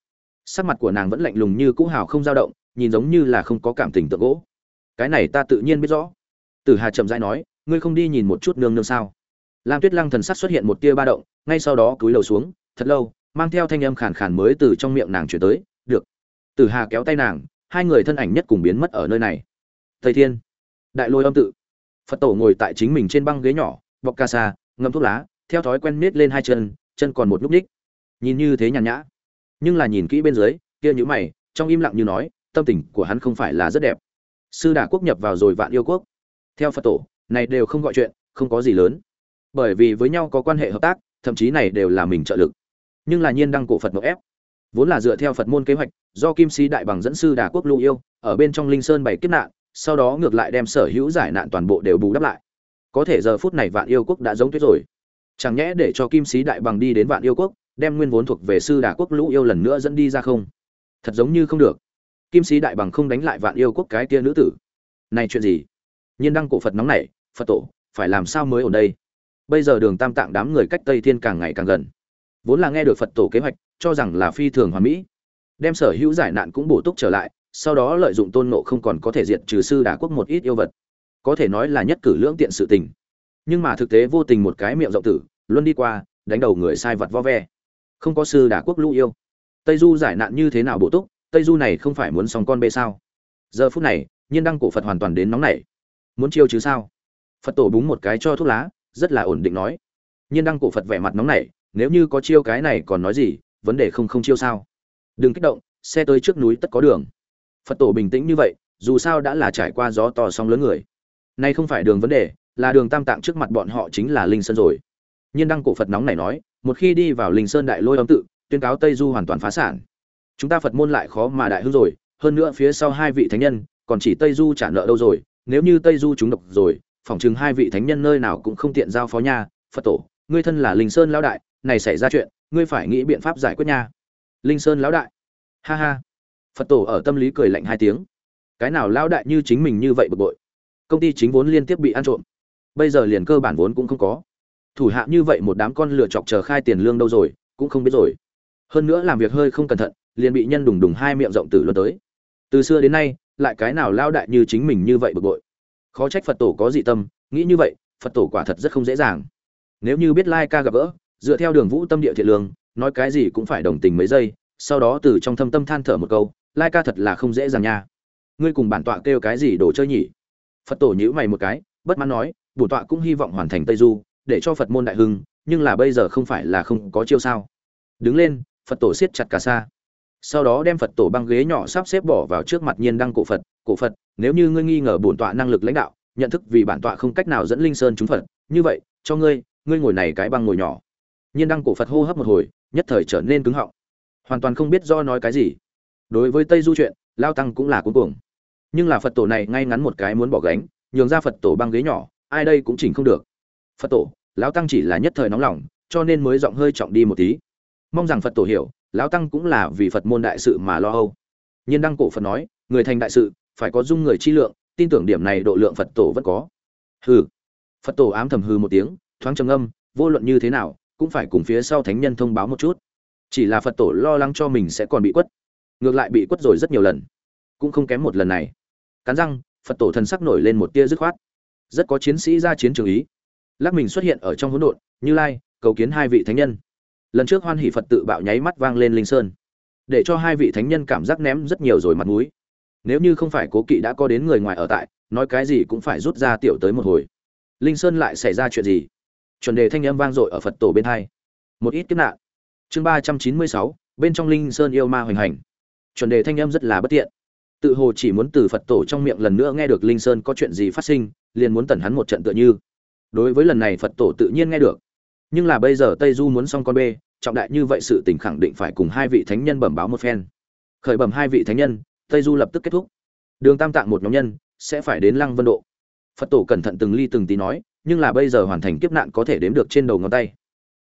Sắc mặt của nàng vẫn lạnh lùng như cũ hào không dao động, nhìn giống như là không có cảm tình tượng gỗ. Cái này ta tự nhiên biết rõ. Tử hà chậm rãi nói ngươi không đi nhìn một chút nương nương sao? Lam tuyết lăng thần sắc xuất hiện một tia ba động, ngay sau đó cúi đầu xuống, thật lâu, mang theo thanh âm khàn khàn mới từ trong miệng nàng chuyển tới, được. Tử hà kéo tay nàng, hai người thân ảnh nhất cùng biến mất ở nơi này. Thầy thiên, đại lôi âm tự. Phật tổ ngồi tại chính mình trên băng ghế nhỏ, bọc ca xa ngâm thuốc lá, theo thói quen nết lên hai chân chân còn một núp ních nhìn như thế nhàn nhã, nhưng là nhìn kỹ bên dưới, kia nhữ mày, trong im lặng như nói, tâm tình của hắn không phải là rất đẹp. Sư đà quốc nhập vào rồi vạn yêu quốc. Theo phật tổ này đều không gọi chuyện, không có gì lớn. Bởi vì với nhau có quan hệ hợp tác, thậm chí này đều là mình trợ lực. Nhưng là nhiên đăng cổ phật nộp ép. Vốn là dựa theo phật môn kế hoạch, do kim sĩ đại bằng dẫn sư đà quốc lưu yêu, ở bên trong linh sơn bảy kiếp nạn, sau đó ngược lại đem sở hữu giải nạn toàn bộ đều bù đắp lại. Có thể giờ phút này vạn yêu quốc đã giống tuyết rồi. Chẳng nhẽ để cho kim sĩ đại bằng đi đến vạn yêu quốc, đem nguyên vốn thuộc về sư đà quốc lũ yêu lần nữa dẫn đi ra không? Thật giống như không được. Kim sĩ đại bằng không đánh lại vạn yêu quốc cái kia nữ tử. Này chuyện gì? Nhiên đăng cổ phật nóng nảy phật tổ, phải làm sao mới ở đây? Bây giờ đường tam tạng đám người cách tây thiên càng ngày càng gần. Vốn là nghe được phật tổ kế hoạch, cho rằng là phi thường hoàn mỹ. Đem sở hữu giải nạn cũng bổ túc trở lại, sau đó lợi dụng tôn nộ không còn có thể diệt trừ sư đà quốc một ít yêu vật. Có thể nói là nhất cử lưỡng tiện sự tình. Nhưng mà thực tế vô tình một cái miệng rộng tử, luôn đi qua, đánh đầu người sai vật vo ve. Không có sư đà quốc lũ yêu. Tây du giải nạn như thế nào bổ túc, tây du này không phải muốn sòng con bê sao? Giờ phút này, nhiên đăng cổ phật hoàn toàn đến nóng nảy. Muốn chiêu chứ sao? Phật tổ búng một cái cho thuốc lá, rất là ổn định nói. Nhiên đăng cổ phật vẻ mặt nóng nảy, nếu như có chiêu cái này còn nói gì, vấn đề không không chiêu sao. Đừng kích động, xe tới trước núi tất có đường. Phật tổ bình tĩnh như vậy, dù sao đã là trải qua gió to sóng lớn người. Nay không phải đường vấn đề, là đường tam tạng trước mặt bọn họ chính là linh sơn rồi. Nhiên đăng cổ phật nóng này nói, một khi đi vào linh sơn đại lôi âm tự, tuyên cáo tây du hoàn toàn phá sản. Chúng ta phật môn lại khó mà đại hưng rồi, hơn nữa phía sau hai vị thánh nhân, còn chỉ tây du trả nợ đâu rồi, nếu như tây du chúng độc rồi phỏng chừng hai vị thánh nhân nơi nào cũng không tiện giao phó nha, phật tổ, ngươi thân là linh sơn lão đại, này xảy ra chuyện, ngươi phải nghĩ biện pháp giải quyết nha. Linh sơn lão đại. Ha ha. Phật tổ ở tâm lý cười lạnh hai tiếng. Cái nào lão đại như chính mình như vậy bực bội? Công ty chính vốn liên tiếp bị ăn trộm. Bây giờ liền cơ bản vốn cũng không có. Thủ hạ như vậy một đám con lựa chọc chờ khai tiền lương đâu rồi, cũng không biết rồi. Hơn nữa làm việc hơi không cẩn thận, liền bị nhân đùng đùng hai miệng rộng tử luôn tới. Từ xưa đến nay, lại cái nào lao đại như chính mình như vậy bực bội? Khó trách phật tổ có dị tâm, nghĩ như vậy, phật tổ quả thật rất không dễ dàng. Nếu như biết lai ca gặp gỡ, dựa theo đường vũ tâm địa thiện lương, nói cái gì cũng phải đồng tình mấy giây, sau đó từ trong thâm tâm than thở một câu, lai ca thật là không dễ dàng nha. Ngươi cùng bản tọa kêu cái gì đồ chơi nhỉ? Phật tổ nhữ mày một cái, bất mãn nói bổn tọa cũng hy vọng hoàn thành tây du, để cho phật môn đại hưng, nhưng là bây giờ không phải là không có chiêu sao. Đứng lên, phật tổ siết chặt cả xa sau đó đem phật tổ băng ghế nhỏ sắp xếp bỏ vào trước mặt nhiên đăng cổ phật cổ phật, nếu như ngươi nghi ngờ bổn tọa năng lực lãnh đạo, nhận thức vì bản tọa không cách nào dẫn linh sơn chúng phật, như vậy, cho ngươi ngươi ngồi này cái băng ngồi nhỏ. Nhiên đăng cổ phật hô hấp một hồi, nhất thời trở nên cứng họng. Hoàn toàn không biết do nói cái gì. Đối với tây du chuyện, lao tăng cũng là cuống cuồng. Nhưng là phật tổ này ngay ngắn một cái muốn bỏ gánh, nhường ra phật tổ băng ghế nhỏ, ai đây cũng chỉnh không được. Phật tổ lão tăng chỉ là nhất thời nóng lòng, cho nên mới giọng hơi trọng đi một tí. Mong rằng phật tổ hiểu lão tăng cũng là vì phật môn đại sự mà lo âu. Nhiên đăng cổ phật nói, người thành đại sự, phải có dung người chi lượng, tin tưởng điểm này độ lượng phật tổ vẫn có. Hừ. Phật tổ ám thầm hư một tiếng, thoáng trầm âm vô luận như thế nào, cũng phải cùng phía sau thánh nhân thông báo một chút. Chỉ là phật tổ lo lắng cho mình sẽ còn bị quất. Ngược lại bị quất rồi rất nhiều lần. Cũng không kém một lần này. Cắn răng, phật tổ thần sắc nổi lên một tia dứt khoát. Rất có chiến sĩ ra chiến trường ý. Lắc mình xuất hiện ở trong hỗn độn, như lai, cầu kiến hai vị thánh nhân lần trước hoan hỷ phật tự bạo nháy mắt vang lên linh sơn, để cho hai vị thánh nhân cảm giác ném rất nhiều rồi mặt mũi. Nếu như không phải cố kỵ đã có đến người ngoài ở tại, nói cái gì cũng phải rút ra tiểu tới một hồi. Linh sơn lại xảy ra chuyện gì? Chuẩn đề thanh âm vang dội ở phật tổ bên hai. Một ít kiếp nạn. Chương ba trăm chín mươi sáu, bên trong linh sơn yêu ma hoành hành. Chuẩn đề thanh âm rất là bất tiện. Tự hồ chỉ muốn từ phật tổ trong miệng lần nữa nghe được linh sơn có chuyện gì phát sinh, liền muốn tẩn hắn một trận tựa như. Đối với lần này phật tổ tự nhiên nghe được nhưng là bây giờ tây du muốn xong con bê, trọng đại như vậy sự tình khẳng định phải cùng hai vị thánh nhân bẩm báo một phen. Khởi bẩm hai vị thánh nhân, tây du lập tức kết thúc. Đường tam tạng một nhóm nhân, sẽ phải đến lăng vân độ. Phật tổ cẩn thận từng ly từng tí nói, nhưng là bây giờ hoàn thành kiếp nạn có thể đếm được trên đầu ngón tay.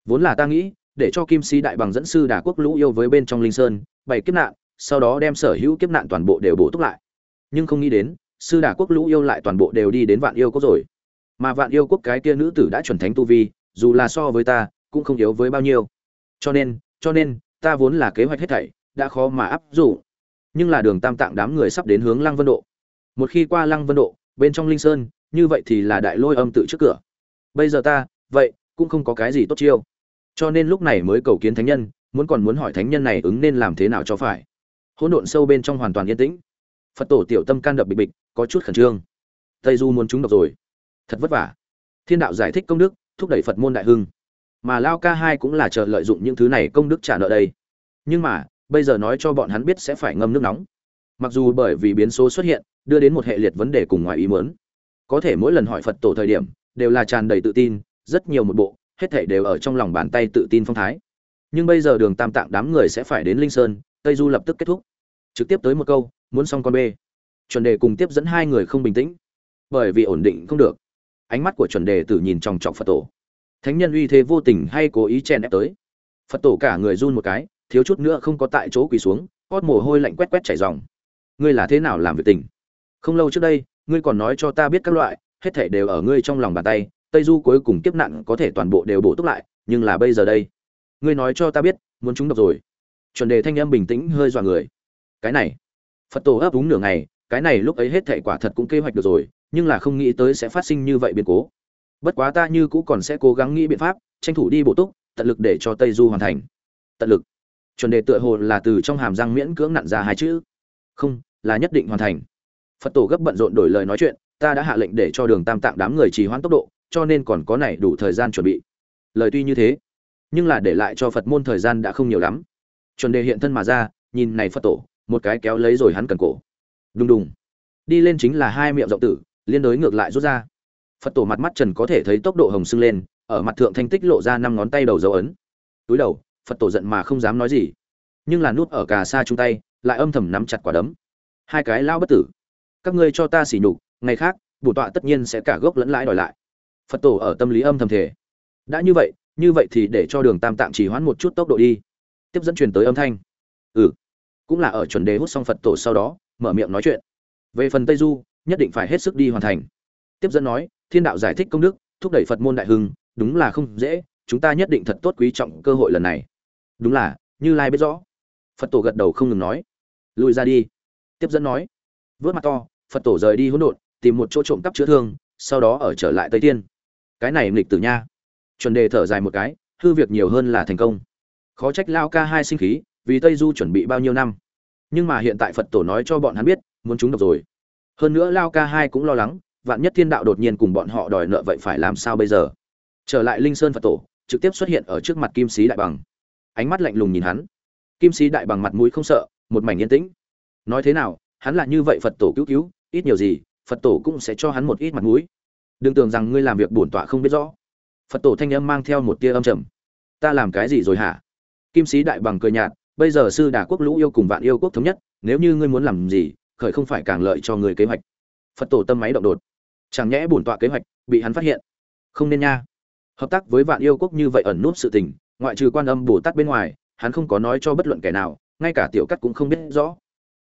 Vốn là ta nghĩ, để cho kim sĩ đại bằng dẫn sư đà quốc lũ yêu với bên trong linh sơn bảy kiếp nạn, sau đó đem sở hữu kiếp nạn toàn bộ đều bổ túc lại. Nhưng không nghĩ đến, sư đà quốc lũ yêu lại toàn bộ đều đi đến vạn yêu quốc rồi. Mà vạn yêu quốc cái kia nữ tử đã chuẩn thánh tu vi dù là so với ta, cũng không yếu với bao nhiêu. Cho nên cho nên, ta vốn là kế hoạch hết thảy, đã khó mà áp dụng. Nhưng là đường tam tạng đám người sắp đến hướng lăng vân độ. Một khi qua lăng vân độ, bên trong linh sơn, như vậy thì là đại lôi âm tự trước cửa. Bây giờ ta, vậy, cũng không có cái gì tốt chiêu. Cho nên lúc này mới cầu kiến thánh nhân, muốn còn muốn hỏi thánh nhân này ứng nên làm thế nào cho phải. Hỗn độn sâu bên trong hoàn toàn yên tĩnh. Phật tổ tiểu tâm can đập bịch bịch, có chút khẩn trương. Tây du muốn trúng độc rồi. Thật vất vả. Thiên đạo giải thích công đức thúc đẩy phật môn đại hưng. Mà lao ca hai cũng là chờ lợi dụng những thứ này công đức trả nợ đây. Nhưng mà, bây giờ nói cho bọn hắn biết sẽ phải ngâm nước nóng. Mặc dù bởi vì biến số xuất hiện, đưa đến một hệ liệt vấn đề cùng ngoài ý muốn. Có thể mỗi lần hỏi phật tổ thời điểm, đều là tràn đầy tự tin, rất nhiều một bộ, hết thảy đều ở trong lòng bàn tay tự tin phong thái. Nhưng bây giờ đường tam tạng đám người sẽ phải đến linh sơn, tây du lập tức kết thúc. Trực tiếp tới một câu, muốn xong con b chuẩn đề cùng tiếp dẫn hai người không bình tĩnh. Bởi vì ổn định không được ánh mắt của chuẩn đề tử nhìn trong trọng phật tổ. Thánh nhân uy thế vô tình hay cố ý chen ép tới. Phật tổ cả người run một cái, thiếu chút nữa không có tại chỗ quỳ xuống cót mồ hôi lạnh quét quét chảy dòng ngươi là thế nào làm việc tình? Không lâu trước đây, ngươi còn nói cho ta biết các loại, hết thể đều ở ngươi trong lòng bàn tay, tây du cuối cùng kiếp nạn có thể toàn bộ đều bổ túc lại, nhưng là bây giờ đây, ngươi nói cho ta biết, muốn chúng độc rồi. Chuẩn đề thanh âm bình tĩnh hơi dọa người. Cái này, phật tổ ấp úng nửa ngày, cái này lúc ấy hết thệ quả thật cũng kế hoạch được rồi nhưng là không nghĩ tới sẽ phát sinh như vậy biến cố. Bất quá ta như cũ còn sẽ cố gắng nghĩ biện pháp, tranh thủ đi bổ túc, tận lực để cho tây du hoàn thành. Tận lực. Chuẩn đề tựa hồ là từ trong hàm răng miễn cưỡng nặn ra hai chữ. Không, là nhất định hoàn thành. Phật tổ gấp bận rộn đổi lời nói chuyện, ta đã hạ lệnh để cho đường tam tạng đám người trì hoãn tốc độ, cho nên còn có này đủ thời gian chuẩn bị. Lời tuy như thế, nhưng là để lại cho phật môn thời gian đã không nhiều lắm. Chuẩn đề hiện thân mà ra, nhìn này phật tổ, một cái kéo lấy rồi hắn cần cổ. Đùng đùng. Đi lên chính là hai miệng rộng tử liên đối ngược lại rút ra. Phật tổ mặt mắt trần có thể thấy tốc độ hồng sưng lên, ở mặt thượng thanh tích lộ ra năm ngón tay đầu dấu ấn. Túi đầu, phật tổ giận mà không dám nói gì. Nhưng là nút ở cà xa chung tay, lại âm thầm nắm chặt quả đấm. Hai cái lao bất tử. Các ngươi cho ta xỉ nhục, ngày khác bổ tọa tất nhiên sẽ cả gốc lẫn lãi đòi lại. Phật tổ ở tâm lý âm thầm thể đã như vậy như vậy thì để cho đường tam tạm chỉ hoãn một chút tốc độ đi. Tiếp dẫn truyền tới âm thanh. Ừ. Cũng là ở chuẩn đề hút xong phật tổ sau đó, mở miệng nói chuyện. Về phần tây du nhất định phải hết sức đi hoàn thành. Tiếp dẫn nói, thiên đạo giải thích công đức, thúc đẩy phật môn đại hưng, đúng là không dễ, chúng ta nhất định thật tốt quý trọng cơ hội lần này. Đúng là, như lai biết rõ. Phật tổ gật đầu không ngừng nói. Lùi ra đi. Tiếp dẫn nói, vớt mặt to, phật tổ rời đi hỗn độn, tìm một chỗ trộm cắp chữa thương, sau đó ở trở lại tây tiên cái này nghịch tử nha. Chuẩn đề thở dài một cái, hư việc nhiều hơn là thành công. Khó trách lao ca hai sinh khí, vì tây du chuẩn bị bao nhiêu năm. Nhưng mà hiện tại phật tổ nói cho bọn hắn biết, muốn chúng độc rồi hơn nữa lao ca hai cũng lo lắng, vạn nhất thiên đạo đột nhiên cùng bọn họ đòi nợ vậy phải làm sao bây giờ? Trở lại linh sơn phật tổ, trực tiếp xuất hiện ở trước mặt kim sĩ đại bằng. Ánh mắt lạnh lùng nhìn hắn. Kim sĩ đại bằng mặt mũi không sợ, một mảnh yên tĩnh. Nói thế nào, hắn là như vậy phật tổ cứu cứu, ít nhiều gì, phật tổ cũng sẽ cho hắn một ít mặt mũi. Đừng tưởng rằng ngươi làm việc bổn tọa không biết rõ. Phật tổ thanh âm mang theo một tia âm trầm. Ta làm cái gì rồi hả? Kim sĩ đại bằng cười nhạt, bây giờ sư đà quốc lũ yêu cùng vạn yêu quốc thống nhất, nếu như ngươi muốn làm gì khởi không phải càng lợi cho người kế hoạch. Phật tổ tâm máy động đột. Chẳng nhẽ bổn tọa kế hoạch bị hắn phát hiện? Không nên nha. Hợp tác với vạn yêu quốc như vậy ẩn nút sự tình, ngoại trừ quan âm bồ tát bên ngoài, hắn không có nói cho bất luận kẻ nào, ngay cả tiểu cắt cũng không biết rõ.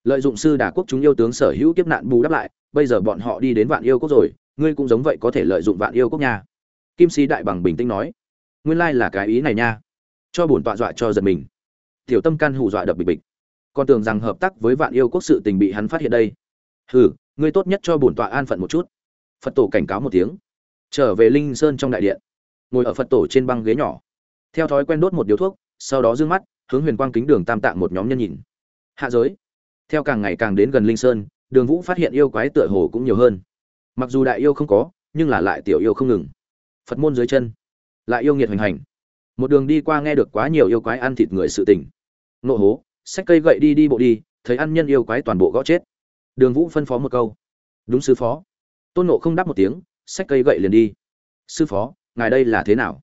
Lợi dụng sư đà quốc chúng yêu tướng sở hữu kiếp nạn bù đắp lại, bây giờ bọn họ đi đến vạn yêu quốc rồi, ngươi cũng giống vậy có thể lợi dụng vạn yêu quốc nha. Kim sĩ đại bằng bình tĩnh nói. Nguyên lai là cái ý này nha. Cho bổn tọa dọa cho giật mình. Tiểu tâm can hù dọa đập bịch bịch còn tưởng rằng hợp tác với vạn yêu quốc sự tình bị hắn phát hiện đây. Hừ, ngươi tốt nhất cho bổn tọa an phận một chút. Phật tổ cảnh cáo một tiếng. Trở về linh sơn trong đại điện. Ngồi ở phật tổ trên băng ghế nhỏ. Theo thói quen đốt một điếu thuốc, sau đó d ư ơ n g mắt, hướng huyền quang kính đường tam tạng một nhóm nhân nhìn. Hạ giới. Theo càng ngày càng đến gần linh sơn, đường vũ phát hiện yêu quái tựa hồ cũng nhiều hơn. Mặc dù đại yêu không có, nhưng là lại tiểu yêu không ngừng. Phật môn dưới chân. Lại yêu nghiệt hoành hành. Một đường đi qua nghe được quá nhiều yêu quái ăn thịt người sự tình. Nộ hố xách cây gậy đi đi bộ đi, thấy ăn nhân yêu quái toàn bộ gõ chết. Đường vũ phân phó một câu. Đúng sư phó. Tôn nộ không đáp một tiếng, xách cây gậy liền đi. Sư phó, ngài đây là thế nào?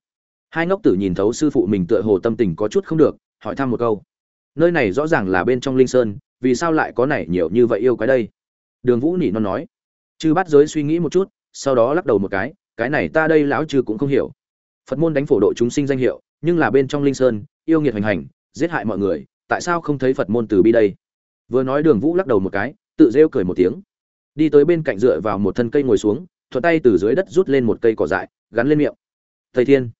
Hai ngốc tử nhìn thấu sư phụ mình tựa hồ tâm tình có chút không được, hỏi thăm một câu. Nơi này rõ ràng là bên trong linh sơn, vì sao lại có này nhiều như vậy yêu quái đây? Đường vũ nỉ non nói. Chư bắt giới suy nghĩ một chút, sau đó lắc đầu một cái cái này ta đây lão chư cũng không hiểu. Phật môn đánh phổ độ chúng sinh danh hiệu, nhưng là bên trong linh sơn, yêu nghiệt hoành hành, giết hại mọi người tại sao không thấy phật môn từ bi đây? Vừa nói đường vũ lắc đầu một cái, tự rêu cười một tiếng. Đi tới bên cạnh dựa vào một thân cây ngồi xuống, thuận tay từ dưới đất rút lên một cây cỏ dại, gắn lên miệng. Thầy thiên.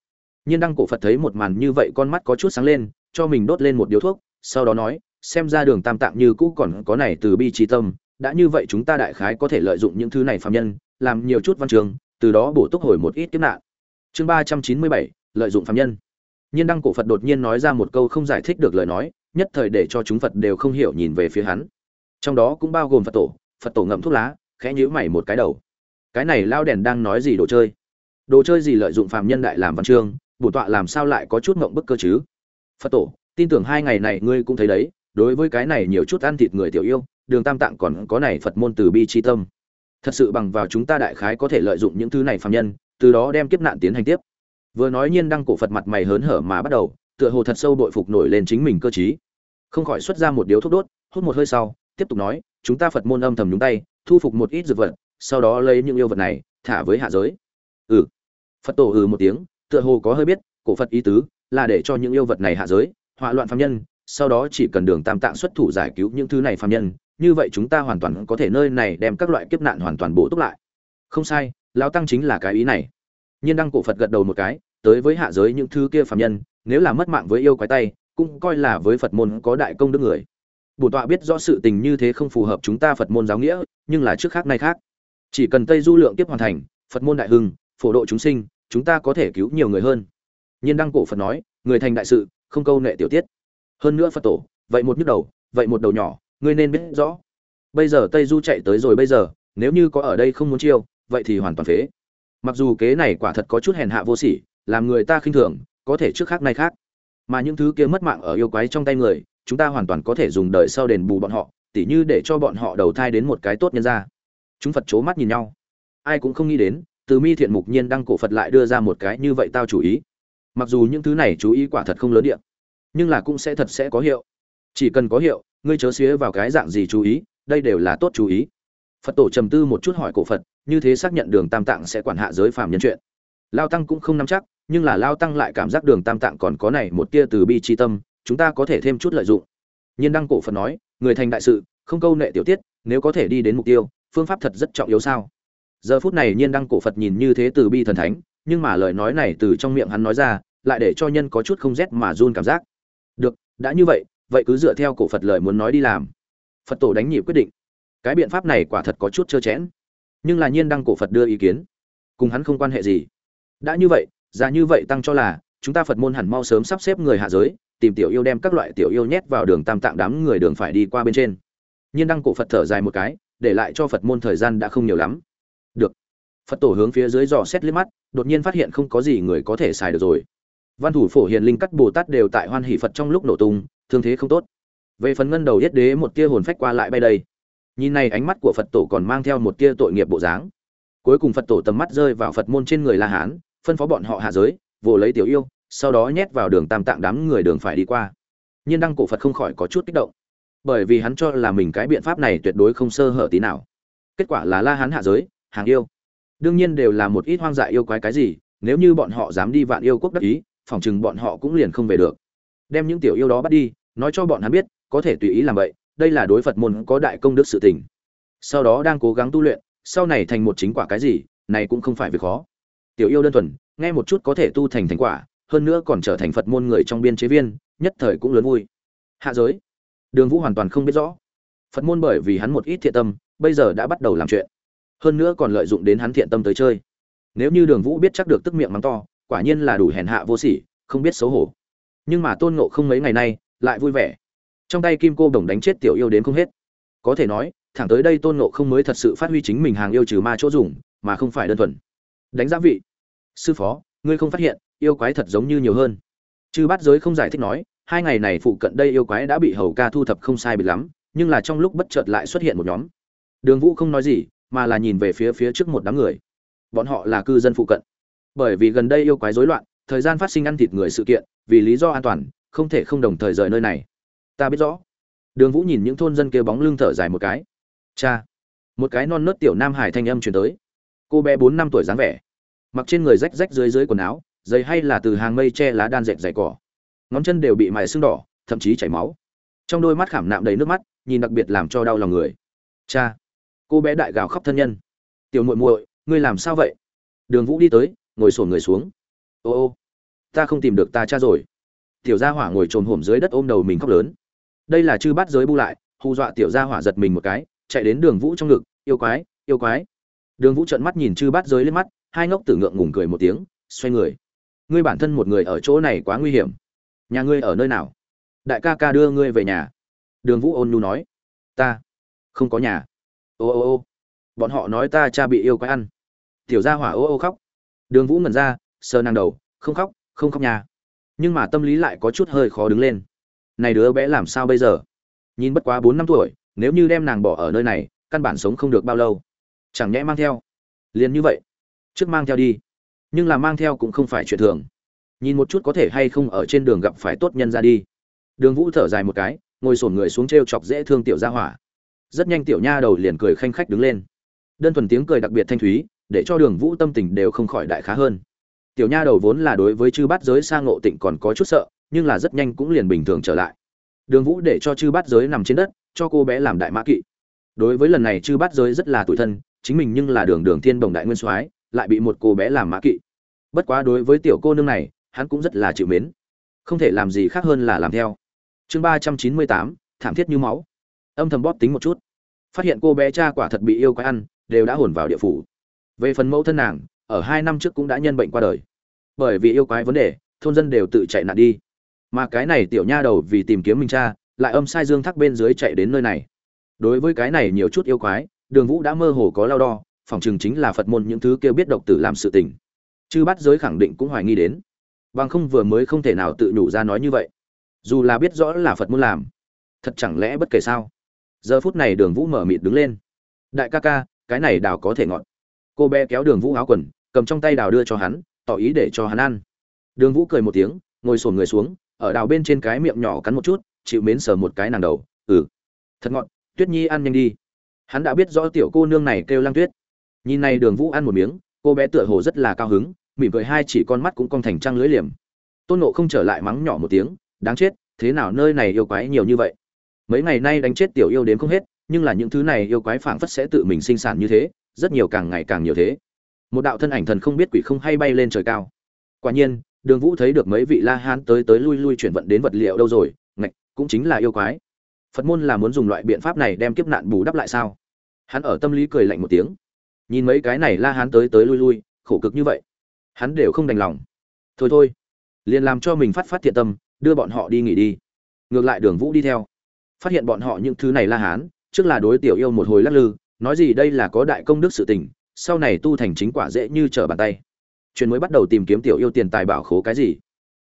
Nhiên đăng cổ phật thấy một màn như vậy con mắt có chút sáng lên, cho mình đốt lên một điếu thuốc, sau đó nói, xem ra đường tam tạng như cũ còn có này từ bi trí tâm, đã như vậy chúng ta đại khái có thể lợi dụng những thứ này phạm nhân, làm nhiều chút văn trường, từ đó bổ túc hồi một ít kiếp nạn. Chương ba trăm chín mươi bảy, lợi dụng phạm nhân. Nhiên đăng cổ phật đột nhiên nói ra một câu không giải thích được lời nói nhất thời để cho chúng phật đều không hiểu nhìn về phía hắn. Trong đó cũng bao gồm phật tổ phật tổ ngậm thuốc lá, khẽ nhíu mày một cái đầu. Cái này lao đèn đang nói gì đồ chơi? Đồ chơi gì lợi dụng phàm nhân đại làm văn chương, bổ tọa làm sao lại có chút ngộng bức cơ chứ? Phật tổ, tin tưởng hai ngày này ngươi cũng thấy đấy, đối với cái này nhiều chút ăn thịt người tiểu yêu, đường tam tạng còn có này phật môn từ bi chi tâm. Thật sự bằng vào chúng ta đại khái có thể lợi dụng những thứ này phàm nhân, từ đó đem kiếp nạn tiến hành tiếp. Vừa nói nhiên đăng cổ phật mặt mày hớn hở mà bắt đầu tựa hồ thật sâu bội phục nổi lên chính mình cơ chí không khỏi xuất ra một điếu thuốc đốt, hút một hơi sau, tiếp tục nói, chúng ta phật môn âm thầm nhúng tay, thu phục một ít dược vật, sau đó lấy những yêu vật này thả với hạ giới. Ừ. Phật tổ ừ một tiếng, tựa hồ có hơi biết, cổ phật ý tứ là để cho những yêu vật này hạ giới hòa loạn phạm nhân, sau đó chỉ cần đường tam tạng xuất thủ giải cứu những thứ này phạm nhân, như vậy chúng ta hoàn toàn có thể nơi này đem các loại kiếp nạn hoàn toàn bổ túc lại. Không sai, lão tăng chính là cái ý này. Nhiên đăng cổ phật gật đầu một cái, tới với hạ giới những thứ kia phạm nhân nếu là mất mạng với yêu quái tay, cũng coi là với phật môn có đại công đức người. Bổn tọa biết rõ sự tình như thế không phù hợp chúng ta phật môn giáo nghĩa, nhưng là trước khác nay khác. Chỉ cần tây du lượng tiếp hoàn thành, phật môn đại hưng, phổ độ chúng sinh, chúng ta có thể cứu nhiều người hơn. Nhiên đăng cổ phật nói, người thành đại sự, không câu nệ tiểu tiết. Hơn nữa phật tổ, vậy một nhức đầu, vậy một đầu nhỏ, ngươi nên biết rõ. Bây giờ tây du chạy tới rồi bây giờ, nếu như có ở đây không muốn chiêu, vậy thì hoàn toàn phế. Mặc dù kế này quả thật có chút hèn hạ vô sỉ, làm người ta khinh thường có thể trước khác nay khác. Mà những thứ kia mất mạng ở yêu quái trong tay người, chúng ta hoàn toàn có thể dùng đời sau đền bù bọn họ, tỉ như để cho bọn họ đầu thai đến một cái tốt nhân ra chúng phật c mắt nhìn nhau. Ai cũng không nghĩ đến, từ mi thiện mục nhiên đăng cổ phật lại đưa ra một cái như vậy tao chủ ý. Mặc dù những thứ này chú ý quả thật không lớn điện nhưng là cũng sẽ thật sẽ có hiệu. Chỉ cần có hiệu, ngươi chớ xía vào cái dạng gì chú ý, đây đều là tốt chú ý. Phật tổ trầm tư một chút hỏi cổ phật, như thế xác nhận đường tam tạng sẽ quản hạ giới phàm nhân chuyện lao tăng cũng không nắm chắc, nhưng là lao tăng lại cảm giác đường tam tạng còn có này một tia từ bi tri tâm, chúng ta có thể thêm chút lợi dụng. Nhiên đăng cổ phật nói, người thành đại sự, không câu nệ tiểu tiết, nếu có thể đi đến mục tiêu, phương pháp thật rất trọng yếu sao? Giờ phút này nhiên đăng cổ phật nhìn như thế từ bi thần thánh, nhưng mà lời nói này từ trong miệng hắn nói ra, lại để cho nhân có chút không rét mà run cảm giác. Được, đã như vậy vậy cứ dựa theo cổ phật lời muốn nói đi làm. Phật tổ đánh nhị quyết định. Cái biện pháp này quả thật có chút trơ chẽn. Nhưng là nhiên đăng cổ phật đưa ý kiến. Cùng hắn không quan hệ gì đã như vậy ra như vậy tăng cho là, chúng ta phật môn hẳn mau sớm sắp xếp người hạ giới, tìm tiểu yêu đem các loại tiểu yêu nhét vào đường tam tạng đám người đường phải đi qua bên trên. Nhiên đăng cổ phật thở dài một cái, để lại cho phật môn thời gian đã không nhiều lắm. Được. Phật tổ hướng phía dưới dò xét liếc mắt, đột nhiên phát hiện không có gì người có thể xài được rồi. Văn thủ phổ hiền linh cắt bồ tát đều tại hoan hỷ phật trong lúc nổ tung, thương thế không tốt. Về phần ngân đầu yết đế một tia hồn phách qua lại bay đây. Nhìn này ánh mắt của phật tổ còn mang theo một tia tội nghiệp bộ dáng. Cuối cùng phật tổ tầm mắt rơi vào phật môn trên người la hán phân phó bọn họ hạ giới, vồ lấy tiểu yêu, sau đó nhét vào đường tam tạng đám người đường phải đi qua. Nhiên đăng cổ phật không khỏi có chút kích động. Bởi vì hắn cho là mình cái biện pháp này tuyệt đối không sơ hở tí nào. Kết quả là la hắn hạ giới, hàng yêu. Đương nhiên đều là một ít hoang dại yêu quái cái gì, nếu như bọn họ dám đi vạn yêu quốc đắc ý phỏng chừng bọn họ cũng liền không về được. Đem những tiểu yêu đó bắt đi, nói cho bọn hắn biết, có thể tùy ý làm vậy, đây là đối phật môn có đại công đức sự tình. Sau đó đang cố gắng tu luyện, sau này thành một chính quả cái gì, này cũng không phải việc khó tiểu yêu đơn thuần, nghe một chút có thể tu thành thành quả, hơn nữa còn trở thành phật môn người trong biên chế viên, nhất thời cũng lớn vui. Hạ giới. Đường vũ hoàn toàn không biết rõ. Phật môn bởi vì hắn một ít thiện tâm, bây giờ đã bắt đầu làm chuyện. Hơn nữa còn lợi dụng đến hắn thiện tâm tới chơi. Nếu như đường vũ biết chắc được tức miệng mắng to, quả nhiên là đủ hèn hạ vô sỉ, không biết xấu hổ. Nhưng mà tôn ngộ không mấy ngày nay lại vui vẻ. Trong tay kim cô đồng đánh chết tiểu yêu đến không hết. Có thể nói, thẳng tới đây tôn ngộ không mới thật sự phát huy chính mình hàng yêu trừ ma chỗ dùng, mà không phải đơn thuần. Đánh giá vị sư phó, ngươi không phát hiện, yêu quái thật giống như nhiều hơn. Chư bát giới không giải thích nói, hai ngày này phụ cận đây yêu quái đã bị hầu ca thu thập không sai bị lắm, nhưng là trong lúc bất chợt lại xuất hiện một nhóm. Đường vũ không nói gì, mà là nhìn về phía phía trước một đám người. Bọn họ là cư dân phụ cận. Bởi vì gần đây yêu quái rối loạn, thời gian phát sinh ăn thịt người sự kiện, vì lý do an toàn, không thể không đồng thời rời nơi này. Ta biết rõ. Đường vũ nhìn những thôn dân kêu bóng lưng thở dài một cái. Cha. Một cái non nớt tiểu nam hải thanh âm truyền tới. Cô bé bốn năm tuổi dáng vẻ mặc trên người rách rách dưới dưới quần áo, giày hay là từ hàng mây che lá đan dệt dày cỏ. Ngón chân đều bị mài sưng đỏ, thậm chí chảy máu. Trong đôi mắt khảm nạm đầy nước mắt, nhìn đặc biệt làm cho đau lòng người. Cha, cô bé đại gào khóc thân nhân. Tiểu muội muội, ngươi làm sao vậy? Đường vũ đi tới, ngồi sổn người xuống. Ô ô, ta không tìm được ta cha rồi. Tiểu gia hỏa ngồi trồm hổm dưới đất ôm đầu mình khóc lớn. Đây là chư bát giới bu lại, hù dọa tiểu gia hỏa giật mình một cái, chạy đến đường vũ trong ngực, yêu quái yêu quái. Đường vũ trợn mắt nhìn chư bát giới lên mắt hai ngốc tử ngượng ngùng cười một tiếng, xoay người. Ngươi bản thân một người ở chỗ này quá nguy hiểm. Nhà ngươi ở nơi nào? Đại ca ca đưa ngươi về nhà. Đường vũ ôn nhu nói. Ta không có nhà. Ô ô ô. Bọn họ nói ta cha bị yêu quái ăn. Tiểu gia hỏa ô ô khóc. Đường vũ ngẩn ra, sờ nàng đầu, không khóc không khóc nhà. Nhưng mà tâm lý lại có chút hơi khó đứng lên. Này đứa bé làm sao bây giờ? Nhìn bất quá bốn năm tuổi, nếu như đem nàng bỏ ở nơi này, căn bản sống không được bao lâu. Chẳng nhẽ mang theo. Liền như vậy trước mang theo đi. Nhưng là mang theo cũng không phải chuyện thường. Nhìn một chút có thể hay không ở trên đường gặp phải tốt nhân ra đi. Đường vũ thở dài một cái, ngồi sổn người xuống t r e o chọc dễ thương tiểu gia hỏa. Rất nhanh tiểu nha đầu liền cười khanh khách đứng lên. Đơn thuần tiếng cười đặc biệt thanh thúy, để cho đường vũ tâm tình đều không khỏi đại khá hơn. Tiểu nha đầu vốn là đối với chư bát giới sang ngộ tịnh còn có chút sợ, nhưng là rất nhanh cũng liền bình thường trở lại. Đường vũ để cho chư bát giới nằm trên đất, cho cô bé làm đại mã kỵ. Đối với lần này chư bát giới rất là tủi thân, chính mình nhưng là đường đường thiên bồng đại nguyên soái lại bị một cô bé làm mã kỵ. Bất quá đối với tiểu cô nương này, hắn cũng rất là chịu mến. Không thể làm gì khác hơn là làm theo. Chương ba trăm chín mươi tám, thảm thiết như máu. Âm thầm bóp tính một chút. Phát hiện cô bé cha quả thật bị yêu quái ăn, đều đã hồn vào địa phủ. Về phần mẫu thân nàng, ở hai năm trước cũng đã nhân bệnh qua đời. Bởi vì yêu quái vấn đề, thôn dân đều tự chạy nạn đi. Mà cái này tiểu nha đầu vì tìm kiếm mình cha, lại âm sai dương thác bên dưới chạy đến nơi này. Đối với cái này nhiều chút yêu quái, đường vũ đã mơ hồ có lao đo phòng trường chính là phật môn những thứ kêu biết độc tử làm sự tình. Chư bắt giới khẳng định cũng hoài nghi đến. Bằng không vừa mới không thể nào tự nhủ ra nói như vậy. Dù là biết rõ là phật môn làm, thật chẳng lẽ bất kể sao? Giờ phút này đường vũ mở mịt đứng lên. Đại ca ca, cái này đào có thể ngọn. Cô bé kéo đường vũ áo quần, cầm trong tay đào đưa cho hắn, tỏ ý để cho hắn ăn. Đường vũ cười một tiếng, ngồi sổn người xuống, ở đào bên trên cái miệng nhỏ cắn một chút, chịu mến sờ một cái nàng đầu ừ thật ngọn, tuyết nhi ăn nhanh đi. Hắn đã biết rõ tiểu cô nương này kêu lang tuyết nhìn này đường vũ ăn một miếng, cô bé tựa hồ rất là cao hứng, mỉm cười hai chỉ con mắt cũng cong thành trăng lưỡi liềm. Tôn nộ không trở lại mắng nhỏ một tiếng, đáng chết, thế nào nơi này yêu quái nhiều như vậy? Mấy ngày nay đánh chết tiểu yêu đến không hết, nhưng là những thứ này yêu quái phảng phất sẽ tự mình sinh sản như thế, rất nhiều càng ngày càng nhiều thế. Một đạo thân ảnh thần không biết quỷ không hay bay lên trời cao. Quả nhiên, đường vũ thấy được mấy vị la hán tới tới lui lui chuyển vận đến vật liệu đâu rồi, ngạch, cũng chính là yêu quái. Phật môn là muốn dùng loại biện pháp này đem kiếp nạn bù đắp lại sao? Hắn ở tâm lý cười lạnh một tiếng nhìn mấy cái này la hán tới tới lui lui, khổ cực như vậy. Hắn đều không đành lòng. Thôi thôi, liền làm cho mình phát phát thiện tâm, đưa bọn họ đi nghỉ đi. Ngược lại đường vũ đi theo. Phát hiện bọn họ những thứ này la hán, trước là đối tiểu yêu một hồi lắc lư, nói gì đây là có đại công đức sự tình, sau này tu thành chính quả dễ như trở bàn tay. Chuyện mới bắt đầu tìm kiếm tiểu yêu tiền tài bảo khố cái gì?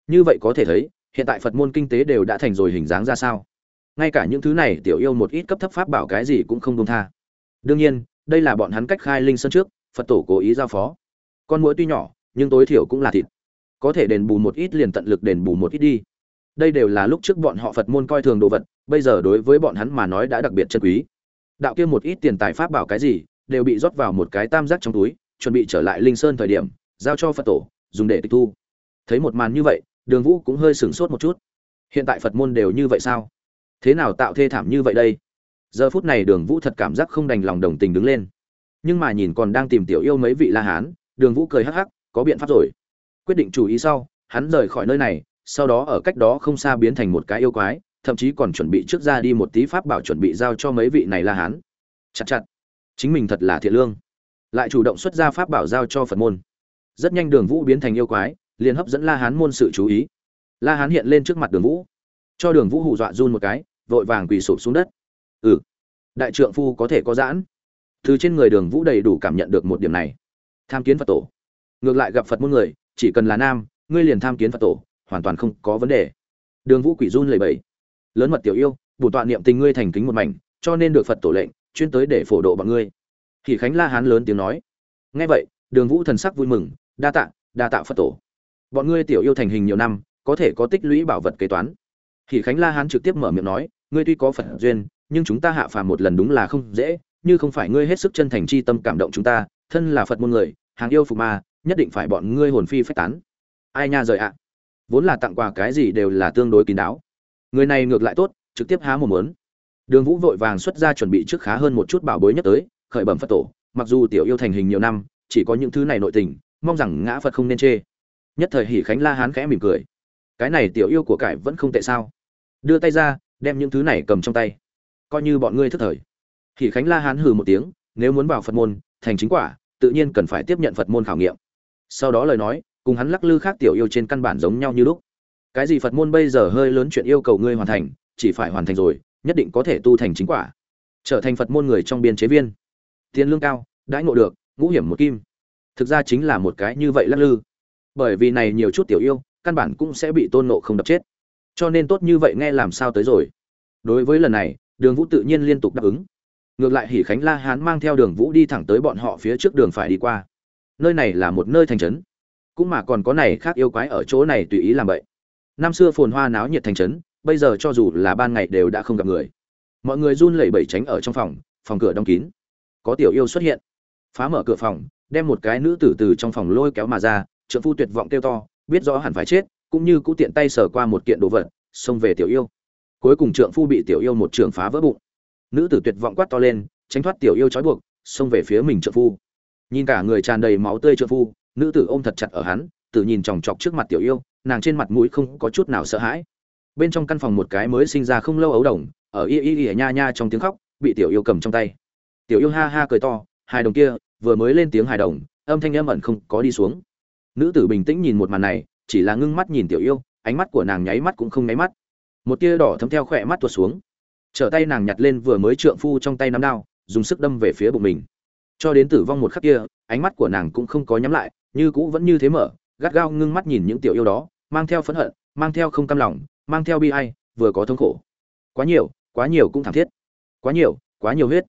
Như vậy có thể thấy, hiện tại phật môn kinh tế đều đã thành rồi hình dáng ra sao? Ngay cả những thứ này tiểu yêu một ít cấp thấp pháp bảo cái gì cũng không công tha. Đương nhiên đây là bọn hắn cách khai linh sơn trước, phật tổ cố ý giao phó. Con mũi tuy nhỏ, nhưng tối thiểu cũng là thịt. Có thể đền bù một ít liền tận lực đền bù một ít đi. Đây đều là lúc trước bọn họ phật môn coi thường đồ vật, bây giờ đối với bọn hắn mà nói đã đặc biệt chân quý. Đạo kia một ít tiền tài pháp bảo cái gì, đều bị rót vào một cái tam giác trong túi, chuẩn bị trở lại linh sơn thời điểm, giao cho phật tổ, dùng để tịch thu. Thấy một màn như vậy, đường vũ cũng hơi sửng sốt một chút. Hiện tại phật môn đều như vậy sao? Thế nào tạo thê thảm như vậy đây? Giờ phút này đường vũ thật cảm giác không đành lòng đồng tình đứng lên. Nhưng mà nhìn còn đang tìm tiểu yêu mấy vị la hán, đường vũ cười hắc hắc, có biện pháp rồi. Quyết định chủ ý sau, hắn rời khỏi nơi này, sau đó ở cách đó không xa biến thành một cái yêu quái, thậm chí còn chuẩn bị trước ra đi một tí pháp bảo chuẩn bị giao cho mấy vị này la hán. Chặt chặt. Chính mình thật là thiện lương. Lại chủ động xuất ra pháp bảo giao cho phật môn. Rất nhanh đường vũ biến thành yêu quái, liền hấp dẫn la hán môn sự chú ý. La hán hiện lên trước mặt đường vũ. Cho đường vũ hù dọa run một cái, vội vàng quỳ sụp xuống đất ừ. Đại trượng phu có thể có giãn. Từ trên người đường vũ đầy đủ cảm nhận được một điểm này. Tham kiến phật tổ. Ngược lại gặp phật môn người, chỉ cần là nam, ngươi liền tham kiến phật tổ, hoàn toàn không có vấn đề. Đường vũ quỷ run lầy bầy lớn mật tiểu yêu bổn tọa niệm tình ngươi thành kính một mảnh, cho nên được phật tổ lệnh, chuyên tới để phổ độ bọn ngươi. Thì khánh la hán lớn tiếng nói. Nghe vậy, đường vũ thần sắc vui mừng, đa tạ đa tạ phật tổ. Bọn ngươi tiểu yêu thành hình nhiều năm, có thể có tích lũy bảo vật kế toán. Thì khánh la hán trực tiếp mở miệng nói, ngươi tuy có phật duyên nhưng chúng ta hạ phàm một lần đúng là không dễ, như không phải ngươi hết sức chân thành chi tâm cảm động chúng ta, thân là phật môn người, hàng yêu phục ma, nhất định phải bọn ngươi hồn phi phách tán. Ai nha rời ạ. Vốn là tặng quà cái gì đều là tương đối kín đáo. Người này ngược lại tốt, trực tiếp há một muốn. đường vũ vội vàng xuất ra chuẩn bị trước khá hơn một chút bảo bối nhất tới, khởi bẩm phật tổ, mặc dù tiểu yêu thành hình nhiều năm, chỉ có những thứ này nội tình, mong rằng ngã phật không nên chê. Nhất thời hỉ khánh la hán khẽ mỉm cười. Cái này tiểu yêu của cải vẫn không tệ sao? Đưa tay ra, đem những thứ này cầm trong tay coi như bọn ngươi thức thời. Hỷ khánh la hán hừ một tiếng, nếu muốn vào phật môn, thành chính quả, tự nhiên cần phải tiếp nhận phật môn khảo nghiệm. Sau đó lời nói, cùng hắn lắc lư khác tiểu yêu trên căn bản giống nhau như lúc. Cái gì phật môn bây giờ hơi lớn chuyện yêu cầu ngươi hoàn thành, chỉ phải hoàn thành rồi, nhất định có thể tu thành chính quả. Trở thành phật môn người trong biên chế viên. Tiền lương cao, đãi ngộ được, ngũ hiểm một kim. Thực ra chính là một cái như vậy lắc lư. Bởi vì này nhiều chút tiểu yêu, căn bản cũng sẽ bị tôn nộ không đập chết. Cho nên tốt như vậy nghe làm sao tới rồi. Đối với lần này đường vũ tự nhiên liên tục đáp ứng. Ngược lại hỉ khánh la hán mang theo đường vũ đi thẳng tới bọn họ phía trước đường phải đi qua. Nơi này là một nơi thành trấn. Cũng mà còn có này khác yêu quái ở chỗ này tùy ý làm vậy năm xưa phồn hoa náo nhiệt thành trấn, bây giờ cho dù là ban ngày đều đã không gặp người. Mọi người run lẩy bẩy tránh ở trong phòng phòng cửa đóng kín. Có tiểu yêu xuất hiện. Phá mở cửa phòng, đem một cái nữ tử từ trong phòng lôi kéo mà ra, trượng phu tuyệt vọng kêu to, biết rõ hẳn phải chết, cũng như cũ tiện tay sờ qua một kiện đồ vật, xông về tiểu yêu cuối cùng trượng phu bị tiểu yêu một trường phá vỡ bụng. Nữ tử tuyệt vọng quát to lên, tránh thoát tiểu yêu trói buộc, xông về phía mình trượng phu. Nhìn cả người tràn đầy máu tươi trượng phu, nữ tử ôm thật chặt ở hắn tự nhìn chòng chọc trước mặt tiểu yêu, nàng trên mặt mũi không có chút nào sợ hãi. Bên trong căn phòng một cái mới sinh ra không lâu ấu đồng, ở y y y nha nha trong tiếng khóc, bị tiểu yêu cầm trong tay. Tiểu yêu ha ha cười to hai đồng kia, vừa mới lên tiếng hài đồng, âm thanh âm ẩn không có đi xuống. Nữ tử bình tĩnh nhìn một màn này, chỉ là ngưng mắt nhìn tiểu yêu, ánh mắt của nàng nháy mắt cũng không nháy mắt một tia đỏ thấm theo khỏe mắt tuột xuống. Trở tay nàng nhặt lên vừa mới trượng phu trong tay nắm đao, dùng sức đâm về phía bụng mình. Cho đến tử vong một khắc kia, ánh mắt của nàng cũng không có nhắm lại, như cũ vẫn như thế mở, gắt gao ngưng mắt nhìn những tiểu yêu đó, mang theo phẫn hận, mang theo không cam lòng, mang theo bi ai, vừa có thống khổ. Quá nhiều quá nhiều cũng thảm thiết. Quá nhiều quá nhiều huyết.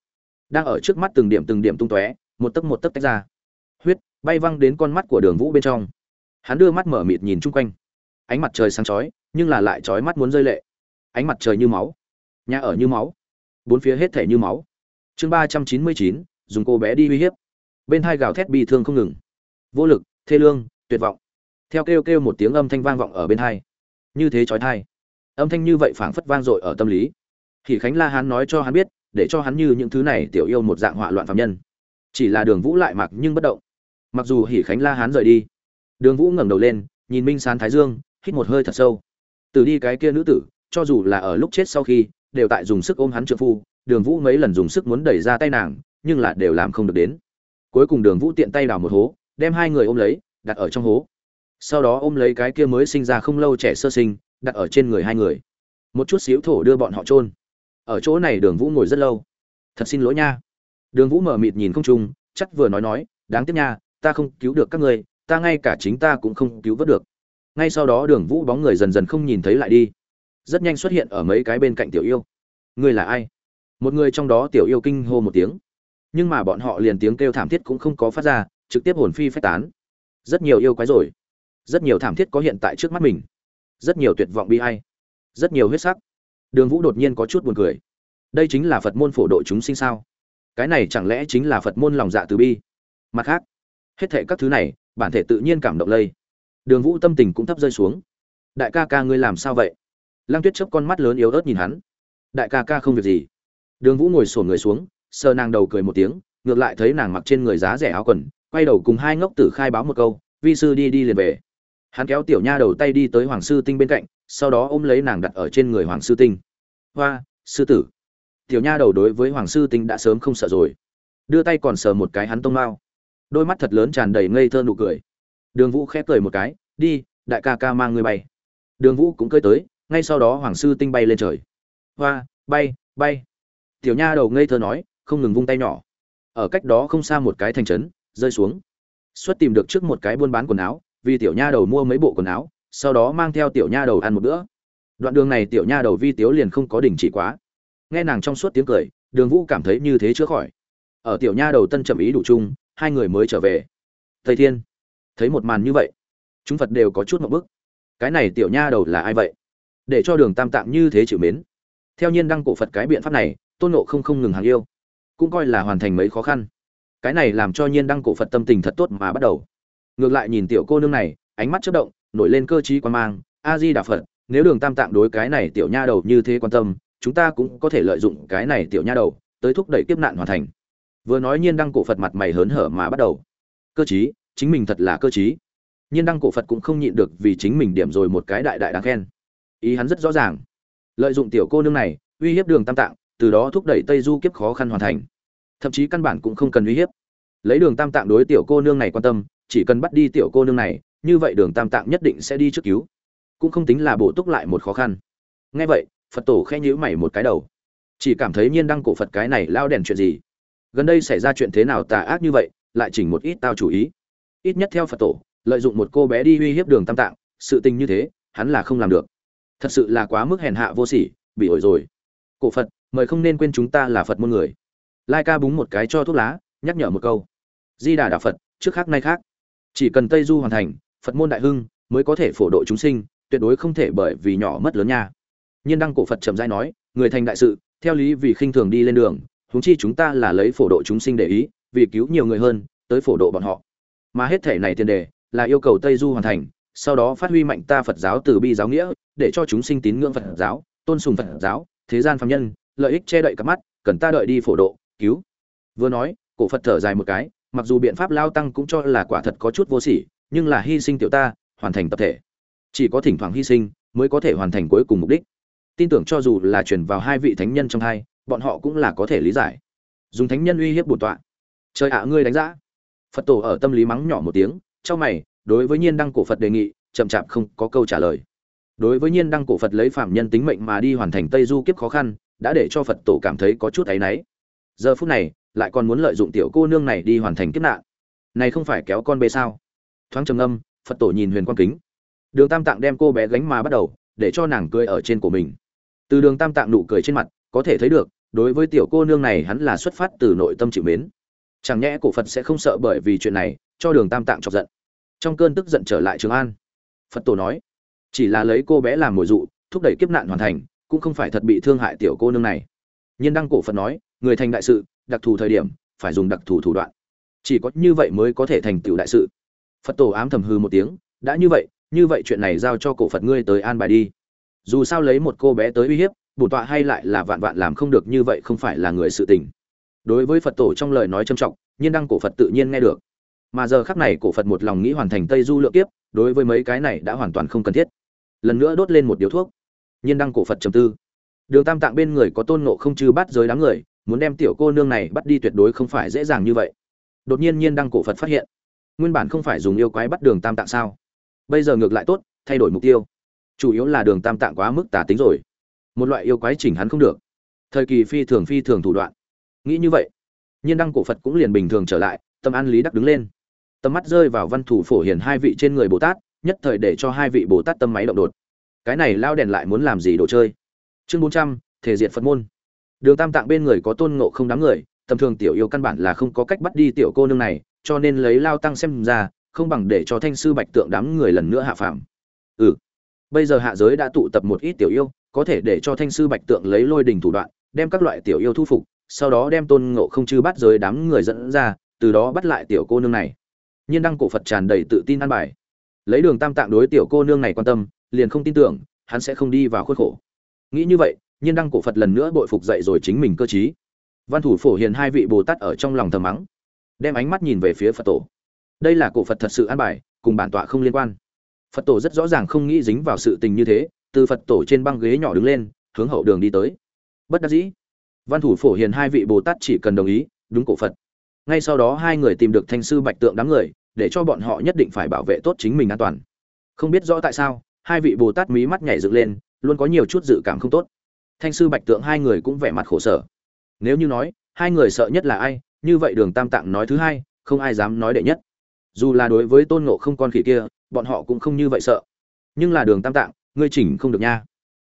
Đang ở trước mắt từng điểm từng điểm tung tóe, một tấc một tấc tách ra. Huyết bay văng đến con mắt của đường vũ bên trong. Hắn đưa mắt mở mịt nhìn chung quanh. Ánh mặt trời sáng chói nhưng là lại chói mắt muốn rơi lệ. Ánh mặt trời như máu, nhà ở như máu, bốn phía hết thể như máu. Chương ba trăm chín mươi chín, dùng cô bé đi uy hiếp. Bên hai gào thét bị thương không ngừng. Vô lực, thê lương, tuyệt vọng. Theo kêu kêu một tiếng âm thanh vang vọng ở bên hai. Như thế chói thai. Âm thanh như vậy phảng phất vang dội ở tâm lý. Thì khánh la hán nói cho hắn biết, để cho hắn như những thứ này tiểu yêu một dạng họa loạn phạm nhân. Chỉ là đường vũ lại mặc nhưng bất động. Mặc dù hỉ khánh la hán rời đi, đường vũ ngẩng đầu lên, nhìn minh sán thái dương, hít một hơi thật sâu từ đi cái kia nữ tử, cho dù là ở lúc chết sau khi, đều tại dùng sức ôm hắn trợ phu, đường vũ mấy lần dùng sức muốn đẩy ra tay nàng, nhưng là đều làm không được đến. Cuối cùng đường vũ tiện tay đào một hố, đem hai người ôm lấy, đặt ở trong hố. Sau đó ôm lấy cái kia mới sinh ra không lâu trẻ sơ sinh, đặt ở trên người hai người. Một chút xíu thổ đưa bọn họ chôn. Ở chỗ này đường vũ ngồi rất lâu. Thật xin lỗi nha. Đường vũ mở mịt nhìn không trung, chắc vừa nói nói, đáng tiếc nha, ta không cứu được các ngươi, ta ngay cả chính ta cũng không cứu vớt được ngay sau đó đường vũ bóng người dần dần không nhìn thấy lại đi. Rất nhanh xuất hiện ở mấy cái bên cạnh tiểu yêu. Ngươi là ai? Một người trong đó tiểu yêu kinh hô một tiếng. Nhưng mà bọn họ liền tiếng kêu thảm thiết cũng không có phát ra, trực tiếp hồn phi phách tán. Rất nhiều yêu quái rồi. Rất nhiều thảm thiết có hiện tại trước mắt mình. Rất nhiều tuyệt vọng bi ai. Rất nhiều huyết sắc. Đường vũ đột nhiên có chút buồn cười. Đây chính là phật môn phổ độ chúng sinh sao? Cái này chẳng lẽ chính là phật môn lòng dạ từ bi? Mặt khác, hết thệ các thứ này, bản thể tự nhiên cảm động lây đường vũ tâm tình cũng thấp rơi xuống. Đại ca ca ngươi làm sao vậy? Lăng tuyết chớp con mắt lớn yếu ớt nhìn hắn. Đại ca ca không việc gì. Đường vũ ngồi sổn người xuống, sờ nàng đầu cười một tiếng, ngược lại thấy nàng mặc trên người giá rẻ áo quần, quay đầu cùng hai ngốc tử khai báo một câu, vi sư đi đi liền về. Hắn kéo tiểu nha đầu tay đi tới hoàng sư tinh bên cạnh, sau đó ôm lấy nàng đặt ở trên người hoàng sư tinh. Hoa, sư tử. Tiểu nha đầu đối với hoàng sư tinh đã sớm không sợ rồi. Đưa tay còn sờ một cái hắn tông mao. Đôi mắt thật lớn tràn đầy ngây thơ nụ cười đường vũ khép cười một cái, đi, đại ca ca mang ngươi bay. Đường vũ cũng cơi tới, ngay sau đó hoàng sư tinh bay lên trời. Hoa, bay bay. Tiểu nha đầu ngây thơ nói, không ngừng vung tay nhỏ. Ở cách đó không xa một cái thành trấn, rơi xuống. Xuất tìm được trước một cái buôn bán quần áo, vì tiểu nha đầu mua mấy bộ quần áo, sau đó mang theo tiểu nha đầu ăn một bữa. Đoạn đường này tiểu nha đầu vi tiếu liền không có đình chỉ quá. Nghe nàng trong suốt tiếng cười, đường vũ cảm thấy như thế chữa khỏi. Ở tiểu nha đầu tân chậm ý đủ chung, hai người mới trở về. Thầy thiên thấy một màn như vậy, chúng phật đều có chút một bức. Cái này tiểu nha đầu là ai vậy? Để cho đường tam tạng như thế chịu mến. Theo nhiên đăng cổ phật cái biện pháp này, tôn nộ không không ngừng hàng yêu, cũng coi là hoàn thành mấy khó khăn. Cái này làm cho nhiên đăng cổ phật tâm tình thật tốt mà bắt đầu. Ngược lại nhìn tiểu cô nương này, ánh mắt chất động, nổi lên cơ trí quan mang, a di đà phật, nếu đường tam tạng đối cái này tiểu nha đầu như thế quan tâm, chúng ta cũng có thể lợi dụng cái này tiểu nha đầu, tới thúc đẩy kiếp nạn hoàn thành. Vừa nói nhiên đăng cổ phật mặt mày hớn hở mà bắt đầu. Cơ chí chính mình thật là cơ chí nhiên đăng cổ phật cũng không nhịn được vì chính mình điểm rồi một cái đại đại đáng khen. Ý hắn rất rõ ràng. Lợi dụng tiểu cô nương này, uy hiếp đường tam tạng, từ đó thúc đẩy tây du kiếp khó khăn hoàn thành. Thậm chí căn bản cũng không cần uy hiếp. Lấy đường tam tạng đối tiểu cô nương này quan tâm, chỉ cần bắt đi tiểu cô nương này, như vậy đường tam tạng nhất định sẽ đi trước cứu. Cũng không tính là bổ túc lại một khó khăn. Nghe vậy, phật tổ khẽ nhíu mày một cái đầu. Chỉ cảm thấy nhiên đăng cổ phật cái này lao đèn chuyện gì? Gần đây xảy ra chuyện thế nào tà ác như vậy, lại chỉnh một ít tao chủ ý ít nhất theo phật tổ, lợi dụng một cô bé đi uy hiếp đường tam tạng, sự tình như thế, hắn là không làm được. Thật sự là quá mức hèn hạ vô sỉ, bị ổi rồi. Cổ phật, mời không nên quên chúng ta là phật môn người. Lai ca búng một cái cho thuốc lá, nhắc nhở một câu. Di đà đạo phật, trước khác nay khác. Chỉ cần tây du hoàn thành, phật môn đại hưng mới có thể phổ độ chúng sinh, tuyệt đối không thể bởi vì nhỏ mất lớn nha. Nhiên đăng cổ phật trầm dai nói, người thành đại sự, theo lý vì khinh thường đi lên đường, huống chi chúng ta là lấy phổ độ chúng sinh để ý, vì cứu nhiều người hơn, tới phổ độ bọn họ mà hết thể này tiền đề là yêu cầu tây du hoàn thành, sau đó phát huy mạnh ta phật giáo từ bi giáo nghĩa, để cho chúng sinh tín ngưỡng phật giáo, tôn sùng phật giáo, thế gian phạm nhân, lợi ích che đậy cặp mắt, cần ta đợi đi phổ độ, cứu. Vừa nói, cổ phật thở dài một cái, mặc dù biện pháp lao tăng cũng cho là quả thật có chút vô sỉ, nhưng là hy sinh tiểu ta, hoàn thành tập thể. Chỉ có thỉnh thoảng hy sinh mới có thể hoàn thành cuối cùng mục đích. Tin tưởng cho dù là chuyển vào hai vị thánh nhân trong hai, bọn họ cũng là có thể lý giải. Dùng thánh nhân uy hiếp bổn tọa. Trời ạ, ngươi đánh giá phật tổ ở tâm lý mắng nhỏ một tiếng trong mày, đối với nhiên đăng cổ phật đề nghị, chậm chạp không có câu trả lời. Đối với nhiên đăng cổ phật lấy phạm nhân tính mệnh mà đi hoàn thành tây du kiếp khó khăn, đã để cho phật tổ cảm thấy có chút áy náy. Giờ phút này, lại còn muốn lợi dụng tiểu cô nương này đi hoàn thành kiếp nạn. Này không phải kéo con bê sao? Thoáng trầm âm phật tổ nhìn huyền quan kính. Đường tam tạng đem cô bé gánh mà bắt đầu, để cho nàng cười ở trên của mình. Từ đường tam tạng nụ cười trên mặt, có thể thấy được, đối với tiểu cô nương này hắn là xuất phát từ nội tâm chịu mến chẳng nhẽ cổ phật sẽ không sợ bởi vì chuyện này, cho đường tam tạng chọc giận. Trong cơn tức giận trở lại trường an. Phật tổ nói, chỉ là lấy cô bé làm mồi dụ, thúc đẩy kiếp nạn hoàn thành, cũng không phải thật bị thương hại tiểu cô nương này. Nhiên đăng cổ phật nói, người thành đại sự, đặc thù thời điểm, phải dùng đặc thù thủ đoạn. Chỉ có như vậy mới có thể thành tựu đại sự. Phật tổ ám thầm hư một tiếng, đã như vậy như vậy chuyện này giao cho cổ phật ngươi tới an bài đi. Dù sao lấy một cô bé tới uy hiếp bổn tọa hay lại là vạn vạn làm không được như vậy không phải là người sự tình đối với phật tổ trong lời nói trâm trọng, nhiên đăng cổ phật tự nhiên nghe được. Mà giờ khắc này cổ phật một lòng nghĩ hoàn thành tây du lượng kiếp, đối với mấy cái này đã hoàn toàn không cần thiết. Lần nữa đốt lên một điếu thuốc. Nhiên đăng cổ phật trầm tư. Đường tam tạng bên người có tôn nộ không chư bắt giới đám người, muốn đem tiểu cô nương này bắt đi tuyệt đối không phải dễ dàng như vậy. Đột nhiên nhiên đăng cổ phật phát hiện, nguyên bản không phải dùng yêu quái bắt đường tam tạng sao? Bây giờ ngược lại tốt, thay đổi mục tiêu. Chủ yếu là đường tam tạng quá mức tà tính rồi. Một loại yêu quái chỉnh hắn không được. Thời kỳ phi thường phi thường thủ đoạn nghĩ như vậy, nhiên đăng cổ phật cũng liền bình thường trở lại, tâm an lý đắc đứng lên. Tầm mắt rơi vào văn thủ phổ hiền hai vị trên người bồ tát, nhất thời để cho hai vị bồ tát tâm máy động đột. Cái này lao đèn lại muốn làm gì đồ chơi? Chương bốn trăm, thể diện phật môn. Đường tam tạng bên người có tôn ngộ không đám người, tầm thường tiểu yêu căn bản là không có cách bắt đi tiểu cô nương này, cho nên lấy lao tăng xem ra, không bằng để cho thanh sư bạch tượng đám người lần nữa hạ phạm ừ bây giờ hạ giới đã tụ tập một ít tiểu yêu, có thể để cho thanh sư bạch tượng lấy lôi đình thủ đoạn, đem các loại tiểu yêu thu phục sau đó đem tôn ngộ không chư bắt giới đám người dẫn ra, từ đó bắt lại tiểu cô nương này. Nhiên đăng cổ phật tràn đầy tự tin ăn bài. Lấy đường tam tạng đối tiểu cô nương này quan tâm, liền không tin tưởng, hắn sẽ không đi vào khuất khổ. Nghĩ như vậy, nhiên đăng cổ phật lần nữa bội phục dậy rồi chính mình cơ chí văn thủ phổ hiền hai vị bồ tát ở trong lòng thầm mắng, đem ánh mắt nhìn về phía phật tổ. Đây là cổ phật thật sự an bài, cùng bản tọa không liên quan. Phật tổ rất rõ ràng không nghĩ dính vào sự tình như thế, từ phật tổ trên băng ghế nhỏ đứng lên, hướng hậu đường đi tới. Bất đắc dĩ văn thủ phổ hiền hai vị bồ tát chỉ cần đồng ý, đúng cổ phật. Ngay sau đó hai người tìm được thanh sư bạch tượng đám người, để cho bọn họ nhất định phải bảo vệ tốt chính mình an toàn. Không biết rõ tại sao, hai vị bồ tát mí mắt nhảy dựng lên, luôn có nhiều chút dự cảm không tốt. Thanh sư bạch tượng hai người cũng vẻ mặt khổ sở. Nếu như nói, hai người sợ nhất là ai, như vậy đường tam tạng nói thứ hai, không ai dám nói đệ nhất. Dù là đối với tôn ngộ không con khỉ kia, bọn họ cũng không như vậy sợ. Nhưng là đường tam tạng, ngươi chỉnh không được nha.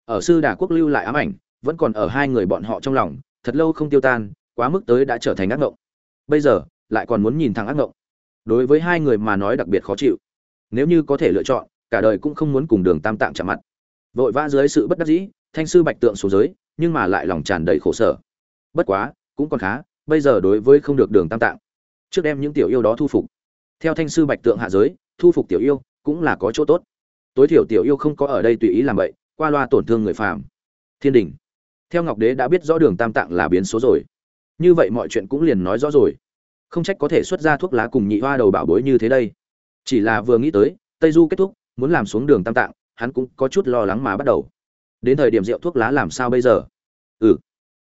Ở sư đà quốc lưu lại ám ảnh vẫn còn ở hai người bọn họ trong lòng, thật lâu không tiêu tan, quá mức tới đã trở thành ác ngộng. Bây giờ, lại còn muốn nhìn thằng ác ngộng. Đối với hai người mà nói đặc biệt khó chịu. Nếu như có thể lựa chọn, cả đời cũng không muốn cùng đường tam tạng chạm mặt. Vội vã dưới sự bất đắc dĩ, thanh sư bạch tượng xuống giới, nhưng mà lại lòng tràn đầy khổ sở. Bất quá, cũng còn khá, bây giờ đối với không được đường tam tạng, trước đem những tiểu yêu đó thu phục. Theo thanh sư bạch tượng hạ giới, thu phục tiểu yêu, cũng là có chỗ tốt. Tối thiểu tiểu yêu không có ở đây tùy ý làm vậy qua loa tổn thương người phàm. Thiên đình theo ngọc đế đã biết rõ đường tam tạng là biến số rồi. Như vậy mọi chuyện cũng liền nói rõ rồi. Không trách có thể xuất ra thuốc lá cùng nhị hoa đầu bảo bối như thế đây. Chỉ là vừa nghĩ tới, tây du kết thúc, muốn làm xuống đường tam tạng, hắn cũng có chút lo lắng mà bắt đầu. Đến thời điểm rượu thuốc lá làm sao bây giờ? Ừ.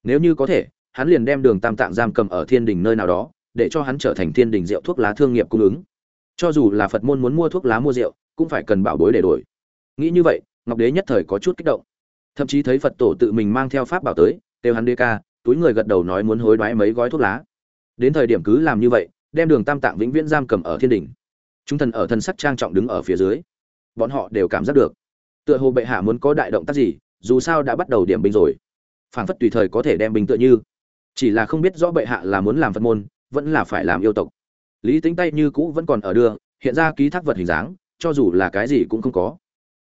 Nếu như có thể, hắn liền đem đường tam tạng giam cầm ở thiên đình nơi nào đó, để cho hắn trở thành thiên đình rượu thuốc lá thương nghiệp cung ứng. Cho dù là phật môn muốn mua thuốc lá mua rượu, cũng phải cần bảo bối để đổi. Nghĩ như vậy, ngọc đế nhất thời có chút kích động thậm chí thấy phật tổ tự mình mang theo pháp bảo tới, kêu hắn đê ca, túi người gật đầu nói muốn hối đoái mấy gói thuốc lá. Đến thời điểm cứ làm như vậy, đem đường tam tạng vĩnh viễn giam cầm ở thiên đình chúng thần ở thân sắc trang trọng đứng ở phía dưới. Bọn họ đều cảm giác được. Tựa hồ bệ hạ muốn có đại động tác gì, dù sao đã bắt đầu điểm binh rồi. Phảng phất tùy thời có thể đem binh tựa như. Chỉ là không biết rõ bệ hạ là muốn làm phật môn, vẫn là phải làm yêu tộc. Lý tính tay như cũ vẫn còn ở đưa, hiện ra ký thác vật hình dáng, cho dù là cái gì cũng không có.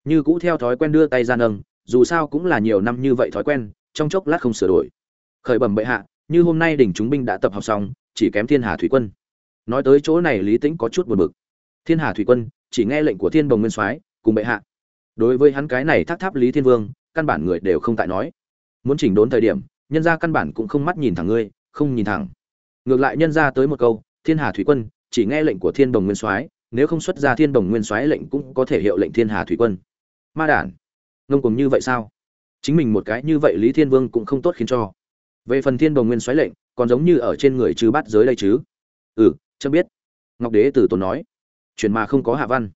Như cũ theo thói quen đưa tay ra nâng dù sao cũng là nhiều năm như vậy thói quen, trong chốc lát không sửa đổi. Khởi bẩm bệ hạ, như hôm nay đỉnh chúng binh đã tập học xong, chỉ kém thiên hà thủy quân. Nói tới chỗ này lý tĩnh có chút buồn bực. Thiên hà thủy quân, chỉ nghe lệnh của thiên bồng nguyên soái, cùng bệ hạ. Đối với hắn cái này thác tháp lý thiên vương, căn bản người đều không tại nói. Muốn chỉnh đốn thời điểm, nhân gia căn bản cũng không mắt nhìn thẳng ngươi, không nhìn thẳng. Ngược lại nhân gia tới một câu, thiên hà thủy quân, chỉ nghe lệnh của thiên bồng nguyên soái, nếu không xuất ra thiên bồng nguyên soái lệnh cũng có thể hiệu lệnh thiên hà thủy quân. Ma đản ngông cuồng như vậy sao? Chính mình một cái như vậy lý thiên vương cũng không tốt khiến cho. Về phần thiên bồng nguyên xoáy lệnh, còn giống như ở trên người chứ bắt giới đây chứ. Ừ chưa biết. Ngọc đế tử tốn nói. Chuyện mà không có hạ văn.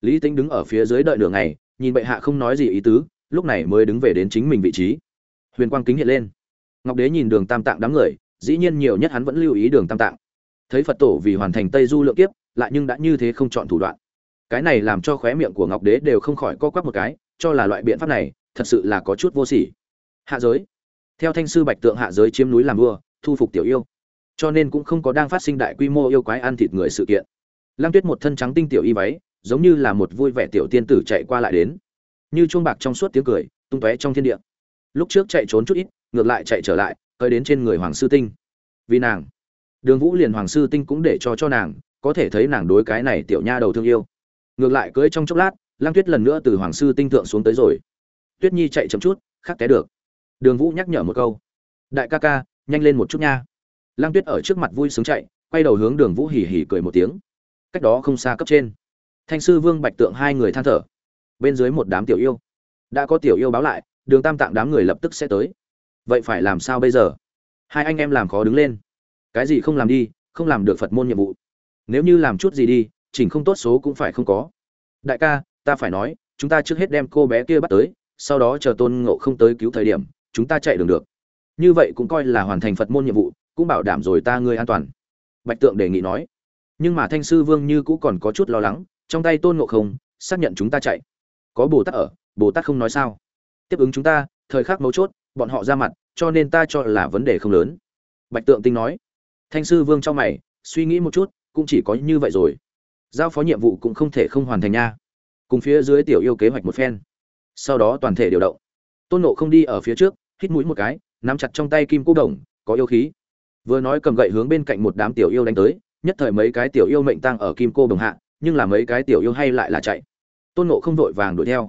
Lý tính đứng ở phía dưới đợi nửa ngày, nhìn bệ hạ không nói gì ý tứ, lúc này mới đứng về đến chính mình vị trí. Huyền quang kính hiện lên. Ngọc đế nhìn đường tam tạng đám người, dĩ nhiên nhiều nhất hắn vẫn lưu ý đường tam tạng. Thấy phật tổ vì hoàn thành tây du lượng kiếp, lại nhưng đã như thế không chọn thủ đoạn. Cái này làm cho khóe miệng của ngọc đế đều không khỏi co quắp một cái cho là loại biện pháp này thật sự là có chút vô sỉ. Hạ giới. Theo thanh sư bạch tượng hạ giới chiếm núi làm vua, thu phục tiểu yêu. Cho nên cũng không có đang phát sinh đại quy mô yêu quái ăn thịt người sự kiện. Lăng tuyết một thân trắng tinh tiểu y váy, giống như là một vui vẻ tiểu tiên tử chạy qua lại đến. Như chuông bạc trong suốt tiếng cười, tung tóe trong thiên địa. Lúc trước chạy trốn chút ít, ngược lại chạy trở lại, tới đến trên người hoàng sư tinh. Vì nàng. Đường vũ liền hoàng sư tinh cũng để cho cho nàng, có thể thấy nàng đối cái này tiểu nha đầu thương yêu. Ngược lại cưới trong chốc lát lang tuyết lần nữa từ hoàng sư tinh thượng xuống tới rồi. Tuyết nhi chạy chậm chút, khắc té được. Đường vũ nhắc nhở một câu. Đại ca ca, nhanh lên một chút nha. Lang tuyết ở trước mặt vui sướng chạy, quay đầu hướng đường vũ hỉ hỉ cười một tiếng. Cách đó không xa cấp trên. Thanh sư vương bạch tượng hai người than thở. Bên dưới một đám tiểu yêu. Đã có tiểu yêu báo lại, đường tam tạng đám người lập tức sẽ tới. Vậy phải làm sao bây giờ? Hai anh em làm khó đứng lên. Cái gì không làm đi, không làm được phật môn nhiệm vụ. Nếu như làm chút gì đi, chỉnh không tốt số cũng phải không có. Đại ca ta phải nói, chúng ta trước hết đem cô bé kia bắt tới, sau đó chờ tôn ngộ không tới cứu thời điểm, chúng ta chạy đường được. Như vậy cũng coi là hoàn thành phật môn nhiệm vụ, cũng bảo đảm rồi ta ngươi an toàn. Bạch tượng đề nghị nói. Nhưng mà thanh sư vương như cũ còn có chút lo lắng, trong tay tôn ngộ không, xác nhận chúng ta chạy. Có bồ tát ở, bồ tát không nói sao? Tiếp ứng chúng ta, thời khắc mấu chốt, bọn họ ra mặt, cho nên ta cho là vấn đề không lớn. Bạch tượng tinh nói. Thanh sư vương trong mày, suy nghĩ một chút, cũng chỉ có như vậy rồi. Giao phó nhiệm vụ cũng không thể không hoàn thành nha cùng phía dưới tiểu yêu kế hoạch một phen. Sau đó toàn thể điều động. Tôn nộ không đi ở phía trước, hít mũi một cái, nắm chặt trong tay kim cô đồng, có yêu khí. Vừa nói cầm gậy hướng bên cạnh một đám tiểu yêu đánh tới, nhất thời mấy cái tiểu yêu mệnh tăng ở kim cô đồng hạ, nhưng là mấy cái tiểu yêu hay lại là chạy. Tôn nộ không vội vàng đuổi theo.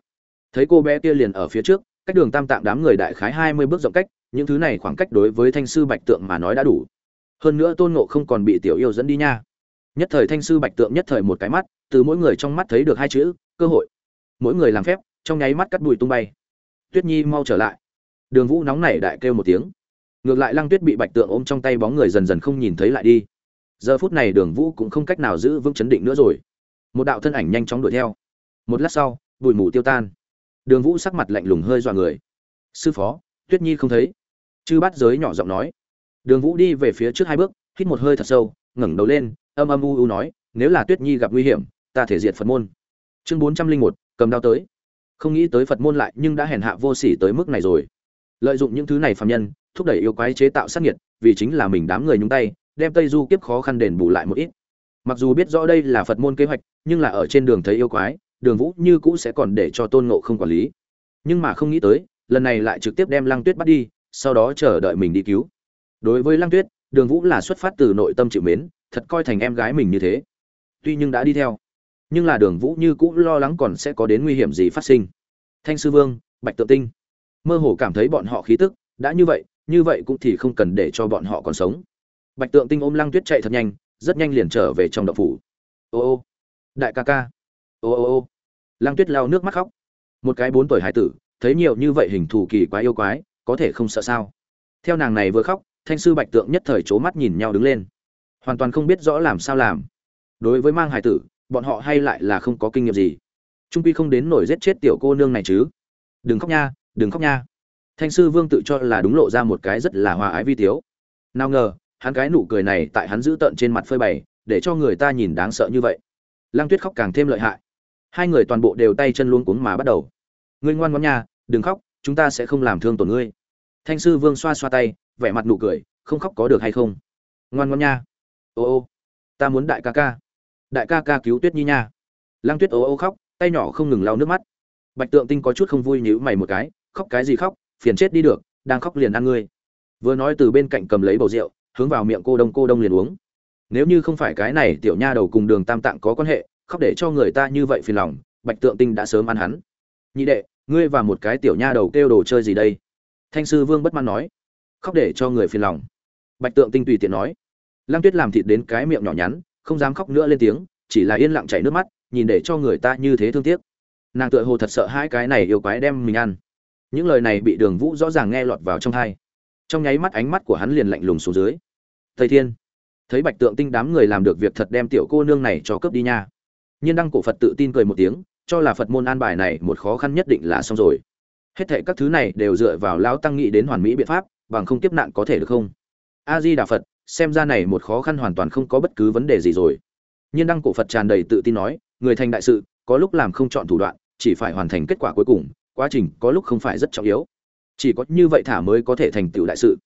Thấy cô bé kia liền ở phía trước, cách đường tam tạm đám người đại khái hai mươi bước rộng cách, những thứ này khoảng cách đối với thanh sư bạch tượng mà nói đã đủ. Hơn nữa tôn nộ không còn bị tiểu yêu dẫn đi nha. Nhất thời thanh sư bạch tượng nhất thời một cái mắt, từ mỗi người trong mắt thấy được hai chữ cơ hội. Mỗi người làm phép, trong nháy mắt cắt đùi tung bay. Tuyết nhi mau trở lại. Đường vũ nóng nảy đại kêu một tiếng. Ngược lại lăng tuyết bị bạch tượng ôm trong tay bóng người dần dần không nhìn thấy lại đi. Giờ phút này đường vũ cũng không cách nào giữ vững chấn định nữa rồi. Một đạo thân ảnh nhanh chóng đuổi theo. Một lát sau, bụi mù tiêu tan. Đường vũ sắc mặt lạnh lùng hơi dọa người. Sư phó, tuyết nhi không thấy? Chư bắt giới nhỏ giọng nói. Đường vũ đi về phía trước hai bước, hít một hơi thật sâu, ngẩng đầu lên, âm âm u u nói, nếu là tuyết nhi gặp nguy hiểm, ta thể diệt phật môn chương bốn trăm linh một, cầm đao tới. Không nghĩ tới phật môn lại nhưng đã hèn hạ vô sỉ tới mức này rồi. Lợi dụng những thứ này phạm nhân, thúc đẩy yêu quái chế tạo sát nhiệt vì chính là mình đám người nhúng tay, đem tây du kiếp khó khăn đền bù lại một ít. Mặc dù biết rõ đây là phật môn kế hoạch, nhưng là ở trên đường thấy yêu quái, đường vũ như cũ sẽ còn để cho tôn ngộ không quản lý. Nhưng mà không nghĩ tới, lần này lại trực tiếp đem lăng tuyết bắt đi, sau đó chờ đợi mình đi cứu. Đối với lăng tuyết, đường vũ là xuất phát từ nội tâm chịu mến, thật coi thành em gái mình như thế. Tuy nhưng đã đi theo nhưng là đường vũ như cũ lo lắng còn sẽ có đến nguy hiểm gì phát sinh. Thanh sư vương, bạch tượng tinh. Mơ hồ cảm thấy bọn họ khí tức, đã như vậy như vậy cũng thì không cần để cho bọn họ còn sống. Bạch tượng tinh ôm lăng tuyết chạy thật nhanh, rất nhanh liền trở về trong đậu phủ. Ô ô, đại ca ca. Ô ô ô, lăng tuyết lao nước mắt khóc. Một cái bốn tuổi hải tử, thấy nhiều như vậy hình thù kỳ quá yêu quái, có thể không sợ sao? Theo nàng này vừa khóc, thanh sư bạch tượng nhất thời c mắt nhìn nhau đứng lên. Hoàn toàn không biết rõ làm sao làm. Đối với mang hải tử bọn họ hay lại là không có kinh nghiệm gì. Trung quy không đến nổi giết chết tiểu cô nương này chứ. Đừng khóc nha, đừng khóc nha. Thanh sư vương tự cho là đúng lộ ra một cái rất là hòa ái vi tiếu. Nào ngờ, hắn cái nụ cười này tại hắn giữ tận trên mặt phơi bày, để cho người ta nhìn đáng sợ như vậy. Lăng tuyết khóc càng thêm lợi hại. Hai người toàn bộ đều tay chân luôn cuống mà bắt đầu. Ngươi ngoan ngoãn nha, đừng khóc, chúng ta sẽ không làm thương tổn ngươi. Thanh sư vương xoa xoa tay, vẻ mặt nụ cười, không khóc có được hay không? Ngoan ngoãn nha. Ô ô, ta muốn đại ca ca đại ca ca cứu tuyết nhi nha. Lăng tuyết ố ô khóc, tay nhỏ không ngừng lau nước mắt. Bạch tượng tinh có chút không vui nhữ mày một cái, khóc cái gì khóc, phiền chết đi được, đang khóc liền ăn ngươi. Vừa nói từ bên cạnh cầm lấy bầu rượu, hướng vào miệng cô đông cô đông liền uống. Nếu như không phải cái này tiểu nha đầu cùng đường tam tạng có quan hệ, khóc để cho người ta như vậy phiền lòng, bạch tượng tinh đã sớm ăn hắn. Nhị đệ, ngươi và một cái tiểu nha đầu kêu đồ chơi gì đây? Thanh sư vương bất mãn nói. Khóc để cho người phiền lòng. Bạch tượng tinh tùy tiện nói. Lăng tuyết làm thịt đến cái miệng nhỏ nhắn không dám khóc nữa lên tiếng, chỉ là yên lặng chảy nước mắt, nhìn để cho người ta như thế thương tiếc. Nàng tựa hồ thật sợ hai cái này yêu quái đem mình ăn. Những lời này bị đường vũ rõ ràng nghe lọt vào trong thai trong nháy mắt ánh mắt của hắn liền lạnh lùng xuống dưới. Thầy thiên, thấy bạch tượng tinh đám người làm được việc thật đem tiểu cô nương này cho cướp đi nha. Nhiên đăng cổ phật tự tin cười một tiếng, cho là phật môn an bài này một khó khăn nhất định là xong rồi. Hết thệ các thứ này đều dựa vào lão tăng nghị đến hoàn mỹ biện pháp, bằng không tiếp nạn có thể được không? A di đà phật xem ra này một khó khăn hoàn toàn không có bất cứ vấn đề gì rồi. Nhiên đăng cổ phật tràn đầy tự tin nói, người thành đại sự, có lúc làm không chọn thủ đoạn, chỉ phải hoàn thành kết quả cuối cùng, quá trình có lúc không phải rất trọng yếu. Chỉ có như vậy thả mới có thể thành tựu đại sự.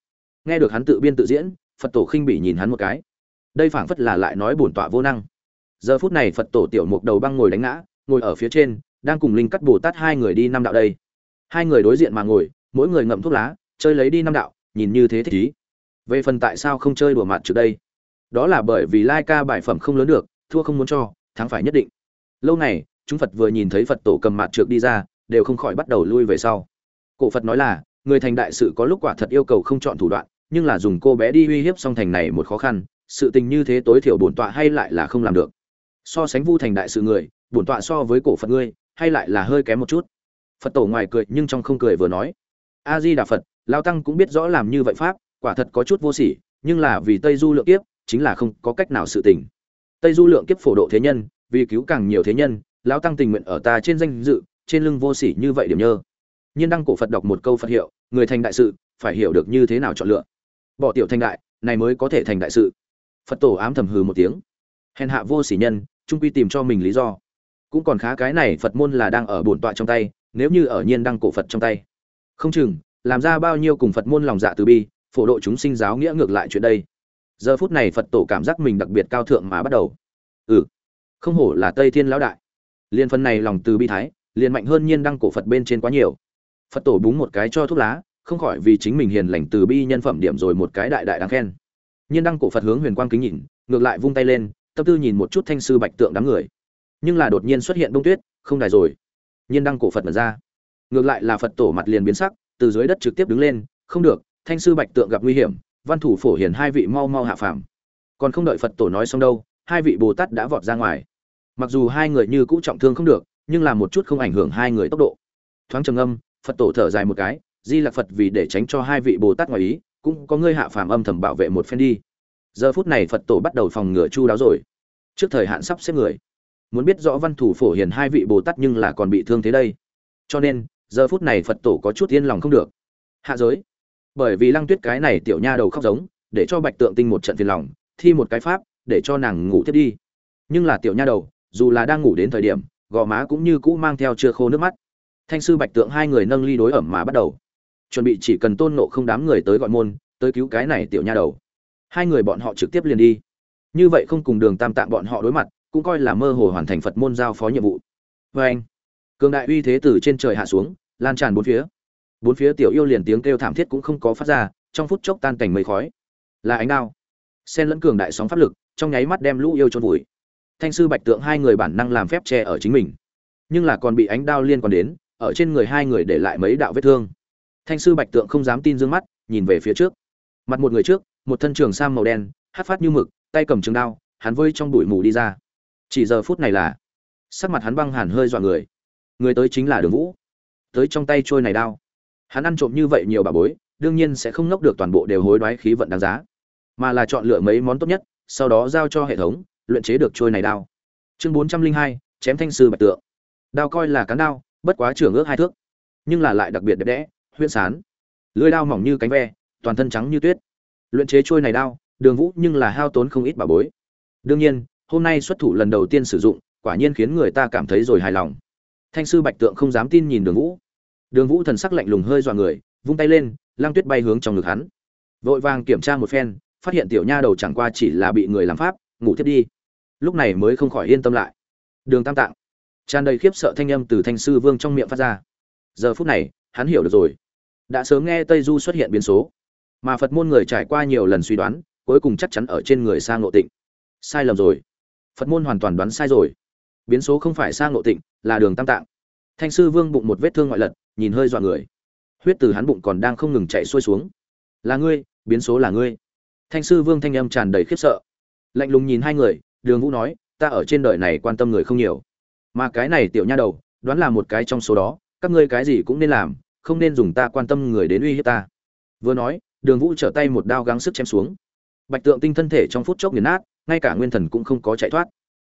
Nghe được hắn tự biên tự diễn, phật tổ khinh bỉ nhìn hắn một cái. Đây phảng phất là lại nói bổn tọa vô năng. Giờ phút này phật tổ tiểu mục đầu băng ngồi đánh ngã, ngồi ở phía trên, đang cùng linh cắt bồ tát hai người đi năm đạo đây. Hai người đối diện mà ngồi, mỗi người ngậm thuốc lá, chơi lấy đi năm đạo, nhìn như thế thích ý về phần tại sao không chơi đùa mặt trước đây? Đó là bởi vì lai ca bài phẩm không lớn được, thua không muốn cho, thắng phải nhất định. Lâu này chúng phật vừa nhìn thấy phật tổ cầm mặt trượt đi ra, đều không khỏi bắt đầu lui về sau. Cổ phật nói là, người thành đại sự có lúc quả thật yêu cầu không chọn thủ đoạn, nhưng là dùng cô bé đi uy hiếp song thành này một khó khăn, sự tình như thế tối thiểu bổn tọa hay lại là không làm được. So sánh vu thành đại sự người, bổn tọa so với cổ phật ngươi, hay lại là hơi kém một chút. Phật tổ ngoài cười nhưng trong không cười vừa nói. A di đà phật, lao tăng cũng biết rõ làm như vậy pháp quả thật có chút vô sỉ, nhưng là vì tây du lượng kiếp, chính là không có cách nào sự tình. Tây du lượng kiếp phổ độ thế nhân, vì cứu càng nhiều thế nhân, lão tăng tình nguyện ở ta trên danh dự, trên lưng vô sỉ như vậy điểm nhơ. Nhiên đăng cổ phật đọc một câu phật hiệu, người thành đại sự, phải hiểu được như thế nào chọn lựa. Bỏ tiểu thành đại, này mới có thể thành đại sự. Phật tổ ám thầm hừ một tiếng. Hèn hạ vô sỉ nhân trung quy tìm cho mình lý do. Cũng còn khá cái này phật môn là đang ở bổn tọa trong tay, nếu như ở nhiên đăng cổ phật trong tay. Không chừng, làm ra bao nhiêu cùng phật môn lòng dạ từ bi phổ độ chúng sinh giáo nghĩa ngược lại chuyện đây. Giờ phút này phật tổ cảm giác mình đặc biệt cao thượng mà bắt đầu. Ừ không hổ là tây thiên lão đại. Liên phân này lòng từ bi thái, liền mạnh hơn nhiên đăng cổ phật bên trên quá nhiều. Phật tổ búng một cái cho thuốc lá, không khỏi vì chính mình hiền lành từ bi nhân phẩm điểm rồi một cái đại đại đáng khen. Nhiên đăng cổ phật hướng huyền quang kính nhìn, ngược lại vung tay lên, tâm tư nhìn một chút thanh sư bạch tượng đám người. Nhưng là đột nhiên xuất hiện đông tuyết, không đài rồi. Nhiên đăng cổ phật mở ra. Ngược lại là phật tổ mặt liền biến sắc, từ dưới đất trực tiếp đứng lên, không được thanh sư bạch tượng gặp nguy hiểm, văn thủ phổ hiền hai vị mau mau hạ phàm. Còn không đợi phật tổ nói xong đâu, hai vị bồ tát đã vọt ra ngoài. Mặc dù hai người như cũ trọng thương không được, nhưng làm một chút không ảnh hưởng hai người tốc độ. Thoáng trầm âm phật tổ thở dài một cái, di lạc phật vì để tránh cho hai vị bồ tát ngoài ý, cũng có ngươi hạ phàm âm thầm bảo vệ một phen đi. Giờ phút này phật tổ bắt đầu phòng ngừa chu đáo rồi. Trước thời hạn sắp xếp người. Muốn biết rõ văn thủ phổ hiền hai vị bồ tát nhưng là còn bị thương thế đây. Cho nên, giờ phút này phật tổ có chút yên lòng không được. Hạ giới bởi vì lăng tuyết cái này tiểu nha đầu khóc giống, để cho bạch tượng tinh một trận phiền lòng, thi một cái pháp, để cho nàng ngủ thiết đi. Nhưng là tiểu nha đầu, dù là đang ngủ đến thời điểm, gò má cũng như cũ mang theo chưa khô nước mắt. Thanh sư bạch tượng hai người nâng ly đối ẩm mà bắt đầu. Chuẩn bị chỉ cần tôn nộ không đám người tới gọi môn, tới cứu cái này tiểu nha đầu. Hai người bọn họ trực tiếp liền đi. Như vậy không cùng đường tam tạng bọn họ đối mặt, cũng coi là mơ hồ hoàn thành phật môn giao phó nhiệm vụ. Vê anh cường đại uy thế từ trên trời hạ xuống, lan tràn bốn phía bốn phía tiểu yêu liền tiếng kêu thảm thiết cũng không có phát ra, trong phút chốc tan cảnh mây khói. Là ánh đao. Sen lẫn cường đại sóng pháp lực, trong nháy mắt đem lũ yêu trôn vùi. Thanh sư bạch tượng hai người bản năng làm phép che ở chính mình. Nhưng là còn bị ánh đao liên quan đến, ở trên người hai người để lại mấy đạo vết thương. Thanh sư bạch tượng không dám tin d ư ơ n g mắt, nhìn về phía trước. Mặt một người trước, một thân trường sam màu đen, hát phát như mực, tay cầm trường đao, hắn vơi trong bụi mù đi ra. Chỉ giờ phút này là, sắc mặt hắn băng hẳn hơi dọa người. Người tới chính là đường vũ. Tới trong tay trôi này đao hắn ăn trộm như vậy nhiều bà bối, đương nhiên sẽ không nốc được toàn bộ đều hối đoái khí vận đáng giá. Mà là chọn lựa mấy món tốt nhất, sau đó giao cho hệ thống, luyện chế được trôi này đao. Chương bốn trăm linh hai, chém thanh sư bạch tượng. Đao coi là cán đao, bất quá trưởng ước hai thước, nhưng là lại đặc biệt đẹp đẽ, huyễn sán. Lưỡi đao mỏng như cánh ve, toàn thân trắng như tuyết. Luyện chế trôi này đao, đường vũ nhưng là hao tốn không ít bà bối. Đương nhiên, hôm nay xuất thủ lần đầu tiên sử dụng, quả nhiên khiến người ta cảm thấy rồi hài lòng. Thanh sư bạch tượng không dám tin nhìn đường vũ đường vũ thần sắc lạnh lùng hơi dọa người, vung tay lên lang tuyết bay hướng trong ngực hắn. Vội vàng kiểm tra một phen, phát hiện tiểu nha đầu chẳng qua chỉ là bị người làm pháp, ngủ thiếp đi. Lúc này mới không khỏi yên tâm lại. Đường tam tạng. Tràn đầy khiếp sợ thanh âm từ thanh sư vương trong miệng phát ra. Giờ phút này, hắn hiểu được rồi. Đã sớm nghe tây du xuất hiện biến số. Mà phật môn người trải qua nhiều lần suy đoán, cuối cùng chắc chắn ở trên người sang ngộ tịnh. Sai lầm rồi. Phật môn hoàn toàn đoán sai rồi. Biến số không phải sang ngộ tịnh, là đường tam tạng. Thanh sư vương bụng một vết thương ngoại lật nhìn hơi dọa người. Huyết từ hắn bụng còn đang không ngừng chạy xuôi xuống. Là ngươi, biến số là ngươi. Thanh sư vương thanh âm tràn đầy khiếp sợ. Lạnh lùng nhìn hai người, đường vũ nói, ta ở trên đời này quan tâm người không nhiều. Mà cái này tiểu nha đầu, đoán là một cái trong số đó, các ngươi cái gì cũng nên làm, không nên dùng ta quan tâm người đến uy hiếp ta. Vừa nói, đường vũ trở tay một đao gắng sức chém xuống. Bạch tượng tinh thân thể trong phút chốc nghiền nát, ngay cả nguyên thần cũng không có chạy thoát.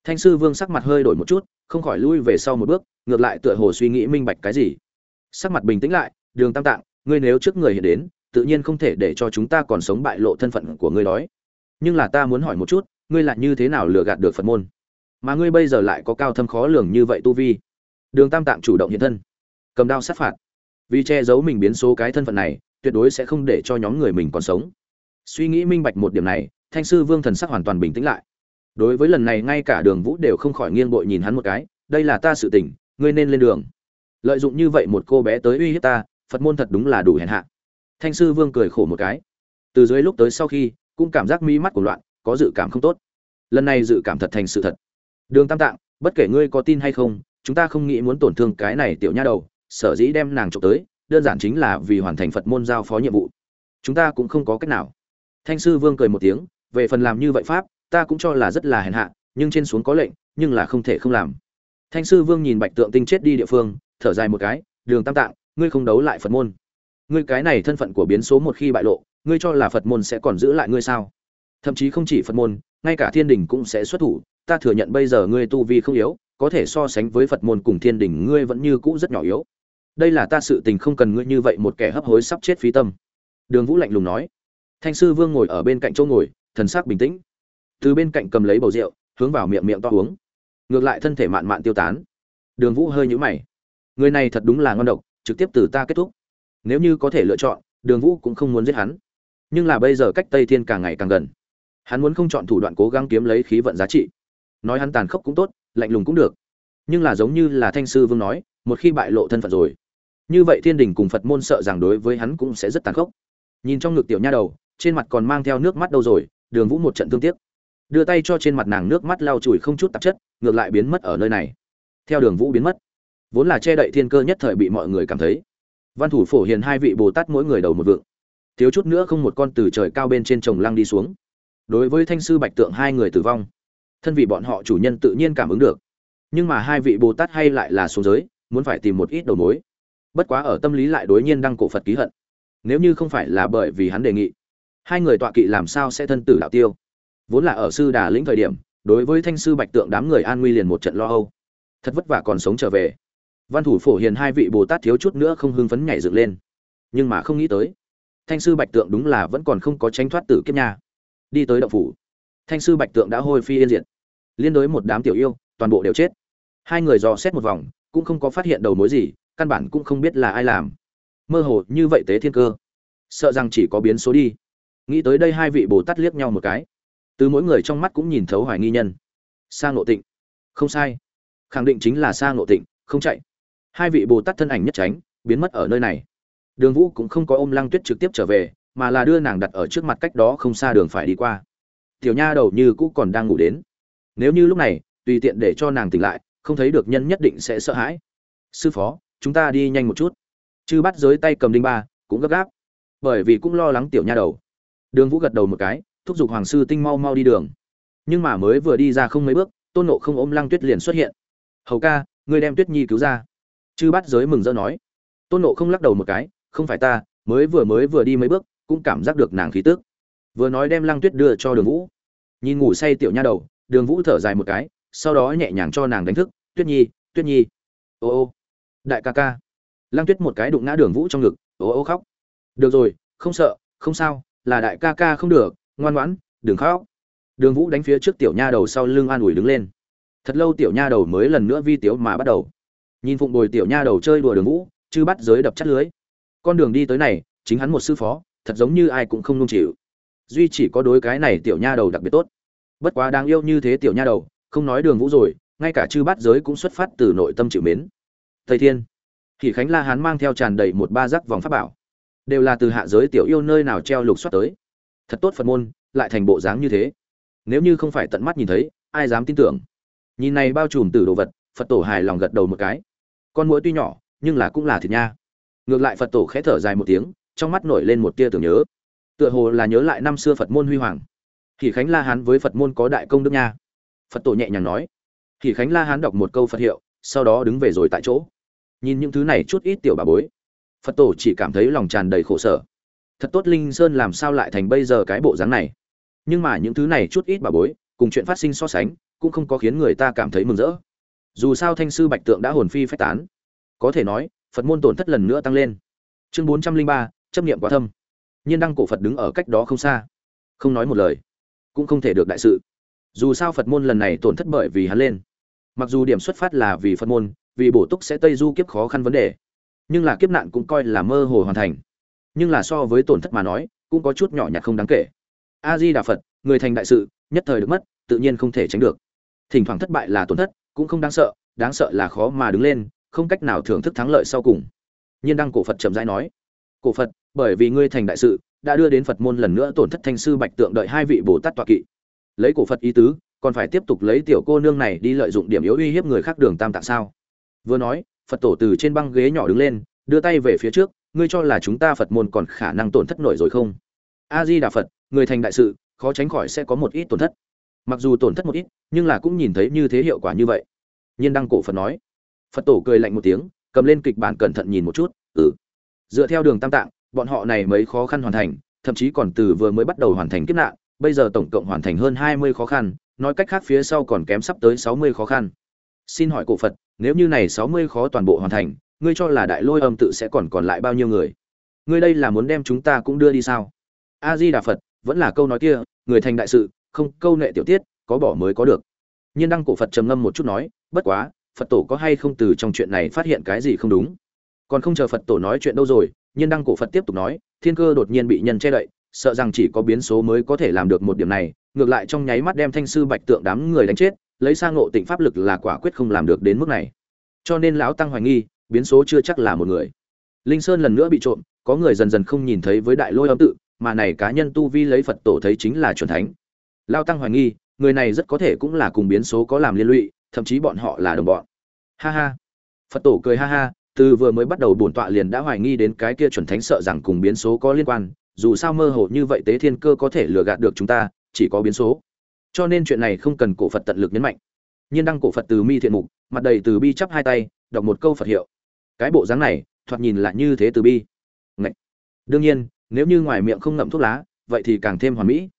Thanh sư vương sắc mặt hơi đổi một chút, không khỏi lui về sau một bước, ngược lại tựa hồ suy nghĩ minh bạch cái gì sắc mặt bình tĩnh lại, đường tam tạng, ngươi nếu trước người hiện đến, tự nhiên không thể để cho chúng ta còn sống bại lộ thân phận của ngươi đói. Nhưng là ta muốn hỏi một chút, ngươi lại như thế nào lừa gạt được phật môn? Mà ngươi bây giờ lại có cao thâm khó lường như vậy tu vi. Đường tam tạng chủ động hiện thân, cầm đao sát phạt. Vì che giấu mình biến số cái thân phận này, tuyệt đối sẽ không để cho nhóm người mình còn sống. Suy nghĩ minh bạch một điểm này, thanh sư vương thần sắc hoàn toàn bình tĩnh lại. Đối với lần này, ngay cả đường vũ đều không khỏi nghiêng bội nhìn hắn một cái, đây là ta sự tỉnh ngươi nên lên đường lợi dụng như vậy một cô bé tới uy hiếp ta, phật môn thật đúng là đủ hèn hạ. Thanh sư vương cười khổ một cái. Từ dưới lúc tới sau khi, cũng cảm giác mi mắt của loạn, có dự cảm không tốt. Lần này dự cảm thật thành sự thật. Đường tam tạng, bất kể ngươi có tin hay không, chúng ta không nghĩ muốn tổn thương cái này tiểu nha đầu, sở dĩ đem nàng trộm tới, đơn giản chính là vì hoàn thành phật môn giao phó nhiệm vụ. Chúng ta cũng không có cách nào. Thanh sư vương cười một tiếng, về phần làm như vậy pháp, ta cũng cho là rất là hèn hạ, nhưng trên xuống có lệnh, nhưng là không thể không làm. Thanh sư vương nhìn bạch tượng tinh chết đi địa phương thở dài một cái, đường tam tạng, ngươi không đấu lại phật môn. Ngươi cái này thân phận của biến số một khi bại lộ, ngươi cho là phật môn sẽ còn giữ lại ngươi sao? Thậm chí không chỉ phật môn, ngay cả thiên đình cũng sẽ xuất thủ, ta thừa nhận bây giờ ngươi tu vi không yếu, có thể so sánh với phật môn cùng thiên đình ngươi vẫn như cũ rất nhỏ yếu. Đây là ta sự tình không cần ngươi như vậy một kẻ hấp hối sắp chết phí tâm. Đường vũ lạnh lùng nói. Thanh sư vương ngồi ở bên cạnh chỗ ngồi, thần sắc bình tĩnh. Từ bên cạnh cầm lấy bầu rượu, hướng vào miệng miệng to uống. Ngược lại thân thể mạn mạn tiêu tán. Đường vũ hơi nhũ mày người này thật đúng là ngon độc, trực tiếp từ ta kết thúc. Nếu như có thể lựa chọn, đường vũ cũng không muốn giết hắn. Nhưng là bây giờ cách tây thiên càng ngày càng gần. Hắn muốn không chọn thủ đoạn cố gắng kiếm lấy khí vận giá trị. Nói hắn tàn khốc cũng tốt, lạnh lùng cũng được. Nhưng là giống như là thanh sư vương nói, một khi bại lộ thân phận rồi, như vậy thiên đình cùng phật môn sợ rằng đối với hắn cũng sẽ rất tàn khốc. Nhìn trong ngực tiểu nha đầu, trên mặt còn mang theo nước mắt đâu rồi, đường vũ một trận thương tiếc. Đưa tay cho trên mặt nàng nước mắt lau chùi không chút tạp chất, ngược lại biến mất ở nơi này. Theo đường vũ biến mất vốn là che đậy thiên cơ nhất thời bị mọi người cảm thấy. Văn thủ phổ hiền hai vị bồ tát mỗi người đầu một vượng. Thiếu chút nữa không một con từ trời cao bên trên trồng lăng đi xuống. Đối với thanh sư bạch tượng hai người tử vong, thân vị bọn họ chủ nhân tự nhiên cảm ứng được. Nhưng mà hai vị bồ tát hay lại là xuống giới, muốn phải tìm một ít đầu mối. Bất quá ở tâm lý lại đối nhiên đăng cổ phật ký hận. Nếu như không phải là bởi vì hắn đề nghị, hai người tọa kỵ làm sao sẽ thân tử đạo tiêu? Vốn là ở sư đà lĩnh thời điểm, đối với thanh sư bạch tượng đám người an nguy liền một trận lo âu. Thật vất vả còn sống trở về văn thủ phổ hiền hai vị bồ tát thiếu chút nữa không hưng phấn nhảy dựng lên nhưng mà không nghĩ tới thanh sư bạch tượng đúng là vẫn còn không có tránh thoát tử kiếp nha đi tới động phủ thanh sư bạch tượng đã hôi phi yên diệt liên đối một đám tiểu yêu toàn bộ đều chết hai người dò xét một vòng cũng không có phát hiện đầu mối gì căn bản cũng không biết là ai làm mơ hồ như vậy tế thiên cơ sợ rằng chỉ có biến số đi nghĩ tới đây hai vị bồ tát liếc nhau một cái từ mỗi người trong mắt cũng nhìn thấu hoài nghi nhân sang ngộ tịnh không sai khẳng định chính là sang ngộ tịnh không chạy hai vị bồ tát thân ảnh nhất tránh, biến mất ở nơi này. Đường vũ cũng không có ôm lăng tuyết trực tiếp trở về, mà là đưa nàng đặt ở trước mặt cách đó không xa đường phải đi qua. Tiểu nha đầu như cũ còn đang ngủ đến. Nếu như lúc này, tùy tiện để cho nàng tỉnh lại, không thấy được nhân nhất định sẽ sợ hãi. Sư phó, chúng ta đi nhanh một chút. Chư bắt giới tay cầm đinh ba, cũng gấp gáp. Bởi vì cũng lo lắng tiểu nha đầu. Đường vũ gật đầu một cái, thúc giục hoàng sư tinh mau mau đi đường. Nhưng mà mới vừa đi ra không mấy bước, tôn nộ không ôm lăng tuyết liền xuất hiện. Hầu ca, ngươi đem tuyết nhi cứu ra chư bắt giới mừng rỡ nói. Tôn nộ không lắc đầu một cái, không phải ta, mới vừa mới vừa đi mấy bước, cũng cảm giác được nàng khí tức. Vừa nói đem lăng tuyết đưa cho đường vũ. Nhìn ngủ say tiểu nha đầu, đường vũ thở dài một cái, sau đó nhẹ nhàng cho nàng đánh thức, tuyết nhi tuyết nhi. Ô ô, đại ca ca. Lăng tuyết một cái đụng ngã đường vũ trong ngực, ô ô khóc. Được rồi, không sợ, không sao, là đại ca ca không được, ngoan ngoãn, đừng khóc. Đường vũ đánh phía trước tiểu nha đầu sau lưng an ủi đứng lên. Thật lâu tiểu nha đầu mới lần nữa vi tiếu mà bắt đầu nhìn phụng bồi tiểu nha đầu chơi đùa đường vũ chứ bắt giới đập chắt lưới. Con đường đi tới này, chính hắn một sư phó, thật giống như ai cũng không nung chịu. Duy chỉ có đối cái này tiểu nha đầu đặc biệt tốt. Bất quá đáng yêu như thế tiểu nha đầu, không nói đường vũ rồi, ngay cả chư bát giới cũng xuất phát từ nội tâm chịu mến. Thầy thiên thì khánh la hán mang theo tràn đầy một ba giác vòng pháp bảo. Đều là từ hạ giới tiểu yêu nơi nào treo lục soát tới. Thật tốt phật môn, lại thành bộ dáng như thế. Nếu như không phải tận mắt nhìn thấy, ai dám tin tưởng? Nhìn này bao trùm từ đồ vật, phật tổ hài lòng gật đầu một cái con mũi tuy nhỏ, nhưng là cũng là thịt nha. Ngược lại phật tổ khẽ thở dài một tiếng, trong mắt nổi lên một tia tưởng nhớ. Tựa hồ là nhớ lại năm xưa phật môn huy hoàng. Thì khánh la hán với phật môn có đại công đức nha. Phật tổ nhẹ nhàng nói. Thì khánh la hán đọc một câu phật hiệu, sau đó đứng về rồi tại chỗ. Nhìn những thứ này chút ít tiểu bà bối. Phật tổ chỉ cảm thấy lòng tràn đầy khổ sở. Thật tốt linh sơn làm sao lại thành bây giờ cái bộ dáng này? Nhưng mà những thứ này chút ít bà bối, cùng chuyện phát sinh so sánh, cũng không có khiến người ta cảm thấy mừng rỡ dù sao thanh sư bạch tượng đã hồn phi phách tán. Có thể nói, phật môn tổn thất lần nữa tăng lên. Chương bốn trăm linh ba, chấp nghiệm quá thâm. Nhiên đăng cổ phật đứng ở cách đó không xa. Không nói một lời, cũng không thể được đại sự. Dù sao phật môn lần này tổn thất bởi vì hắn lên. Mặc dù điểm xuất phát là vì phật môn, vì bổ túc sẽ tây du kiếp khó khăn vấn đề. Nhưng là kiếp nạn cũng coi là mơ hồ hoàn thành. Nhưng là so với tổn thất mà nói, cũng có chút nhỏ nhặt không đáng kể. A di đà phật, người thành đại sự, nhất thời được mất, tự nhiên không thể tránh được. Thỉnh thoảng thất bại là tổn thất cũng không đáng sợ đáng sợ là khó mà đứng lên, không cách nào thưởng thức thắng lợi sau cùng. Nhiên đăng cổ phật chậm rãi nói, cổ phật, bởi vì ngươi thành đại sự, đã đưa đến phật môn lần nữa tổn thất thanh sư bạch tượng đợi hai vị bồ tát tọa kỵ. Lấy cổ phật ý tứ, còn phải tiếp tục lấy tiểu cô nương này đi lợi dụng điểm yếu uy hiếp người khác đường tam tạng sao? Vừa nói, phật tổ từ trên băng ghế nhỏ đứng lên, đưa tay về phía trước, ngươi cho là chúng ta phật môn còn khả năng tổn thất nổi rồi không? A di đà phật, người thành đại sự, khó tránh khỏi sẽ có một ít tổn thất mặc dù tổn thất một ít, nhưng là cũng nhìn thấy như thế hiệu quả như vậy. Nhiên đăng cổ phật nói. Phật tổ cười lạnh một tiếng, cầm lên kịch bản cẩn thận nhìn một chút ừ. Dựa theo đường tam tạng, bọn họ này mấy khó khăn hoàn thành, thậm chí còn từ vừa mới bắt đầu hoàn thành kiếp nạn, bây giờ tổng cộng hoàn thành hơn hai mươi khó khăn, nói cách khác phía sau còn kém sắp tới sáu mươi khó khăn. Xin hỏi cổ phật, nếu như này sáu mươi khó toàn bộ hoàn thành, ngươi cho là đại lôi âm tự sẽ còn còn lại bao nhiêu người? Ngươi đây là muốn đem chúng ta cũng đưa đi sao? A di đà phật, vẫn là câu nói kia, người thành đại sự không, câu nệ tiểu tiết, có bỏ mới có được. Nhiên đăng cổ phật trầm ngâm một chút nói, bất quá, phật tổ có hay không từ trong chuyện này phát hiện cái gì không đúng? Còn không chờ phật tổ nói chuyện đâu rồi, nhiên đăng cổ phật tiếp tục nói, thiên cơ đột nhiên bị nhân che đậy, sợ rằng chỉ có biến số mới có thể làm được một điểm này, ngược lại trong nháy mắt đem thanh sư bạch tượng đám người đánh chết, lấy sang ngộ tịnh pháp lực là quả quyết không làm được đến mức này. Cho nên lão tăng hoài nghi, biến số chưa chắc là một người. Linh sơn lần nữa bị trộm, có người dần dần không nhìn thấy với đại lôi âm tự, mà này cá nhân tu vi lấy phật tổ thấy chính là chuẩn thánh lao tăng hoài nghi, người này rất có thể cũng là cùng biến số có làm liên lụy, thậm chí bọn họ là đồng bọn. Ha ha. Phật tổ cười ha ha, từ vừa mới bắt đầu bổn tọa liền đã hoài nghi đến cái kia chuẩn thánh sợ rằng cùng biến số có liên quan, dù sao mơ hồ như vậy tế thiên cơ có thể lừa gạt được chúng ta, chỉ có biến số. Cho nên chuyện này không cần cổ phật tận lực nhấn mạnh. Nhiên đăng cổ phật từ mi thiện mục, mặt đầy từ bi chắp hai tay, đọc một câu phật hiệu. Cái bộ dáng này, thoạt nhìn lại như thế từ bi. Ngậy. đương nhiên, nếu như ngoài miệng không ngậm thuốc lá, vậy thì càng thêm hoàn mỹ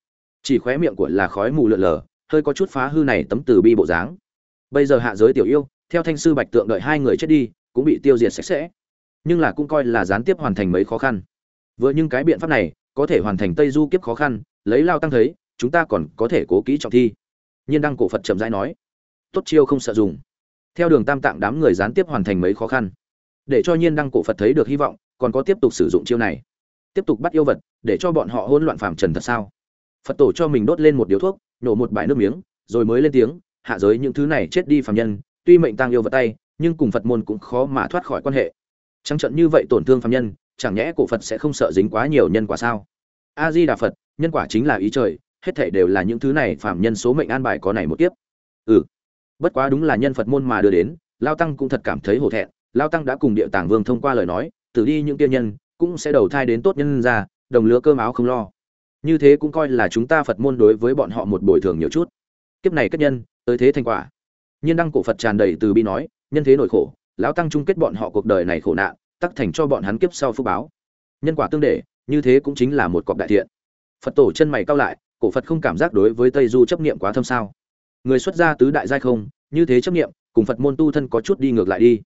chỉ khóe miệng của là khói mù lượn lờ, hơi có chút phá hư này tấm từ bi bộ dáng. Bây giờ hạ giới tiểu yêu, theo thanh sư bạch tượng đợi hai người chết đi, cũng bị tiêu diệt sạch sẽ. Nhưng là cũng coi là gián tiếp hoàn thành mấy khó khăn. Vừa những cái biện pháp này, có thể hoàn thành tây du kiếp khó khăn, lấy lao tăng thấy, chúng ta còn có thể cố kỹ trọng thi. Nhiên đăng cổ phật chậm rãi nói, tốt chiêu không sợ dùng. Theo đường tam tạng đám người gián tiếp hoàn thành mấy khó khăn. Để cho nhiên đăng cổ phật thấy được hy vọng, còn có tiếp tục sử dụng chiêu này. Tiếp tục bắt yêu vật, để cho bọn họ hỗn loạn phàm trần thật sao? Phật tổ cho mình đốt lên một điếu thuốc, nổ một bãi nước miếng, rồi mới lên tiếng, hạ giới những thứ này chết đi phàm nhân, tuy mệnh tăng yêu vật tay, nhưng cùng phật môn cũng khó mà thoát khỏi quan hệ. Trắng trận như vậy tổn thương phàm nhân, chẳng nhẽ cổ phật sẽ không sợ dính quá nhiều nhân quả sao? A di đà phật, nhân quả chính là ý trời, hết thể đều là những thứ này phàm nhân số mệnh an bài có này một kiếp. ừ. Bất quá đúng là nhân phật môn mà đưa đến, lao tăng cũng thật cảm thấy hổ thẹn, lao tăng đã cùng địa tàng vương thông qua lời nói, tử đi những tiên nhân, cũng sẽ đầu thai đến tốt nhân ra, đồng lứa cơm áo không lo như thế cũng coi là chúng ta phật môn đối với bọn họ một bồi thường nhiều chút. Kiếp này kết nhân, tới thế thành quả. Nhiên đăng cổ phật tràn đầy từ bi nói, nhân thế nổi khổ, lão tăng chung kết bọn họ cuộc đời này khổ nạn, tắc thành cho bọn hắn kiếp sau phúc báo. Nhân quả tương để, như thế cũng chính là một cọc đại thiện. Phật tổ chân mày cao lại, cổ phật không cảm giác đối với tây du chấp niệm quá thâm sao. Người xuất gia tứ đại giai không, như thế chấp niệm, cùng phật môn tu thân có chút đi ngược lại đi.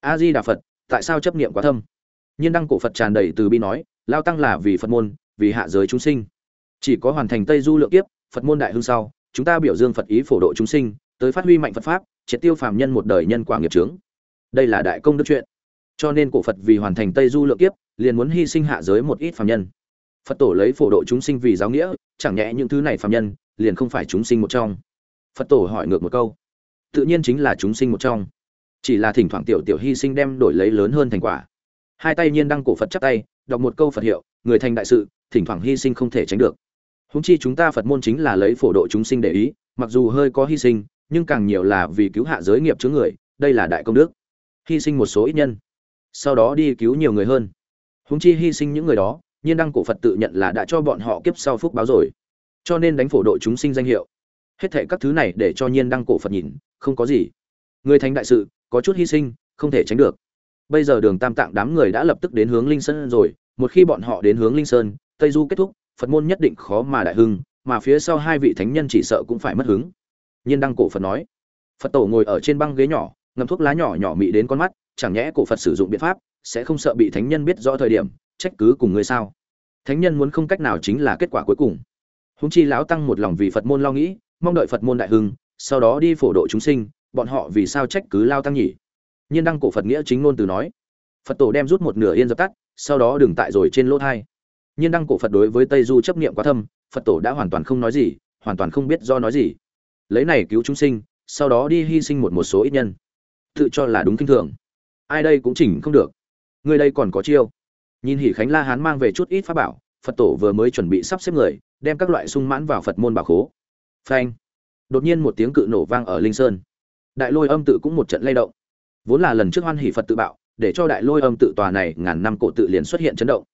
A di đà phật, tại sao chấp niệm quá thâm? Nhiên đăng cổ phật tràn đầy từ bi nói lao tăng là vì phật môn, vì hạ giới chúng sinh chỉ có hoàn thành tây du lượng kiếp, phật môn đại hưng sau, chúng ta biểu dương phật ý phổ độ chúng sinh, tới phát huy mạnh phật pháp, triệt tiêu phàm nhân một đời nhân quả nghiệp trướng đây là đại công đức chuyện. Cho nên cổ phật vì hoàn thành tây du lượng kiếp, liền muốn hy sinh hạ giới một ít phàm nhân. Phật tổ lấy phổ độ chúng sinh vì giáo nghĩa, chẳng nhẽ những thứ này phàm nhân, liền không phải chúng sinh một trong. Phật tổ hỏi ngược một câu. Tự nhiên chính là chúng sinh một trong. Chỉ là thỉnh thoảng tiểu tiểu hy sinh đem đổi lấy lớn hơn thành quả. Hai tay nhiên đăng cổ phật chắp tay, đọc một câu phật hiệu, người thành đại sự, thỉnh thoảng hy sinh không thể tránh được húng chi chúng ta phật môn chính là lấy phổ độ chúng sinh để ý, mặc dù hơi có hy sinh, nhưng càng nhiều là vì cứu hạ giới nghiệp chướng người, đây là đại công đức. Hy sinh một số ít nhân, sau đó đi cứu nhiều người hơn. Húng chi hy sinh những người đó, nhiên đăng cổ phật tự nhận là đã cho bọn họ kiếp sau phúc báo rồi. Cho nên đánh phổ độ chúng sinh danh hiệu. Hết thệ các thứ này để cho nhiên đăng cổ phật nhìn, không có gì. Người thành đại sự, có chút hy sinh, không thể tránh được. Bây giờ đường tam tạng đám người đã lập tức đến hướng linh sơn rồi, một khi bọn họ đến hướng linh sơn, tây du kết thúc phật môn nhất định khó mà đại hưng, mà phía sau hai vị thánh nhân chỉ sợ cũng phải mất hứng. Nhiên đăng cổ phật nói, phật tổ ngồi ở trên băng ghế nhỏ ngầm thuốc lá nhỏ nhỏ mị đến con mắt, chẳng nhẽ cổ phật sử dụng biện pháp, sẽ không sợ bị thánh nhân biết rõ thời điểm, trách cứ cùng ngươi sao? Thánh nhân muốn không cách nào chính là kết quả cuối cùng. Húng chi lão tăng một lòng vì phật môn lo nghĩ, mong đợi phật môn đại hưng, sau đó đi phổ độ chúng sinh, bọn họ vì sao trách cứ lao tăng nhỉ? Nhiên đăng cổ phật nghĩa chính ngôn từ nói, phật tổ đem rút một nửa yên dập tắt, sau đó đừng tại rồi trên lỗ thai nhiên đăng cổ phật đối với tây du chấp niệm quá thâm, phật tổ đã hoàn toàn không nói gì, hoàn toàn không biết do nói gì. Lấy này cứu chúng sinh, sau đó đi hy sinh một một số ít nhân. Tự cho là đúng kinh thường. Ai đây cũng chỉnh không được. Người đây còn có chiêu. Nhìn Hỷ khánh la hán mang về chút ít pháp bảo, phật tổ vừa mới chuẩn bị sắp xếp người, đem các loại sung mãn vào phật môn bảo khố. Phanh. Đột nhiên một tiếng cự nổ vang ở linh sơn. Đại lôi âm tự cũng một trận lay động. Vốn là lần trước hoan hỷ phật tự bạo, để cho đại lôi âm tự tòa này ngàn năm cổ tự liền xuất hiện chấn động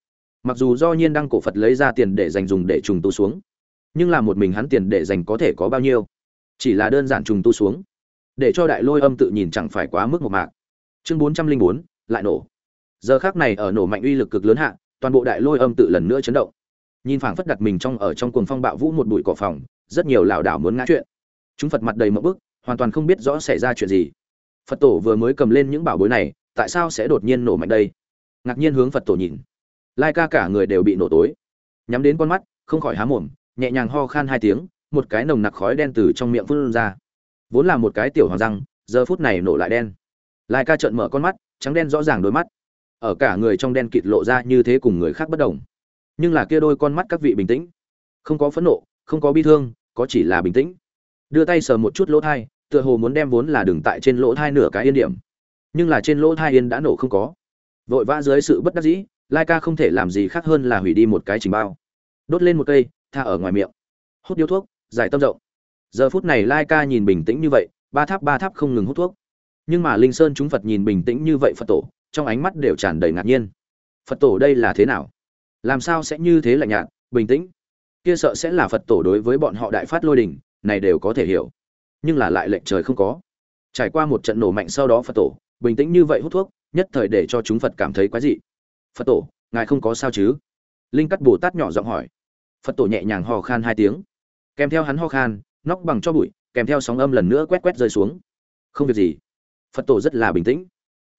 mặc dù do nhiên đăng cổ phật lấy ra tiền để dành dùng để trùng tu xuống, nhưng là một mình hắn tiền để dành có thể có bao nhiêu? Chỉ là đơn giản trùng tu xuống, để cho đại lôi âm tự nhìn chẳng phải quá mức một mạc. Chương bốn trăm linh bốn, lại nổ. Giờ khác này ở nổ mạnh uy lực cực lớn hạ, toàn bộ đại lôi âm tự lần nữa chấn động. Nhìn phảng phất đặt mình trong ở trong cuồng phong bạo vũ một bụi cỏ phòng, rất nhiều lảo đảo muốn ngã chuyện. Chúng phật mặt đầy mẫu bức, hoàn toàn không biết rõ xảy ra chuyện gì. Phật tổ vừa mới cầm lên những bảo bối này, tại sao sẽ đột nhiên nổ mạnh đây? Ngạc nhiên hướng phật tổ nhìn lai ca cả người đều bị nổ tối. Nhắm đến con mắt, không khỏi há mồm, nhẹ nhàng ho khan hai tiếng, một cái nồng nặc khói đen từ trong miệng phun ra. Vốn là một cái tiểu hoàng răng, giờ phút này nổ lại đen. Lai ca trợn mở con mắt, trắng đen rõ ràng đôi mắt. Ở cả người trong đen kịt lộ ra như thế cùng người khác bất đồng. Nhưng là kia đôi con mắt các vị bình tĩnh. Không có phẫn nộ, không có bi thương, có chỉ là bình tĩnh. Đưa tay sờ một chút lỗ thai, tựa hồ muốn đem vốn là đừng tại trên lỗ thai nửa cái yên điểm. Nhưng là trên lỗ thai yên đã nổ không có. Vội vã dưới sự bất đắc dĩ lai ca không thể làm gì khác hơn là hủy đi một cái trình bao. Đốt lên một cây, tha ở ngoài miệng. Hút điếu thuốc, giải tâm rộng. Giờ phút này lai ca nhìn bình tĩnh như vậy, ba tháp ba tháp không ngừng hút thuốc. Nhưng mà linh sơn chúng phật nhìn bình tĩnh như vậy phật tổ, trong ánh mắt đều tràn đầy ngạc nhiên. Phật tổ đây là thế nào? Làm sao sẽ như thế lạnh nhạt, bình tĩnh? Kia sợ sẽ là phật tổ đối với bọn họ đại phát lôi đình, này đều có thể hiểu. Nhưng là lại lệnh trời không có. Trải qua một trận nổ mạnh sau đó phật tổ, bình tĩnh như vậy hút thuốc, nhất thời để cho chúng phật cảm thấy quái dị phật tổ, ngài không có sao chứ? Linh cắt bồ tát nhỏ giọng hỏi. Phật tổ nhẹ nhàng ho khan hai tiếng. Kèm theo hắn ho khan, nóc bằng cho bụi, kèm theo sóng âm lần nữa quét quét rơi xuống. Không việc gì. Phật tổ rất là bình tĩnh.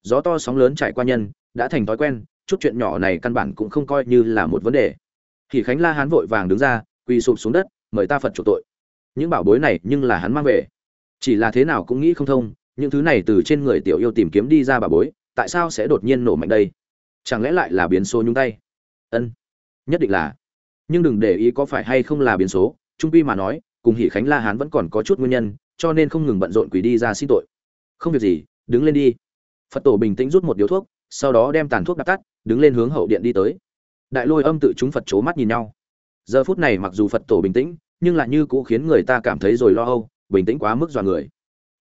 Gió to sóng lớn trải qua nhân, đã thành thói quen, chút chuyện nhỏ này căn bản cũng không coi như là một vấn đề. Thì khánh la hán vội vàng đứng ra, quỳ sụp xuống đất, mời ta phật chủ tội. Những bảo bối này nhưng là hắn mang về. Chỉ là thế nào cũng nghĩ không thông, những thứ này từ trên người tiểu yêu tìm kiếm đi ra bảo bối, tại sao sẽ đột nhiên nổ mạnh đây? Chẳng lẽ lại là biến số nhúng tay? Ân, nhất định là. Nhưng đừng để ý có phải hay không là biến số. Trung pi mà nói, cùng hỷ khánh la hán vẫn còn có chút nguyên nhân, cho nên không ngừng bận rộn quỷ đi ra xin tội. Không việc gì, đứng lên đi. Phật tổ bình tĩnh rút một điếu thuốc, sau đó đem tàn thuốc đặt tắt, đứng lên hướng hậu điện đi tới. Đại lôi âm tự chúng phật c mắt nhìn nhau. Giờ phút này mặc dù phật tổ bình tĩnh, nhưng lại như cũ khiến người ta cảm thấy rồi lo âu, bình tĩnh quá mức dọa người.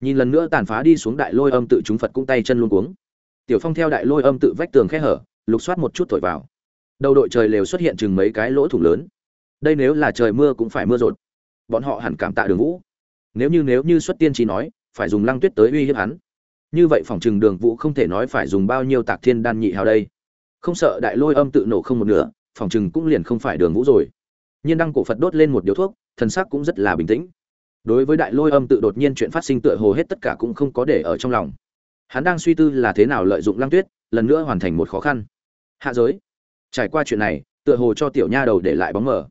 Nhìn lần nữa tàn phá đi xuống đại lôi âm tự chúng phật cũng tay chân luôn cuống tiểu phong theo đại lôi âm tự vách tường khe hở, lục soát một chút thổi vào. Đầu đội trời lều xuất hiện chừng mấy cái lỗ thủng lớn. Đây nếu là trời mưa cũng phải mưa rột. Bọn họ hẳn cảm tạ đường vũ. Nếu như nếu như xuất tiên trí nói, phải dùng lăng tuyết tới uy hiếp hắn. Như vậy phòng chừng đường vũ không thể nói phải dùng bao nhiêu tạc thiên đan nhị hào đây. Không sợ đại lôi âm tự nổ không một nửa, phòng chừng cũng liền không phải đường vũ rồi. Nhiên đăng cổ phật đốt lên một điếu thuốc, thần sắc cũng rất là bình tĩnh. Đối với đại lôi âm tự đột nhiên chuyện phát sinh tựa hồ hết tất cả cũng không có để ở trong lòng hắn đang suy tư là thế nào lợi dụng lăng tuyết, lần nữa hoàn thành một khó khăn. Hạ giới. Trải qua chuyện này, tựa hồ cho tiểu nha đầu để lại bóng mờ.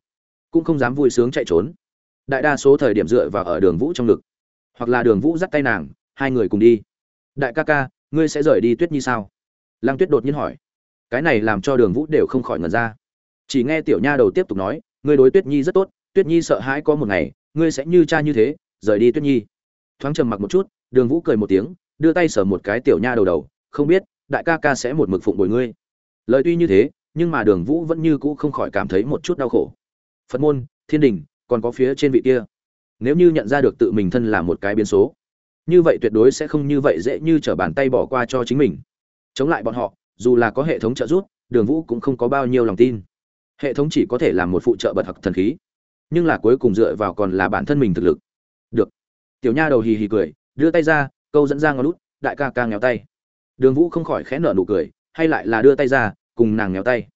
Cũng không dám vui sướng chạy trốn. Đại đa số thời điểm dựa vào ở đường vũ trong ngực. Hoặc là đường vũ dắt tay nàng, hai người cùng đi. Đại ca ca, ngươi sẽ rời đi tuyết nhi sao? Lăng tuyết đột nhiên hỏi. Cái này làm cho đường vũ đều không khỏi ngần ra. Chỉ nghe tiểu nha đầu tiếp tục nói, ngươi đối tuyết nhi rất tốt, tuyết nhi sợ hãi có một ngày, ngươi sẽ như cha như thế, rời đi tuyết nhi. Thoáng trầm mặc một chút, đường vũ cười một tiếng đưa tay sờ một cái tiểu nha đầu đầu, không biết, đại ca ca sẽ một mực phụng bồi ngươi. Lời tuy như thế, nhưng mà đường vũ vẫn như cũ không khỏi cảm thấy một chút đau khổ. Phật môn, thiên đình, còn có phía trên vị kia. Nếu như nhận ra được tự mình thân là một cái biến số, như vậy tuyệt đối sẽ không như vậy dễ như trở bàn tay bỏ qua cho chính mình. Chống lại bọn họ, dù là có hệ thống trợ giúp, đường vũ cũng không có bao nhiêu lòng tin. Hệ thống chỉ có thể làm một phụ trợ bật học thần khí, nhưng là cuối cùng dựa vào còn là bản thân mình thực lực. Được. Tiểu nha đầu hì hì cười, đưa tay ra câu dẫn ra ngón lút đại ca ca nghèo tay. Đường vũ không khỏi khẽ nở nụ cười, hay lại là đưa tay ra, cùng nàng nghèo tay.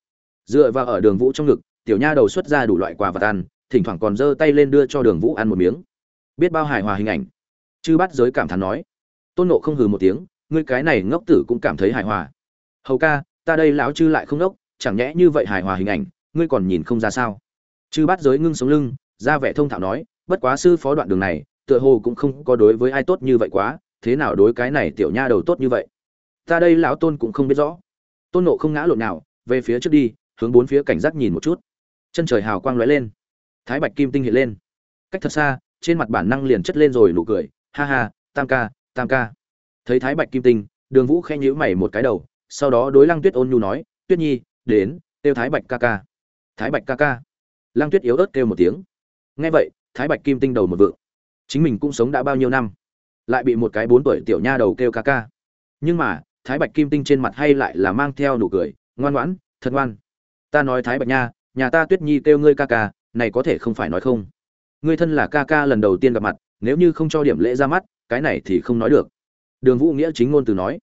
Dựa vào ở đường vũ trong ngực, tiểu nha đầu xuất ra đủ loại quà vật ăn, thỉnh thoảng còn giơ tay lên đưa cho đường vũ ăn một miếng. Biết bao hài hòa hình ảnh. Chư bắt giới cảm thán nói. Tôn nộ không hừ một tiếng, ngươi cái này ngốc tử cũng cảm thấy hài hòa. Hầu ca, ta đây lão chư lại không ngốc, chẳng nhẽ như vậy hài hòa hình ảnh, ngươi còn nhìn không ra sao? Chư bắt giới ngưng sống lưng, ra vẻ thông thạo nói, bất quá sư phó đoạn đường này, tựa hồ cũng không có đối với ai tốt như vậy quá thế nào đối cái này tiểu nha đầu tốt như vậy? Ta đây lão tôn cũng không biết rõ. Tôn nộ không ngã lộn nào, về phía trước đi, hướng bốn phía cảnh giác nhìn một chút. Chân trời hào quang lóe lên. Thái bạch kim tinh hiện lên. Cách thật xa, trên mặt bản năng liền chất lên rồi nụ cười. Ha ha, tam ca tam ca. Thấy thái bạch kim tinh, đường vũ khen nhíu mày một cái đầu, sau đó đối lăng tuyết ôn nhu nói, tuyết nhi, đến, kêu thái bạch ca ca. Thái bạch ca ca. Lăng tuyết yếu ớt kêu một tiếng. Nghe vậy, thái bạch kim tinh đầu một vượng. Chính mình cũng sống đã bao nhiêu năm? Lại bị một cái bốn tuổi tiểu nha đầu kêu ca ca. Nhưng mà, thái bạch kim tinh trên mặt hay lại là mang theo nụ cười, ngoan ngoãn, thật ngoan. Ta nói thái bạch nha, nhà ta tuyết nhi kêu ngươi ca ca, này có thể không phải nói không. Ngươi thân là ca ca lần đầu tiên gặp mặt, nếu như không cho điểm lễ ra mắt, cái này thì không nói được. Đường vũ nghĩa chính ngôn từ nói.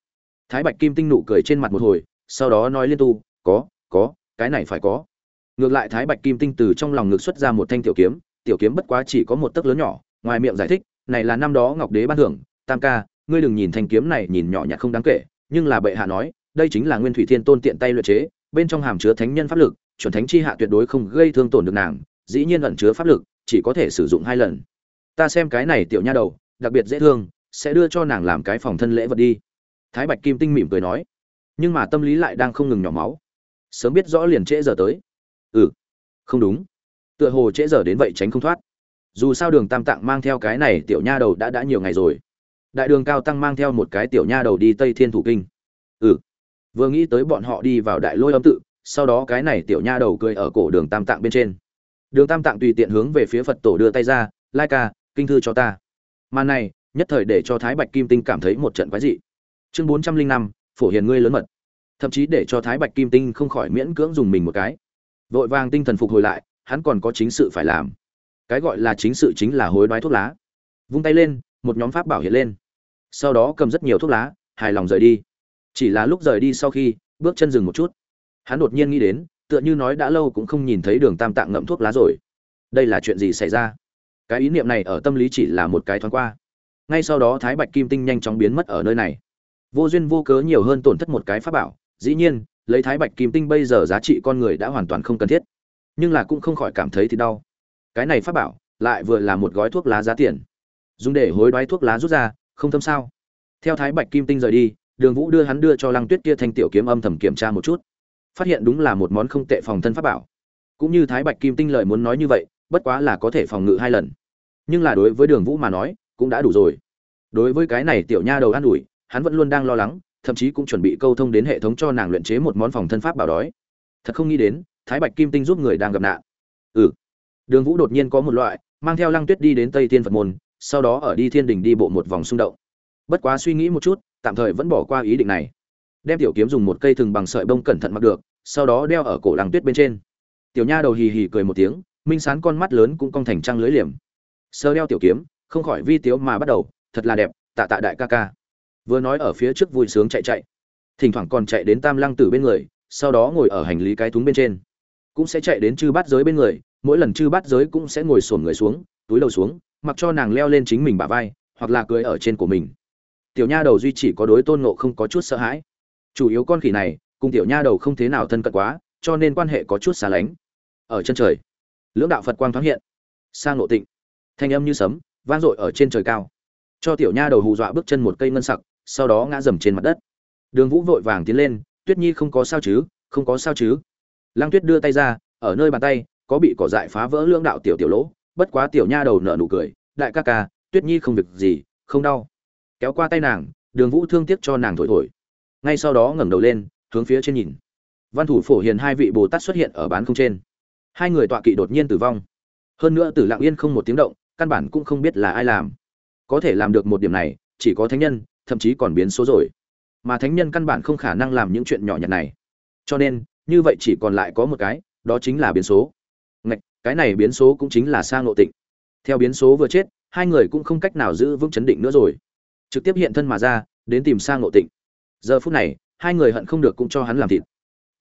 Thái bạch kim tinh nụ cười trên mặt một hồi, sau đó nói liên tu, có có, cái này phải có. Ngược lại thái bạch kim tinh từ trong lòng ngực xuất ra một thanh tiểu kiếm tiểu kiếm bất quá chỉ có một tấc lớn nhỏ, ngoài miệng giải thích này là năm đó ngọc đế ban thưởng, tam ca, ngươi đừng nhìn thanh kiếm này nhìn nhỏ nhặt không đáng kể, nhưng là bệ hạ nói, đây chính là nguyên thủy thiên tôn tiện tay luyện chế, bên trong hàm chứa thánh nhân pháp lực, chuẩn thánh chi hạ tuyệt đối không gây thương tổn được nàng, dĩ nhiên ẩn chứa pháp lực, chỉ có thể sử dụng hai lần. Ta xem cái này tiểu nha đầu, đặc biệt dễ thương, sẽ đưa cho nàng làm cái phòng thân lễ vật đi. Thái bạch kim tinh mỉm cười nói. Nhưng mà tâm lý lại đang không ngừng nhỏ máu. Sớm biết rõ liền trễ giờ tới. Ừ không đúng. Tựa hồ trễ giờ đến vậy tránh không thoát dù sao đường tam tạng mang theo cái này tiểu nha đầu đã đã nhiều ngày rồi. Đại đường cao tăng mang theo một cái tiểu nha đầu đi tây thiên thủ kinh. Ừ. Vừa nghĩ tới bọn họ đi vào đại lôi âm tự, sau đó cái này tiểu nha đầu cười ở cổ đường tam tạng bên trên. Đường tam tạng tùy tiện hướng về phía phật tổ đưa tay ra, lai ca, kinh thư cho ta. Màn này, nhất thời để cho thái bạch kim tinh cảm thấy một trận quái dị. Chương bốn trăm linh năm, phổ hiền ngươi lớn mật. Thậm chí để cho thái bạch kim tinh không khỏi miễn cưỡng dùng mình một cái. Vội vàng tinh thần phục hồi lại, hắn còn có chính sự phải làm cái gọi là chính sự chính là hối đoái thuốc lá. Vung tay lên, một nhóm pháp bảo hiện lên. Sau đó cầm rất nhiều thuốc lá, hài lòng rời đi. Chỉ là lúc rời đi sau khi, bước chân dừng một chút. Hắn đột nhiên nghĩ đến, tựa như nói đã lâu cũng không nhìn thấy đường tam tạng ngậm thuốc lá rồi. Đây là chuyện gì xảy ra? Cái ý niệm này ở tâm lý chỉ là một cái thoáng qua. Ngay sau đó thái bạch kim tinh nhanh chóng biến mất ở nơi này. Vô duyên vô cớ nhiều hơn tổn thất một cái pháp bảo, dĩ nhiên, lấy thái bạch kim tinh bây giờ giá trị con người đã hoàn toàn không cần thiết. Nhưng là cũng không khỏi cảm thấy thì đau cái này pháp bảo lại vừa là một gói thuốc lá giá tiền. Dùng để hối đoái thuốc lá rút ra, không thâm sao? Theo thái bạch kim tinh rời đi, đường vũ đưa hắn đưa cho lăng tuyết kia thanh tiểu kiếm âm thầm kiểm tra một chút. Phát hiện đúng là một món không tệ phòng thân pháp bảo. Cũng như thái bạch kim tinh lợi muốn nói như vậy, bất quá là có thể phòng ngự hai lần. Nhưng là đối với đường vũ mà nói, cũng đã đủ rồi. Đối với cái này tiểu nha đầu an ủi, hắn vẫn luôn đang lo lắng, thậm chí cũng chuẩn bị câu thông đến hệ thống cho nàng luyện chế một món phòng thân pháp bảo đói. Thật không nghĩ đến, thái bạch kim tinh giúp người đang gặp nạn. Ừ đường vũ đột nhiên có một loại, mang theo lăng tuyết đi đến tây thiên phật môn, sau đó ở đi thiên Đỉnh đi bộ một vòng xung động. Bất quá suy nghĩ một chút, tạm thời vẫn bỏ qua ý định này. Đem tiểu kiếm dùng một cây thừng bằng sợi bông cẩn thận mặc được, sau đó đeo ở cổ lăng tuyết bên trên. Tiểu nha đầu hì hì cười một tiếng, minh sán con mắt lớn cũng cong thành trăng lưới liềm. Sơ đeo tiểu kiếm, không khỏi vi tiếu mà bắt đầu, thật là đẹp, tạ tạ đại ca ca. Vừa nói ở phía trước vui sướng chạy chạy. Thỉnh thoảng còn chạy đến tam lăng tử bên người, sau đó ngồi ở hành lý cái thúng bên trên. Cũng sẽ chạy đến chư bát giới bên người mỗi lần chư bát giới cũng sẽ ngồi sổn người xuống, túi đầu xuống, mặc cho nàng leo lên chính mình bả vai, hoặc là cưới ở trên của mình. Tiểu nha đầu duy chỉ có đối tôn nộ không có chút sợ hãi. Chủ yếu con khỉ này, cùng tiểu nha đầu không thế nào thân cận quá, cho nên quan hệ có chút xa lánh. Ở chân trời, lưỡng đạo phật quang thoáng hiện. Sang nộ tịnh. Thanh âm như sấm, vang dội ở trên trời cao. Cho tiểu nha đầu hù dọa bước chân một cây ngân sặc, sau đó ngã dầm trên mặt đất. Đường vũ vội vàng tiến lên, tuyết nhi không có sao chứ, không có sao chứ. Lăng tuyết đưa tay ra, ở nơi bàn tay có bị cỏ dại phá vỡ lưỡng đạo tiểu tiểu lỗ, bất quá tiểu nha đầu nở nụ cười, đại ca ca, tuyết nhi không việc gì, không đau. Kéo qua tay nàng, đường vũ thương tiếc cho nàng thổi thổi. Ngay sau đó ngẩng đầu lên, hướng phía trên nhìn. Văn thủ phổ hiền hai vị bồ tát xuất hiện ở bán không trên. Hai người tọa kỵ đột nhiên tử vong. Hơn nữa tử lạng yên không một tiếng động, căn bản cũng không biết là ai làm. Có thể làm được một điểm này, chỉ có thánh nhân, thậm chí còn biến số rồi. Mà thánh nhân căn bản không khả năng làm những chuyện nhỏ nhặt này. Cho nên, như vậy chỉ còn lại có một cái, đó chính là biến số cái này biến số cũng chính là sang ngộ tịnh. Theo biến số vừa chết, hai người cũng không cách nào giữ vững chấn định nữa rồi. Trực tiếp hiện thân mà ra, đến tìm sang ngộ tịnh. Giờ phút này, hai người hận không được cũng cho hắn làm thịt.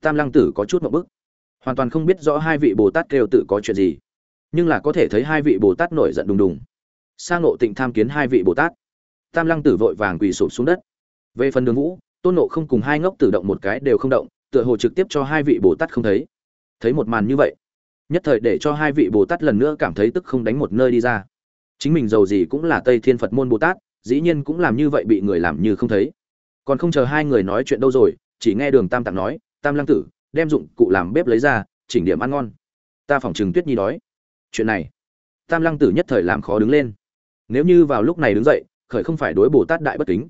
Tam lăng tử có chút một bức. Hoàn toàn không biết rõ hai vị bồ tát kêu tự có chuyện gì, nhưng là có thể thấy hai vị bồ tát nổi giận đùng đùng. Sang ngộ tịnh tham kiến hai vị bồ tát. Tam lăng tử vội vàng quỳ sụp xuống đất. Về phần đường vũ, tôn nộ không cùng hai ngốc tử động một cái đều không động, tựa hồ trực tiếp cho hai vị bồ tát không thấy. Thấy một màn như vậy nhất thời để cho hai vị bồ tát lần nữa cảm thấy tức không đánh một nơi đi ra. Chính mình giàu gì cũng là tây thiên phật môn bồ tát, dĩ nhiên cũng làm như vậy bị người làm như không thấy. Còn không chờ hai người nói chuyện đâu rồi, chỉ nghe đường tam tạng nói, tam lăng tử, đem dụng cụ làm bếp lấy ra, chỉnh điểm ăn ngon. Ta phỏng chừng tuyết nhi đói. Chuyện này, tam lăng tử nhất thời làm khó đứng lên. Nếu như vào lúc này đứng dậy, khởi không phải đối bồ tát đại bất kính,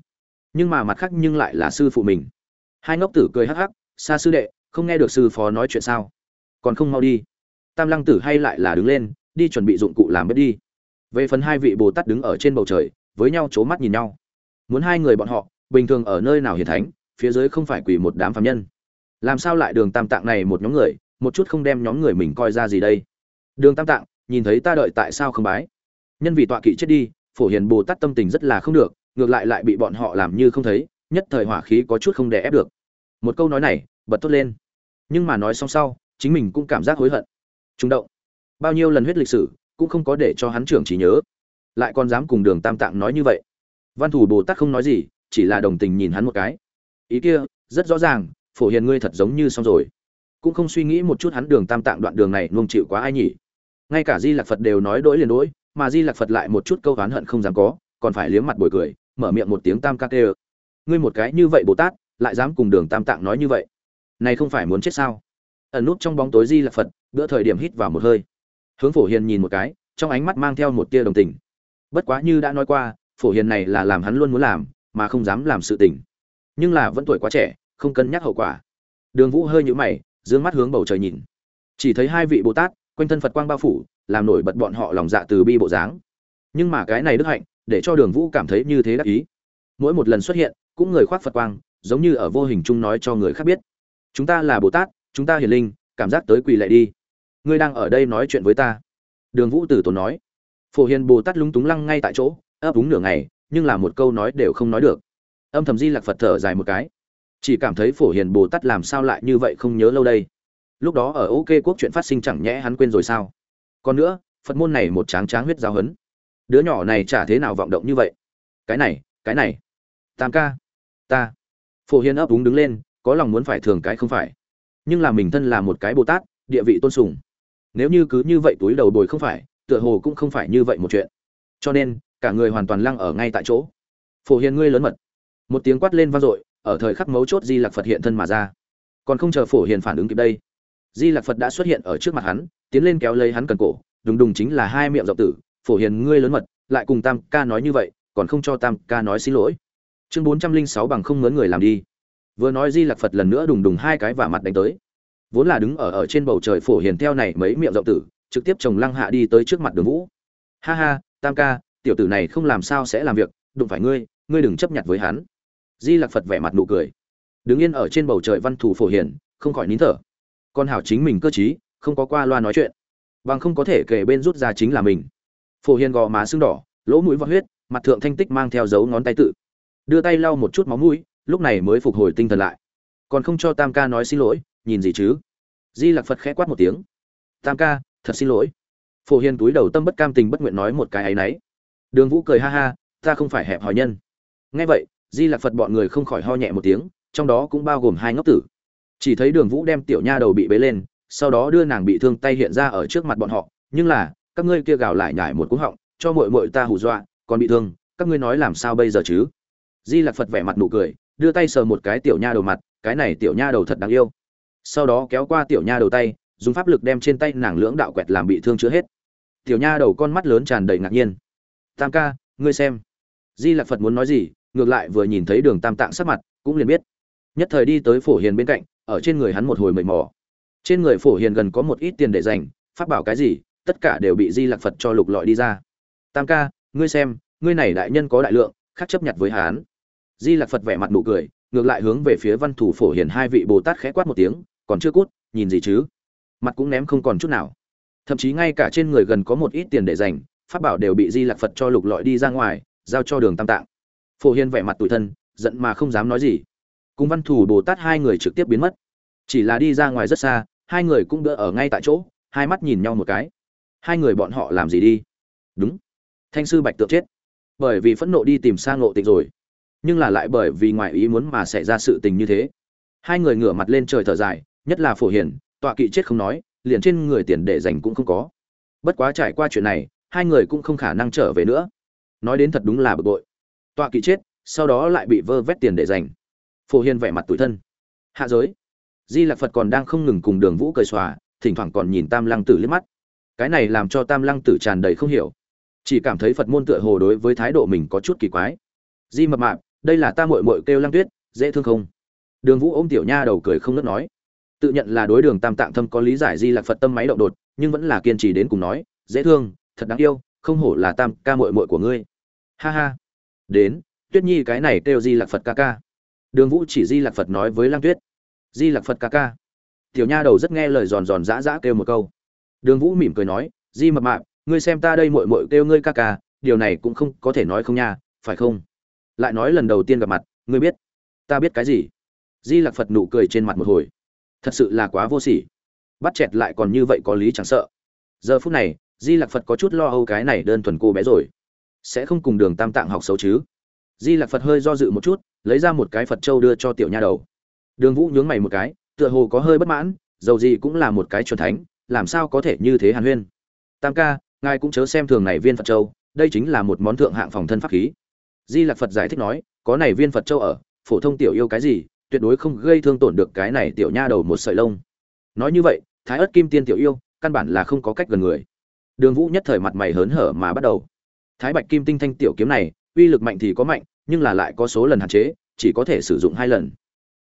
nhưng mà mặt khác nhưng lại là sư phụ mình. Hai ngốc tử cười hắc hắc xa sư đệ, không nghe được sư phó nói chuyện sao? Còn không mau đi tam lăng tử hay lại là đứng lên, đi chuẩn bị dụng cụ làm bếp đi. Về phần hai vị bồ tát đứng ở trên bầu trời, với nhau c h ố mắt nhìn nhau. Muốn hai người bọn họ, bình thường ở nơi nào hiền thánh, phía dưới không phải quỳ một đám phạm nhân. Làm sao lại đường tam tạng này một nhóm người, một chút không đem nhóm người mình coi ra gì đây? Đường tam tạng, nhìn thấy ta đợi tại sao không bái? Nhân vì tọa kỵ chết đi, phổ hiền bồ tát tâm tình rất là không được, ngược lại lại bị bọn họ làm như không thấy, nhất thời hỏa khí có chút không đè ép được. Một câu nói này, bật tốt lên. Nhưng mà nói xong sau, chính mình cũng cảm giác hối hận trung động. Bao nhiêu lần huyết lịch sử, cũng không có để cho hắn trưởng trí nhớ. Lại còn dám cùng đường tam tạng nói như vậy. Văn thủ bồ tát không nói gì, chỉ là đồng tình nhìn hắn một cái. Ý kia, rất rõ ràng, phổ hiền ngươi thật giống như xong rồi. Cũng không suy nghĩ một chút hắn đường tam tạng đoạn đường này nuông chịu quá ai nhỉ. Ngay cả di lạc phật đều nói đỗi liền đỗi, mà di lạc phật lại một chút câu oán hận không dám có, còn phải liếm mặt bồi cười, mở miệng một tiếng tam ca kê ngươi một cái như vậy bồ tát, lại dám cùng đường tam tạng nói như vậy? Này không phải muốn chết sao? Ẩn nút trong bóng tối di là phật, bữa thời điểm hít vào một hơi. Hướng phổ hiền nhìn một cái, trong ánh mắt mang theo một tia đồng tình. Bất quá như đã nói qua, phổ hiền này là làm hắn luôn muốn làm, mà không dám làm sự tình. Nhưng là vẫn tuổi quá trẻ, không cân nhắc hậu quả. Đường vũ hơi nhũ mày d ư ơ n g mắt hướng bầu trời nhìn. Chỉ thấy hai vị bồ tát, quanh thân phật quang bao phủ, làm nổi bật bọn họ lòng dạ từ bi bộ dáng. Nhưng mà cái này đức hạnh, để cho đường vũ cảm thấy như thế đắc ý. Mỗi một lần xuất hiện, cũng người khoác phật quang, giống như ở vô hình chung nói cho người khác biết. Chúng ta là bồ tát chúng ta hiền linh, cảm giác tới quỳ lệ đi. Ngươi đang ở đây nói chuyện với ta. Đường vũ tử tốn nói. Phổ hiền bồ tát lúng túng lăng ngay tại chỗ, ấp úng nửa ngày, nhưng là một câu nói đều không nói được. Âm thầm di lạc phật thở dài một cái. Chỉ cảm thấy phổ hiền bồ tát làm sao lại như vậy không nhớ lâu đây. Lúc đó ở ok quốc chuyện phát sinh chẳng nhẽ hắn quên rồi sao? Còn nữa, phật môn này một tráng tráng huyết giáo hấn đứa nhỏ này chả thế nào vọng động như vậy? Cái này cái này. Tam ca, ta. Phổ hiền ấp úng đứng lên, có lòng muốn phải thường cái không phải nhưng là mình thân là một cái bồ tát địa vị tôn sùng. Nếu như cứ như vậy túi đầu bồi không phải, tựa hồ cũng không phải như vậy một chuyện. Cho nên, cả người hoàn toàn lăng ở ngay tại chỗ. Phổ hiền ngươi lớn mật. Một tiếng quát lên vang dội, ở thời khắc mấu chốt di lạc phật hiện thân mà ra. Còn không chờ phổ hiền phản ứng kịp đây, di lạc phật đã xuất hiện ở trước mặt hắn, tiến lên kéo lấy hắn cần cổ, đùng đùng chính là hai miệng rộng tử, phổ hiền ngươi lớn mật, lại cùng tam ca nói như vậy, còn không cho tam ca nói xin lỗi. Chương bốn trăm linh sáu bằng không mướn người làm đi vừa nói di lạc phật lần nữa đùng đùng hai cái và mặt đánh tới. Vốn là đứng ở ở trên bầu trời phổ hiền theo này mấy miệng rộng tử, trực tiếp chồng lăng hạ đi tới trước mặt đường vũ. Ha ha, tam ca, tiểu tử này không làm sao sẽ làm việc, đụng phải ngươi ngươi đừng chấp nhận với hắn. Di lặc phật vẻ mặt nụ cười. Đứng yên ở trên bầu trời văn thủ phổ hiền, không khỏi nín thở. Con hảo chính mình cơ t không có qua loa nói chuyện. Bằng không có thể kể bên rút ra chính là mình. Phổ hiền gò má sưng đỏ, lỗ mũi vọt huyết, mặt thượng thanh tích mang theo dấu ngón tay tự. Đưa tay lau một chút máu mũi lúc này mới phục hồi tinh thần lại. Còn không cho tam ca nói xin lỗi, nhìn gì chứ? Di lặc phật khẽ quát một tiếng. Tam ca, thật xin lỗi. Phổ hiền túi đầu tâm bất cam tình bất nguyện nói một cái áy náy. Đường vũ cười ha ha, ta không phải hẹp hòi nhân. Nghe vậy, di Lặc phật bọn người không khỏi ho nhẹ một tiếng, trong đó cũng bao gồm hai ngốc tử. Chỉ thấy đường vũ đem tiểu nha đầu bị bế lên, sau đó đưa nàng bị thương tay hiện ra ở trước mặt bọn họ. Nhưng là, các ngươi kia gào lại nhải một cú họng, cho mội mội ta hù dọa, còn bị thương, các ngươi nói làm sao bây giờ chứ? Di Lặc phật vẻ mặt nụ cười đưa tay sờ một cái tiểu nha đầu mặt, cái này tiểu nha đầu thật đáng yêu. Sau đó kéo qua tiểu nha đầu tay, dùng pháp lực đem trên tay nàng lưỡng đạo quẹt làm bị thương chữa hết. Tiểu nha đầu con mắt lớn tràn đầy ngạc nhiên. Tam ca, ngươi xem. Di lạc phật muốn nói gì, ngược lại vừa nhìn thấy đường tam tạng sắc mặt, cũng liền biết. Nhất thời đi tới phổ hiền bên cạnh, ở trên người hắn một hồi mệt mỏ trên người phổ hiền gần có một ít tiền để dành phát bảo cái gì, tất cả đều bị di lạc phật cho lục lọi đi ra. Tam ca, ngươi xem, ngươi này đại nhân có đại lượng, khác chấp nhận với hán di lạc phật vẻ mặt nụ cười, ngược lại hướng về phía văn thủ phổ hiền hai vị bồ tát khẽ quát một tiếng, còn chưa cút, nhìn gì chứ? Mặt cũng ném không còn chút nào. Thậm chí ngay cả trên người gần có một ít tiền để dành, pháp bảo đều bị di lạc phật cho lục lọi đi ra ngoài, giao cho đường tam tạng. Phổ hiền vẻ mặt tủi thân, giận mà không dám nói gì. Cùng văn thủ bồ tát hai người trực tiếp biến mất. Chỉ là đi ra ngoài rất xa, hai người cũng đỡ ở ngay tại chỗ, hai mắt nhìn nhau một cái. Hai người bọn họ làm gì đi? Đúng. Thanh sư bạch tượng chết. Bởi vì phẫn nộ đi tìm sang ngộ tịch rồi nhưng là lại bởi vì ngoài ý muốn mà xảy ra sự tình như thế. Hai người ngửa mặt lên trời thở dài, nhất là phổ hiền, tọa kỵ chết không nói, liền trên người tiền để dành cũng không có. Bất quá trải qua chuyện này, hai người cũng không khả năng trở về nữa. Nói đến thật đúng là bực bội. Tọa kỵ chết, sau đó lại bị vơ vét tiền để dành. Phổ hiền vẻ mặt tủi thân. Hạ giới. Di lạc phật còn đang không ngừng cùng đường vũ cười xòa, thỉnh thoảng còn nhìn tam lăng tử liếc mắt. Cái này làm cho tam lăng tử tràn đầy không hiểu. Chỉ cảm thấy phật môn tựa hồ đối với thái độ mình có chút kỳ quái. Di mập mạp đây là ta muội muội kêu lăng tuyết, dễ thương không? Đường vũ ôm tiểu nha đầu cười không nớt nói. Tự nhận là đối đường tam tạng thâm có lý giải di lạc phật tâm máy động đột, nhưng vẫn là kiên trì đến cùng nói, dễ thương, thật đáng yêu, không hổ là tam ca muội muội của ngươi. Ha ha. Đến, tuyết nhi cái này kêu di lạc phật ca ca. Đường vũ chỉ di lạc phật nói với lang tuyết. Di lạc phật ca ca. Tiểu nha đầu rất nghe lời giòn giòn giã giã kêu một câu. Đường vũ mỉm cười nói, di mập mạp, ngươi xem ta đây mội mội kêu ngươi ca ca, điều này cũng không có thể nói không nha, phải không? Lại nói lần đầu tiên gặp mặt, ngươi biết, ta biết cái gì? Di Lặc phật nụ cười trên mặt một hồi. Thật sự là quá vô sỉ. Bắt chẹt lại còn như vậy có lý chẳng sợ. Giờ phút này, di Lặc phật có chút lo âu cái này đơn thuần cô bé rồi. Sẽ không cùng đường tam tạng học xấu chứ? Di Lặc phật hơi do dự một chút, lấy ra một cái phật trâu đưa cho tiểu nha đầu. Đường vũ nhướng mày một cái, tựa hồ có hơi bất mãn, dầu gì cũng là một cái chuẩn thánh, làm sao có thể như thế hàn huyên. Tam ca, ngài cũng chớ xem thường này viên phật châu, đây chính là một món thượng hạng phòng thân pháp khí di lạc phật giải thích nói, có này viên phật châu ở, phổ thông tiểu yêu cái gì, tuyệt đối không gây thương tổn được cái này tiểu nha đầu một sợi lông. Nói như vậy, thái ớt kim tiên tiểu yêu, căn bản là không có cách gần người. Đường vũ nhất thời mặt mày hớn hở mà bắt đầu. Thái bạch kim tinh thanh tiểu kiếm này, uy lực mạnh thì có mạnh, nhưng là lại có số lần hạn chế, chỉ có thể sử dụng hai lần.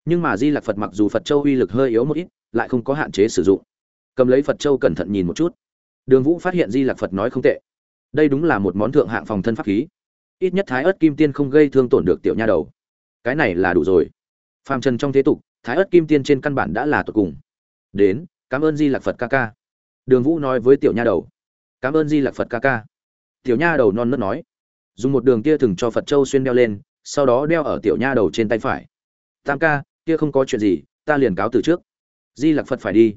Nhưng mà di lạc phật mặc dù phật châu uy lực hơi yếu một ít, lại không có hạn chế sử dụng. Cầm lấy phật châu cẩn thận nhìn một chút. Đường vũ phát hiện di lạc phật nói không tệ. Đây đúng là một món thượng hạng phòng thân pháp khí ít nhất thái ớt kim tiên không gây thương tổn được tiểu nha đầu. Cái này là đủ rồi. Phàm trần trong thế tục, thái ớt kim tiên trên căn bản đã là tột cùng. Đến, cảm ơn di lạc phật ca ca. Đường vũ nói với tiểu nha đầu. Cảm ơn di lạc phật ca ca. Tiểu nha đầu non nớt nói. Dùng một đường kia thừng cho phật châu xuyên đeo lên, sau đó đeo ở tiểu nha đầu trên tay phải. Tam ca, kia không có chuyện gì, ta liền cáo từ trước. Di lạc phật phải đi.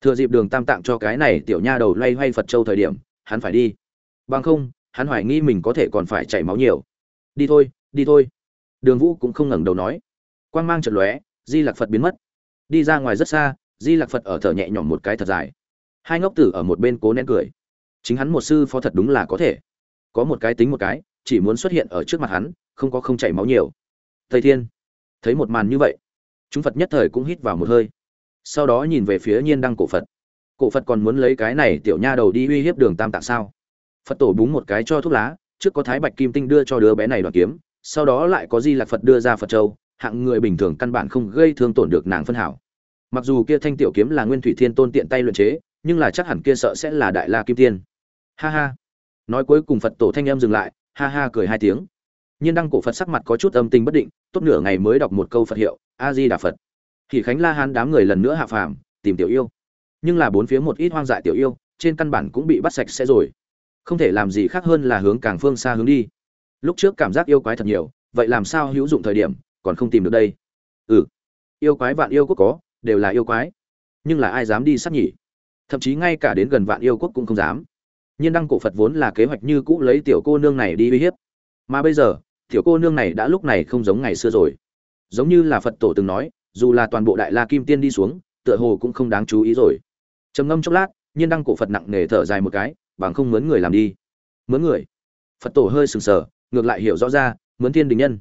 Thừa dịp đường tam tạng cho cái này tiểu nha đầu loay hoay phật châu thời điểm, hắn phải đi. Bằng không hắn hoài nghi mình có thể còn phải chảy máu nhiều. Đi thôi đi thôi. Đường vũ cũng không ngẩng đầu nói. Quang mang trận lóe, di lạc phật biến mất. Đi ra ngoài rất xa, di lạc phật ở thở nhẹ nhõm một cái thật dài. Hai ngốc tử ở một bên cố nén cười. Chính hắn một sư phó thật đúng là có thể. Có một cái tính một cái, chỉ muốn xuất hiện ở trước mặt hắn, không có không chảy máu nhiều. Thầy thiên, thấy một màn như vậy, chúng phật nhất thời cũng hít vào một hơi. Sau đó nhìn về phía nhiên đăng cổ phật. Cổ phật còn muốn lấy cái này tiểu nha đầu đi uy hiếp đường tam tạng sao? Phật tổ búng một cái cho thuốc lá, trước có thái bạch kim tinh đưa cho đứa bé này đoạt kiếm, sau đó lại có di lạc phật đưa ra phật châu, hạng người bình thường căn bản không gây thương tổn được nàng phân hảo. Mặc dù kia thanh tiểu kiếm là nguyên thủy thiên tôn tiện tay luyện chế, nhưng là chắc hẳn kia sợ sẽ là đại la kim tiên. Ha ha. Nói cuối cùng phật tổ thanh em dừng lại, ha ha cười hai tiếng. Nhiên đăng cổ phật sắc mặt có chút âm tình bất định, tốt nửa ngày mới đọc một câu phật hiệu a di đà phật. Thì khánh la hán đám người lần nữa hạ phàm, tìm tiểu yêu. Nhưng là bốn phía một ít hoang dại tiểu yêu, trên căn bản cũng bị bắt sạch sẽ rồi không thể làm gì khác hơn là hướng càng phương xa hướng đi. Lúc trước cảm giác yêu quái thật nhiều, vậy làm sao hữu dụng thời điểm, còn không tìm được đây? Ừ yêu quái vạn yêu quốc có, đều là yêu quái. Nhưng là ai dám đi sát nhỉ? Thậm chí ngay cả đến gần vạn yêu quốc cũng không dám. Nhiên đăng cổ phật vốn là kế hoạch như cũ lấy tiểu cô nương này đi uy hiếp. Mà bây giờ, tiểu cô nương này đã lúc này không giống ngày xưa rồi. Giống như là phật tổ từng nói, dù là toàn bộ đại la kim tiên đi xuống, tựa hồ cũng không đáng chú ý rồi. Trầm ngâm chốc lát, nhiên đăng cổ phật nặng nề thở dài một cái bằng không mướn người làm đi. Mướn người? Phật tổ hơi sừng sờ, ngược lại hiểu rõ ra, mướn thiên đình nhân.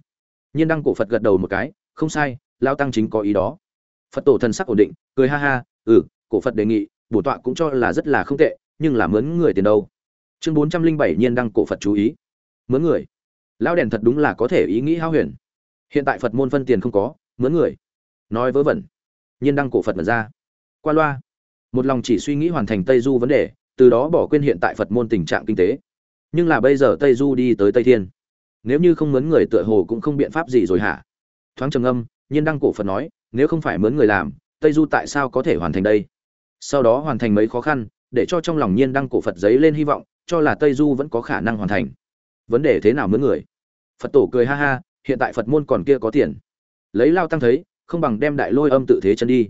Nhiên đăng cổ phật gật đầu một cái, không sai, lao tăng chính có ý đó. Phật tổ thần sắc ổn định, cười ha ha ừ cổ phật đề nghị, bổ tọa cũng cho là rất là không tệ, nhưng là mướn người tiền đâu? Chương bốn trăm linh bảy, nhiên đăng cổ phật chú ý. Mướn người? Lão đèn thật đúng là có thể ý nghĩ hao huyền. Hiện tại phật môn phân tiền không có, mướn người. Nói vớ vẩn. Nhiên đăng cổ phật mở ra. Qua loa. Một lòng chỉ suy nghĩ hoàn thành tây du vấn đề từ đó bỏ quên hiện tại phật môn tình trạng kinh tế. Nhưng là bây giờ tây du đi tới tây thiên. Nếu như không mướn người tựa hồ cũng không biện pháp gì rồi hả? Thoáng trầm âm nhiên đăng cổ phật nói, nếu không phải mướn người làm, tây du tại sao có thể hoàn thành đây? Sau đó hoàn thành mấy khó khăn, để cho trong lòng nhiên đăng cổ phật giấy lên hy vọng, cho là tây du vẫn có khả năng hoàn thành. Vấn đề thế nào mướn người? Phật tổ cười ha ha, hiện tại phật môn còn kia có tiền. Lấy lao tăng thấy, không bằng đem đại lôi âm tự thế chân đi.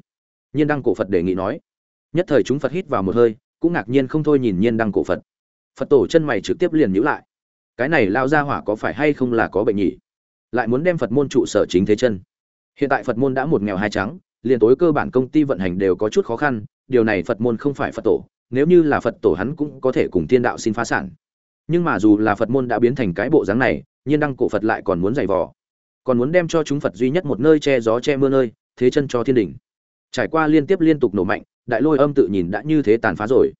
Nhiên đăng cổ phật đề nghị nói, nhất thời chúng phật hít vào một hơi cũng ngạc nhiên không thôi nhìn nhiên đăng cổ phật. Phật tổ chân mày trực tiếp liền nhữ lại. Cái này lao ra hỏa có phải hay không là có bệnh nhỉ? Lại muốn đem phật môn trụ sở chính thế chân. Hiện tại phật môn đã một nghèo hai trắng, liền tối cơ bản công ty vận hành đều có chút khó khăn, điều này phật môn không phải phật tổ, nếu như là phật tổ hắn cũng có thể cùng tiên đạo xin phá sản. Nhưng mà dù là phật môn đã biến thành cái bộ dáng này, nhiên đăng cổ phật lại còn muốn giày vò. Còn muốn đem cho chúng phật duy nhất một nơi che gió che mưa nơi, thế chân cho thiên đình trải qua liên tiếp liên tục nổ mạnh, đại lôi âm tự nhìn đã như thế tàn phá rồi.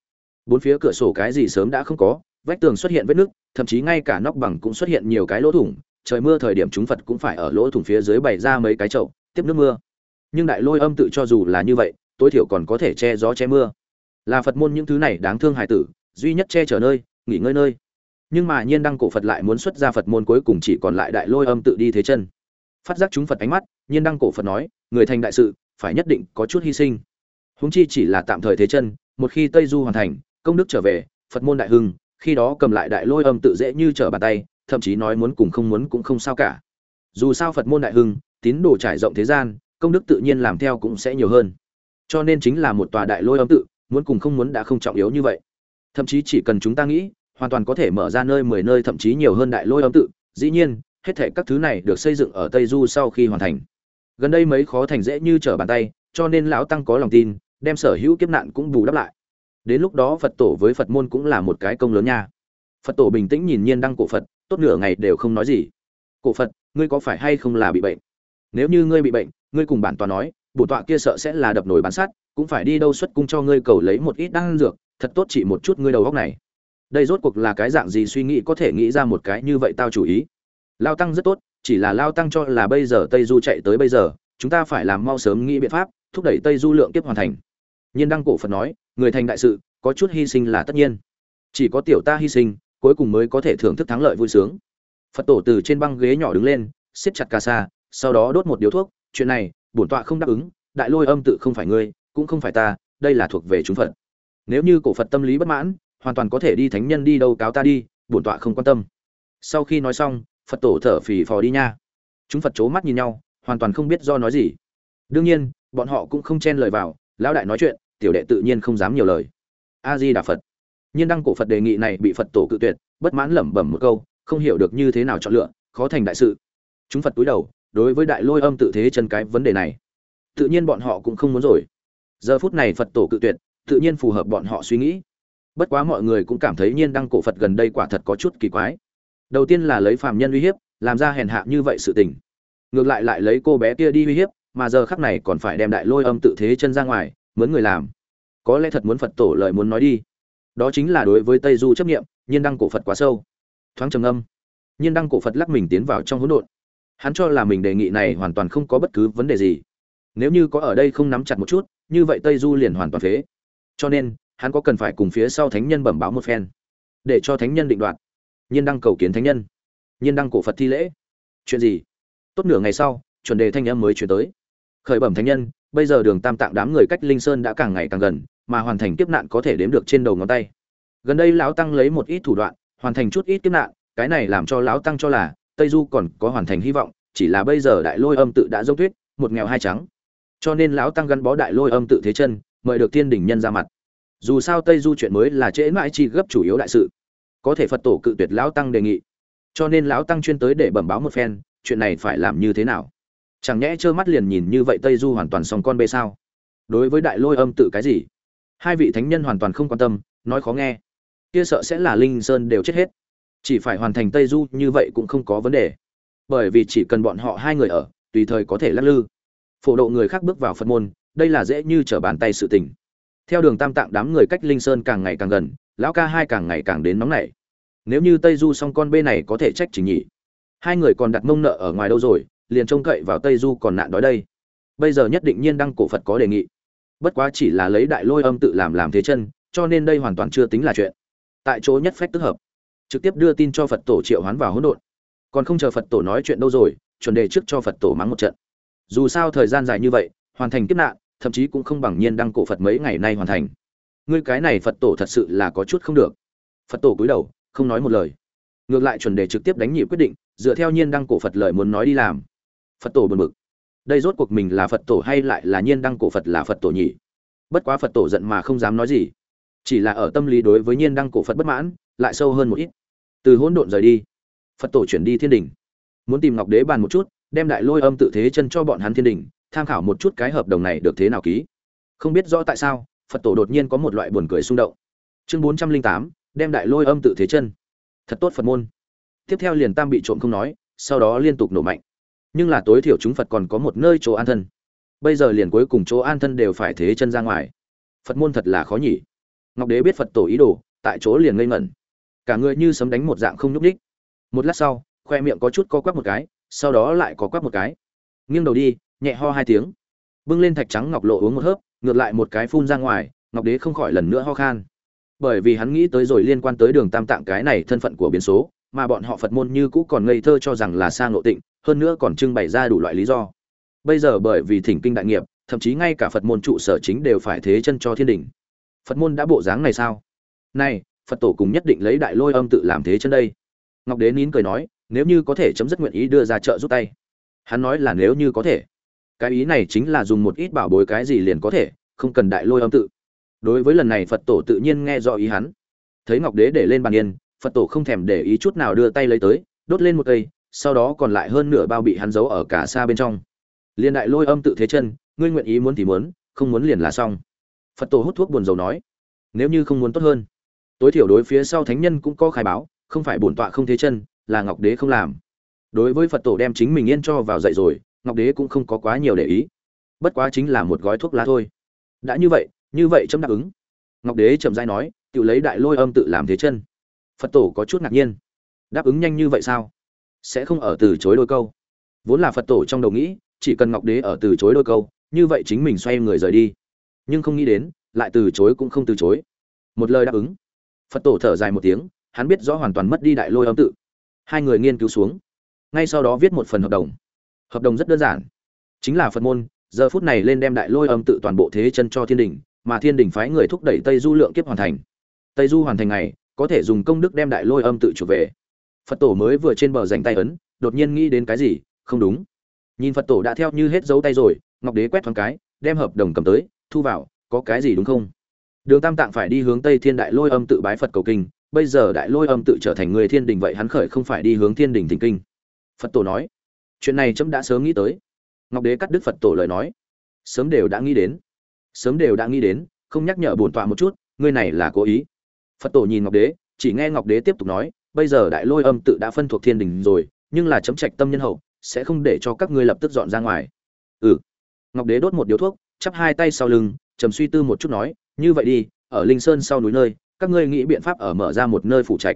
Bốn phía cửa sổ cái gì sớm đã không có, vách tường xuất hiện vết nứt, thậm chí ngay cả nóc bằng cũng xuất hiện nhiều cái lỗ thủng. Trời mưa thời điểm chúng phật cũng phải ở lỗ thủng phía dưới bày ra mấy cái chậu, tiếp nước mưa. Nhưng đại lôi âm tự cho dù là như vậy, tối thiểu còn có thể che gió che mưa. Là phật môn những thứ này đáng thương hài tử, duy nhất che chở nơi, nghỉ ngơi nơi. Nhưng mà nhiên đăng cổ phật lại muốn xuất ra phật môn cuối cùng chỉ còn lại đại lôi âm tự đi thế chân. Phát giác chúng phật ánh mắt, nhiên đăng cổ phật nói, người thành đại sự phải nhất định có chút hy sinh. Húng chi chỉ là tạm thời thế chân, một khi tây du hoàn thành, công đức trở về, phật môn đại hưng, khi đó cầm lại đại lôi âm tự dễ như trở bàn tay, thậm chí nói muốn cùng không muốn cũng không sao cả. Dù sao phật môn đại hưng, tín đồ trải rộng thế gian, công đức tự nhiên làm theo cũng sẽ nhiều hơn. Cho nên chính là một tòa đại lôi âm tự, muốn cùng không muốn đã không trọng yếu như vậy. Thậm chí chỉ cần chúng ta nghĩ, hoàn toàn có thể mở ra nơi mười nơi thậm chí nhiều hơn đại lôi âm tự. Dĩ nhiên, hết thảy các thứ này được xây dựng ở tây du sau khi hoàn thành gần đây mấy khó thành dễ như trở bàn tay, cho nên lão tăng có lòng tin, đem sở hữu kiếp nạn cũng bù đắp lại. Đến lúc đó phật tổ với phật môn cũng là một cái công lớn nha. Phật tổ bình tĩnh nhìn nhiên đăng cổ phật, tốt nửa ngày đều không nói gì. Cổ phật, ngươi có phải hay không là bị bệnh? Nếu như ngươi bị bệnh, ngươi cùng bản tòa nói bổn tọa kia sợ sẽ là đập nổi bán sát cũng phải đi đâu xuất cung cho ngươi cầu lấy một ít đan dược, thật tốt chỉ một chút ngươi đầu góc này. Đây rốt cuộc là cái dạng gì suy nghĩ có thể nghĩ ra một cái như vậy tao chủ ý? Lao tăng rất tốt chỉ là lao tăng cho là bây giờ tây du chạy tới bây giờ, chúng ta phải làm mau sớm nghĩ biện pháp, thúc đẩy tây du lượng kiếp hoàn thành. Nhiên đăng cổ phật nói, người thành đại sự, có chút hy sinh là tất nhiên. Chỉ có tiểu ta hy sinh, cuối cùng mới có thể thưởng thức thắng lợi vui sướng. Phật tổ từ trên băng ghế nhỏ đứng lên, siết chặt cà sa, sau đó đốt một điếu thuốc, chuyện này, bổn tọa không đáp ứng, đại lôi âm tự không phải ngươi, cũng không phải ta, đây là thuộc về chúng phật. Nếu như cổ phật tâm lý bất mãn, hoàn toàn có thể đi thánh nhân đi đâu cáo ta đi, bổn tọa không quan tâm. Sau khi nói xong phật tổ thở phì phò đi nha. Chúng phật c mắt nhìn nhau, hoàn toàn không biết do nói gì. Đương nhiên, bọn họ cũng không chen lời vào, lão đại nói chuyện, tiểu đệ tự nhiên không dám nhiều lời. A di đà phật. Nhiên đăng cổ phật đề nghị này bị phật tổ cự tuyệt, bất mãn lẩm bẩm một câu, không hiểu được như thế nào chọn lựa, khó thành đại sự. Chúng phật túi đầu, đối với đại lôi âm tự thế chân cái vấn đề này, tự nhiên bọn họ cũng không muốn rồi. Giờ phút này phật tổ cự tuyệt, tự nhiên phù hợp bọn họ suy nghĩ. Bất quá mọi người cũng cảm thấy nhiên đăng cổ phật gần đây quả thật có chút kỳ quái đầu tiên là lấy phàm nhân uy hiếp, làm ra hèn hạ như vậy sự tình. Ngược lại lại lấy cô bé kia đi uy hiếp, mà giờ khắc này còn phải đem đại lôi âm tự thế chân ra ngoài, mướn người làm. Có lẽ thật muốn phật tổ lời muốn nói đi. Đó chính là đối với tây du chấp nghiệm nhiên đăng cổ phật quá sâu. Thoáng trầm âm nhiên đăng cổ phật lắc mình tiến vào trong hỗn độn. Hắn cho là mình đề nghị này hoàn toàn không có bất cứ vấn đề gì. Nếu như có ở đây không nắm chặt một chút, như vậy tây du liền hoàn toàn phế. Cho nên, hắn có cần phải cùng phía sau thánh nhân bẩm báo một phen. Để cho thánh nhân định đoạt nhiên đăng cầu kiến thánh nhân, nhiên đăng cổ phật thi lễ. Chuyện gì? Tốt nửa ngày sau, chuẩn đề thanh âm mới chuyển tới. Khởi bẩm thánh nhân, bây giờ đường tam tạng đám người cách linh sơn đã càng ngày càng gần, mà hoàn thành kiếp nạn có thể đếm được trên đầu ngón tay. Gần đây lão tăng lấy một ít thủ đoạn, hoàn thành chút ít kiếp nạn, cái này làm cho lão tăng cho là tây du còn có hoàn thành hy vọng, chỉ là bây giờ đại lôi âm tự đã dốc tuyết, một nghèo hai trắng. Cho nên lão tăng gắn bó đại lôi âm tự thế chân, mời được thiên đỉnh nhân ra mặt. Dù sao tây du chuyện mới là trễ mãi chi gấp chủ yếu đại sự có thể phật tổ cự tuyệt lão tăng đề nghị. Cho nên lão tăng chuyên tới để bẩm báo một phen, chuyện này phải làm như thế nào? Chẳng nhẽ trơ mắt liền nhìn như vậy tây du hoàn toàn xong con bê sao? Đối với đại lôi âm tự cái gì? Hai vị thánh nhân hoàn toàn không quan tâm, nói khó nghe. Kia sợ sẽ là linh sơn đều chết hết. Chỉ phải hoàn thành tây du như vậy cũng không có vấn đề. Bởi vì chỉ cần bọn họ hai người ở, tùy thời có thể lắc lư. Phổ độ người khác bước vào phật môn, đây là dễ như trở bàn tay sự tình. Theo đường tam tạng đám người cách linh sơn càng ngày càng gần, lão ca hai càng ngày càng đến nóng nảy nếu như tây du xong con bê này có thể trách chính nhỉ hai người còn đặt mông nợ ở ngoài đâu rồi, liền trông cậy vào tây du còn nạn đói đây. Bây giờ nhất định nhiên đăng cổ phật có đề nghị. Bất quá chỉ là lấy đại lôi âm tự làm làm thế chân, cho nên đây hoàn toàn chưa tính là chuyện. Tại chỗ nhất phách tức hợp. Trực tiếp đưa tin cho phật tổ triệu hoán vào hỗn độn. Còn không chờ phật tổ nói chuyện đâu rồi, chuẩn đề trước cho phật tổ mắng một trận. Dù sao thời gian dài như vậy, hoàn thành kiếp nạn, thậm chí cũng không bằng nhiên đăng cổ phật mấy ngày nay hoàn thành. Ngươi cái này phật tổ thật sự là có chút không được. Phật tổ cúi đầu không nói một lời. Ngược lại chuẩn đề trực tiếp đánh nhị quyết định, dựa theo nhiên đăng cổ phật lời muốn nói đi làm. Phật tổ buồn bực. Đây rốt cuộc mình là phật tổ hay lại là nhiên đăng cổ phật là phật tổ nhỉ? Bất quá phật tổ giận mà không dám nói gì. Chỉ là ở tâm lý đối với nhiên đăng cổ phật bất mãn, lại sâu hơn một ít. Từ hỗn độn rời đi, phật tổ chuyển đi thiên đình. Muốn tìm ngọc đế bàn một chút, đem đại lôi âm tự thế chân cho bọn hắn thiên đình, tham khảo một chút cái hợp đồng này được thế nào ký. Không biết rõ tại sao, phật tổ đột nhiên có một loại buồn cười xung động. Chương bốn trăm linh tám đem đại lôi âm tự thế chân. Thật tốt phật môn. Tiếp theo liền tam bị trộm không nói, sau đó liên tục nổ mạnh. Nhưng là tối thiểu chúng phật còn có một nơi chỗ an thân. Bây giờ liền cuối cùng chỗ an thân đều phải thế chân ra ngoài. Phật môn thật là khó nhỉ. Ngọc đế biết phật tổ ý đồ, tại chỗ liền ngây ngẩn. Cả người như sấm đánh một dạng không nhúc ních một lát sau, khoe miệng có chút co quắp một cái, sau đó lại có quắp một cái. Nghiêng đầu đi, nhẹ ho hai tiếng. Bưng lên thạch trắng ngọc lộ uống một hớp, ngược lại một cái phun ra ngoài, ngọc đế không khỏi lần nữa ho khan bởi vì hắn nghĩ tới rồi liên quan tới đường tam tạng cái này thân phận của biến số, mà bọn họ phật môn như cũ còn ngây thơ cho rằng là sang ngộ tịnh, hơn nữa còn trưng bày ra đủ loại lý do. Bây giờ bởi vì thỉnh kinh đại nghiệp, thậm chí ngay cả phật môn trụ sở chính đều phải thế chân cho thiên đình. Phật môn đã bộ dáng này sao? Này, phật tổ cùng nhất định lấy đại lôi âm tự làm thế chân đây. Ngọc đế nín cười nói, nếu như có thể chấm dứt nguyện ý đưa ra trợ giúp tay. Hắn nói là nếu như có thể. Cái ý này chính là dùng một ít bảo bối cái gì liền có thể, không cần đại lôi âm tự đối với lần này phật tổ tự nhiên nghe rõ ý hắn. Thấy ngọc đế để lên bàn yên, phật tổ không thèm để ý chút nào đưa tay lấy tới, đốt lên một cây, sau đó còn lại hơn nửa bao bị hắn giấu ở cả xa bên trong. Liên đại lôi âm tự thế chân, ngươi nguyện ý muốn thì muốn, không muốn liền là xong. Phật tổ hút thuốc buồn dầu nói, nếu như không muốn tốt hơn. Tối thiểu đối phía sau thánh nhân cũng có khai báo, không phải bổn tọa không thế chân, là ngọc đế không làm. Đối với phật tổ đem chính mình yên cho vào dậy rồi, ngọc đế cũng không có quá nhiều để ý. Bất quá chính là một gói thuốc lá thôi. Đã như vậy như vậy chấm đáp ứng. Ngọc đế chậm dai nói, tự lấy đại lôi âm tự làm thế chân. Phật tổ có chút ngạc nhiên. Đáp ứng nhanh như vậy sao? Sẽ không ở từ chối đôi câu. Vốn là phật tổ trong đầu nghĩ, chỉ cần ngọc đế ở từ chối đôi câu, như vậy chính mình xoay người rời đi. Nhưng không nghĩ đến, lại từ chối cũng không từ chối. Một lời đáp ứng. Phật tổ thở dài một tiếng, hắn biết rõ hoàn toàn mất đi đại lôi âm tự. Hai người nghiên cứu xuống. Ngay sau đó viết một phần hợp đồng. Hợp đồng rất đơn giản. Chính là phật môn, giờ phút này lên đem đại lôi âm tự toàn bộ thế chân cho thiên đình mà thiên đình phái người thúc đẩy tây du lượng kiếp hoàn thành. Tây du hoàn thành này có thể dùng công đức đem đại lôi âm tự trở về. Phật tổ mới vừa trên bờ dành tay ấn, đột nhiên nghĩ đến cái gì, không đúng. Nhìn phật tổ đã theo như hết dấu tay rồi, ngọc đế quét thoáng cái, đem hợp đồng cầm tới, thu vào, có cái gì đúng không? Đường tam tạng phải đi hướng tây thiên đại lôi âm tự bái phật cầu kinh, bây giờ đại lôi âm tự trở thành người thiên đình vậy hắn khởi không phải đi hướng thiên đình thỉnh kinh. Phật tổ nói, chuyện này trẫm đã sớm nghĩ tới. Ngọc đế cắt đứt phật tổ lời nói. Sớm đều đã nghĩ đến sớm đều đã nghĩ đến, không nhắc nhở bổn tọa một chút, ngươi này là cố ý. Phật tổ nhìn ngọc đế, chỉ nghe ngọc đế tiếp tục nói, bây giờ đại lôi âm tự đã phân thuộc thiên đình rồi, nhưng là chấm trạch tâm nhân hậu, sẽ không để cho các ngươi lập tức dọn ra ngoài. Ừ. Ngọc đế đốt một điếu thuốc, chắp hai tay sau lưng, trầm suy tư một chút nói, như vậy đi, ở linh sơn sau núi nơi, các ngươi nghĩ biện pháp ở mở ra một nơi phủ trạch.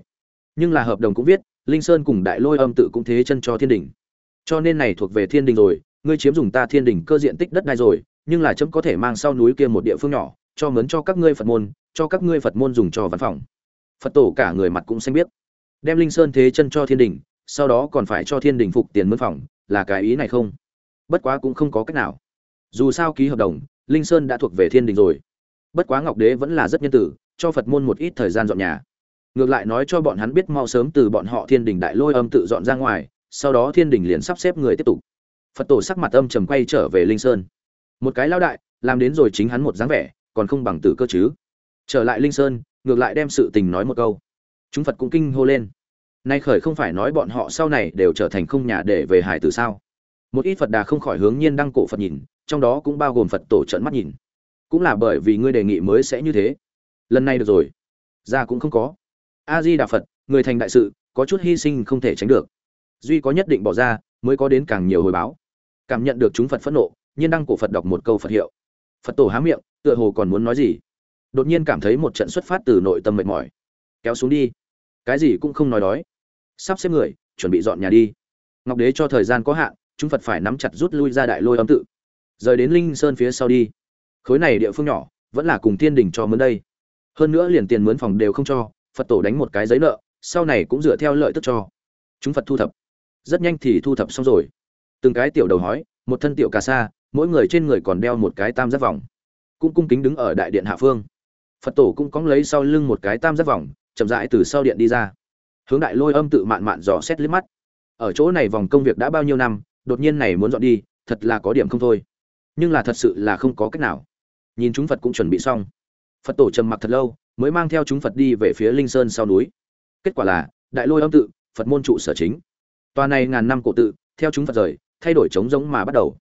Nhưng là hợp đồng cũng viết, linh sơn cùng đại lôi âm tự cũng thế chân cho thiên đình. Cho nên này thuộc về thiên đình rồi, ngươi chiếm dùng ta thiên đình cơ diện tích đất đai rồi nhưng là chấm có thể mang sau núi kia một địa phương nhỏ, cho mướn cho các ngươi phật môn, cho các ngươi phật môn dùng cho văn phòng. Phật tổ cả người mặt cũng xanh biết đem linh sơn thế chân cho thiên đình, sau đó còn phải cho thiên đình phục tiền mướn phòng, là cái ý này không? Bất quá cũng không có cách nào. Dù sao ký hợp đồng, linh sơn đã thuộc về thiên đình rồi. Bất quá ngọc đế vẫn là rất nhân tử, cho phật môn một ít thời gian dọn nhà. Ngược lại nói cho bọn hắn biết mau sớm từ bọn họ thiên đình đại lôi âm tự dọn ra ngoài, sau đó thiên đình liền sắp xếp người tiếp tục. Phật tổ sắc mặt âm trầm quay trở về linh sơn một cái lao đại, làm đến rồi chính hắn một dáng vẻ, còn không bằng tử cơ chứ. Trở lại linh sơn, ngược lại đem sự tình nói một câu. Chúng phật cũng kinh hô lên. Nay khởi không phải nói bọn họ sau này đều trở thành không nhà để về hải tử sao? Một ít phật đà không khỏi hướng nhiên đăng cổ phật nhìn, trong đó cũng bao gồm phật tổ trận mắt nhìn. Cũng là bởi vì ngươi đề nghị mới sẽ như thế. Lần này được rồi. Ra cũng không có. A di đà phật, người thành đại sự, có chút hy sinh không thể tránh được. Duy có nhất định bỏ ra, mới có đến càng nhiều hồi báo. Cảm nhận được chúng phật phẫn nộ nhiên đăng cổ phật đọc một câu phật hiệu. Phật tổ há miệng, tựa hồ còn muốn nói gì. Đột nhiên cảm thấy một trận xuất phát từ nội tâm mệt mỏi. Kéo xuống đi. Cái gì cũng không nói đói. Sắp xếp người, chuẩn bị dọn nhà đi. Ngọc đế cho thời gian có hạn, chúng phật phải nắm chặt rút lui ra đại lôi âm tự. Rời đến linh sơn phía sau đi. Khối này địa phương nhỏ, vẫn là cùng thiên đình cho mướn đây. Hơn nữa liền tiền mướn phòng đều không cho, phật tổ đánh một cái giấy nợ, sau này cũng dựa theo lợi tức cho. Chúng phật thu thập. Rất nhanh thì thu thập xong rồi. Từng cái tiểu đầu hói, một thân tiểu cà sa mỗi người trên người còn đeo một cái tam giác vòng, cũng cung kính đứng ở đại điện hạ phương. Phật tổ cũng cóng lấy sau lưng một cái tam giác vòng, chậm rãi từ sau điện đi ra. Hướng đại lôi âm tự mạn mạn dò xét liếc mắt. Ở chỗ này vòng công việc đã bao nhiêu năm, đột nhiên này muốn dọn đi, thật là có điểm không thôi. Nhưng là thật sự là không có cách nào. Nhìn chúng phật cũng chuẩn bị xong. Phật tổ trầm mặc thật lâu, mới mang theo chúng phật đi về phía linh sơn sau núi. Kết quả là, đại lôi âm tự, phật môn trụ sở chính. Tòa này ngàn năm cổ tự, theo chúng phật rời, thay đổi trống giống mà bắt đầu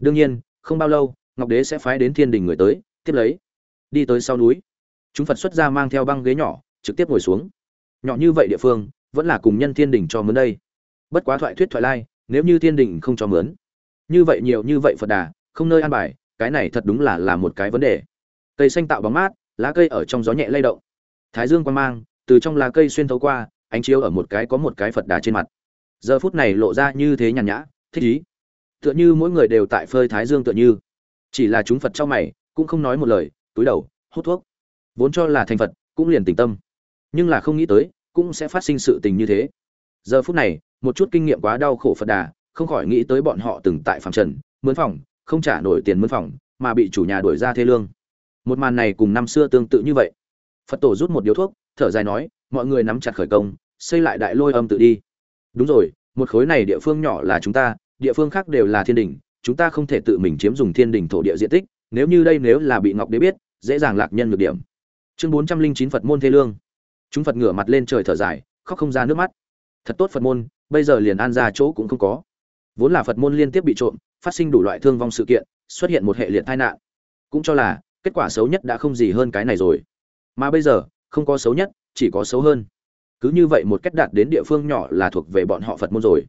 đương nhiên, không bao lâu, ngọc đế sẽ phái đến thiên đình người tới, tiếp lấy, đi tới sau núi. Chúng phật xuất ra mang theo băng ghế nhỏ, trực tiếp ngồi xuống. Nhỏ như vậy địa phương, vẫn là cùng nhân thiên đình cho mướn đây. Bất quá thoại thuyết thoại lai, nếu như thiên đình không cho mướn, như vậy nhiều như vậy phật đà, không nơi an bài, cái này thật đúng là là một cái vấn đề. Cây xanh tạo bóng mát, lá cây ở trong gió nhẹ lay động. Thái dương quan mang, từ trong lá cây xuyên thấu qua, ánh chiếu ở một cái có một cái phật đà trên mặt. Giờ phút này lộ ra như thế nhàn nhã, thích ý tựa như mỗi người đều tại phơi thái dương tựa như. Chỉ là chúng phật trong mày, cũng không nói một lời, túi đầu, hút thuốc. Vốn cho là thành phật, cũng liền tình tâm. Nhưng là không nghĩ tới, cũng sẽ phát sinh sự tình như thế. Giờ phút này, một chút kinh nghiệm quá đau khổ phật đà, không khỏi nghĩ tới bọn họ từng tại phạm trần, mướn phòng, không trả nổi tiền mướn phòng, mà bị chủ nhà đuổi ra thê lương. Một màn này cùng năm xưa tương tự như vậy. Phật tổ rút một điếu thuốc, thở dài nói, mọi người nắm chặt khởi công, xây lại đại lôi âm tự đi. Đúng rồi, một khối này địa phương nhỏ là chúng ta địa phương khác đều là thiên đình, chúng ta không thể tự mình chiếm dùng thiên đình thổ địa diện tích, nếu như đây nếu là bị ngọc đế biết, dễ dàng lạc nhân ngược điểm. Chương bốn trăm linh chín phật môn thế lương. Chúng phật ngửa mặt lên trời thở dài, khóc không ra nước mắt. Thật tốt phật môn, bây giờ liền an ra chỗ cũng không có. Vốn là phật môn liên tiếp bị trộm, phát sinh đủ loại thương vong sự kiện, xuất hiện một hệ liệt tai nạn. Cũng cho là, kết quả xấu nhất đã không gì hơn cái này rồi. Mà bây giờ, không có xấu nhất, chỉ có xấu hơn. Cứ như vậy một cách đạt đến địa phương nhỏ là thuộc về bọn họ phật môn rồi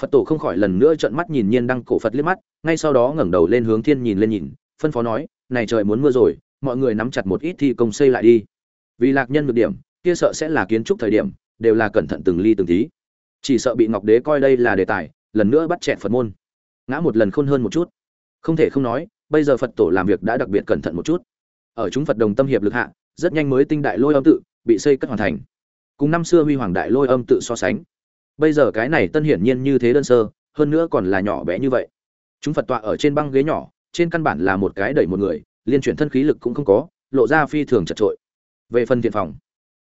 phật tổ không khỏi lần nữa trợn mắt nhìn nhiên đăng cổ phật liếc mắt, ngay sau đó ngẩng đầu lên hướng thiên nhìn lên nhìn, phân phó nói, này trời muốn mưa rồi, mọi người nắm chặt một ít thi công xây lại đi. Vì lạc nhân được điểm, kia sợ sẽ là kiến trúc thời điểm, đều là cẩn thận từng ly từng tí. Chỉ sợ bị ngọc đế coi đây là đề tài, lần nữa bắt chẹn phật môn. Ngã một lần khôn hơn một chút. Không thể không nói, bây giờ phật tổ làm việc đã đặc biệt cẩn thận một chút. Ở chúng phật đồng tâm hiệp lực hạ, rất nhanh mới tinh đại lôi âm tự bị xây cất hoàn thành. Cùng năm xưa huy hoàng đại lôi âm tự so sánh bây giờ cái này tân hiển nhiên như thế đơn sơ, hơn nữa còn là nhỏ bé như vậy. Chúng phật tọa ở trên băng ghế nhỏ, trên căn bản là một cái đẩy một người, liên chuyển thân khí lực cũng không có, lộ ra phi thường chật trội về phần thiện phòng,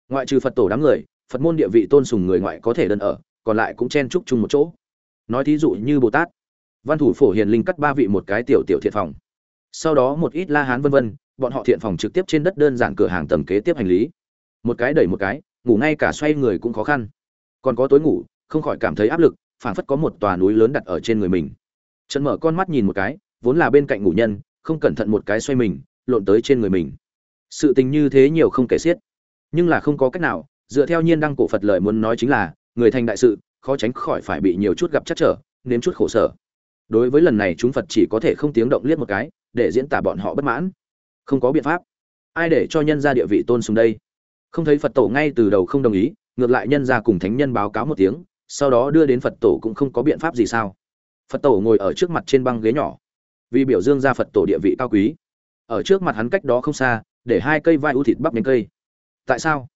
ngoại trừ phật tổ đám người, phật môn địa vị tôn sùng người ngoại có thể đơn ở, còn lại cũng chen chúc chung một chỗ. Nói thí dụ như bồ tát, văn thủ phổ hiền linh cắt ba vị một cái tiểu tiểu thiện phòng. Sau đó một ít la hán vân vân, bọn họ thiện phòng trực tiếp trên đất đơn giản cửa hàng tầm kế tiếp hành lý. Một cái đẩy một cái, ngủ ngay cả xoay người cũng khó khăn. Còn có tối ngủ không khỏi cảm thấy áp lực, phảng phất có một tòa núi lớn đặt ở trên người mình. Chân mở con mắt nhìn một cái, vốn là bên cạnh ngủ nhân, không cẩn thận một cái xoay mình, lộn tới trên người mình. Sự tình như thế nhiều không kể xiết. Nhưng là không có cách nào, dựa theo nhiên đăng cổ phật lời muốn nói chính là, người thành đại sự, khó tránh khỏi phải bị nhiều chút gặp chắc trở, nếm chút khổ sở. Đối với lần này chúng phật chỉ có thể không tiếng động liếc một cái, để diễn tả bọn họ bất mãn. Không có biện pháp. Ai để cho nhân ra địa vị tôn sùng đây? Không thấy phật tổ ngay từ đầu không đồng ý, ngược lại nhân ra cùng thánh nhân báo cáo một tiếng sau đó đưa đến phật tổ cũng không có biện pháp gì sao. Phật tổ ngồi ở trước mặt trên băng ghế nhỏ. Vì biểu dương ra phật tổ địa vị cao quý. Ở trước mặt hắn cách đó không xa, để hai cây vai ưu thịt bắp nhánh cây. Tại sao?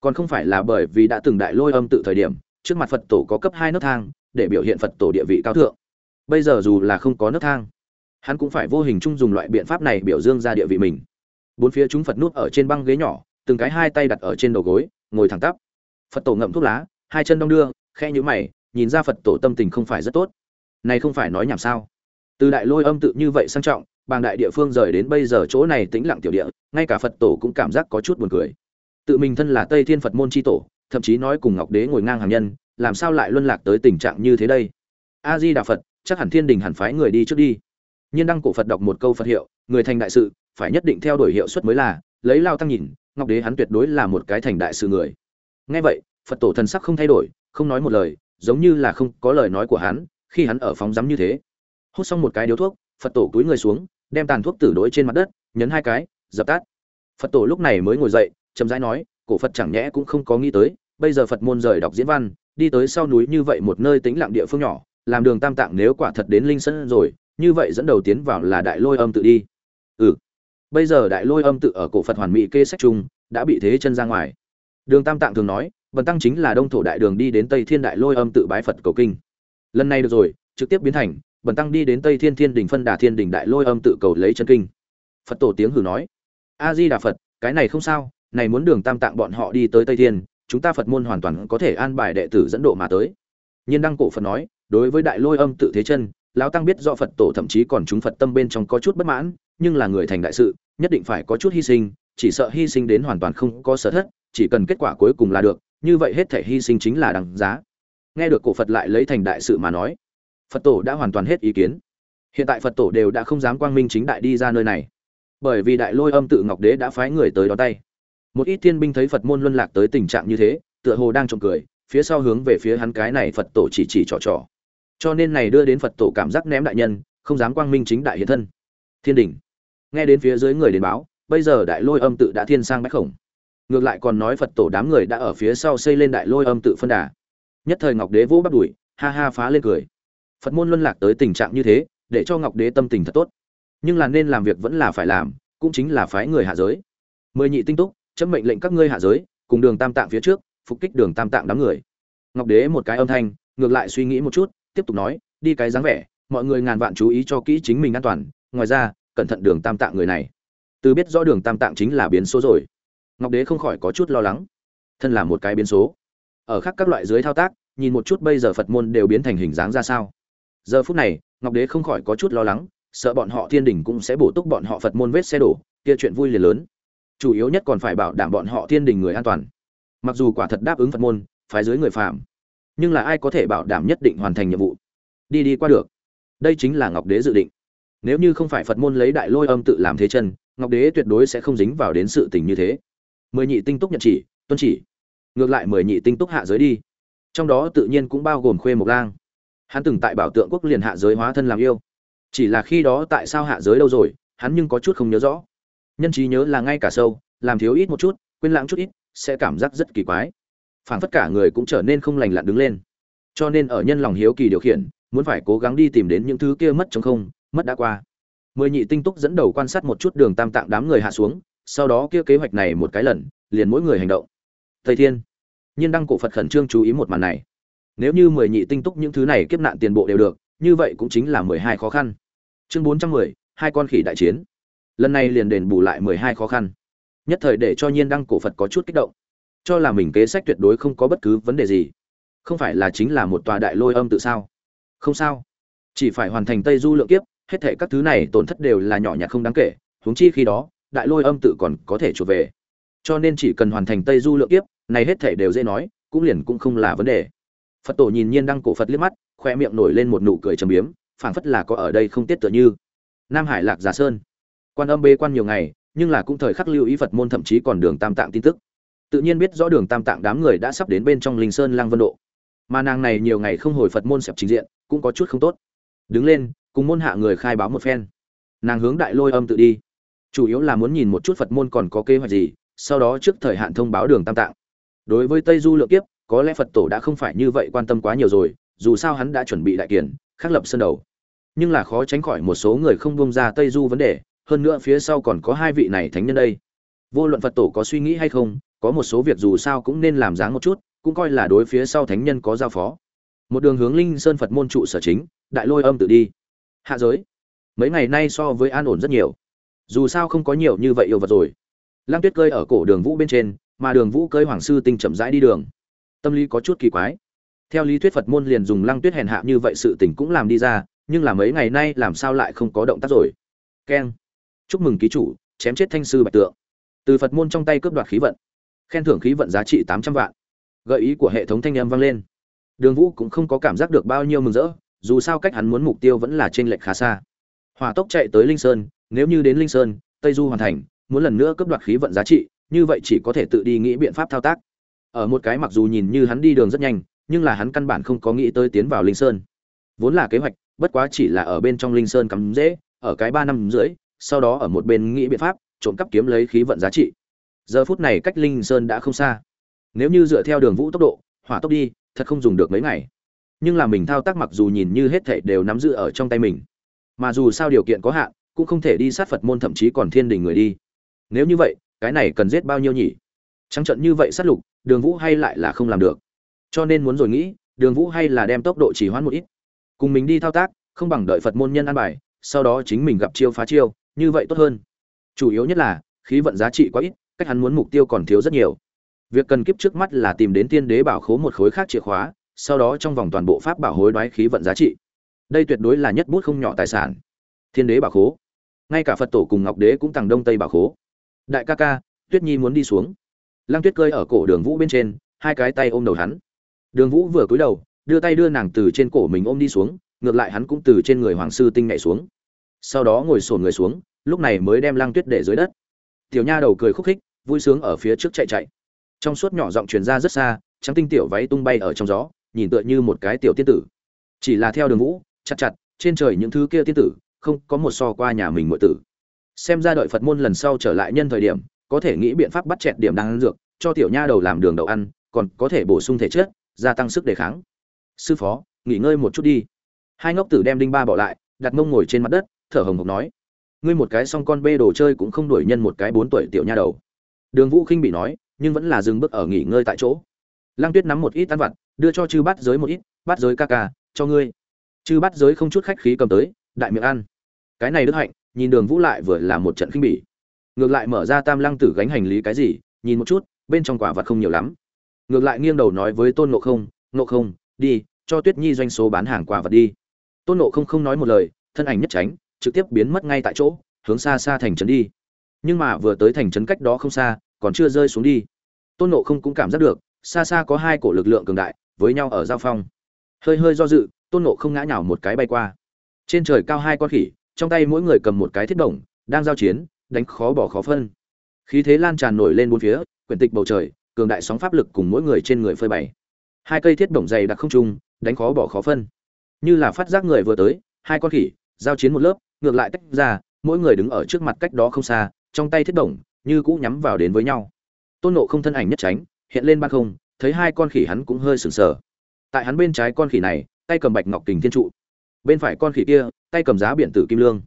Còn không phải là bởi vì đã từng đại lôi âm tự thời điểm, trước mặt phật tổ có cấp hai nấc thang, để biểu hiện phật tổ địa vị cao thượng. Bây giờ dù là không có nấc thang, hắn cũng phải vô hình chung dùng loại biện pháp này biểu dương ra địa vị mình. Bốn phía chúng phật nút ở trên băng ghế nhỏ, từng cái hai tay đặt ở trên đầu gối, ngồi thẳng tắp. Phật tổ ngậm thuốc lá, hai chân đong đưa khe nhữ mày, nhìn ra phật tổ tâm tình không phải rất tốt. Này không phải nói nhảm sao? Từ đại lôi âm tự như vậy sang trọng, bàng đại địa phương rời đến bây giờ chỗ này tĩnh lặng tiểu địa, ngay cả phật tổ cũng cảm giác có chút buồn cười. Tự mình thân là tây thiên phật môn chi tổ, thậm chí nói cùng ngọc đế ngồi ngang hàng nhân, làm sao lại luân lạc tới tình trạng như thế đây? A di đà phật, chắc hẳn thiên đình hẳn phái người đi trước đi. Nhiên đăng cổ phật đọc một câu phật hiệu, người thành đại sự, phải nhất định theo đuổi hiệu suất mới là, lấy lao tăng nhìn, ngọc đế hắn tuyệt đối là một cái thành đại sự người. Nghe vậy, phật tổ thần sắc không thay đổi không nói một lời giống như là không có lời nói của hắn khi hắn ở phóng rắm như thế. Hút xong một cái điếu thuốc phật tổ cúi người xuống đem tàn thuốc tử đối trên mặt đất nhấn hai cái dập tắt. Phật tổ lúc này mới ngồi dậy chậm rãi nói cổ phật chẳng nhẽ cũng không có nghĩ tới bây giờ phật môn rời đọc diễn văn đi tới sau núi như vậy một nơi tĩnh lặng địa phương nhỏ làm đường tam tạng nếu quả thật đến linh sân rồi như vậy dẫn đầu tiến vào là đại lôi âm tự đi. Ừ. Bây giờ đại lôi âm tự ở cổ phật hoàn mỹ kê sách chung, đã bị thế chân ra ngoài. Đường tam tạng thường nói bần tăng chính là đông thổ đại đường đi đến tây thiên đại lôi âm tự bái phật cầu kinh. Lần này được rồi, trực tiếp biến thành bần tăng đi đến tây thiên thiên đình phân đà thiên đình đại lôi âm tự cầu lấy chân kinh. Phật tổ tiếng hử nói, a di đà phật, cái này không sao, này muốn đường tam tạng bọn họ đi tới tây thiên, chúng ta phật môn hoàn toàn có thể an bài đệ tử dẫn độ mà tới. Nhiên đăng cổ phật nói, đối với đại lôi âm tự thế chân, lão tăng biết do phật tổ thậm chí còn chúng phật tâm bên trong có chút bất mãn, nhưng là người thành đại sự, nhất định phải có chút hy sinh, chỉ sợ hy sinh đến hoàn toàn không có sở thất, chỉ cần kết quả cuối cùng là được như vậy hết thể hy sinh chính là đằng giá. Nghe được cổ phật lại lấy thành đại sự mà nói, phật tổ đã hoàn toàn hết ý kiến. Hiện tại phật tổ đều đã không dám quang minh chính đại đi ra nơi này. Bởi vì đại lôi âm tự ngọc đế đã phái người tới đón tay. Một ít thiên binh thấy phật môn luân lạc tới tình trạng như thế, tựa hồ đang trộm cười, phía sau hướng về phía hắn cái này phật tổ chỉ chỉ trò trò. Cho nên này đưa đến phật tổ cảm giác ném đại nhân, không dám quang minh chính đại hiện thân. Thiên đình. Nghe đến phía dưới người đến báo, bây giờ đại lôi âm tự đã thiên sang bách khổng ngược lại còn nói phật tổ đám người đã ở phía sau xây lên đại lôi âm tự phân đà. Nhất thời ngọc đế vỗ bắt đùi, ha ha phá lên cười. Phật môn luân lạc tới tình trạng như thế, để cho ngọc đế tâm tình thật tốt. Nhưng là nên làm việc vẫn là phải làm, cũng chính là phái người hạ giới. Mười nhị tinh túc, chấm mệnh lệnh các ngươi hạ giới, cùng đường tam tạng phía trước, phục kích đường tam tạng đám người. Ngọc đế một cái âm thanh, ngược lại suy nghĩ một chút, tiếp tục nói, đi cái dáng vẻ, mọi người ngàn vạn chú ý cho kỹ chính mình an toàn, ngoài ra, cẩn thận đường tam tạng người này. Từ biết rõ đường tam tạng chính là biến số rồi ngọc đế không khỏi có chút lo lắng. Thân là một cái biến số. Ở khác các loại dưới thao tác, nhìn một chút bây giờ phật môn đều biến thành hình dáng ra sao. Giờ phút này, ngọc đế không khỏi có chút lo lắng, sợ bọn họ thiên đình cũng sẽ bổ túc bọn họ phật môn vết xe đổ, kia chuyện vui liền lớn. Chủ yếu nhất còn phải bảo đảm bọn họ thiên đình người an toàn. Mặc dù quả thật đáp ứng phật môn, phái dưới người phạm nhưng là ai có thể bảo đảm nhất định hoàn thành nhiệm vụ? Đi đi qua được. Đây chính là ngọc đế dự định. Nếu như không phải phật môn lấy đại lôi âm tự làm thế chân, ngọc đế tuyệt đối sẽ không dính vào đến sự tình như thế mười nhị tinh túc nhận chỉ, tuân chỉ. Ngược lại mười nhị tinh túc hạ giới đi. Trong đó tự nhiên cũng bao gồm khuê mộc lang. Hắn từng tại bảo tượng quốc liền hạ giới hóa thân làm yêu. Chỉ là khi đó tại sao hạ giới đâu rồi, hắn nhưng có chút không nhớ rõ. Nhân trí nhớ là ngay cả sâu, làm thiếu ít một chút, quên lãng chút ít, sẽ cảm giác rất kỳ quái. Phảng phất cả người cũng trở nên không lành lặn đứng lên. Cho nên ở nhân lòng hiếu kỳ điều khiển, muốn phải cố gắng đi tìm đến những thứ kia mất trong không, mất đã qua. Mười nhị tinh túc dẫn đầu quan sát một chút đường tam tạng đám người hạ xuống sau đó kia kế hoạch này một cái lần, liền mỗi người hành động. Thầy thiên, nhiên đăng cổ phật khẩn trương chú ý một màn này. Nếu như mười nhị tinh túc những thứ này kiếp nạn tiền bộ đều được, như vậy cũng chính là mười hai khó khăn. Chương bốn trăm mười, hai con khỉ đại chiến. Lần này liền đền bù lại mười hai khó khăn. Nhất thời để cho nhiên đăng cổ phật có chút kích động. Cho là mình kế sách tuyệt đối không có bất cứ vấn đề gì. Không phải là chính là một tòa đại lôi âm tự sao? Không sao. Chỉ phải hoàn thành tây du lượng kiếp, hết thệ các thứ này tổn thất đều là nhỏ nhặt không đáng kể, huống chi khi đó đại lôi âm tự còn có thể trở về. Cho nên chỉ cần hoàn thành tây du lượng kiếp, này hết thảy đều dễ nói, cũng liền cũng không là vấn đề. Phật tổ nhìn nhiên đăng cổ phật liếc mắt, khoe miệng nổi lên một nụ cười trầm biếm, phảng phất là có ở đây không tiết tựa như. Nam hải lạc giả sơn. Quan âm bê quan nhiều ngày, nhưng là cũng thời khắc lưu ý phật môn thậm chí còn đường tam tạng tin tức. Tự nhiên biết rõ đường tam tạng đám người đã sắp đến bên trong linh sơn lang vân độ. Mà nàng này nhiều ngày không hồi phật môn sẹp trình diện, cũng có chút không tốt. Đứng lên, cùng môn hạ người khai báo một phen. Nàng hướng đại lôi âm tự đi chủ yếu là muốn nhìn một chút phật môn còn có kế hoạch gì, sau đó trước thời hạn thông báo đường tam tạng. Đối với tây du lượng kiếp, có lẽ phật tổ đã không phải như vậy quan tâm quá nhiều rồi, dù sao hắn đã chuẩn bị đại kiển khắc lập sân đầu. Nhưng là khó tránh khỏi một số người không bông ra tây du vấn đề, hơn nữa phía sau còn có hai vị này thánh nhân đây. Vô luận phật tổ có suy nghĩ hay không, có một số việc dù sao cũng nên làm dáng một chút, cũng coi là đối phía sau thánh nhân có giao phó. Một đường hướng linh sơn phật môn trụ sở chính, đại lôi âm tự đi. Hạ giới. Mấy ngày nay so với an ổn rất nhiều dù sao không có nhiều như vậy yêu vật rồi. Lăng tuyết cơi ở cổ đường vũ bên trên, mà đường vũ cơi hoàng sư tinh chậm rãi đi đường. Tâm lý có chút kỳ quái. Theo lý thuyết phật môn liền dùng lăng tuyết hèn hạ như vậy sự tình cũng làm đi ra, nhưng là mấy ngày nay làm sao lại không có động tác rồi? Keng. Chúc mừng ký chủ, chém chết thanh sư bạch tượng. Từ phật môn trong tay cướp đoạt khí vận. Khen thưởng khí vận giá trị tám trăm vạn. Gợi ý của hệ thống thanh âm vang lên. Đường vũ cũng không có cảm giác được bao nhiêu mừng rỡ, dù sao cách hắn muốn mục tiêu vẫn là trên lệch khá xa. Hòa tốc chạy tới linh sơn nếu như đến linh sơn, tây du hoàn thành, muốn lần nữa cấp đoạt khí vận giá trị, như vậy chỉ có thể tự đi nghĩ biện pháp thao tác. Ở một cái mặc dù nhìn như hắn đi đường rất nhanh, nhưng là hắn căn bản không có nghĩ tới tiến vào linh sơn. Vốn là kế hoạch, bất quá chỉ là ở bên trong linh sơn cắm dễ, ở cái ba năm rưỡi, sau đó ở một bên nghĩ biện pháp, trộm cắp kiếm lấy khí vận giá trị. Giờ phút này cách linh sơn đã không xa. Nếu như dựa theo đường vũ tốc độ, hỏa tốc đi, thật không dùng được mấy ngày. Nhưng là mình thao tác mặc dù nhìn như hết thảy đều nắm giữ ở trong tay mình. Mà dù sao điều kiện có hạn cũng không thể đi sát phật môn, thậm chí còn thiên đình người đi. Nếu như vậy, cái này cần giết bao nhiêu nhỉ? Trắng trận như vậy sát lục, đường vũ hay lại là không làm được. Cho nên muốn rồi nghĩ, đường vũ hay là đem tốc độ chỉ hoãn một ít. Cùng mình đi thao tác, không bằng đợi phật môn nhân an bài, sau đó chính mình gặp chiêu phá chiêu, như vậy tốt hơn. Chủ yếu nhất là, khí vận giá trị quá ít, cách hắn muốn mục tiêu còn thiếu rất nhiều. Việc cần kiếp trước mắt là tìm đến tiên đế bảo khố một khối khác chìa khóa, sau đó trong vòng toàn bộ pháp bảo hối đoái khí vận giá trị. Đây tuyệt đối là nhất bút không nhỏ tài sản. Thiên đế bảo khố ngay cả phật tổ cùng ngọc đế cũng tàng đông tây bảo khố. Đại ca ca, tuyết nhi muốn đi xuống. Lăng tuyết cơi ở cổ đường vũ bên trên, hai cái tay ôm đầu hắn. Đường vũ vừa cúi đầu, đưa tay đưa nàng từ trên cổ mình ôm đi xuống, ngược lại hắn cũng từ trên người hoàng sư tinh nhảy xuống. Sau đó ngồi sổn người xuống, lúc này mới đem lăng tuyết để dưới đất. Tiểu nha đầu cười khúc khích, vui sướng ở phía trước chạy chạy. Trong suốt nhỏ giọng truyền ra rất xa, trắng tinh tiểu váy tung bay ở trong gió, nhìn tựa như một cái tiểu tiên tử. Chỉ là theo đường vũ, chặt chặt, trên trời những thứ kia tiên tử không có một so qua nhà mình muội tử. Xem ra đợi phật môn lần sau trở lại nhân thời điểm, có thể nghĩ biện pháp bắt chẹt điểm đang ăn dược, cho tiểu nha đầu làm đường đậu ăn, còn có thể bổ sung thể chất, gia tăng sức đề kháng. Sư phó, nghỉ ngơi một chút đi. Hai ngốc tử đem đinh ba bỏ lại, đặt mông ngồi trên mặt đất, thở hồng hộc nói. Ngươi một cái xong con bê đồ chơi cũng không đuổi nhân một cái bốn tuổi tiểu nha đầu. Đường vũ khinh bị nói, nhưng vẫn là dừng bước ở nghỉ ngơi tại chỗ. Lăng tuyết nắm một ít tan vặt, đưa cho chư bát giới một ít, bát giới ca ca, cho ngươi. Chư bát giới không chút khách khí cầm tới đại miệng ăn. Cái này đức hạnh, nhìn đường vũ lại vừa là một trận khinh bỉ. Ngược lại mở ra tam lăng tử gánh hành lý cái gì, nhìn một chút, bên trong quả vật không nhiều lắm. Ngược lại nghiêng đầu nói với tôn nộ không nộ không, đi, cho tuyết nhi doanh số bán hàng quả vật đi. Tôn nộ không không nói một lời, thân ảnh nhất tránh, trực tiếp biến mất ngay tại chỗ, hướng xa xa thành trấn đi. Nhưng mà vừa tới thành trấn cách đó không xa, còn chưa rơi xuống đi. Tôn nộ không cũng cảm giác được, xa xa có hai cổ lực lượng cường đại, với nhau ở giao phong. Hơi hơi do dự, tôn nộ không ngã nhào một cái bay qua trên trời cao hai con khỉ, trong tay mỗi người cầm một cái thiết bổng, đang giao chiến, đánh khó bỏ khó phân. Khí thế lan tràn nổi lên bốn phía, quyển tịch bầu trời, cường đại sóng pháp lực cùng mỗi người trên người phơi bày. Hai cây thiết bổng dày đặc không trung, đánh khó bỏ khó phân. Như là phát giác người vừa tới, hai con khỉ, giao chiến một lớp, ngược lại tách ra, mỗi người đứng ở trước mặt cách đó không xa, trong tay thiết bổng, như cũ nhắm vào đến với nhau. Tôn nộ không thân ảnh nhất tránh, hiện lên ban không, thấy hai con khỉ hắn cũng hơi sừng sờ. Tại hắn bên trái con khỉ này, tay cầm bạch ngọc kình thiên trụ bên phải con khỉ kia, tay cầm giá biển tử kim lương.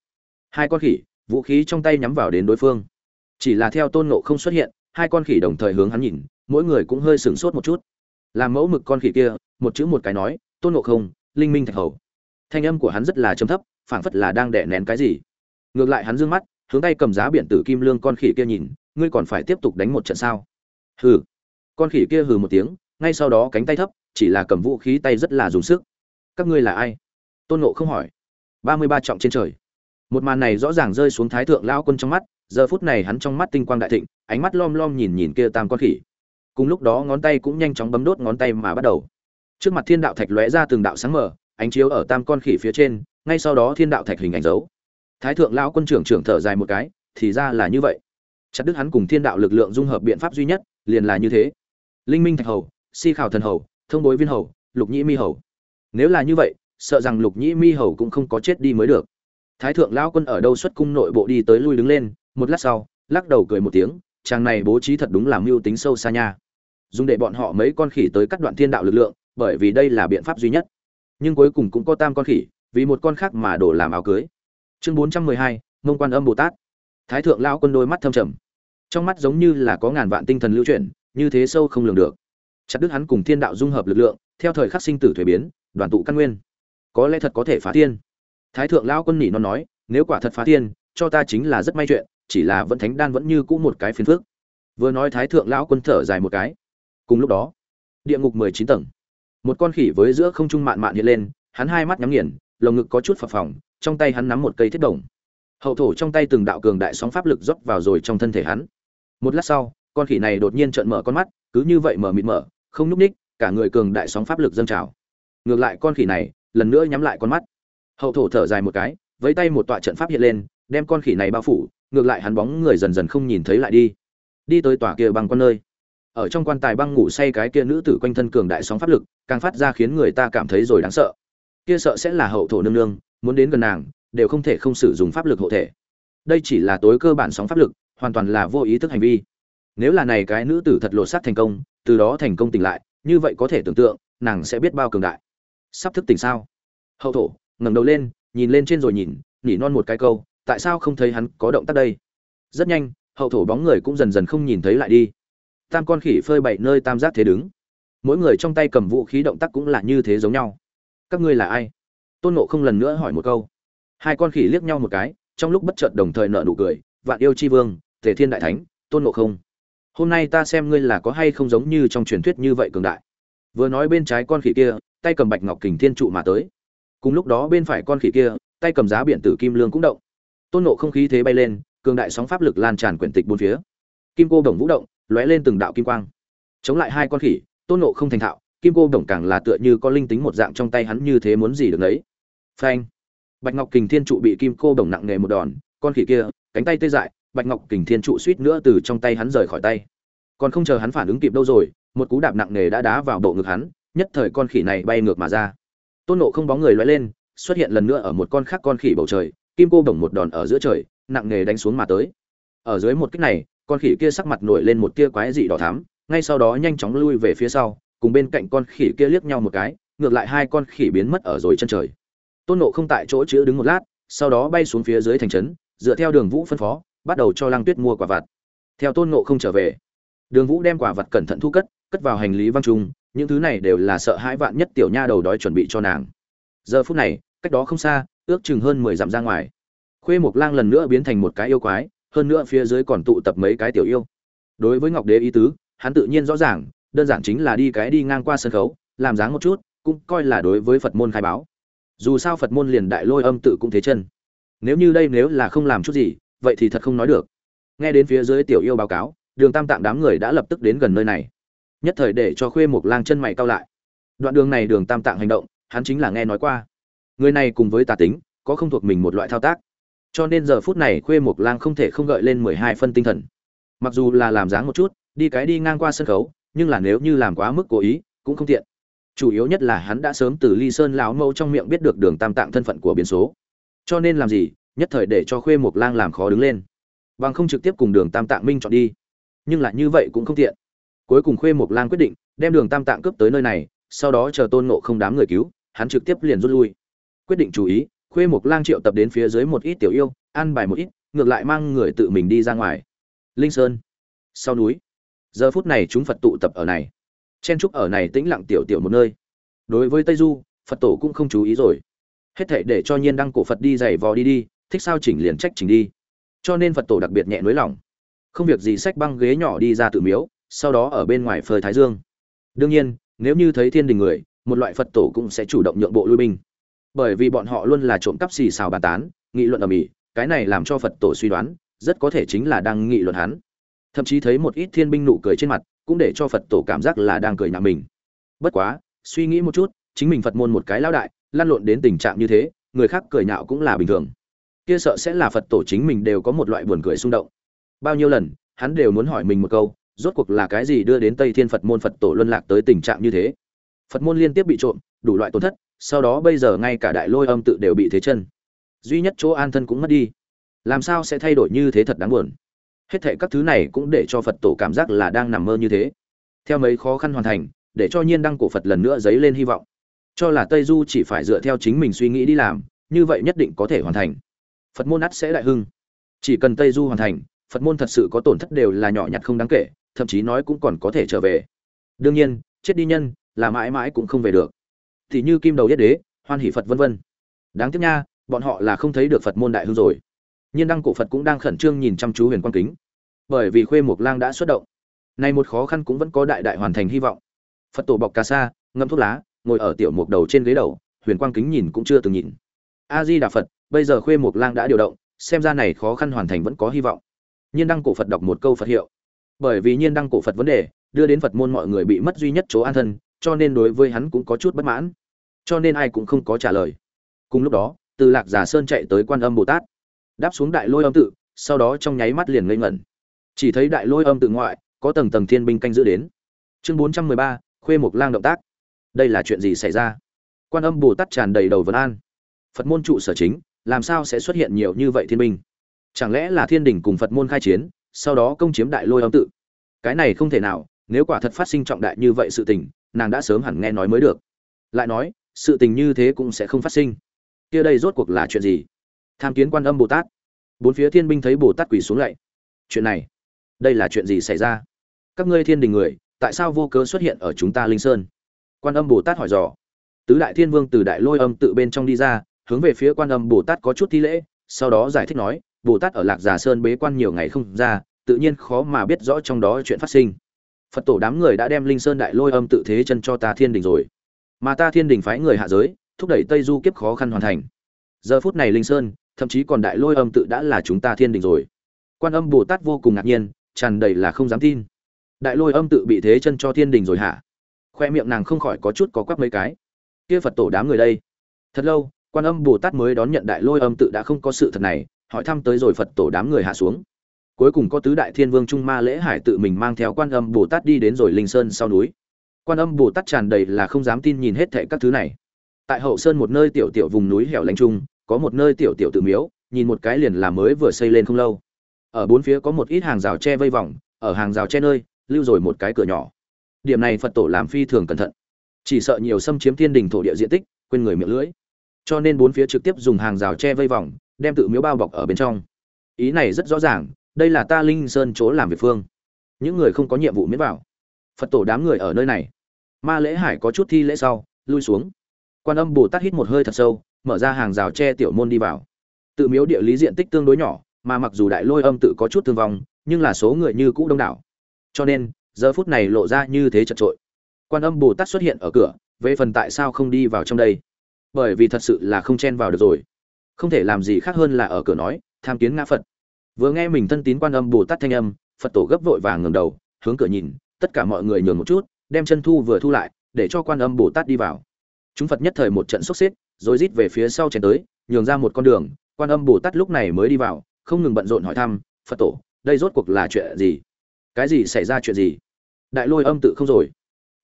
Hai con khỉ, vũ khí trong tay nhắm vào đến đối phương. Chỉ là theo tôn nộ không xuất hiện, hai con khỉ đồng thời hướng hắn nhìn, mỗi người cũng hơi sửng sốt một chút. Làm mẫu mực con khỉ kia, một chữ một cái nói, tôn nộ không, linh minh thạch hầu. Thanh âm của hắn rất là trầm thấp, phảng phất là đang đè nén cái gì. Ngược lại hắn dương mắt, hướng tay cầm giá biển tử kim lương con khỉ kia nhìn, ngươi còn phải tiếp tục đánh một trận sao? Hừ. Con khỉ kia hừ một tiếng, ngay sau đó cánh tay thấp, chỉ là cầm vũ khí tay rất là dùng sức. Các ngươi là ai? Tôn nộ không hỏi. Ba mươi ba trọng trên trời. Một màn này rõ ràng rơi xuống thái thượng lao quân trong mắt, giờ phút này hắn trong mắt tinh quang đại thịnh, ánh mắt lom lom nhìn nhìn kia tam con khỉ. Cùng lúc đó ngón tay cũng nhanh chóng bấm đốt ngón tay mà bắt đầu. Trước mặt thiên đạo thạch lóe ra từng đạo sáng mở ánh chiếu ở tam con khỉ phía trên, ngay sau đó thiên đạo thạch hình ảnh dấu. Thái thượng lão quân trưởng trưởng thở dài một cái, thì ra là như vậy. Chặt đức hắn cùng thiên đạo lực lượng dung hợp biện pháp duy nhất, liền là như thế. Linh minh thạch hầu, si khảo thần hầu, thông bối viên hầu, lục nhĩ mi hầu. Nếu là như vậy sợ rằng lục nhĩ mi hầu cũng không có chết đi mới được. Thái thượng lão quân ở đâu xuất cung nội bộ đi tới lui đứng lên, một lát sau, lắc đầu cười một tiếng, chàng này bố trí thật đúng là mưu tính sâu xa nha. Dùng để bọn họ mấy con khỉ tới cắt đoạn thiên đạo lực lượng, bởi vì đây là biện pháp duy nhất. Nhưng cuối cùng cũng có tam con khỉ, vì một con khác mà đổ làm áo cưới. Chương bốn trăm mười hai, mông quan âm bồ tát. Thái thượng lão quân đôi mắt thâm trầm. Trong mắt giống như là có ngàn vạn tinh thần lưu chuyển, như thế sâu không lường được. Chặt đứt hắn cùng thiên đạo dung hợp lực lượng, theo thời khắc sinh tử thuế biến, đoàn tụ căn nguyên có lẽ thật có thể phá thiên. Thái thượng lão quân nỉ nó nói, nếu quả thật phá thiên, cho ta chính là rất may chuyện, chỉ là vẫn thánh đan vẫn như cũ một cái phiền phước vừa nói thái thượng lão quân thở dài một cái. Cùng lúc đó, địa ngục mười chín tầng. Một con khỉ với giữa không trung mạn mạn hiện lên, hắn hai mắt nhắm nghiền, lồng ngực có chút phập phồng, trong tay hắn nắm một cây thiết đồng. Hậu thổ trong tay từng đạo cường đại sóng pháp lực rót vào rồi trong thân thể hắn. Một lát sau, con khỉ này đột nhiên trợn mở con mắt, cứ như vậy mở mịt mở, không nhúc ních cả người cường đại sóng pháp lực dâng trào. Ngược lại con khỉ này lần nữa nhắm lại con mắt. Hậu thổ thở dài một cái với tay một tọa trận pháp hiện lên, đem con khỉ này bao phủ, ngược lại hắn bóng người dần dần không nhìn thấy lại đi. Đi tới tòa kia bằng con nơi. Ở trong quan tài băng ngủ say cái kia nữ tử quanh thân cường đại sóng pháp lực, càng phát ra khiến người ta cảm thấy rồi đáng sợ. Kia sợ sẽ là hậu thổ nương nương, muốn đến gần nàng, đều không thể không sử dụng pháp lực hộ thể. Đây chỉ là tối cơ bản sóng pháp lực, hoàn toàn là vô ý thức hành vi. Nếu là này cái nữ tử thật lộ sát thành công, từ đó thành công tỉnh lại, như vậy có thể tưởng tượng, nàng sẽ biết bao cường đại sắp thức tỉnh sao? Hậu thổ, ngẩng đầu lên, nhìn lên trên rồi nhìn nhỉ non một cái câu, tại sao không thấy hắn có động tác đây? Rất nhanh, hậu thổ bóng người cũng dần dần không nhìn thấy lại đi. Tam con khỉ phơi bậy nơi tam giác thế đứng. Mỗi người trong tay cầm vũ khí động tác cũng là như thế giống nhau. Các ngươi là ai? Tôn nộ không lần nữa hỏi một câu. Hai con khỉ liếc nhau một cái, trong lúc bất chợt đồng thời nợ nụ cười, vạn yêu c h i vương, tề thiên đại thánh, tôn nộ không, hôm nay ta xem ngươi là có hay không giống như trong truyền thuyết như vậy cường đại. Vừa nói bên trái con khỉ kia tay cầm bạch ngọc kình thiên trụ mà tới. Cùng lúc đó bên phải con khỉ kia, tay cầm giá biển tử kim lương cũng động. Tôn nộ không khí thế bay lên, cường đại sóng pháp lực lan tràn quyển tịch bốn phía. Kim cô đồng vũ động, lóe lên từng đạo kim quang. Chống lại hai con khỉ, tôn nộ không thành thạo, kim cô đồng càng là tựa như có linh tính một dạng trong tay hắn như thế muốn gì được đấy phanh! Bạch ngọc kình thiên trụ bị kim cô đồng nặng nghề một đòn, con khỉ kia, cánh tay tê dại, bạch ngọc kình thiên trụ suýt nữa từ trong tay hắn rời khỏi tay. Còn không chờ hắn phản ứng kịp đâu rồi, một cú đạp nặng nghề đã đá vào bộ ngực hắn nhất thời con khỉ này bay ngược mà ra. Tôn nộ không bóng người loay lên, xuất hiện lần nữa ở một con khác con khỉ bầu trời, kim cô đồng một đòn ở giữa trời, nặng nghề đánh xuống mà tới. Ở dưới một kích này, con khỉ kia sắc mặt nổi lên một tia quái dị đỏ thắm, ngay sau đó nhanh chóng lui về phía sau, cùng bên cạnh con khỉ kia liếc nhau một cái, ngược lại hai con khỉ biến mất ở rồi chân trời. Tôn nộ không tại chỗ chữ đứng một lát, sau đó bay xuống phía dưới thành trấn, dựa theo đường vũ phân phó, bắt đầu cho lăng tuyết mua quả vặt. Theo tôn nộ không trở về, đường vũ đem quả vặt cẩn thận thu cất cất vào hành lý văn trung những thứ này đều là sợ hãi vạn nhất tiểu nha đầu đói chuẩn bị cho nàng. Giờ phút này, cách đó không xa, ước chừng hơn mười dặm ra ngoài. Khuê mộc lang lần nữa biến thành một cái yêu quái, hơn nữa phía dưới còn tụ tập mấy cái tiểu yêu. Đối với ngọc đế ý tứ, hắn tự nhiên rõ ràng, đơn giản chính là đi cái đi ngang qua sân khấu, làm dáng một chút, cũng coi là đối với phật môn khai báo. Dù sao phật môn liền đại lôi âm tự cũng thế chân. Nếu như đây nếu là không làm chút gì, vậy thì thật không nói được. Nghe đến phía dưới tiểu yêu báo cáo, đường tam tạng đám người đã lập tức đến gần nơi này nhất thời để cho khuê một lang chân mày cao lại. Đoạn đường này đường tam tạng hành động, hắn chính là nghe nói qua. Người này cùng với tà tính, có không thuộc mình một loại thao tác. Cho nên giờ phút này khuê một lang không thể không gợi lên mười hai phân tinh thần. Mặc dù là làm dáng một chút, đi cái đi ngang qua sân khấu, nhưng là nếu như làm quá mức cố ý, cũng không tiện. Chủ yếu nhất là hắn đã sớm từ ly sơn lão mâu trong miệng biết được đường tam tạng thân phận của biến số. Cho nên làm gì, nhất thời để cho khuê mộc lang làm khó đứng lên. Bằng không trực tiếp cùng đường tam tạng minh chọn đi. Nhưng là như vậy cũng không tiện cuối cùng khuê mộc lang quyết định, đem đường tam tạng cướp tới nơi này, sau đó chờ tôn nộ không đám người cứu, hắn trực tiếp liền rút lui. Quyết định chú ý, khuê mộc lang triệu tập đến phía dưới một ít tiểu yêu, ăn bài một ít, ngược lại mang người tự mình đi ra ngoài. Linh sơn, sau núi. Giờ phút này chúng phật tụ tập ở này. Chen trúc ở này tĩnh lặng tiểu tiểu một nơi. Đối với tây du, phật tổ cũng không chú ý rồi. Hết thể để cho nhiên đăng cổ phật đi giày vò đi đi, thích sao chỉnh liền trách chỉnh đi. Cho nên phật tổ đặc biệt nhẹ nới lỏng không việc gì sách băng ghế nhỏ đi ra tự miếu sau đó ở bên ngoài phơi thái dương. Đương nhiên, nếu như thấy thiên đình người, một loại phật tổ cũng sẽ chủ động nhượng bộ lui binh. Bởi vì bọn họ luôn là trộm cắp xì xào bàn tán, nghị luận ở mỹ cái này làm cho phật tổ suy đoán, rất có thể chính là đang nghị luận hắn. Thậm chí thấy một ít thiên binh nụ cười trên mặt, cũng để cho phật tổ cảm giác là đang cười nhạo mình. Bất quá, suy nghĩ một chút, chính mình phật môn một cái lão đại, lăn lộn đến tình trạng như thế, người khác cười nhạo cũng là bình thường. Kia sợ sẽ là phật tổ chính mình đều có một loại buồn cười xung động. Bao nhiêu lần, hắn đều muốn hỏi mình một câu rốt cuộc là cái gì đưa đến tây thiên phật môn phật tổ luân lạc tới tình trạng như thế? Phật môn liên tiếp bị trộm, đủ loại tổn thất, sau đó bây giờ ngay cả đại lôi âm tự đều bị thế chân. Duy nhất chỗ an thân cũng mất đi. Làm sao sẽ thay đổi như thế thật đáng buồn? Hết thảy các thứ này cũng để cho phật tổ cảm giác là đang nằm mơ như thế. Theo mấy khó khăn hoàn thành, để cho nhiên đăng cổ phật lần nữa dấy lên hy vọng. Cho là tây du chỉ phải dựa theo chính mình suy nghĩ đi làm, như vậy nhất định có thể hoàn thành. Phật môn ắt sẽ đại hưng. Chỉ cần tây du hoàn thành, phật môn thật sự có tổn thất đều là nhỏ nhặt không đáng kể thậm chí nói cũng còn có thể trở về. Đương nhiên, chết đi nhân là mãi mãi cũng không về được. Thì như kim đầu yết đế, hoan hỷ phật vân vân. Đáng tiếc nha, bọn họ là không thấy được phật môn đại hưng rồi. Nhiên đăng cổ phật cũng đang khẩn trương nhìn chăm chú huyền quang kính. Bởi vì khuê mộc lang đã xuất động. Nay một khó khăn cũng vẫn có đại đại hoàn thành hy vọng. Phật tổ bọc cà sa, ngâm thuốc lá, ngồi ở tiểu mục đầu trên ghế đầu, huyền quang kính nhìn cũng chưa từng nhìn. A di đà phật, bây giờ khuê mộc lang đã điều động, xem ra này khó khăn hoàn thành vẫn có hy vọng. Nhiên đăng cổ phật đọc một câu phật hiệu bởi vì nhiên đăng cổ phật vấn đề, đưa đến phật môn mọi người bị mất duy nhất chỗ an thân, cho nên đối với hắn cũng có chút bất mãn. Cho nên ai cũng không có trả lời. Cùng lúc đó, từ lạc giả sơn chạy tới quan âm bồ tát. Đáp xuống đại lôi âm tự, sau đó trong nháy mắt liền ngây ngẩn. Chỉ thấy đại lôi âm tự ngoại, có tầng tầng thiên binh canh giữ đến. Chương bốn trăm mười ba, khuê mộc lang động tác. Đây là chuyện gì xảy ra? Quan âm bồ tát tràn đầy đầu vấn an. Phật môn trụ sở chính, làm sao sẽ xuất hiện nhiều như vậy thiên binh? Chẳng lẽ là thiên đình cùng phật môn khai chiến sau đó công chiếm đại lôi âm tự. Cái này không thể nào, nếu quả thật phát sinh trọng đại như vậy sự tình, nàng đã sớm hẳn nghe nói mới được. Lại nói, sự tình như thế cũng sẽ không phát sinh. Kia đây rốt cuộc là chuyện gì? Tham kiến quan âm bồ tát. Bốn phía thiên binh thấy bồ tát quỳ xuống lạy. Chuyện này, đây là chuyện gì xảy ra? Các ngươi thiên đình người, tại sao vô cớ xuất hiện ở chúng ta linh sơn? Quan âm bồ tát hỏi dò. Tứ đại thiên vương từ đại lôi âm tự bên trong đi ra, hướng về phía quan âm bồ tát có chút thi lễ, sau đó giải thích nói bồ tát ở lạc già sơn bế quan nhiều ngày không ra, tự nhiên khó mà biết rõ trong đó chuyện phát sinh. Phật tổ đám người đã đem linh sơn đại lôi âm tự thế chân cho ta thiên đình rồi. Mà ta thiên đình phái người hạ giới, thúc đẩy tây du kiếp khó khăn hoàn thành. Giờ phút này linh sơn, thậm chí còn đại lôi âm tự đã là chúng ta thiên đình rồi. Quan âm bồ tát vô cùng ngạc nhiên, tràn đầy là không dám tin. Đại lôi âm tự bị thế chân cho thiên đình rồi hả? Khoe miệng nàng không khỏi có chút có quắc mấy cái. Kia phật tổ đám người đây. Thật lâu, quan âm bồ tát mới đón nhận đại lôi âm tự đã không có sự thật này hỏi thăm tới rồi phật tổ đám người hạ xuống. Cuối cùng có tứ đại thiên vương trung ma lễ hải tự mình mang theo quan âm bồ tát đi đến rồi linh sơn sau núi. Quan âm bồ tát tràn đầy là không dám tin nhìn hết thệ các thứ này. Tại hậu sơn một nơi tiểu tiểu vùng núi hẻo lánh trung có một nơi tiểu tiểu tự miếu, nhìn một cái liền là mới vừa xây lên không lâu. Ở bốn phía có một ít hàng rào tre vây vòng, ở hàng rào tre nơi, lưu rồi một cái cửa nhỏ. Điểm này phật tổ làm phi thường cẩn thận. Chỉ sợ nhiều xâm chiếm thiên đình thổ địa diện tích, quên người miệng lưỡi. Cho nên bốn phía trực tiếp dùng hàng rào tre vây vòng đem tự miếu bao bọc ở bên trong. Ý này rất rõ ràng, đây là ta linh sơn chỗ làm việc phương. Những người không có nhiệm vụ miễn vào. Phật tổ đám người ở nơi này. Ma lễ hải có chút thi lễ sau, lui xuống. Quan âm bồ tát hít một hơi thật sâu, mở ra hàng rào tre tiểu môn đi vào. Tự miếu địa lý diện tích tương đối nhỏ, mà mặc dù đại lôi âm tự có chút thương vong, nhưng là số người như cũ đông đảo. Cho nên, giờ phút này lộ ra như thế chật trội quan âm bồ tát xuất hiện ở cửa, về phần tại sao không đi vào trong đây? Bởi vì thật sự là không chen vào được rồi không thể làm gì khác hơn là ở cửa nói, tham kiến ngã phật. Vừa nghe mình thân tín quan âm bồ tát thanh âm, phật tổ gấp vội vàng ngầm đầu, hướng cửa nhìn, tất cả mọi người nhường một chút, đem chân thu vừa thu lại, để cho quan âm bồ tát đi vào. Chúng phật nhất thời một trận sốc xếp, rồi rít về phía sau chèn tới, nhường ra một con đường, quan âm bồ tát lúc này mới đi vào, không ngừng bận rộn hỏi thăm, phật tổ, đây rốt cuộc là chuyện gì? Cái gì xảy ra chuyện gì? Đại lôi âm tự không rồi.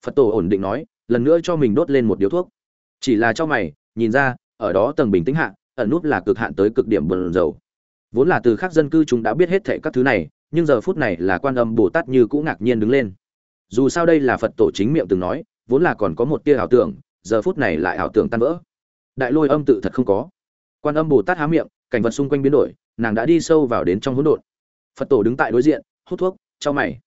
Phật tổ ổn định nói, lần nữa cho mình đốt lên một điếu thuốc. Chỉ là cho mày, nhìn ra, ở đó tầng bình tĩnh hạ ẩn nút là cực hạn tới cực điểm bần dầu vốn là từ khác dân cư chúng đã biết hết thệ các thứ này, nhưng giờ phút này là quan âm bồ tát như cũng ngạc nhiên đứng lên. Dù sao đây là phật tổ chính miệng từng nói, vốn là còn có một tia ảo tưởng, giờ phút này lại ảo tưởng tan vỡ. Đại lôi âm tự thật không có. Quan âm bồ tát há miệng, cảnh vật xung quanh biến đổi, nàng đã đi sâu vào đến trong hỗn độn. Phật tổ đứng tại đối diện, hút thuốc cho mày.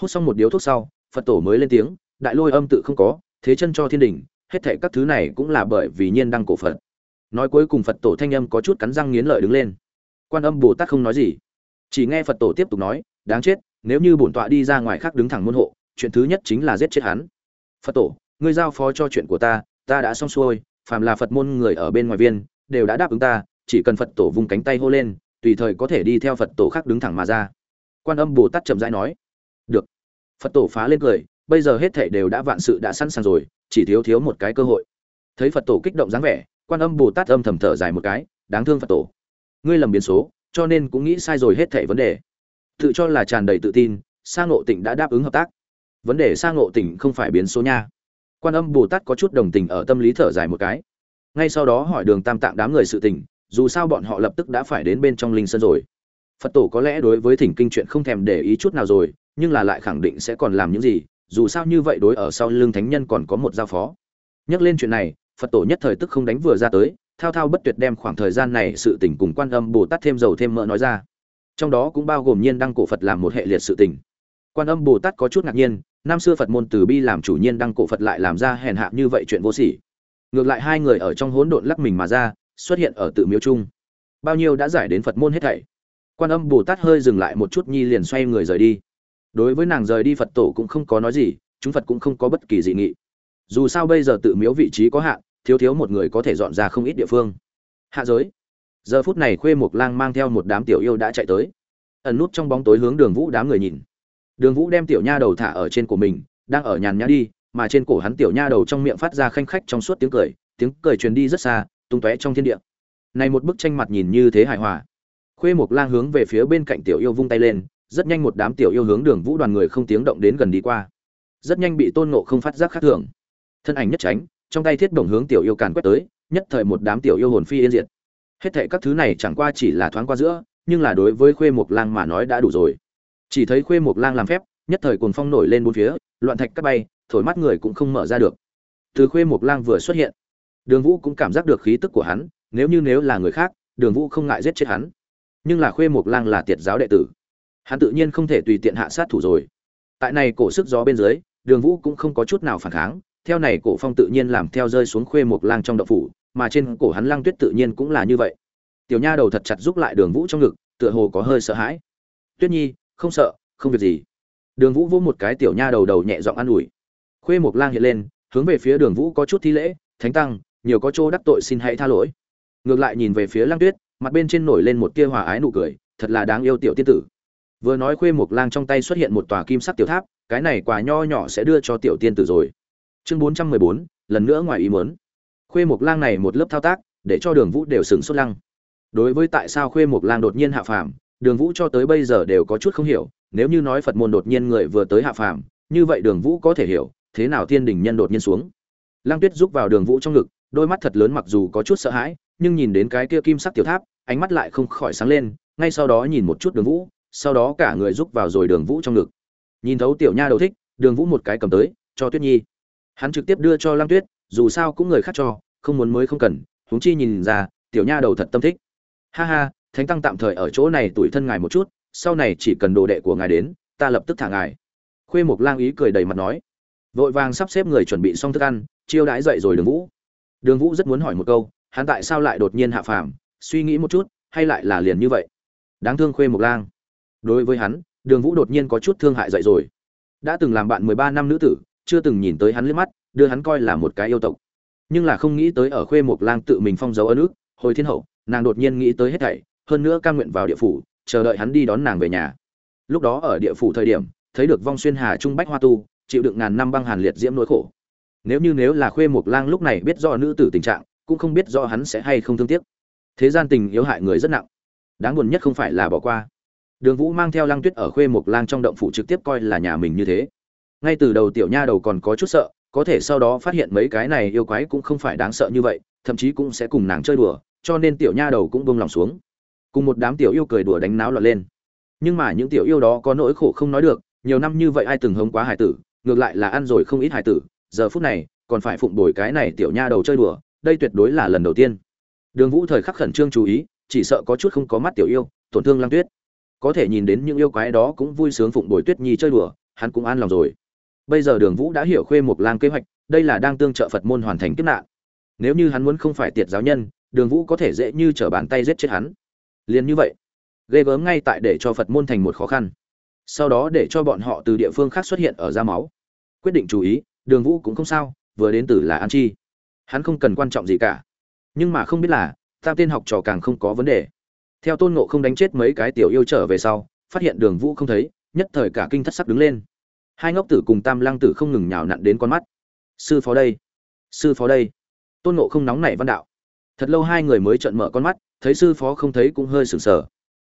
Hút xong một điếu thuốc sau, phật tổ mới lên tiếng, đại lôi âm tự không có, thế chân cho thiên đình, hết thệ các thứ này cũng là bởi vì nhiên đăng cổ phật nói cuối cùng phật tổ thanh âm có chút cắn răng nghiến lợi đứng lên. Quan âm bồ tát không nói gì. Chỉ nghe phật tổ tiếp tục nói, đáng chết, nếu như bổn tọa đi ra ngoài khác đứng thẳng môn hộ, chuyện thứ nhất chính là giết chết hắn. Phật tổ, ngươi giao phó cho chuyện của ta ta đã xong xuôi, phàm là phật môn người ở bên ngoài viên, đều đã đáp ứng ta, chỉ cần phật tổ vung cánh tay hô lên, tùy thời có thể đi theo phật tổ khác đứng thẳng mà ra. Quan âm bồ tát chậm rãi nói, được. Phật tổ phá lên cười, bây giờ hết thảy đều đã vạn sự đã sẵn sàng rồi, chỉ thiếu thiếu một cái cơ hội. Thấy phật tổ kích động dáng vẻ quan âm bồ tát âm thầm thở dài một cái, đáng thương phật tổ. Ngươi lầm biến số, cho nên cũng nghĩ sai rồi hết thảy vấn đề. Tự cho là tràn đầy tự tin sang ngộ tịnh đã đáp ứng hợp tác. Vấn đề sang ngộ tịnh không phải biến số nha. Quan âm bồ tát có chút đồng tình ở tâm lý thở dài một cái. Ngay sau đó hỏi đường tam tạng đám người sự tình, dù sao bọn họ lập tức đã phải đến bên trong linh sơn rồi. Phật tổ có lẽ đối với thỉnh kinh chuyện không thèm để ý chút nào rồi, nhưng là lại khẳng định sẽ còn làm những gì, dù sao như vậy đối ở sau lưng thánh nhân còn có một giao phó. Nhắc lên chuyện này phật tổ nhất thời tức không đánh vừa ra tới, thao thao bất tuyệt đem khoảng thời gian này sự tình cùng quan âm bồ tát thêm dầu thêm mỡ nói ra. Trong đó cũng bao gồm nhiên đăng cổ phật làm một hệ liệt sự tình. Quan âm bồ tát có chút ngạc nhiên, năm xưa phật môn từ bi làm chủ nhiên đăng cổ phật lại làm ra hèn hạ như vậy chuyện vô sỉ. Ngược lại hai người ở trong hỗn độn lắc mình mà ra, xuất hiện ở tự miếu chung. Bao nhiêu đã giải đến phật môn hết thảy. Quan âm bồ tát hơi dừng lại một chút nhi liền xoay người rời đi. Đối với nàng rời đi phật tổ cũng không có nói gì, chúng phật cũng không có bất kỳ dị nghị. Dù sao bây giờ tự miếu vị trí có hạn thiếu thiếu một người có thể dọn ra không ít địa phương. Hạ giới. Giờ phút này khuê mộc lang mang theo một đám tiểu yêu đã chạy tới. Ẩn nút trong bóng tối hướng đường vũ đám người nhìn. Đường vũ đem tiểu nha đầu thả ở trên của mình, đang ở nhàn nhã đi, mà trên cổ hắn tiểu nha đầu trong miệng phát ra khanh khách trong suốt tiếng cười tiếng cười truyền đi rất xa, tung tóe trong thiên địa. Này một bức tranh mặt nhìn như thế hài hòa. Khuê mộc lang hướng về phía bên cạnh tiểu yêu vung tay lên, rất nhanh một đám tiểu yêu hướng đường vũ đoàn người không tiếng động đến gần đi qua. Rất nhanh bị tôn ngộ không phát giác khác thường. Thân ảnh nhất tránh trong tay thiết đồng hướng tiểu yêu càn quét tới, nhất thời một đám tiểu yêu hồn phi yên diệt. Hết thảy các thứ này chẳng qua chỉ là thoáng qua giữa, nhưng là đối với khuê mộc lang mà nói đã đủ rồi. Chỉ thấy khuê mộc lang làm phép, nhất thời cuồng phong nổi lên bốn phía, loạn thạch các bay, thổi mắt người cũng không mở ra được. Từ khuê mộc lang vừa xuất hiện, đường vũ cũng cảm giác được khí tức của hắn, nếu như nếu là người khác, đường vũ không ngại giết chết hắn. Nhưng là khuê mộc lang là tiệt giáo đệ tử. Hắn tự nhiên không thể tùy tiện hạ sát thủ rồi. Tại này cổ sức gió bên dưới, đường vũ cũng không có chút nào phản kháng theo này cổ phong tự nhiên làm theo rơi xuống khuê một lang trong đậu phủ, mà trên cổ hắn lang tuyết tự nhiên cũng là như vậy. Tiểu nha đầu thật chặt giúp lại đường vũ trong ngực, tựa hồ có hơi sợ hãi. Tuyết nhi, không sợ, không việc gì. Đường vũ vỗ một cái tiểu nha đầu đầu nhẹ giọng an ủi. Khuê một lang hiện lên, hướng về phía đường vũ có chút thi lễ, thánh tăng, nhiều có chỗ đắc tội xin hãy tha lỗi. Ngược lại nhìn về phía lang tuyết, mặt bên trên nổi lên một tia hòa ái nụ cười, thật là đáng yêu tiểu tiên tử. Vừa nói khuê một lang trong tay xuất hiện một tòa kim sắc tiểu tháp, cái này quà nho nhỏ sẽ đưa cho tiểu tiên tử rồi chương bốn trăm mười bốn, lần nữa ngoài ý muốn. Khuê mộc lang này một lớp thao tác, để cho đường vũ đều sửng sốt lăng. Đối với tại sao khuê mộc lang đột nhiên hạ phàm, đường vũ cho tới bây giờ đều có chút không hiểu, nếu như nói phật môn đột nhiên người vừa tới hạ phàm, như vậy đường vũ có thể hiểu, thế nào thiên đình nhân đột nhiên xuống. Lang tuyết rúc vào đường vũ trong ngực, đôi mắt thật lớn mặc dù có chút sợ hãi, nhưng nhìn đến cái kia kim sắc tiểu tháp, ánh mắt lại không khỏi sáng lên, ngay sau đó nhìn một chút đường vũ, sau đó cả người rúc vào rồi đường vũ trong ngực. Nhìn thấu tiểu nha đầu thích, đường vũ một cái cầm tới, cho tuyết nhi hắn trực tiếp đưa cho lang tuyết, dù sao cũng người khác cho, không muốn mới không cần, huống chi nhìn ra, tiểu nha đầu thật tâm thích. Ha ha, thánh tăng tạm thời ở chỗ này tuổi thân ngài một chút, sau này chỉ cần đồ đệ của ngài đến, ta lập tức thả ngài. Khuê mộc lang ý cười đầy mặt nói. Vội vàng sắp xếp người chuẩn bị xong thức ăn, chiêu đãi dậy rồi đường vũ. Đường vũ rất muốn hỏi một câu, hắn tại sao lại đột nhiên hạ phàm, suy nghĩ một chút, hay lại là liền như vậy? Đáng thương khuê mộc lang. Đối với hắn, đường vũ đột nhiên có chút thương hại dậy rồi. Đã từng làm bạn mười ba năm nữ tử chưa từng nhìn tới hắn liếc mắt đưa hắn coi là một cái yêu tộc. Nhưng là không nghĩ tới ở khuê mộc lang tự mình phong dấu ân ức, hồi thiên hậu nàng đột nhiên nghĩ tới hết thảy hơn nữa cam nguyện vào địa phủ chờ đợi hắn đi đón nàng về nhà. Lúc đó ở địa phủ thời điểm thấy được vong xuyên hà trung bách hoa tu chịu đựng ngàn năm băng hàn liệt diễm nỗi khổ. Nếu như nếu là khuê mộc lang lúc này biết rõ nữ tử tình trạng cũng không biết rõ hắn sẽ hay không thương tiếc. Thế gian tình yếu hại người rất nặng. Đáng buồn nhất không phải là bỏ qua. Đường vũ mang theo lang tuyết ở khuê mộc lang trong động phủ trực tiếp coi là nhà mình như thế ngay từ đầu tiểu nha đầu còn có chút sợ, có thể sau đó phát hiện mấy cái này yêu quái cũng không phải đáng sợ như vậy, thậm chí cũng sẽ cùng nàng chơi đùa, cho nên tiểu nha đầu cũng bông lòng xuống. Cùng một đám tiểu yêu cười đùa đánh náo lọt lên. Nhưng mà những tiểu yêu đó có nỗi khổ không nói được, nhiều năm như vậy ai từng hống quá hải tử, ngược lại là ăn rồi không ít hải tử, giờ phút này, còn phải phụng bồi cái này tiểu nha đầu chơi đùa, đây tuyệt đối là lần đầu tiên. Đường vũ thời khắc khẩn trương chú ý, chỉ sợ có chút không có mắt tiểu yêu, tổn thương lăng tuyết. Có thể nhìn đến những yêu quái đó cũng vui sướng phụng bồi tuyết nhi chơi đùa, hắn cũng an lòng rồi bây giờ đường vũ đã hiểu khuê một lang kế hoạch, đây là đang tương trợ phật môn hoàn thành kiếp nạn. Nếu như hắn muốn không phải tiệt giáo nhân, đường vũ có thể dễ như trở bàn tay giết chết hắn. Liền như vậy, ghê gớm ngay tại để cho phật môn thành một khó khăn. Sau đó để cho bọn họ từ địa phương khác xuất hiện ở da máu. Quyết định chú ý, đường vũ cũng không sao, vừa đến từ là an chi. Hắn không cần quan trọng gì cả. Nhưng mà không biết là, tam tên học trò càng không có vấn đề. Theo tôn ngộ không đánh chết mấy cái tiểu yêu trở về sau, phát hiện đường vũ không thấy, nhất thời cả kinh thất sắc đứng lên hai ngốc tử cùng tam lăng tử không ngừng nhào nặn đến con mắt. Sư phó đây, sư phó đây. Tôn ngộ không nóng nảy văn đạo. Thật lâu hai người mới trợn mở con mắt, thấy sư phó không thấy cũng hơi sừng sờ.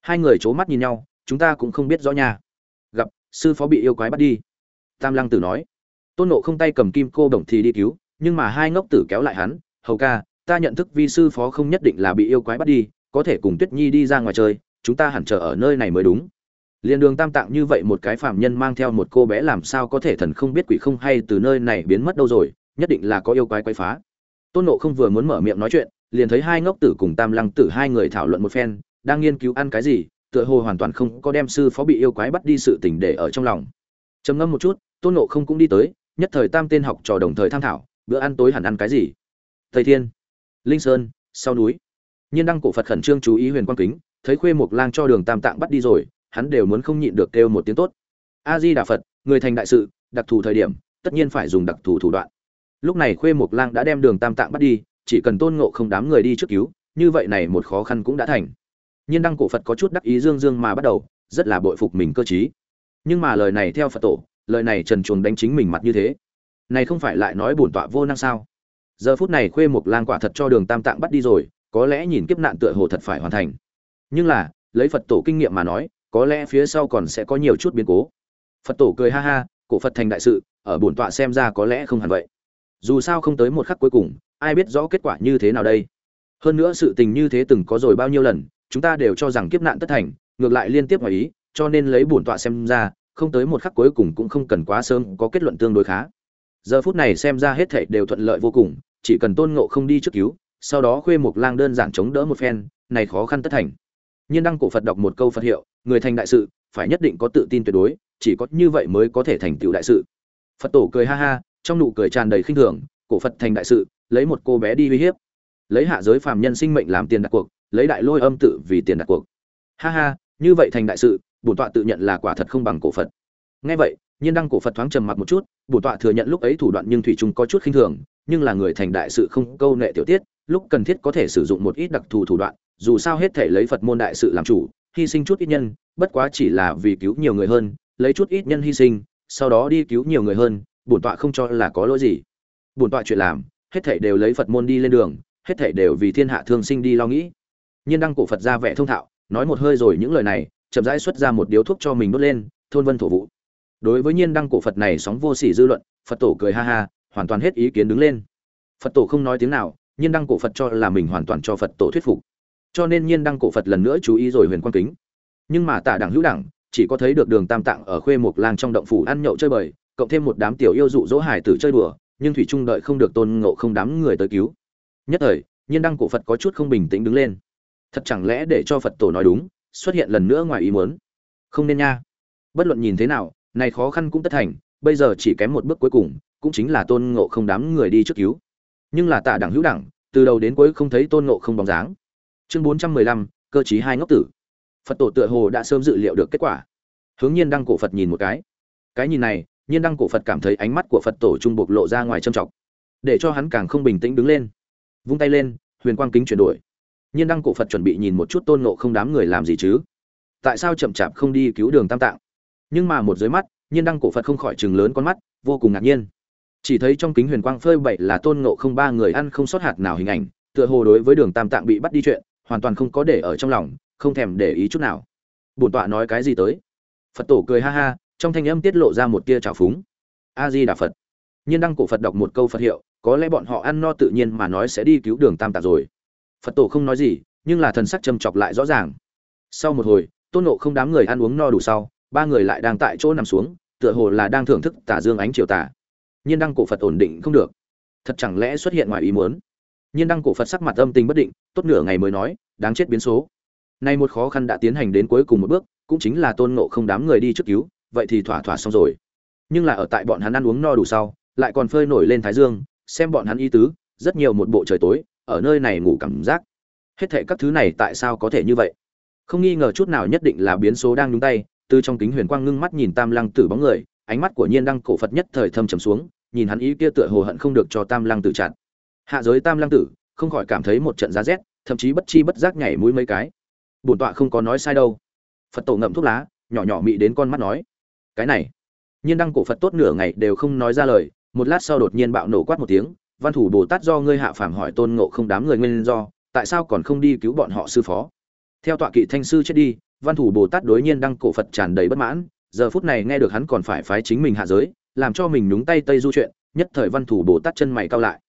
Hai người c h ố mắt nhìn nhau, chúng ta cũng không biết rõ nha. Gặp, sư phó bị yêu quái bắt đi. Tam lăng tử nói. Tôn nộ không tay cầm kim cô đồng thì đi cứu, nhưng mà hai ngốc tử kéo lại hắn, hầu ca, ta nhận thức vi sư phó không nhất định là bị yêu quái bắt đi, có thể cùng tuyết nhi đi ra ngoài chơi, chúng ta hẳn chờ ở nơi này mới đúng liên đường tam tạng như vậy một cái phạm nhân mang theo một cô bé làm sao có thể thần không biết quỷ không hay từ nơi này biến mất đâu rồi, nhất định là có yêu quái quái phá. Tôn nộ không vừa muốn mở miệng nói chuyện, liền thấy hai ngốc tử cùng tam lăng tử hai người thảo luận một phen, đang nghiên cứu ăn cái gì, tựa hồ hoàn toàn không có đem sư phó bị yêu quái bắt đi sự tình để ở trong lòng. Trầm ngâm một chút, tôn nộ không cũng đi tới, nhất thời tam tên học trò đồng thời tham thảo, bữa ăn tối hẳn ăn cái gì? Thầy thiên, linh sơn, sau núi. Nhiên đăng cổ phật khẩn trương chú ý huyền quan kính, thấy khuê mộc lang cho đường tam tạng bắt đi rồi hắn đều muốn không nhịn được kêu một tiếng tốt. A di đà phật người thành đại sự, đặc thù thời điểm, tất nhiên phải dùng đặc thù thủ đoạn. Lúc này khuê mộc lang đã đem đường tam tạng bắt đi, chỉ cần tôn ngộ không đám người đi trước cứu, như vậy này một khó khăn cũng đã thành. Nhiên đăng cổ phật có chút đắc ý dương dương mà bắt đầu, rất là bội phục mình cơ chí nhưng mà lời này theo phật tổ, lời này trần chuồng đánh chính mình mặt như thế. Này không phải lại nói bổn tọa vô năng sao? Giờ phút này khuê mộc lang quả thật cho đường tam tạng bắt đi rồi, có lẽ nhìn kiếp nạn tựa hồ thật phải hoàn thành. Nhưng là, lấy phật tổ kinh nghiệm mà nói có lẽ phía sau còn sẽ có nhiều chút biến cố. Phật tổ cười ha ha, cổ phật thành đại sự, ở bổn tọa xem ra có lẽ không hẳn vậy. Dù sao không tới một khắc cuối cùng, ai biết rõ kết quả như thế nào đây? Hơn nữa sự tình như thế từng có rồi bao nhiêu lần, chúng ta đều cho rằng kiếp nạn tất thành, ngược lại liên tiếp ngoài ý, cho nên lấy bổn tọa xem ra, không tới một khắc cuối cùng cũng không cần quá sớm, có kết luận tương đối khá. Giờ phút này xem ra hết thảy đều thuận lợi vô cùng, chỉ cần tôn ngộ không đi trước cứu, sau đó khuê một lang đơn giản chống đỡ một phen, này khó khăn tất thành nhiên đăng cổ phật đọc một câu phật hiệu, người thành đại sự, phải nhất định có tự tin tuyệt đối, chỉ có như vậy mới có thể thành tựu đại sự. Phật tổ cười ha ha, trong nụ cười tràn đầy khinh thường, cổ phật thành đại sự, lấy một cô bé đi uy hiếp. Lấy hạ giới phàm nhân sinh mệnh làm tiền đặt cuộc, lấy đại lôi âm tự vì tiền đặt cuộc. Ha ha, như vậy thành đại sự, bổn tọa tự nhận là quả thật không bằng cổ phật. Nghe vậy, nhiên đăng cổ phật thoáng trầm mặc một chút, bổn tọa thừa nhận lúc ấy thủ đoạn nhưng thủy chung có chút khinh thường nhưng là người thành đại sự không câu nệ tiểu tiết, lúc cần thiết có thể sử dụng một ít đặc thù thủ đoạn, dù sao hết thể lấy phật môn đại sự làm chủ, hy sinh chút ít nhân, bất quá chỉ là vì cứu nhiều người hơn, lấy chút ít nhân hy sinh, sau đó đi cứu nhiều người hơn, bổn tọa không cho là có lỗi gì. Bổn tọa chuyện làm, hết thảy đều lấy phật môn đi lên đường, hết thảy đều vì thiên hạ thương sinh đi lo nghĩ. Nhiên đăng cổ phật ra vẻ thông thạo, nói một hơi rồi những lời này, chậm rãi xuất ra một điếu thuốc cho mình đốt lên, thôn vân thổ vụ. Đối với nhiên đăng cổ phật này sóng vô sỉ dư luận, phật tổ cười ha ha hoàn toàn hết ý kiến đứng lên. Phật tổ không nói tiếng nào, nhiên đăng cổ phật cho là mình hoàn toàn cho phật tổ thuyết phục. Cho nên nhiên đăng cổ phật lần nữa chú ý rồi huyền quan kính. Nhưng mà tả đẳng hữu đẳng, chỉ có thấy được đường tam tạng ở khuê một lang trong động phủ ăn nhậu chơi bời, cộng thêm một đám tiểu yêu dụ dỗ hải tử chơi đùa, nhưng thủy trung đợi không được tôn ngộ không đám người tới cứu. Nhất thời, nhiên đăng cổ phật có chút không bình tĩnh đứng lên. Thật chẳng lẽ để cho phật tổ nói đúng, xuất hiện lần nữa ngoài ý muốn? Không nên nha. Bất luận nhìn thế nào, này khó khăn cũng tất thành, bây giờ chỉ kém một bước cuối cùng cũng chính là tôn ngộ không đám người đi trước cứu. Nhưng là tạ đẳng hữu đẳng, từ đầu đến cuối không thấy tôn ngộ không bóng dáng. Chương bốn trăm mười lăm, cơ chí hai ngốc tử. Phật tổ tựa hồ đã sớm dự liệu được kết quả. Hướng nhiên đăng cổ phật nhìn một cái. Cái nhìn này, nhiên đăng cổ phật cảm thấy ánh mắt của phật tổ trung bộc lộ ra ngoài trầm trọng. Để cho hắn càng không bình tĩnh đứng lên. Vung tay lên, huyền quang kính chuyển đổi. Nhiên đăng cổ phật chuẩn bị nhìn một chút tôn nộ không đám người làm gì chứ? Tại sao chậm chạp không đi cứu đường tam tạng? Nhưng mà một dưới mắt, nhiên đăng cổ phật không khỏi chừng lớn con mắt, vô cùng ngạc nhiên chỉ thấy trong kính huyền quang phơi bậy là tôn ngộ không ba người ăn không sót hạt nào hình ảnh, tựa hồ đối với đường tam tạng bị bắt đi chuyện, hoàn toàn không có để ở trong lòng, không thèm để ý chút nào. Bổn tọa nói cái gì tới? Phật tổ cười ha ha, trong thanh âm tiết lộ ra một tia trào phúng. A di đà phật. Nhiên đăng cổ phật đọc một câu phật hiệu, có lẽ bọn họ ăn no tự nhiên mà nói sẽ đi cứu đường tam tạng rồi. Phật tổ không nói gì, nhưng là thần sắc châm chọc lại rõ ràng. Sau một hồi, tôn nộ không đám người ăn uống no đủ sau, ba người lại đang tại chỗ nằm xuống, tựa hồ là đang thưởng thức tả dương ánh chiều tả nhiên đăng cổ phật ổn định không được. Thật chẳng lẽ xuất hiện ngoài ý muốn? Nhiên đăng cổ phật sắc mặt âm tình bất định, tốt nửa ngày mới nói, đáng chết biến số. Nay một khó khăn đã tiến hành đến cuối cùng một bước, cũng chính là tôn nộ không đám người đi trước cứu, vậy thì thỏa thỏa xong rồi. Nhưng là ở tại bọn hắn ăn uống no đủ sau, lại còn phơi nổi lên thái dương, xem bọn hắn y tứ, rất nhiều một bộ trời tối, ở nơi này ngủ cảm giác. Hết thệ các thứ này tại sao có thể như vậy? Không nghi ngờ chút nào nhất định là biến số đang nhúng tay, từ trong kính huyền quang ngưng mắt nhìn tam lăng tử bóng người ánh mắt của nhiên đăng cổ phật nhất thời thâm trầm xuống, nhìn hắn ý kia tựa hồ hận không được cho tam lăng tử chặn. Hạ giới tam lăng tử, không khỏi cảm thấy một trận giá rét, thậm chí bất chi bất giác nhảy mũi mấy cái. Bổn tọa không có nói sai đâu. Phật tổ ngậm thuốc lá, nhỏ nhỏ mị đến con mắt nói. Cái này, nhiên đăng cổ phật tốt nửa ngày đều không nói ra lời, một lát sau đột nhiên bạo nổ quát một tiếng, văn thủ bồ tát do ngươi hạ phàm hỏi tôn ngộ không đám người nguyên do, tại sao còn không đi cứu bọn họ sư phó? Theo tọa kỵ thanh sư chết đi, văn thủ bồ tát đối nhiên đăng cổ phật tràn đầy bất mãn giờ phút này nghe được hắn còn phải phái chính mình hạ giới, làm cho mình nhúng tay tây du chuyện, nhất thời văn thủ bồ tát chân mày cao lại.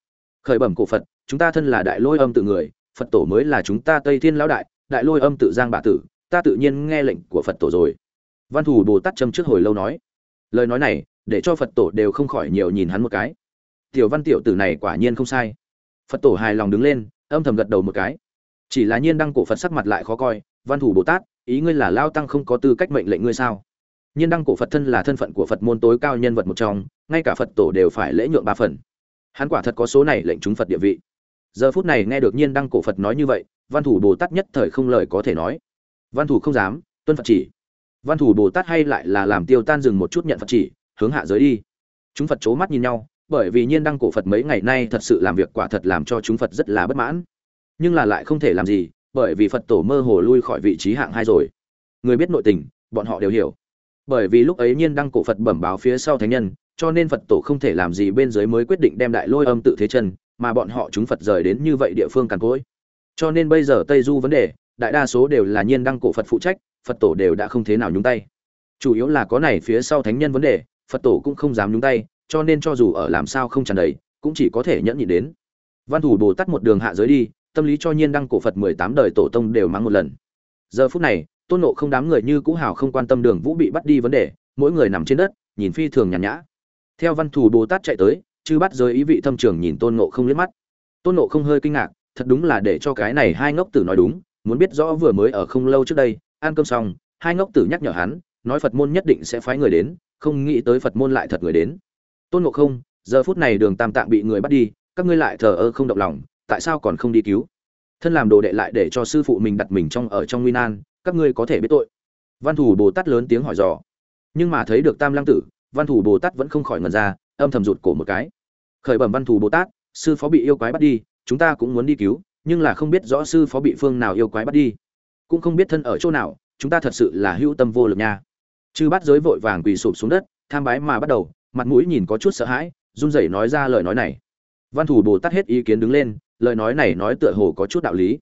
Khởi bẩm cổ phật, chúng ta thân là đại lôi âm tự người, phật tổ mới là chúng ta tây thiên lão đại đại lôi âm tự giang bà tử, ta tự nhiên nghe lệnh của phật tổ rồi. Văn thủ bồ tát châm trước hồi lâu nói, lời nói này, để cho phật tổ đều không khỏi nhiều nhìn hắn một cái. Tiểu văn tiểu tử này quả nhiên không sai. Phật tổ hài lòng đứng lên, âm thầm gật đầu một cái. Chỉ là nhiên đăng cổ phật sắc mặt lại khó coi, văn thủ bồ tát, ý ngươi là lao tăng không có tư cách mệnh lệnh ngươi sao? Nhiên đăng cổ phật thân là thân phận của phật môn tối cao nhân vật một trong, ngay cả phật tổ đều phải lễ nhượng ba phần. Hắn quả thật có số này lệnh chúng phật địa vị. Giờ phút này nghe được nhiên đăng cổ phật nói như vậy, văn thủ bồ tát nhất thời không lời có thể nói. Văn thủ không dám, tuân phật chỉ. Văn thủ bồ tát hay lại là làm tiêu tan dừng một chút nhận phật chỉ, hướng hạ giới đi. Chúng phật c h ố mắt nhìn nhau, bởi vì nhiên đăng cổ phật mấy ngày nay thật sự làm việc quả thật làm cho chúng phật rất là bất mãn. Nhưng là lại không thể làm gì, bởi vì phật tổ mơ hồ lui khỏi vị trí hạng hai rồi. Người biết nội tình, bọn họ đều hiểu bởi vì lúc ấy nhiên đăng cổ phật bẩm báo phía sau thánh nhân, cho nên phật tổ không thể làm gì bên dưới mới quyết định đem đại lôi âm tự thế chân, mà bọn họ chúng phật rời đến như vậy địa phương càn cối cho nên bây giờ tây du vấn đề, đại đa số đều là nhiên đăng cổ phật phụ trách, phật tổ đều đã không thế nào nhúng tay. Chủ yếu là có này phía sau thánh nhân vấn đề, phật tổ cũng không dám nhúng tay, cho nên cho dù ở làm sao không tràn đầy, cũng chỉ có thể nhẫn nhịn đến. Văn thủ bồ tát một đường hạ giới đi, tâm lý cho nhiên đăng cổ phật mười tám đời tổ tông đều mang một lần. Giờ phút này tôn nộ không đám người như cũ hào không quan tâm đường vũ bị bắt đi vấn đề, mỗi người nằm trên đất, nhìn phi thường nhàn nhã. Theo văn thù bồ tát chạy tới, chư bắt giới ý vị thâm trường nhìn tôn nộ không liếc mắt. Tôn nộ không hơi kinh ngạc, thật đúng là để cho cái này hai ngốc tử nói đúng, muốn biết rõ vừa mới ở không lâu trước đây, ăn cơm xong, hai ngốc tử nhắc nhở hắn, nói phật môn nhất định sẽ phái người đến, không nghĩ tới phật môn lại thật người đến. Tôn ngộ không, giờ phút này đường tam tạng bị người bắt đi, các ngươi lại thờ ơ không động lòng, tại sao còn không đi cứu? Thân làm đồ đệ lại để cho sư phụ mình đặt mình trong, ở trong nguy nan các ngươi có thể biết tội. Văn thủ bồ tát lớn tiếng hỏi dò. Nhưng mà thấy được tam lăng tử, văn thủ bồ tát vẫn không khỏi ngần ra, âm thầm rụt cổ một cái. Khởi bẩm văn thủ bồ tát, sư phó bị yêu quái bắt đi, chúng ta cũng muốn đi cứu, nhưng là không biết rõ sư phó bị phương nào yêu quái bắt đi. Cũng không biết thân ở chỗ nào, chúng ta thật sự là hữu tâm vô lực nha. Chư bát giới vội vàng quỳ sụp xuống đất, tham bái mà bắt đầu, mặt mũi nhìn có chút sợ hãi, run rẩy nói ra lời nói này. Văn thủ bồ tát hết ý kiến đứng lên, lời nói này nói tựa hồ có chút đạo lý.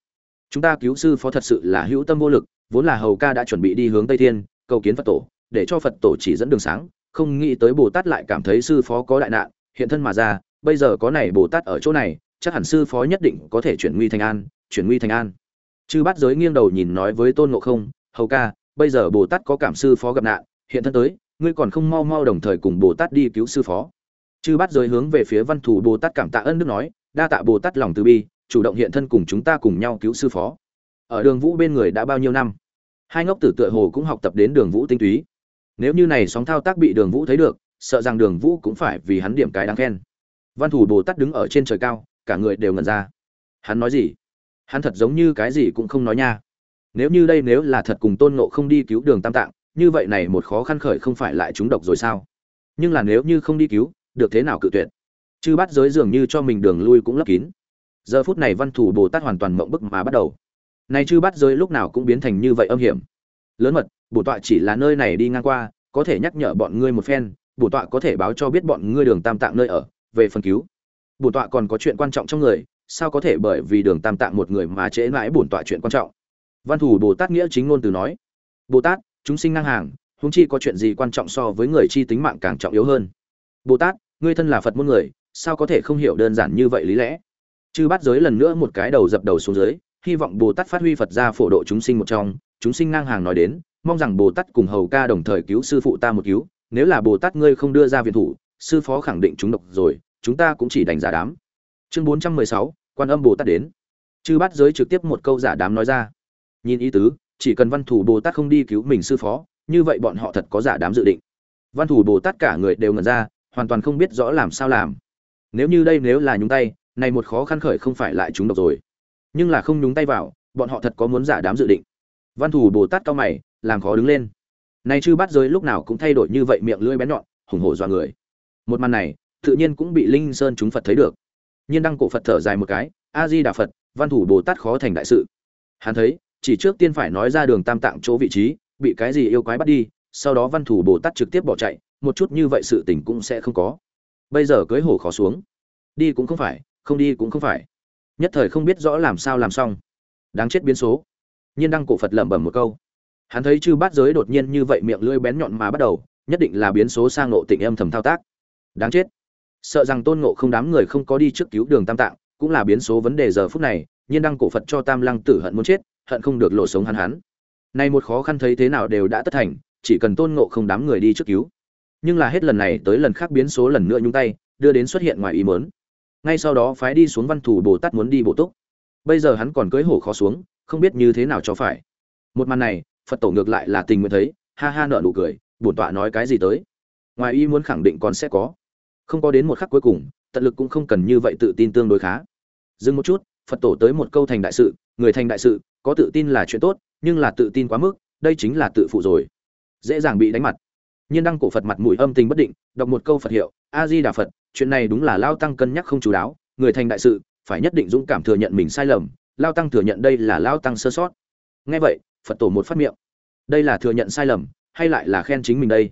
Chúng ta cứu sư phó thật sự là hữu tâm vô lực vốn là hầu ca đã chuẩn bị đi hướng tây thiên, cầu kiến phật tổ, để cho phật tổ chỉ dẫn đường sáng, không nghĩ tới bồ tát lại cảm thấy sư phó có đại nạn, hiện thân mà ra, bây giờ có này bồ tát ở chỗ này, chắc hẳn sư phó nhất định có thể chuyển nguy thành an, chuyển nguy thành an. Chư bát giới nghiêng đầu nhìn nói với tôn ngộ không, hầu ca, bây giờ bồ tát có cảm sư phó gặp nạn, hiện thân tới, ngươi còn không mau mau đồng thời cùng bồ tát đi cứu sư phó. Chư bát giới hướng về phía văn thủ bồ tát cảm tạ ân đức nói, đa tạ bồ tát lòng từ bi, chủ động hiện thân cùng chúng ta cùng nhau cứu sư phó ở đường vũ bên người đã bao nhiêu năm? Hai ngốc tử tựa hồ cũng học tập đến đường vũ tinh túy. Nếu như này sóng thao tác bị đường vũ thấy được, sợ rằng đường vũ cũng phải vì hắn điểm cái đáng khen. Văn thủ bồ tát đứng ở trên trời cao, cả người đều ngẩn ra. Hắn nói gì? Hắn thật giống như cái gì cũng không nói nha. Nếu như đây nếu là thật cùng tôn nộ không đi cứu đường tam tạng, như vậy này một khó khăn khởi không phải lại trúng độc rồi sao? Nhưng là nếu như không đi cứu, được thế nào cự tuyệt? Chư bắt giới dường như cho mình đường lui cũng lấp kín. Giờ phút này văn thủ bồ tát hoàn toàn mộng bức mà bắt đầu nay chư bắt giới lúc nào cũng biến thành như vậy âm hiểm. Lớn mật, bổ tọa chỉ là nơi này đi ngang qua, có thể nhắc nhở bọn ngươi một phen, bổ tọa có thể báo cho biết bọn ngươi đường tam tạng nơi ở, về phần cứu. Bổn tọa còn có chuyện quan trọng trong người, sao có thể bởi vì đường tam tạng một người mà trễ mãi bổn tọa chuyện quan trọng? Văn thủ bồ tát nghĩa chính ngôn từ nói, bồ tát, chúng sinh ngang hàng, huống chi có chuyện gì quan trọng so với người chi tính mạng càng trọng yếu hơn? Bồ tát, ngươi thân là phật môn người, sao có thể không hiểu đơn giản như vậy lý lẽ? Chư bắt giới lần nữa một cái đầu dập đầu xuống dưới hy vọng bồ tát phát huy phật gia phổ độ chúng sinh một trong. Chúng sinh ngang hàng nói đến, mong rằng bồ tát cùng hầu ca đồng thời cứu sư phụ ta một cứu. Nếu là bồ tát ngươi không đưa ra viện thủ, sư phó khẳng định chúng độc rồi, chúng ta cũng chỉ đánh giả đám. Chương bốn trăm mười sáu, quan âm bồ tát đến. Chư bắt giới trực tiếp một câu giả đám nói ra. Nhìn ý tứ, chỉ cần văn thủ bồ tát không đi cứu mình sư phó, như vậy bọn họ thật có giả đám dự định. Văn thủ bồ tát cả người đều ngẩn ra, hoàn toàn không biết rõ làm sao làm. Nếu như đây nếu là nhúng tay, này một khó khăn khởi không phải lại chúng độc rồi nhưng là không nhúng tay vào, bọn họ thật có muốn giả đám dự định. Văn thủ bồ tát cao mày, làm khó đứng lên. Này chư bắt giới lúc nào cũng thay đổi như vậy miệng lưỡi bén nhọn, hùng hổ dọa người. Một màn này, tự nhiên cũng bị linh sơn chúng phật thấy được. Nhiên đăng cổ phật thở dài một cái, a di đà phật, văn thủ bồ tát khó thành đại sự. Hắn thấy, chỉ trước tiên phải nói ra đường tam tạng chỗ vị trí, bị cái gì yêu quái bắt đi, sau đó văn thủ bồ tát trực tiếp bỏ chạy, một chút như vậy sự tình cũng sẽ không có. Bây giờ cưới hổ khó xuống. Đi cũng không phải, không đi cũng không phải nhất thời không biết rõ làm sao làm xong. Đáng chết biến số. Nhiên đăng cổ phật lẩm bẩm một câu. Hắn thấy chư bát giới đột nhiên như vậy miệng lưỡi bén nhọn mà bắt đầu, nhất định là biến số sang nộ tịnh âm thầm thao tác. Đáng chết. Sợ rằng tôn ngộ không đám người không có đi trước cứu đường tam tạng, cũng là biến số vấn đề giờ phút này, nhiên đăng cổ phật cho tam lăng tử hận muốn chết, hận không được lộ sống hắn hắn. Nay một khó khăn thấy thế nào đều đã tất thành, chỉ cần tôn ngộ không đám người đi trước cứu. Nhưng là hết lần này tới lần khác biến số lần nữa nhung tay, đưa đến xuất hiện ngoài ý mớn ngay sau đó phái đi xuống văn thủ bồ tát muốn đi bộ túc. Bây giờ hắn còn cưới hổ khó xuống, không biết như thế nào cho phải. Một màn này, phật tổ ngược lại là tình nguyện thấy, ha ha nợ nụ cười, bổn tọa nói cái gì tới. Ngoài y muốn khẳng định còn sẽ có. Không có đến một khắc cuối cùng, tận lực cũng không cần như vậy tự tin tương đối khá. Dừng một chút, phật tổ tới một câu thành đại sự, người thành đại sự, có tự tin là chuyện tốt, nhưng là tự tin quá mức, đây chính là tự phụ rồi. Dễ dàng bị đánh mặt nhiên đăng cổ phật mặt mũi âm tình bất định, đọc một câu phật hiệu a di đà phật, chuyện này đúng là lao tăng cân nhắc không chú đáo, người thành đại sự, phải nhất định dũng cảm thừa nhận mình sai lầm, lao tăng thừa nhận đây là lao tăng sơ sót. Nghe vậy, phật tổ một phát miệng. Đây là thừa nhận sai lầm, hay lại là khen chính mình đây?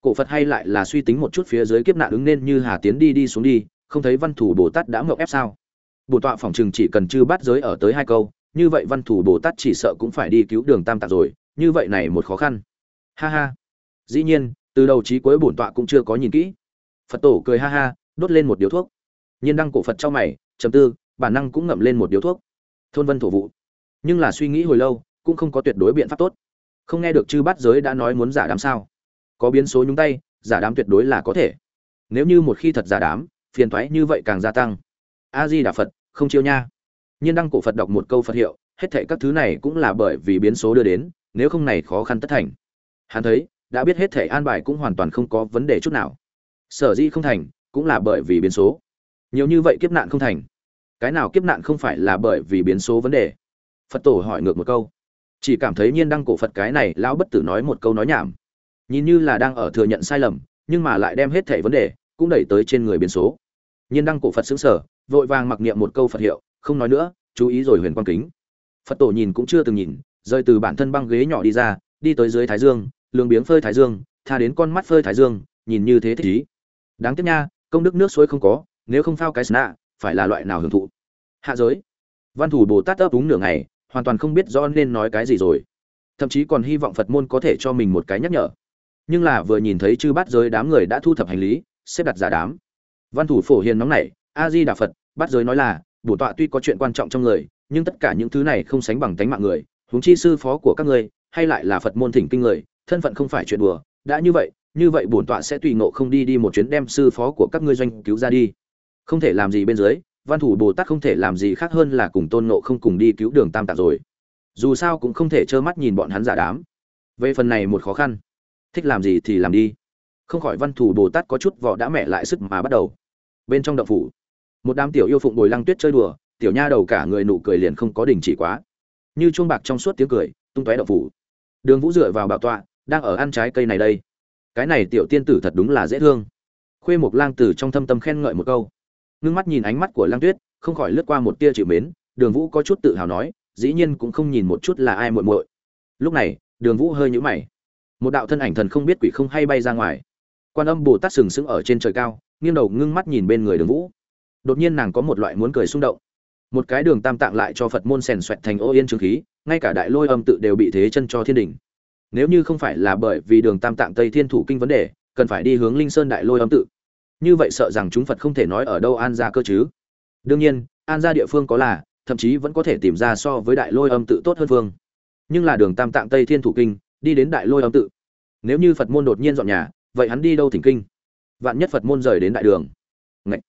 Cổ phật hay lại là suy tính một chút phía dưới kiếp nạn ứng nên như hà tiến đi đi xuống đi, không thấy văn thủ bồ tát đã ngộng ép sao? Bồ tọa phỏng chừng chỉ cần chư bắt giới ở tới hai câu, như vậy văn thủ bồ tát chỉ sợ cũng phải đi cứu đường tam tạng rồi, như vậy này một khó khăn. Ha ha dĩ nhiên, từ đầu chí cuối bổn tọa cũng chưa có nhìn kỹ. Phật tổ cười ha ha, đốt lên một điếu thuốc. Nhiên đăng cổ phật trong mày chầm tư, bản năng cũng ngậm lên một điếu thuốc. Thôn vân thổ vụ. Nhưng là suy nghĩ hồi lâu, cũng không có tuyệt đối biện pháp tốt. Không nghe được chư bát giới đã nói muốn giả đám sao. Có biến số nhúng tay, giả đám tuyệt đối là có thể. Nếu như một khi thật giả đám, phiền thoái như vậy càng gia tăng. A di đà phật, không chiêu nha. Nhiên đăng cổ phật đọc một câu phật hiệu, hết thệ các thứ này cũng là bởi vì biến số đưa đến, nếu không này khó khăn tất thành. Hắn thấy đã biết hết thể an bài cũng hoàn toàn không có vấn đề chút nào. Sở di không thành, cũng là bởi vì biến số. Nhiều như vậy kiếp nạn không thành. Cái nào kiếp nạn không phải là bởi vì biến số vấn đề? Phật tổ hỏi ngược một câu. Chỉ cảm thấy nhiên đăng cổ phật cái này, lão bất tử nói một câu nói nhảm. Nhìn như là đang ở thừa nhận sai lầm, nhưng mà lại đem hết thẻ vấn đề, cũng đẩy tới trên người biến số. Nhiên đăng cổ phật xứng sở vội vàng mặc niệm một câu phật hiệu, không nói nữa, chú ý rồi huyền quang kính. Phật tổ nhìn cũng chưa từng nhìn rơi từ bản thân băng ghế nhỏ đi ra, đi tới dưới thái dương lường biếng phơi thái dương, tha đến con mắt phơi thái dương, nhìn như thế thích ý. Đáng tiếc nha, công đức nước suối không có, nếu không phao cái sna, phải là loại nào hưởng thụ? Hạ giới. Văn thủ bồ tát ấp úng nửa ngày, hoàn toàn không biết rõ nên nói cái gì rồi. Thậm chí còn hy vọng phật môn có thể cho mình một cái nhắc nhở. Nhưng là vừa nhìn thấy chư bát giới đám người đã thu thập hành lý, xếp đặt giả đám. Văn thủ phổ hiền nóng nảy a di đà phật, bát giới nói là, bổ tọa tuy có chuyện quan trọng trong người, nhưng tất cả những thứ này không sánh bằng tánh mạng người, huống chi sư phó của các ngươi hay lại là phật môn thỉnh kinh người thân phận không phải chuyện đùa, đã như vậy như vậy bổn tọa sẽ tùy ngộ không đi đi một chuyến đem sư phó của các ngươi doanh cứu ra đi. Không thể làm gì bên dưới, văn thủ bồ tát không thể làm gì khác hơn là cùng tôn ngộ không cùng đi cứu đường tam tạc rồi. Dù sao cũng không thể trơ mắt nhìn bọn hắn giả đám. Về phần này một khó khăn, thích làm gì thì làm đi. Không khỏi văn thủ bồ tát có chút vỏ đã mẹ lại sức mà bắt đầu. Bên trong động phủ, một đám tiểu yêu phụng bồi lăng tuyết chơi đùa, tiểu nha đầu cả người nụ cười liền không có đình chỉ quá. Như chuông bạc trong suốt tiếng cười, tung tóe động phủ. Đường vũ dựa vào bảo tọa đang ở ăn trái cây này đây. Cái này tiểu tiên tử thật đúng là dễ thương. Khuê mộc lang tử trong thâm tâm khen ngợi một câu. Ngưng mắt nhìn ánh mắt của lang tuyết, không khỏi lướt qua một tia chịu mến, đường vũ có chút tự hào nói, dĩ nhiên cũng không nhìn một chút là ai muội muội. Lúc này, đường vũ hơi nhũ mày. Một đạo thân ảnh thần không biết quỷ không hay bay ra ngoài. Quan âm bồ tát sừng sững ở trên trời cao, nghiêng đầu ngưng mắt nhìn bên người đường vũ. Đột nhiên nàng có một loại muốn cười xung động. Một cái đường tam tạng lại cho phật môn sèn xoẹt thành ô yên trường khí, ngay cả đại lôi âm tự đều bị thế chân cho thiên đình nếu như không phải là bởi vì đường tam tạng tây thiên thủ kinh vấn đề, cần phải đi hướng linh sơn đại lôi âm tự. Như vậy sợ rằng chúng phật không thể nói ở đâu an ra cơ chứ. Đương nhiên, an ra địa phương có là, thậm chí vẫn có thể tìm ra so với đại lôi âm tự tốt hơn phương. Nhưng là đường tam tạng tây thiên thủ kinh, đi đến đại lôi âm tự. Nếu như phật môn đột nhiên dọn nhà, vậy hắn đi đâu thỉnh kinh? Vạn nhất phật môn rời đến đại đường. Ngậy!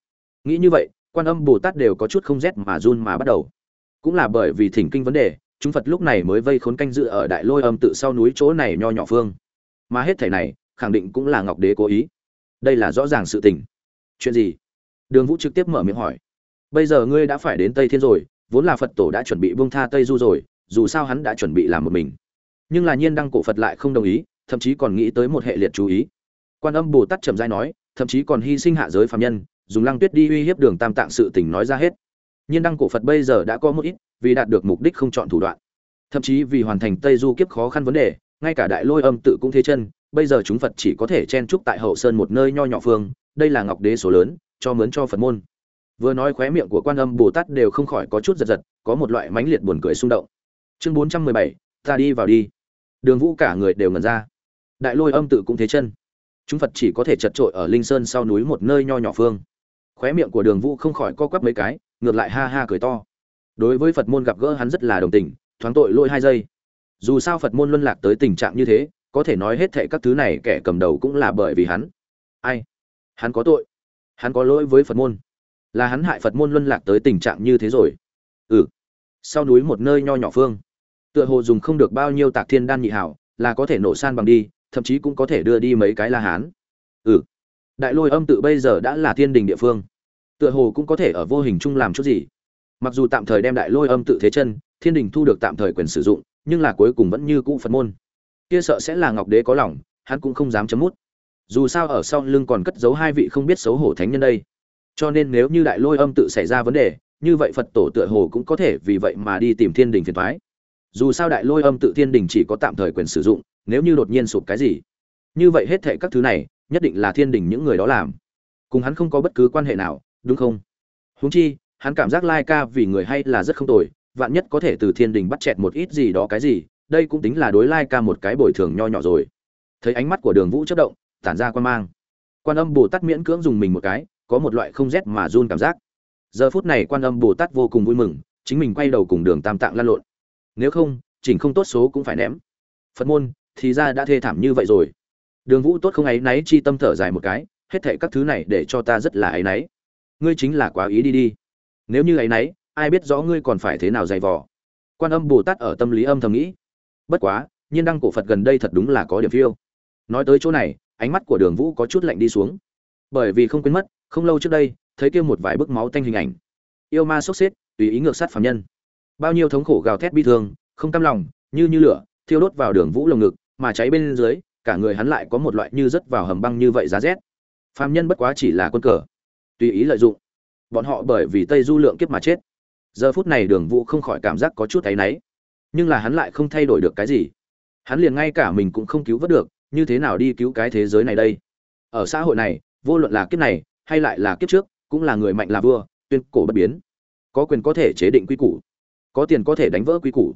nghĩ như vậy, quan âm bồ tát đều có chút không rét mà run mà bắt đầu. Cũng là bởi vì thỉnh kinh vấn đề chúng phật lúc này mới vây khốn canh dự ở đại lôi âm tự sau núi chỗ này nho nhỏ phương. Mà hết thảy này, khẳng định cũng là ngọc đế cố ý. Đây là rõ ràng sự tình. Chuyện gì? Đường vũ trực tiếp mở miệng hỏi. Bây giờ ngươi đã phải đến tây thiên rồi, vốn là phật tổ đã chuẩn bị buông tha tây du rồi, dù sao hắn đã chuẩn bị làm một mình. Nhưng là nhiên đăng cổ phật lại không đồng ý, thậm chí còn nghĩ tới một hệ liệt chú ý. Quan âm bồ tát trầm giai nói, thậm chí còn hy sinh hạ giới phạm nhân, dùng lăng tuyết đi uy hiếp đường tam tạng sự tình nói ra hết. Nhiên đăng cổ phật bây giờ đã có một ít vì đạt được mục đích không chọn thủ đoạn. Thậm chí vì hoàn thành tây du kiếp khó khăn vấn đề, ngay cả đại lôi âm tự cũng thế chân, bây giờ chúng phật chỉ có thể chen trúc tại hậu sơn một nơi nho nhỏ phương, đây là ngọc đế số lớn, cho mướn cho phật môn. Vừa nói khóe miệng của quan âm bồ tát đều không khỏi có chút giật giật, có một loại mãnh liệt buồn cười xung động. Chương bốn trăm mười bảy, ta đi vào đi. Đường vũ cả người đều ngần ra. Đại lôi âm tự cũng thế chân. Chúng phật chỉ có thể chật trội ở linh sơn sau núi một nơi nho nhỏ phương. Khóe miệng của đường vũ không khỏi co quắp mấy cái, ngược lại ha ha cười to đối với phật môn gặp gỡ hắn rất là đồng tình, thoáng tội lỗi hai giây. Dù sao phật môn luân lạc tới tình trạng như thế, có thể nói hết thệ các thứ này kẻ cầm đầu cũng là bởi vì hắn. Ai? Hắn có tội. Hắn có lỗi với phật môn. Là hắn hại phật môn luân lạc tới tình trạng như thế rồi. Ừ. Sau núi một nơi nho nhỏ phương, tựa hồ dùng không được bao nhiêu tạc thiên đan nhị hảo, là có thể nổ san bằng đi, thậm chí cũng có thể đưa đi mấy cái la hán. Ừ. Đại lôi âm tự bây giờ đã là thiên đình địa phương, tựa hồ cũng có thể ở vô hình chung làm chút gì mặc dù tạm thời đem đại lôi âm tự thế chân, thiên đình thu được tạm thời quyền sử dụng, nhưng là cuối cùng vẫn như cũ phật môn. Kia sợ sẽ là ngọc đế có lòng, hắn cũng không dám chấm mút. Dù sao ở sau lưng còn cất giấu hai vị không biết xấu hổ thánh nhân đây. Cho nên nếu như đại lôi âm tự xảy ra vấn đề, như vậy phật tổ tựa hồ cũng có thể vì vậy mà đi tìm thiên đình phiền thoái dù sao đại lôi âm tự thiên đình chỉ có tạm thời quyền sử dụng, nếu như đột nhiên sụp cái gì, như vậy hết thệ các thứ này, nhất định là thiên đình những người đó làm. Cùng hắn không có bất cứ quan hệ nào, đúng không? Huống chi hắn cảm giác lai ca vì người hay là rất không tồi, vạn nhất có thể từ thiên đình bắt chẹt một ít gì đó cái gì, đây cũng tính là đối lai ca một cái bồi thường nho nhỏ rồi. Thấy ánh mắt của đường vũ chất động, tản ra quan mang. Quan âm bồ tát miễn cưỡng dùng mình một cái, có một loại không rét mà run cảm giác. Giờ phút này quan âm bồ tát vô cùng vui mừng, chính mình quay đầu cùng đường tam tạng lan lộn. Nếu không, chỉnh không tốt số cũng phải ném. Phật môn, thì ra đã thê thảm như vậy rồi. Đường vũ tốt không áy náy chi tâm thở dài một cái, hết thệ các thứ này để cho ta rất là áy náy. Ngươi chính là quá ý đi đi nếu như ấy náy ai biết rõ ngươi còn phải thế nào dày vò. Quan âm bồ tát ở tâm lý âm thầm nghĩ. Bất quá, nhiên đăng cổ phật gần đây thật đúng là có điểm phiêu. Nói tới chỗ này, ánh mắt của đường vũ có chút lạnh đi xuống. Bởi vì không quên mất, không lâu trước đây, thấy kia một vài bức máu tanh hình ảnh. Yêu ma sốc xếp, tùy ý ngược sát phạm nhân. Bao nhiêu thống khổ gào thét bi thương, không cam lòng, như như lửa, thiêu đốt vào đường vũ lồng ngực, mà cháy bên dưới, cả người hắn lại có một loại như rớt vào hầm băng như vậy giá rét. Phạm nhân bất quá chỉ là quân cờ, tùy ý lợi dụng bọn họ bởi vì tây du lượng kiếp mà chết. Giờ phút này đường vũ không khỏi cảm giác có chút áy náy. Nhưng là hắn lại không thay đổi được cái gì. Hắn liền ngay cả mình cũng không cứu vớt được, như thế nào đi cứu cái thế giới này đây? Ở xã hội này, vô luận là kiếp này, hay lại là kiếp trước, cũng là người mạnh là vua, tuyên cổ bất biến. Có quyền có thể chế định quy củ. Có tiền có thể đánh vỡ quy củ.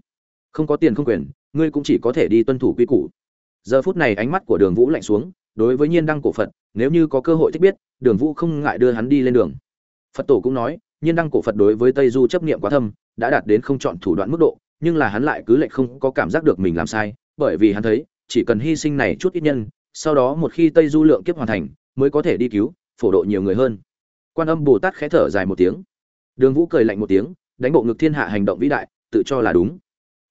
Không có tiền không quyền, ngươi cũng chỉ có thể đi tuân thủ quy củ. Giờ phút này ánh mắt của đường vũ lạnh xuống, đối với nhiên đăng cổ phật, nếu như có cơ hội thích biết, đường vũ không ngại đưa hắn đi lên đường phật tổ cũng nói, nhiên đăng cổ phật đối với tây du chấp niệm quá thâm, đã đạt đến không chọn thủ đoạn mức độ, nhưng là hắn lại cứ lệch không có cảm giác được mình làm sai, bởi vì hắn thấy, chỉ cần hy sinh này chút ít nhân, sau đó một khi tây du lượng kiếp hoàn thành, mới có thể đi cứu, phổ độ nhiều người hơn. Quan âm bồ tát khẽ thở dài một tiếng. Đường vũ cười lạnh một tiếng, đánh bộ ngực thiên hạ hành động vĩ đại, tự cho là đúng.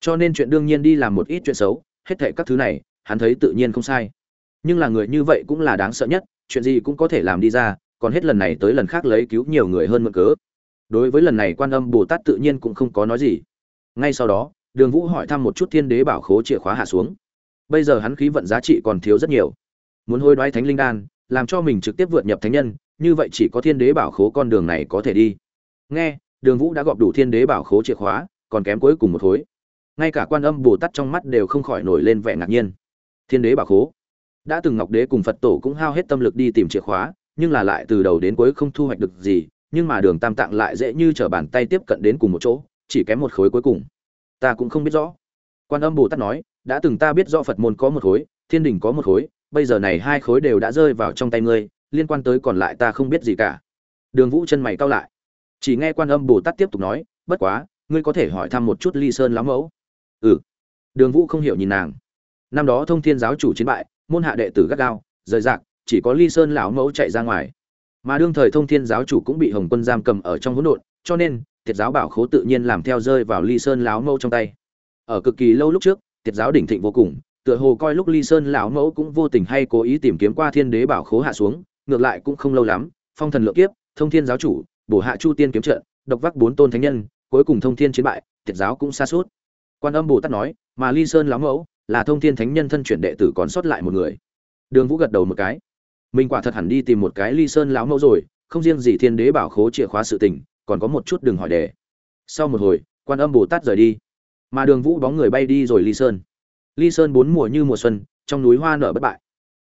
Cho nên chuyện đương nhiên đi làm một ít chuyện xấu, hết thệ các thứ này, hắn thấy tự nhiên không sai. Nhưng là người như vậy cũng là đáng sợ nhất, chuyện gì cũng có thể làm đi ra còn hết lần này tới lần khác lấy cứu nhiều người hơn mượn cớ. Đối với lần này quan âm bồ tát tự nhiên cũng không có nói gì. Ngay sau đó, đường vũ hỏi thăm một chút thiên đế bảo khố chìa khóa hạ xuống. Bây giờ hắn khí vận giá trị còn thiếu rất nhiều. Muốn hôi đoái thánh linh đan, làm cho mình trực tiếp vượt nhập thánh nhân, như vậy chỉ có thiên đế bảo khố con đường này có thể đi. Nghe, đường vũ đã gọp đủ thiên đế bảo khố chìa khóa, còn kém cuối cùng một khối ngay cả quan âm bồ tát trong mắt đều không khỏi nổi lên vẻ ngạc nhiên. Thiên đế bảo khố. Đã từng ngọc đế cùng phật tổ cũng hao hết tâm lực đi tìm chìa khóa nhưng là lại từ đầu đến cuối không thu hoạch được gì, nhưng mà đường tam tạng lại dễ như t r ở bàn tay tiếp cận đến cùng một chỗ, chỉ kém một khối cuối cùng. Ta cũng không biết rõ. Quan âm bồ tát nói, đã từng ta biết rõ phật môn có một khối, thiên đình có một khối, bây giờ này hai khối đều đã rơi vào trong tay ngươi, liên quan tới còn lại ta không biết gì cả. Đường vũ chân mày cao lại. Chỉ nghe quan âm bồ tát tiếp tục nói, bất quá, ngươi có thể hỏi thăm một chút ly sơn lắm mẫu. Ừ. Đường vũ không hiểu nhìn nàng. Năm đó thông thiên giáo chủ chiến bại, môn hạ đệ tử gắt gao, rời rạc chỉ có ly sơn lão mẫu chạy ra ngoài. Mà đương thời thông thiên giáo chủ cũng bị hồng quân giam cầm ở trong hỗn độn, cho nên thiệt giáo bảo khố tự nhiên làm theo rơi vào ly sơn lão mẫu trong tay. Ở cực kỳ lâu lúc trước thiệt giáo đỉnh thịnh vô cùng, tựa hồ coi lúc ly sơn lão mẫu cũng vô tình hay cố ý tìm kiếm qua thiên đế bảo khố hạ xuống, ngược lại cũng không lâu lắm, phong thần lượng kiếp, thông thiên giáo chủ, bổ hạ chu tiên kiếm trận, độc vác bốn tôn thánh nhân, cuối cùng thông thiên chiến bại thiệt giáo cũng xa suốt quan âm bồ tát nói, mà ly sơn lão mẫu là thông thiên thánh nhân thân chuyển đệ tử còn sót lại một người. Đường vũ gật đầu một cái mình quả thật hẳn đi tìm một cái ly sơn lão mẫu rồi, không riêng gì thiên đế bảo khố chìa khóa sự tình, còn có một chút đường hỏi đề. Sau một hồi, quan âm bồ tát rời đi. Mà đường vũ bóng người bay đi rồi ly sơn. Ly sơn bốn mùa như mùa xuân, trong núi hoa nở bất bại.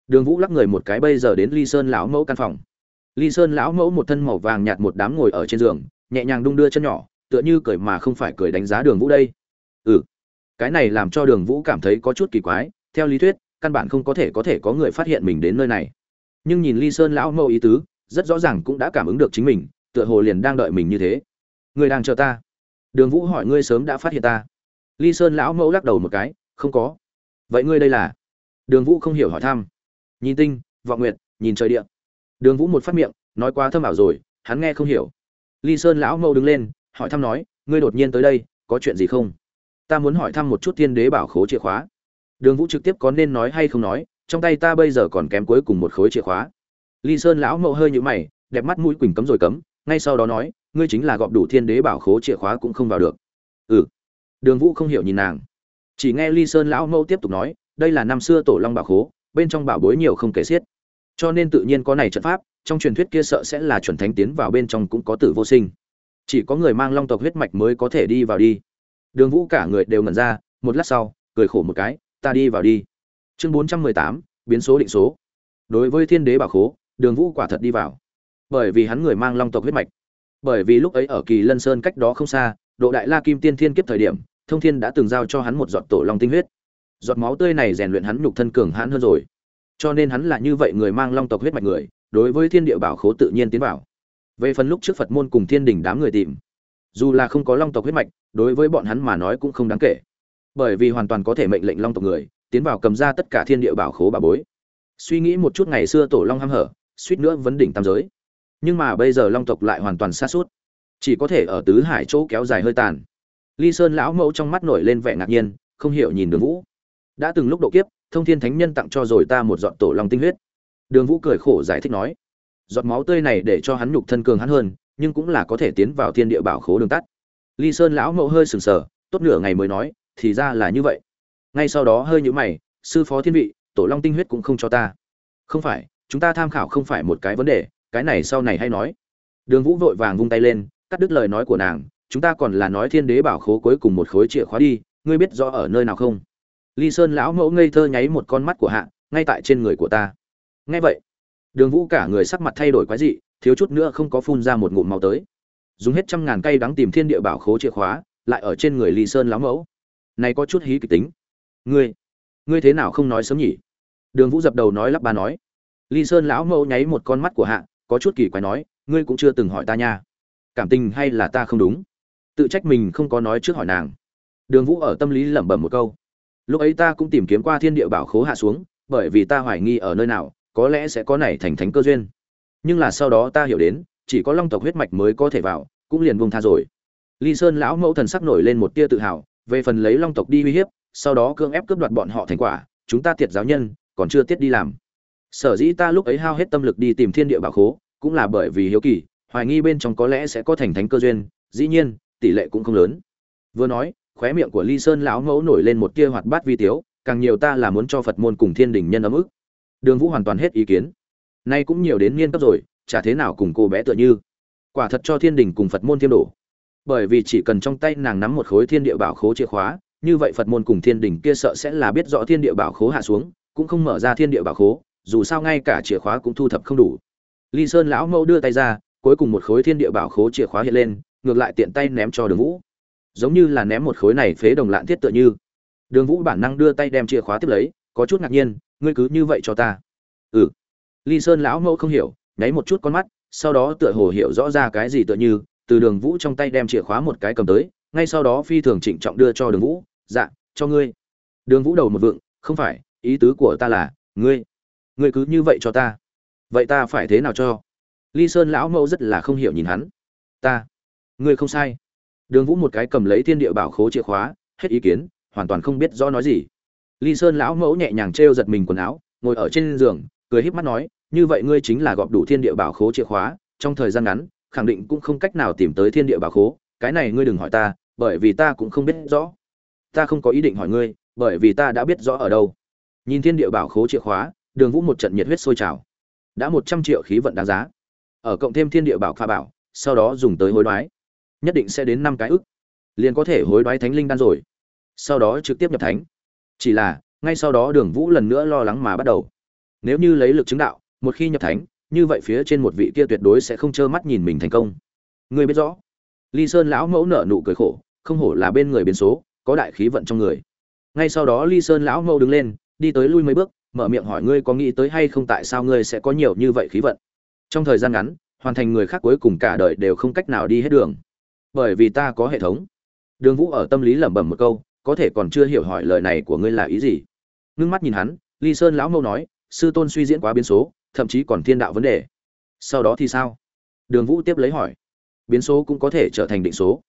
Đường vũ lắc người một cái bây giờ đến ly sơn lão mẫu căn phòng. Ly sơn lão mẫu một thân màu vàng nhạt một đám ngồi ở trên giường, nhẹ nhàng đung đưa chân nhỏ, tựa như cười mà không phải cười đánh giá đường vũ đây. Ừ. Cái này làm cho đường vũ cảm thấy có chút kỳ quái, theo lý thuyết, căn bản không có thể có thể có người phát hiện mình đến nơi này nhưng nhìn ly sơn lão mẫu ý tứ, rất rõ ràng cũng đã cảm ứng được chính mình, tựa hồ liền đang đợi mình như thế. Người đang chờ ta. Đường vũ hỏi ngươi sớm đã phát hiện ta. Ly sơn lão mẫu lắc đầu một cái, không có. Vậy ngươi đây là? Đường vũ không hiểu hỏi thăm. Nhìn tinh, vọng nguyệt, nhìn trời địa. Đường vũ một phát miệng, nói quá thâm ảo rồi, hắn nghe không hiểu. Ly sơn lão mẫu đứng lên, hỏi thăm nói, ngươi đột nhiên tới đây, có chuyện gì không? Ta muốn hỏi thăm một chút thiên đế bảo khố chìa khóa. Đường vũ trực tiếp có nên nói hay không nói trong tay ta bây giờ còn kém cuối cùng một khối chìa khóa. Ly sơn lão mậu hơi nhũ mày, đẹp mắt mũi quỳnh cấm rồi cấm, ngay sau đó nói, ngươi chính là gọp đủ thiên đế bảo khố chìa khóa cũng không vào được. Ừ. Đường vũ không hiểu nhìn nàng. Chỉ nghe ly sơn lão mẫu tiếp tục nói, đây là năm xưa tổ long bảo khố, bên trong bảo bối nhiều không kể xiết. Cho nên tự nhiên có này trận pháp, trong truyền thuyết kia sợ sẽ là chuẩn thánh tiến vào bên trong cũng có tử vô sinh. Chỉ có người mang long tộc huyết mạch mới có thể đi vào đi. Đường vũ cả người đều ngẩn ra, một lát sau, cười khổ một cái, ta đi vào đi chương bốn trăm mười tám, biến số định số. Đối với thiên đế bảo khố, đường vũ quả thật đi vào. Bởi vì hắn người mang long tộc huyết mạch. Bởi vì lúc ấy ở kỳ lân sơn cách đó không xa, độ đại la kim tiên thiên kiếp thời điểm, thông thiên đã từng giao cho hắn một giọt tổ long tinh huyết. Giọt máu tươi này rèn luyện hắn nhục thân cường hãn hơn rồi. Cho nên hắn là như vậy người mang long tộc huyết mạch người, đối với thiên địa bảo khố tự nhiên tiến vào. Về phần lúc trước phật môn cùng thiên đình đám người tìm, dù là không có long tộc huyết mạch, đối với bọn hắn mà nói cũng không đáng kể. Bởi vì hoàn toàn có thể mệnh lệnh long tộc người tiến vào cầm ra tất cả thiên địa bảo khố bà bối. Suy nghĩ một chút ngày xưa tổ long hăm hở, suýt nữa vấn đỉnh tam giới. Nhưng mà bây giờ long tộc lại hoàn toàn xa suốt chỉ có thể ở tứ hải chỗ kéo dài hơi tàn. Ly sơn lão mẫu trong mắt nổi lên vẻ ngạc nhiên, không hiểu nhìn đường vũ. Đã từng lúc độ kiếp, thông thiên thánh nhân tặng cho rồi ta một giọt tổ long tinh huyết. Đường vũ cười khổ giải thích nói, giọt máu tươi này để cho hắn nhục thân cường hắn hơn, nhưng cũng là có thể tiến vào thiên địa bảo khố đường tắt. Ly sơn lão mẫu hơi sừng sờ, tốt nửa ngày mới nói, thì ra là như vậy ngay sau đó hơi nhũ mày, sư phó thiên vị, tổ long tinh huyết cũng không cho ta. Không phải, chúng ta tham khảo không phải một cái vấn đề, cái này sau này hay nói. Đường vũ vội vàng vung tay lên, cắt đứt lời nói của nàng, chúng ta còn là nói thiên đế bảo khố cuối cùng một khối chìa khóa đi, ngươi biết rõ ở nơi nào không? Ly sơn lão mẫu ngây thơ nháy một con mắt của hạ, ngay tại trên người của ta. Nghe vậy, đường vũ cả người sắc mặt thay đổi quái dị, thiếu chút nữa không có phun ra một ngụm máu tới. Dùng hết trăm ngàn cây đắng tìm thiên địa bảo khố chìa khóa, lại ở trên người ly sơn lão mẫu. Này có chút hí kịch tính ngươi ngươi thế nào không nói sớm nhỉ? Đường vũ dập đầu nói lắp ba nói. Ly sơn lão mẫu nháy một con mắt của hạ, có chút kỳ quái nói, ngươi cũng chưa từng hỏi ta nha. Cảm tình hay là ta không đúng? Tự trách mình không có nói trước hỏi nàng. Đường vũ ở tâm lý lẩm bẩm một câu. Lúc ấy ta cũng tìm kiếm qua thiên địa bảo khố hạ xuống, bởi vì ta hoài nghi ở nơi nào, có lẽ sẽ có này thành thánh cơ duyên. Nhưng là sau đó ta hiểu đến, chỉ có long tộc huyết mạch mới có thể vào, cũng liền buông tha rồi. Ly sơn lão mẫu thần sắc nổi lên một tia tự hào, về phần lấy long tộc đi uy hiếp sau đó cưỡng ép cướp đoạt bọn họ thành quả, chúng ta thiệt giáo nhân, còn chưa tiết đi làm. Sở dĩ ta lúc ấy hao hết tâm lực đi tìm thiên địa bảo khố, cũng là bởi vì hiếu kỳ, hoài nghi bên trong có lẽ sẽ có thành thánh cơ duyên, dĩ nhiên, tỷ lệ cũng không lớn. Vừa nói, khóe miệng của ly sơn lão mẫu nổi lên một tia hoạt bát vi tiếu, càng nhiều ta là muốn cho phật môn cùng thiên đình nhân ấm ức. Đường vũ hoàn toàn hết ý kiến. Nay cũng nhiều đến niên cấp rồi, chả thế nào cùng cô bé tựa như. Quả thật cho thiên đình cùng phật môn thiêm đổ. Bởi vì chỉ cần trong tay nàng nắm một khối thiên địa bảo khố chìa khóa như vậy phật môn cùng thiên đình kia sợ sẽ là biết rõ thiên địa bảo khố hạ xuống, cũng không mở ra thiên địa bảo khố, dù sao ngay cả chìa khóa cũng thu thập không đủ. Ly sơn lão mẫu đưa tay ra, cuối cùng một khối thiên địa bảo khố chìa khóa hiện lên, ngược lại tiện tay ném cho đường vũ. Giống như là ném một khối này phế đồng lạn thiết tựa như. Đường vũ bản năng đưa tay đem chìa khóa tiếp lấy, có chút ngạc nhiên, ngươi cứ như vậy cho ta. Ừ. Ly sơn lão mẫu không hiểu, nháy một chút con mắt, sau đó tựa hồ hiểu rõ ra cái gì tựa như, từ đường vũ trong tay đem chìa khóa một cái cầm tới ngay sau đó phi thường trịnh trọng đưa cho đường vũ dạ cho ngươi. Đường vũ đầu một vựng không phải, ý tứ của ta là, ngươi ngươi cứ như vậy cho ta. Vậy ta phải thế nào cho? Ly sơn lão mẫu rất là không hiểu nhìn hắn. Ta, ngươi không sai. Đường vũ một cái cầm lấy thiên địa bảo khố chìa khóa, hết ý kiến, hoàn toàn không biết rõ nói gì. Ly sơn lão mẫu nhẹ nhàng t giật mình quần áo, ngồi ở trên giường, cười híp mắt nói, như vậy ngươi chính là gọp đủ thiên địa bảo khố chìa khóa, trong thời gian ngắn, khẳng định cũng không cách nào tìm tới thiên địa bảo khố cái này ngươi đừng hỏi ta, bởi vì ta cũng không biết rõ. Ta không có ý định hỏi ngươi, bởi vì ta đã biết rõ ở đâu. Nhìn thiên địa bảo khố chìa khóa, đường vũ một trận nhiệt huyết sôi trào. Đã một trăm triệu khí vận đáng giá. Ở cộng thêm thiên địa bảo pha bảo, sau đó dùng tới hối đoái. Nhất định sẽ đến năm cái ức. Liền có thể hối đoái thánh linh đan rồi. Sau đó trực tiếp nhập thánh. Chỉ là, ngay sau đó đường vũ lần nữa lo lắng mà bắt đầu. Nếu như lấy lực chứng đạo, một khi nhập thánh, như vậy phía trên một vị kia tuyệt đối sẽ không trơ mắt nhìn mình thành công. Ngươi biết rõ ly sơn lão mẫu nở nụ cười khổ, không hổ là bên người biến số, có đại khí vận trong người. Ngay sau đó ly sơn lão mẫu đứng lên, đi tới lui mấy bước, mở miệng hỏi ngươi có nghĩ tới hay không tại sao ngươi sẽ có nhiều như vậy khí vận. Trong thời gian ngắn, hoàn thành người khác cuối cùng cả đời đều không cách nào đi hết đường. Bởi vì ta có hệ thống. Đường vũ ở tâm lý lẩm bẩm một câu, có thể còn chưa hiểu hỏi lời này của ngươi là ý gì. Ngưng mắt nhìn hắn, ly sơn lão mẫu nói, sư tôn suy diễn quá biến số, thậm chí còn thiên đạo vấn đề. Sau đó thì sao? Đường vũ tiếp lấy hỏi biến số cũng có thể trở thành định số.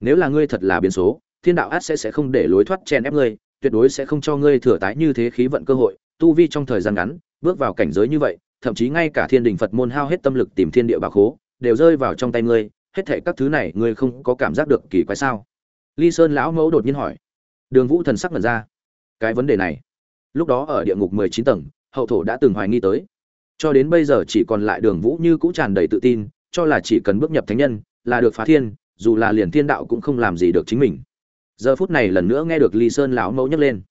Nếu là ngươi thật là biến số, thiên đạo át sẽ sẽ không để lối thoát chen ép ngươi, tuyệt đối sẽ không cho ngươi thừa tái như thế khí vận cơ hội, tu vi trong thời gian ngắn, bước vào cảnh giới như vậy, thậm chí ngay cả thiên đình phật môn hao hết tâm lực tìm thiên địa bà khố, đều rơi vào trong tay ngươi, hết thệ các thứ này ngươi không có cảm giác được kỳ quái sao? Ly sơn lão mẫu đột nhiên hỏi. Đường vũ thần sắc mật ra. Cái vấn đề này. Lúc đó ở địa ngục mười chín tầng, hậu thổ đã từng hoài nghi tới. Cho đến bây giờ chỉ còn lại đường vũ như cũ tràn đầy tự tin cho là chỉ cần bước nhập thánh nhân, là được phá thiên, dù là liền thiên đạo cũng không làm gì được chính mình. Giờ phút này lần nữa nghe được ly sơn lão mẫu nhấc lên.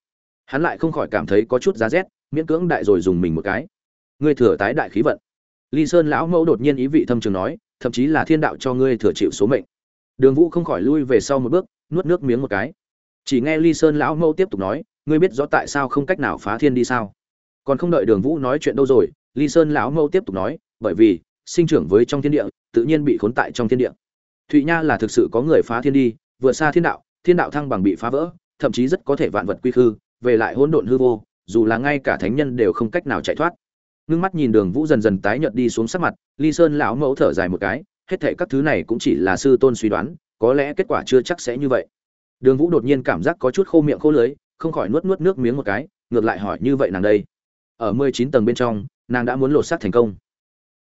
Hắn lại không khỏi cảm thấy có chút giá rét, miễn cưỡng đại rồi dùng mình một cái. Ngươi thừa tái đại khí vận. Ly sơn lão mẫu đột nhiên ý vị thâm trường nói, thậm chí là thiên đạo cho ngươi thừa chịu số mệnh. Đường vũ không khỏi lui về sau một bước, nuốt nước miếng một cái. Chỉ nghe ly sơn lão mẫu tiếp tục nói, ngươi biết rõ tại sao không cách nào phá thiên đi sao? Còn không đợi đường vũ nói chuyện đâu rồi, ly sơn lão mẫu tiếp tục nói, bởi vì sinh trưởng với trong thiên địa, tự nhiên bị khốn tại trong thiên địa. Thụy nha là thực sự có người phá thiên đi, vượt xa thiên đạo thiên đạo thăng bằng bị phá vỡ, thậm chí rất có thể vạn vật quy khư, về lại hỗn độn hư vô, dù là ngay cả thánh nhân đều không cách nào chạy thoát. Ngưng mắt nhìn đường vũ dần dần tái nhợt đi xuống sắc mặt, ly sơn lão mẫu thở dài một cái, hết thệ các thứ này cũng chỉ là sư tôn suy đoán, có lẽ kết quả chưa chắc sẽ như vậy. Đường vũ đột nhiên cảm giác có chút khô miệng khô lưới không khỏi nuốt nuốt nước miếng một cái, ngược lại hỏi như vậy nàng đây. Ở mười chín tầng bên trong, nàng đã muốn lột xác thành công.